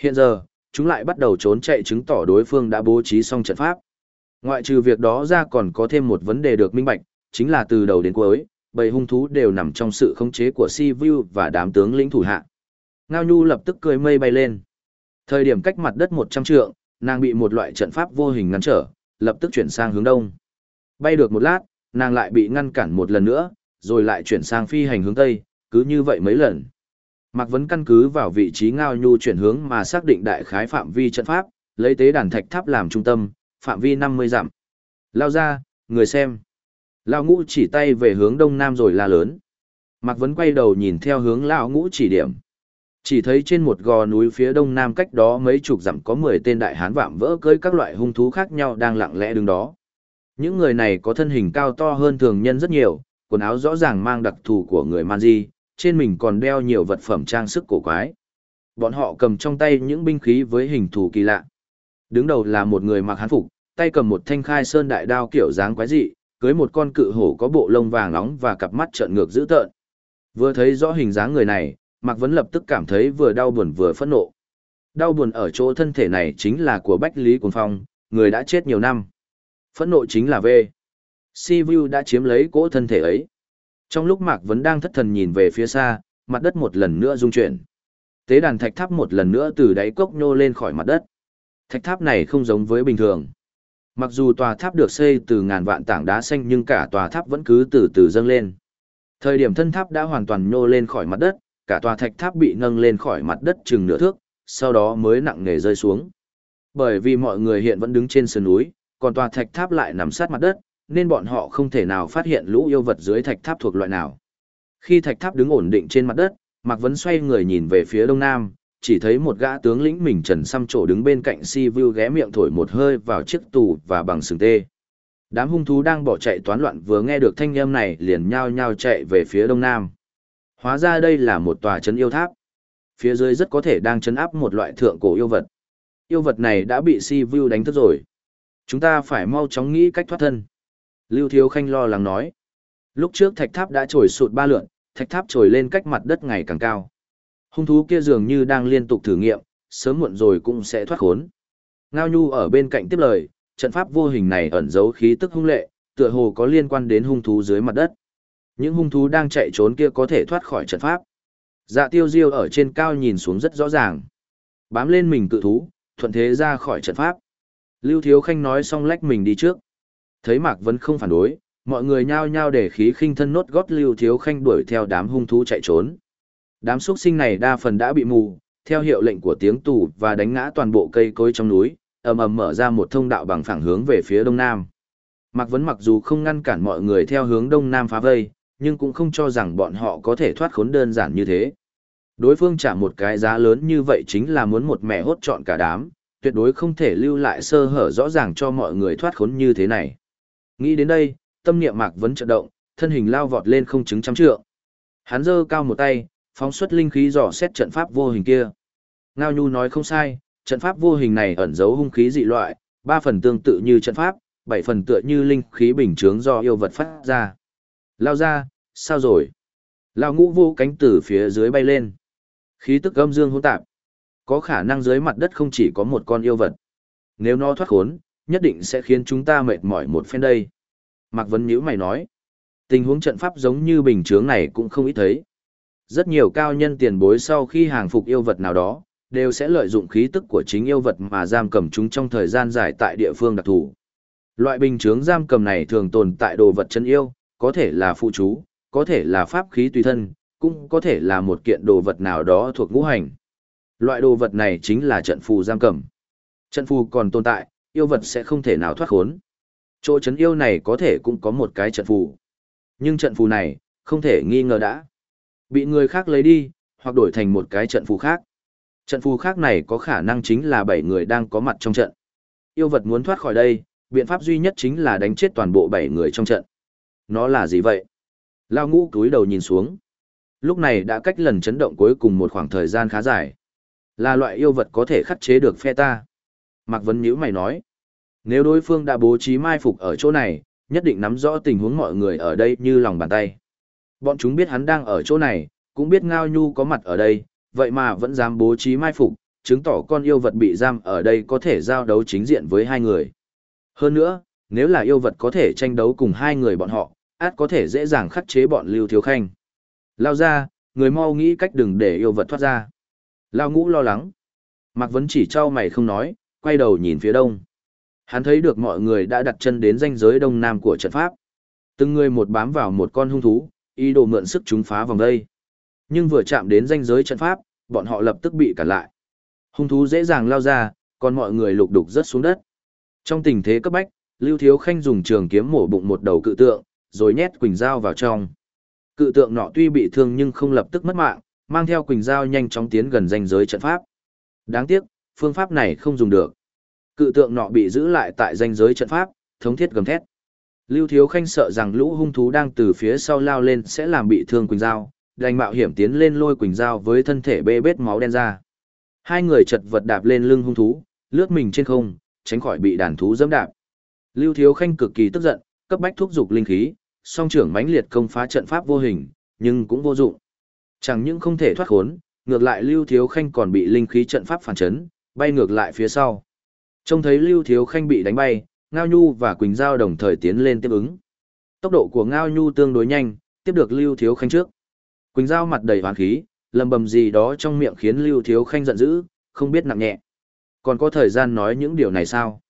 Hiện giờ, chúng lại bắt đầu trốn chạy chứng tỏ đối phương đã bố trí xong trận pháp. Ngoại trừ việc đó ra còn có thêm một vấn đề được minh bạch, chính là từ đầu đến cuối, bầy hung thú đều nằm trong sự khống chế của Si Vu và đám tướng lĩnh thủ hạ. Ngao Nhu lập tức cười mây bay lên. Thời điểm cách mặt đất 100 trượng, nàng bị một loại trận pháp vô hình ngăn trở, lập tức chuyển sang hướng đông. Bay được một lát, nàng lại bị ngăn cản một lần nữa, rồi lại chuyển sang phi hành hướng tây, cứ như vậy mấy lần. Mạc Vấn căn cứ vào vị trí Ngao Nhu chuyển hướng mà xác định đại khái phạm vi trận pháp, lấy tế đàn thạch tháp làm trung tâm, phạm vi 50 dặm. Lao ra, người xem. Lao ngũ chỉ tay về hướng đông nam rồi la lớn. Mạc Vấn quay đầu nhìn theo hướng Lão ngũ chỉ điểm. Chỉ thấy trên một gò núi phía đông nam cách đó mấy chục dặm có 10 tên đại hán vạm vỡ cưỡi các loại hung thú khác nhau đang lặng lẽ đứng đó. Những người này có thân hình cao to hơn thường nhân rất nhiều, quần áo rõ ràng mang đặc thù của người Manji, trên mình còn đeo nhiều vật phẩm trang sức cổ quái. Bọn họ cầm trong tay những binh khí với hình thù kỳ lạ. Đứng đầu là một người mặc hán phục, tay cầm một thanh khai sơn đại đao kiểu dáng quái dị, cưới một con cự hổ có bộ lông vàng nóng và cặp mắt trợn ngược dữ tợn. Vừa thấy rõ hình dáng người này, Mạc Vấn lập tức cảm thấy vừa đau buồn vừa phẫn nộ. Đau buồn ở chỗ thân thể này chính là của Bách Lý Cuồng Phong, người đã chết nhiều năm. Phẫn nộ chính là V. Si Vu đã chiếm lấy cỗ thân thể ấy. Trong lúc Mạc Vấn đang thất thần nhìn về phía xa, mặt đất một lần nữa rung chuyển. Tế đàn thạch tháp một lần nữa từ đáy cốc nhô lên khỏi mặt đất. Thạch tháp này không giống với bình thường. Mặc dù tòa tháp được xây từ ngàn vạn tảng đá xanh nhưng cả tòa tháp vẫn cứ từ từ dâng lên. Thời điểm thân tháp đã hoàn toàn nhô lên khỏi mặt đất, cả tòa thạch tháp bị nâng lên khỏi mặt đất chừng nửa thước, sau đó mới nặng nề rơi xuống. Bởi vì mọi người hiện vẫn đứng trên sườn núi, còn tòa thạch tháp lại nằm sát mặt đất, nên bọn họ không thể nào phát hiện lũ yêu vật dưới thạch tháp thuộc loại nào. Khi thạch tháp đứng ổn định trên mặt đất, Mạc Vấn xoay người nhìn về phía đông nam, chỉ thấy một gã tướng lĩnh mình trần xăm trổ đứng bên cạnh si vu ghé miệng thổi một hơi vào chiếc tù và bằng sừng tê. Đám hung thú đang bỏ chạy toán loạn vừa nghe được thanh âm này liền nhao nhao chạy về phía đông nam. Hóa ra đây là một tòa trấn yêu tháp. Phía dưới rất có thể đang trấn áp một loại thượng cổ yêu vật. Yêu vật này đã bị si vu đánh thức rồi. Chúng ta phải mau chóng nghĩ cách thoát thân. Lưu Thiếu Khanh lo lắng nói. Lúc trước thạch tháp đã trồi sụt ba lượn, thạch tháp trồi lên cách mặt đất ngày càng cao. Hung thú kia dường như đang liên tục thử nghiệm, sớm muộn rồi cũng sẽ thoát khốn. Ngao Nhu ở bên cạnh tiếp lời, trận pháp vô hình này ẩn giấu khí tức hung lệ, tựa hồ có liên quan đến hung thú dưới mặt đất. Những hung thú đang chạy trốn kia có thể thoát khỏi trận pháp. Dạ tiêu diêu ở trên cao nhìn xuống rất rõ ràng. Bám lên mình cự thú, thuận thế ra khỏi trận pháp. Lưu Thiếu Khanh nói xong lách mình đi trước. Thấy Mạc Vân không phản đối, mọi người nhao nhao để khí khinh thân nốt gót Lưu Thiếu Khanh đuổi theo đám hung thú chạy trốn. Đám xuất sinh này đa phần đã bị mù, theo hiệu lệnh của tiếng tù và đánh ngã toàn bộ cây cối trong núi, ầm ầm mở ra một thông đạo bằng phẳng hướng về phía đông nam. Mạc Vấn mặc dù không ngăn cản mọi người theo hướng đông nam phá vây, nhưng cũng không cho rằng bọn họ có thể thoát khốn đơn giản như thế. Đối phương trả một cái giá lớn như vậy chính là muốn một mẹ hốt trọn cả đám, tuyệt đối không thể lưu lại sơ hở rõ ràng cho mọi người thoát khốn như thế này. Nghĩ đến đây, tâm niệm Mạc Vấn chợt động, thân hình lao vọt lên không chứng trăm trượng. Hắn giơ cao một tay, phóng xuất linh khí dò xét trận pháp vô hình kia. Ngao Nhu nói không sai, trận pháp vô hình này ẩn giấu hung khí dị loại, ba phần tương tự như trận pháp, bảy phần tựa như linh khí bình chướng do yêu vật phát ra. Lao ra, sao rồi? Lao ngũ vô cánh từ phía dưới bay lên. Khí tức âm dương hỗn tạp. Có khả năng dưới mặt đất không chỉ có một con yêu vật. Nếu nó thoát khốn, nhất định sẽ khiến chúng ta mệt mỏi một phen đây. Mạc Vấn Nhữ mày nói. Tình huống trận pháp giống như bình chướng này cũng không ít thấy. Rất nhiều cao nhân tiền bối sau khi hàng phục yêu vật nào đó, đều sẽ lợi dụng khí tức của chính yêu vật mà giam cầm chúng trong thời gian dài tại địa phương đặc thù. Loại bình chướng giam cầm này thường tồn tại đồ vật chân yêu, có thể là phụ chú, có thể là pháp khí tùy thân, cũng có thể là một kiện đồ vật nào đó thuộc ngũ hành. Loại đồ vật này chính là trận phù giam cầm. Trận phù còn tồn tại, yêu vật sẽ không thể nào thoát khốn. Chỗ trấn yêu này có thể cũng có một cái trận phù. Nhưng trận phù này, không thể nghi ngờ đã. Bị người khác lấy đi, hoặc đổi thành một cái trận phù khác. Trận phù khác này có khả năng chính là bảy người đang có mặt trong trận. Yêu vật muốn thoát khỏi đây, biện pháp duy nhất chính là đánh chết toàn bộ bảy người trong trận. Nó là gì vậy? Lao ngũ cúi đầu nhìn xuống. Lúc này đã cách lần chấn động cuối cùng một khoảng thời gian khá dài. Là loại yêu vật có thể khắc chế được phe ta. Mạc Vấn Nhữ mày nói. Nếu đối phương đã bố trí mai phục ở chỗ này, nhất định nắm rõ tình huống mọi người ở đây như lòng bàn tay. Bọn chúng biết hắn đang ở chỗ này, cũng biết Ngao Nhu có mặt ở đây, vậy mà vẫn dám bố trí mai phục, chứng tỏ con yêu vật bị giam ở đây có thể giao đấu chính diện với hai người. Hơn nữa, nếu là yêu vật có thể tranh đấu cùng hai người bọn họ, át có thể dễ dàng khắc chế bọn Lưu Thiếu Khanh. Lao ra, người mau nghĩ cách đừng để yêu vật thoát ra. Lao ngũ lo lắng. Mạc Vấn chỉ trao mày không nói, quay đầu nhìn phía đông. Hắn thấy được mọi người đã đặt chân đến ranh giới đông nam của trận pháp. Từng người một bám vào một con hung thú, ý đồ mượn sức chúng phá vòng đây. Nhưng vừa chạm đến ranh giới trận pháp, bọn họ lập tức bị cản lại. Hung thú dễ dàng lao ra, còn mọi người lục đục rất xuống đất. Trong tình thế cấp bách, Lưu Thiếu Khanh dùng trường kiếm mổ bụng một đầu cự tượng, rồi nhét quỳnh dao vào trong. Cự tượng nọ tuy bị thương nhưng không lập tức mất mạng, mang theo Quỳnh dao nhanh chóng tiến gần ranh giới trận pháp. Đáng tiếc, phương pháp này không dùng được. Cự tượng nọ bị giữ lại tại danh giới trận pháp, thống thiết gầm thét. Lưu Thiếu Khanh sợ rằng lũ hung thú đang từ phía sau lao lên sẽ làm bị thương Quỳnh Giao, đành mạo hiểm tiến lên lôi Quỳnh Giao với thân thể bê bết máu đen ra. Hai người chật vật đạp lên lưng hung thú, lướt mình trên không, tránh khỏi bị đàn thú dẫm đạp. Lưu Thiếu Khanh cực kỳ tức giận, cấp bách thúc dục linh khí, song trưởng mãnh liệt công phá trận pháp vô hình, nhưng cũng vô dụng. Chẳng những không thể thoát khốn, ngược lại Lưu Thiếu Khanh còn bị linh khí trận pháp phản chấn, bay ngược lại phía sau. Trông thấy Lưu Thiếu Khanh bị đánh bay, Ngao Nhu và Quỳnh Giao đồng thời tiến lên tiếp ứng. Tốc độ của Ngao Nhu tương đối nhanh, tiếp được Lưu Thiếu Khanh trước. Quỳnh Giao mặt đầy hoán khí, lầm bầm gì đó trong miệng khiến Lưu Thiếu Khanh giận dữ, không biết nặng nhẹ. Còn có thời gian nói những điều này sao?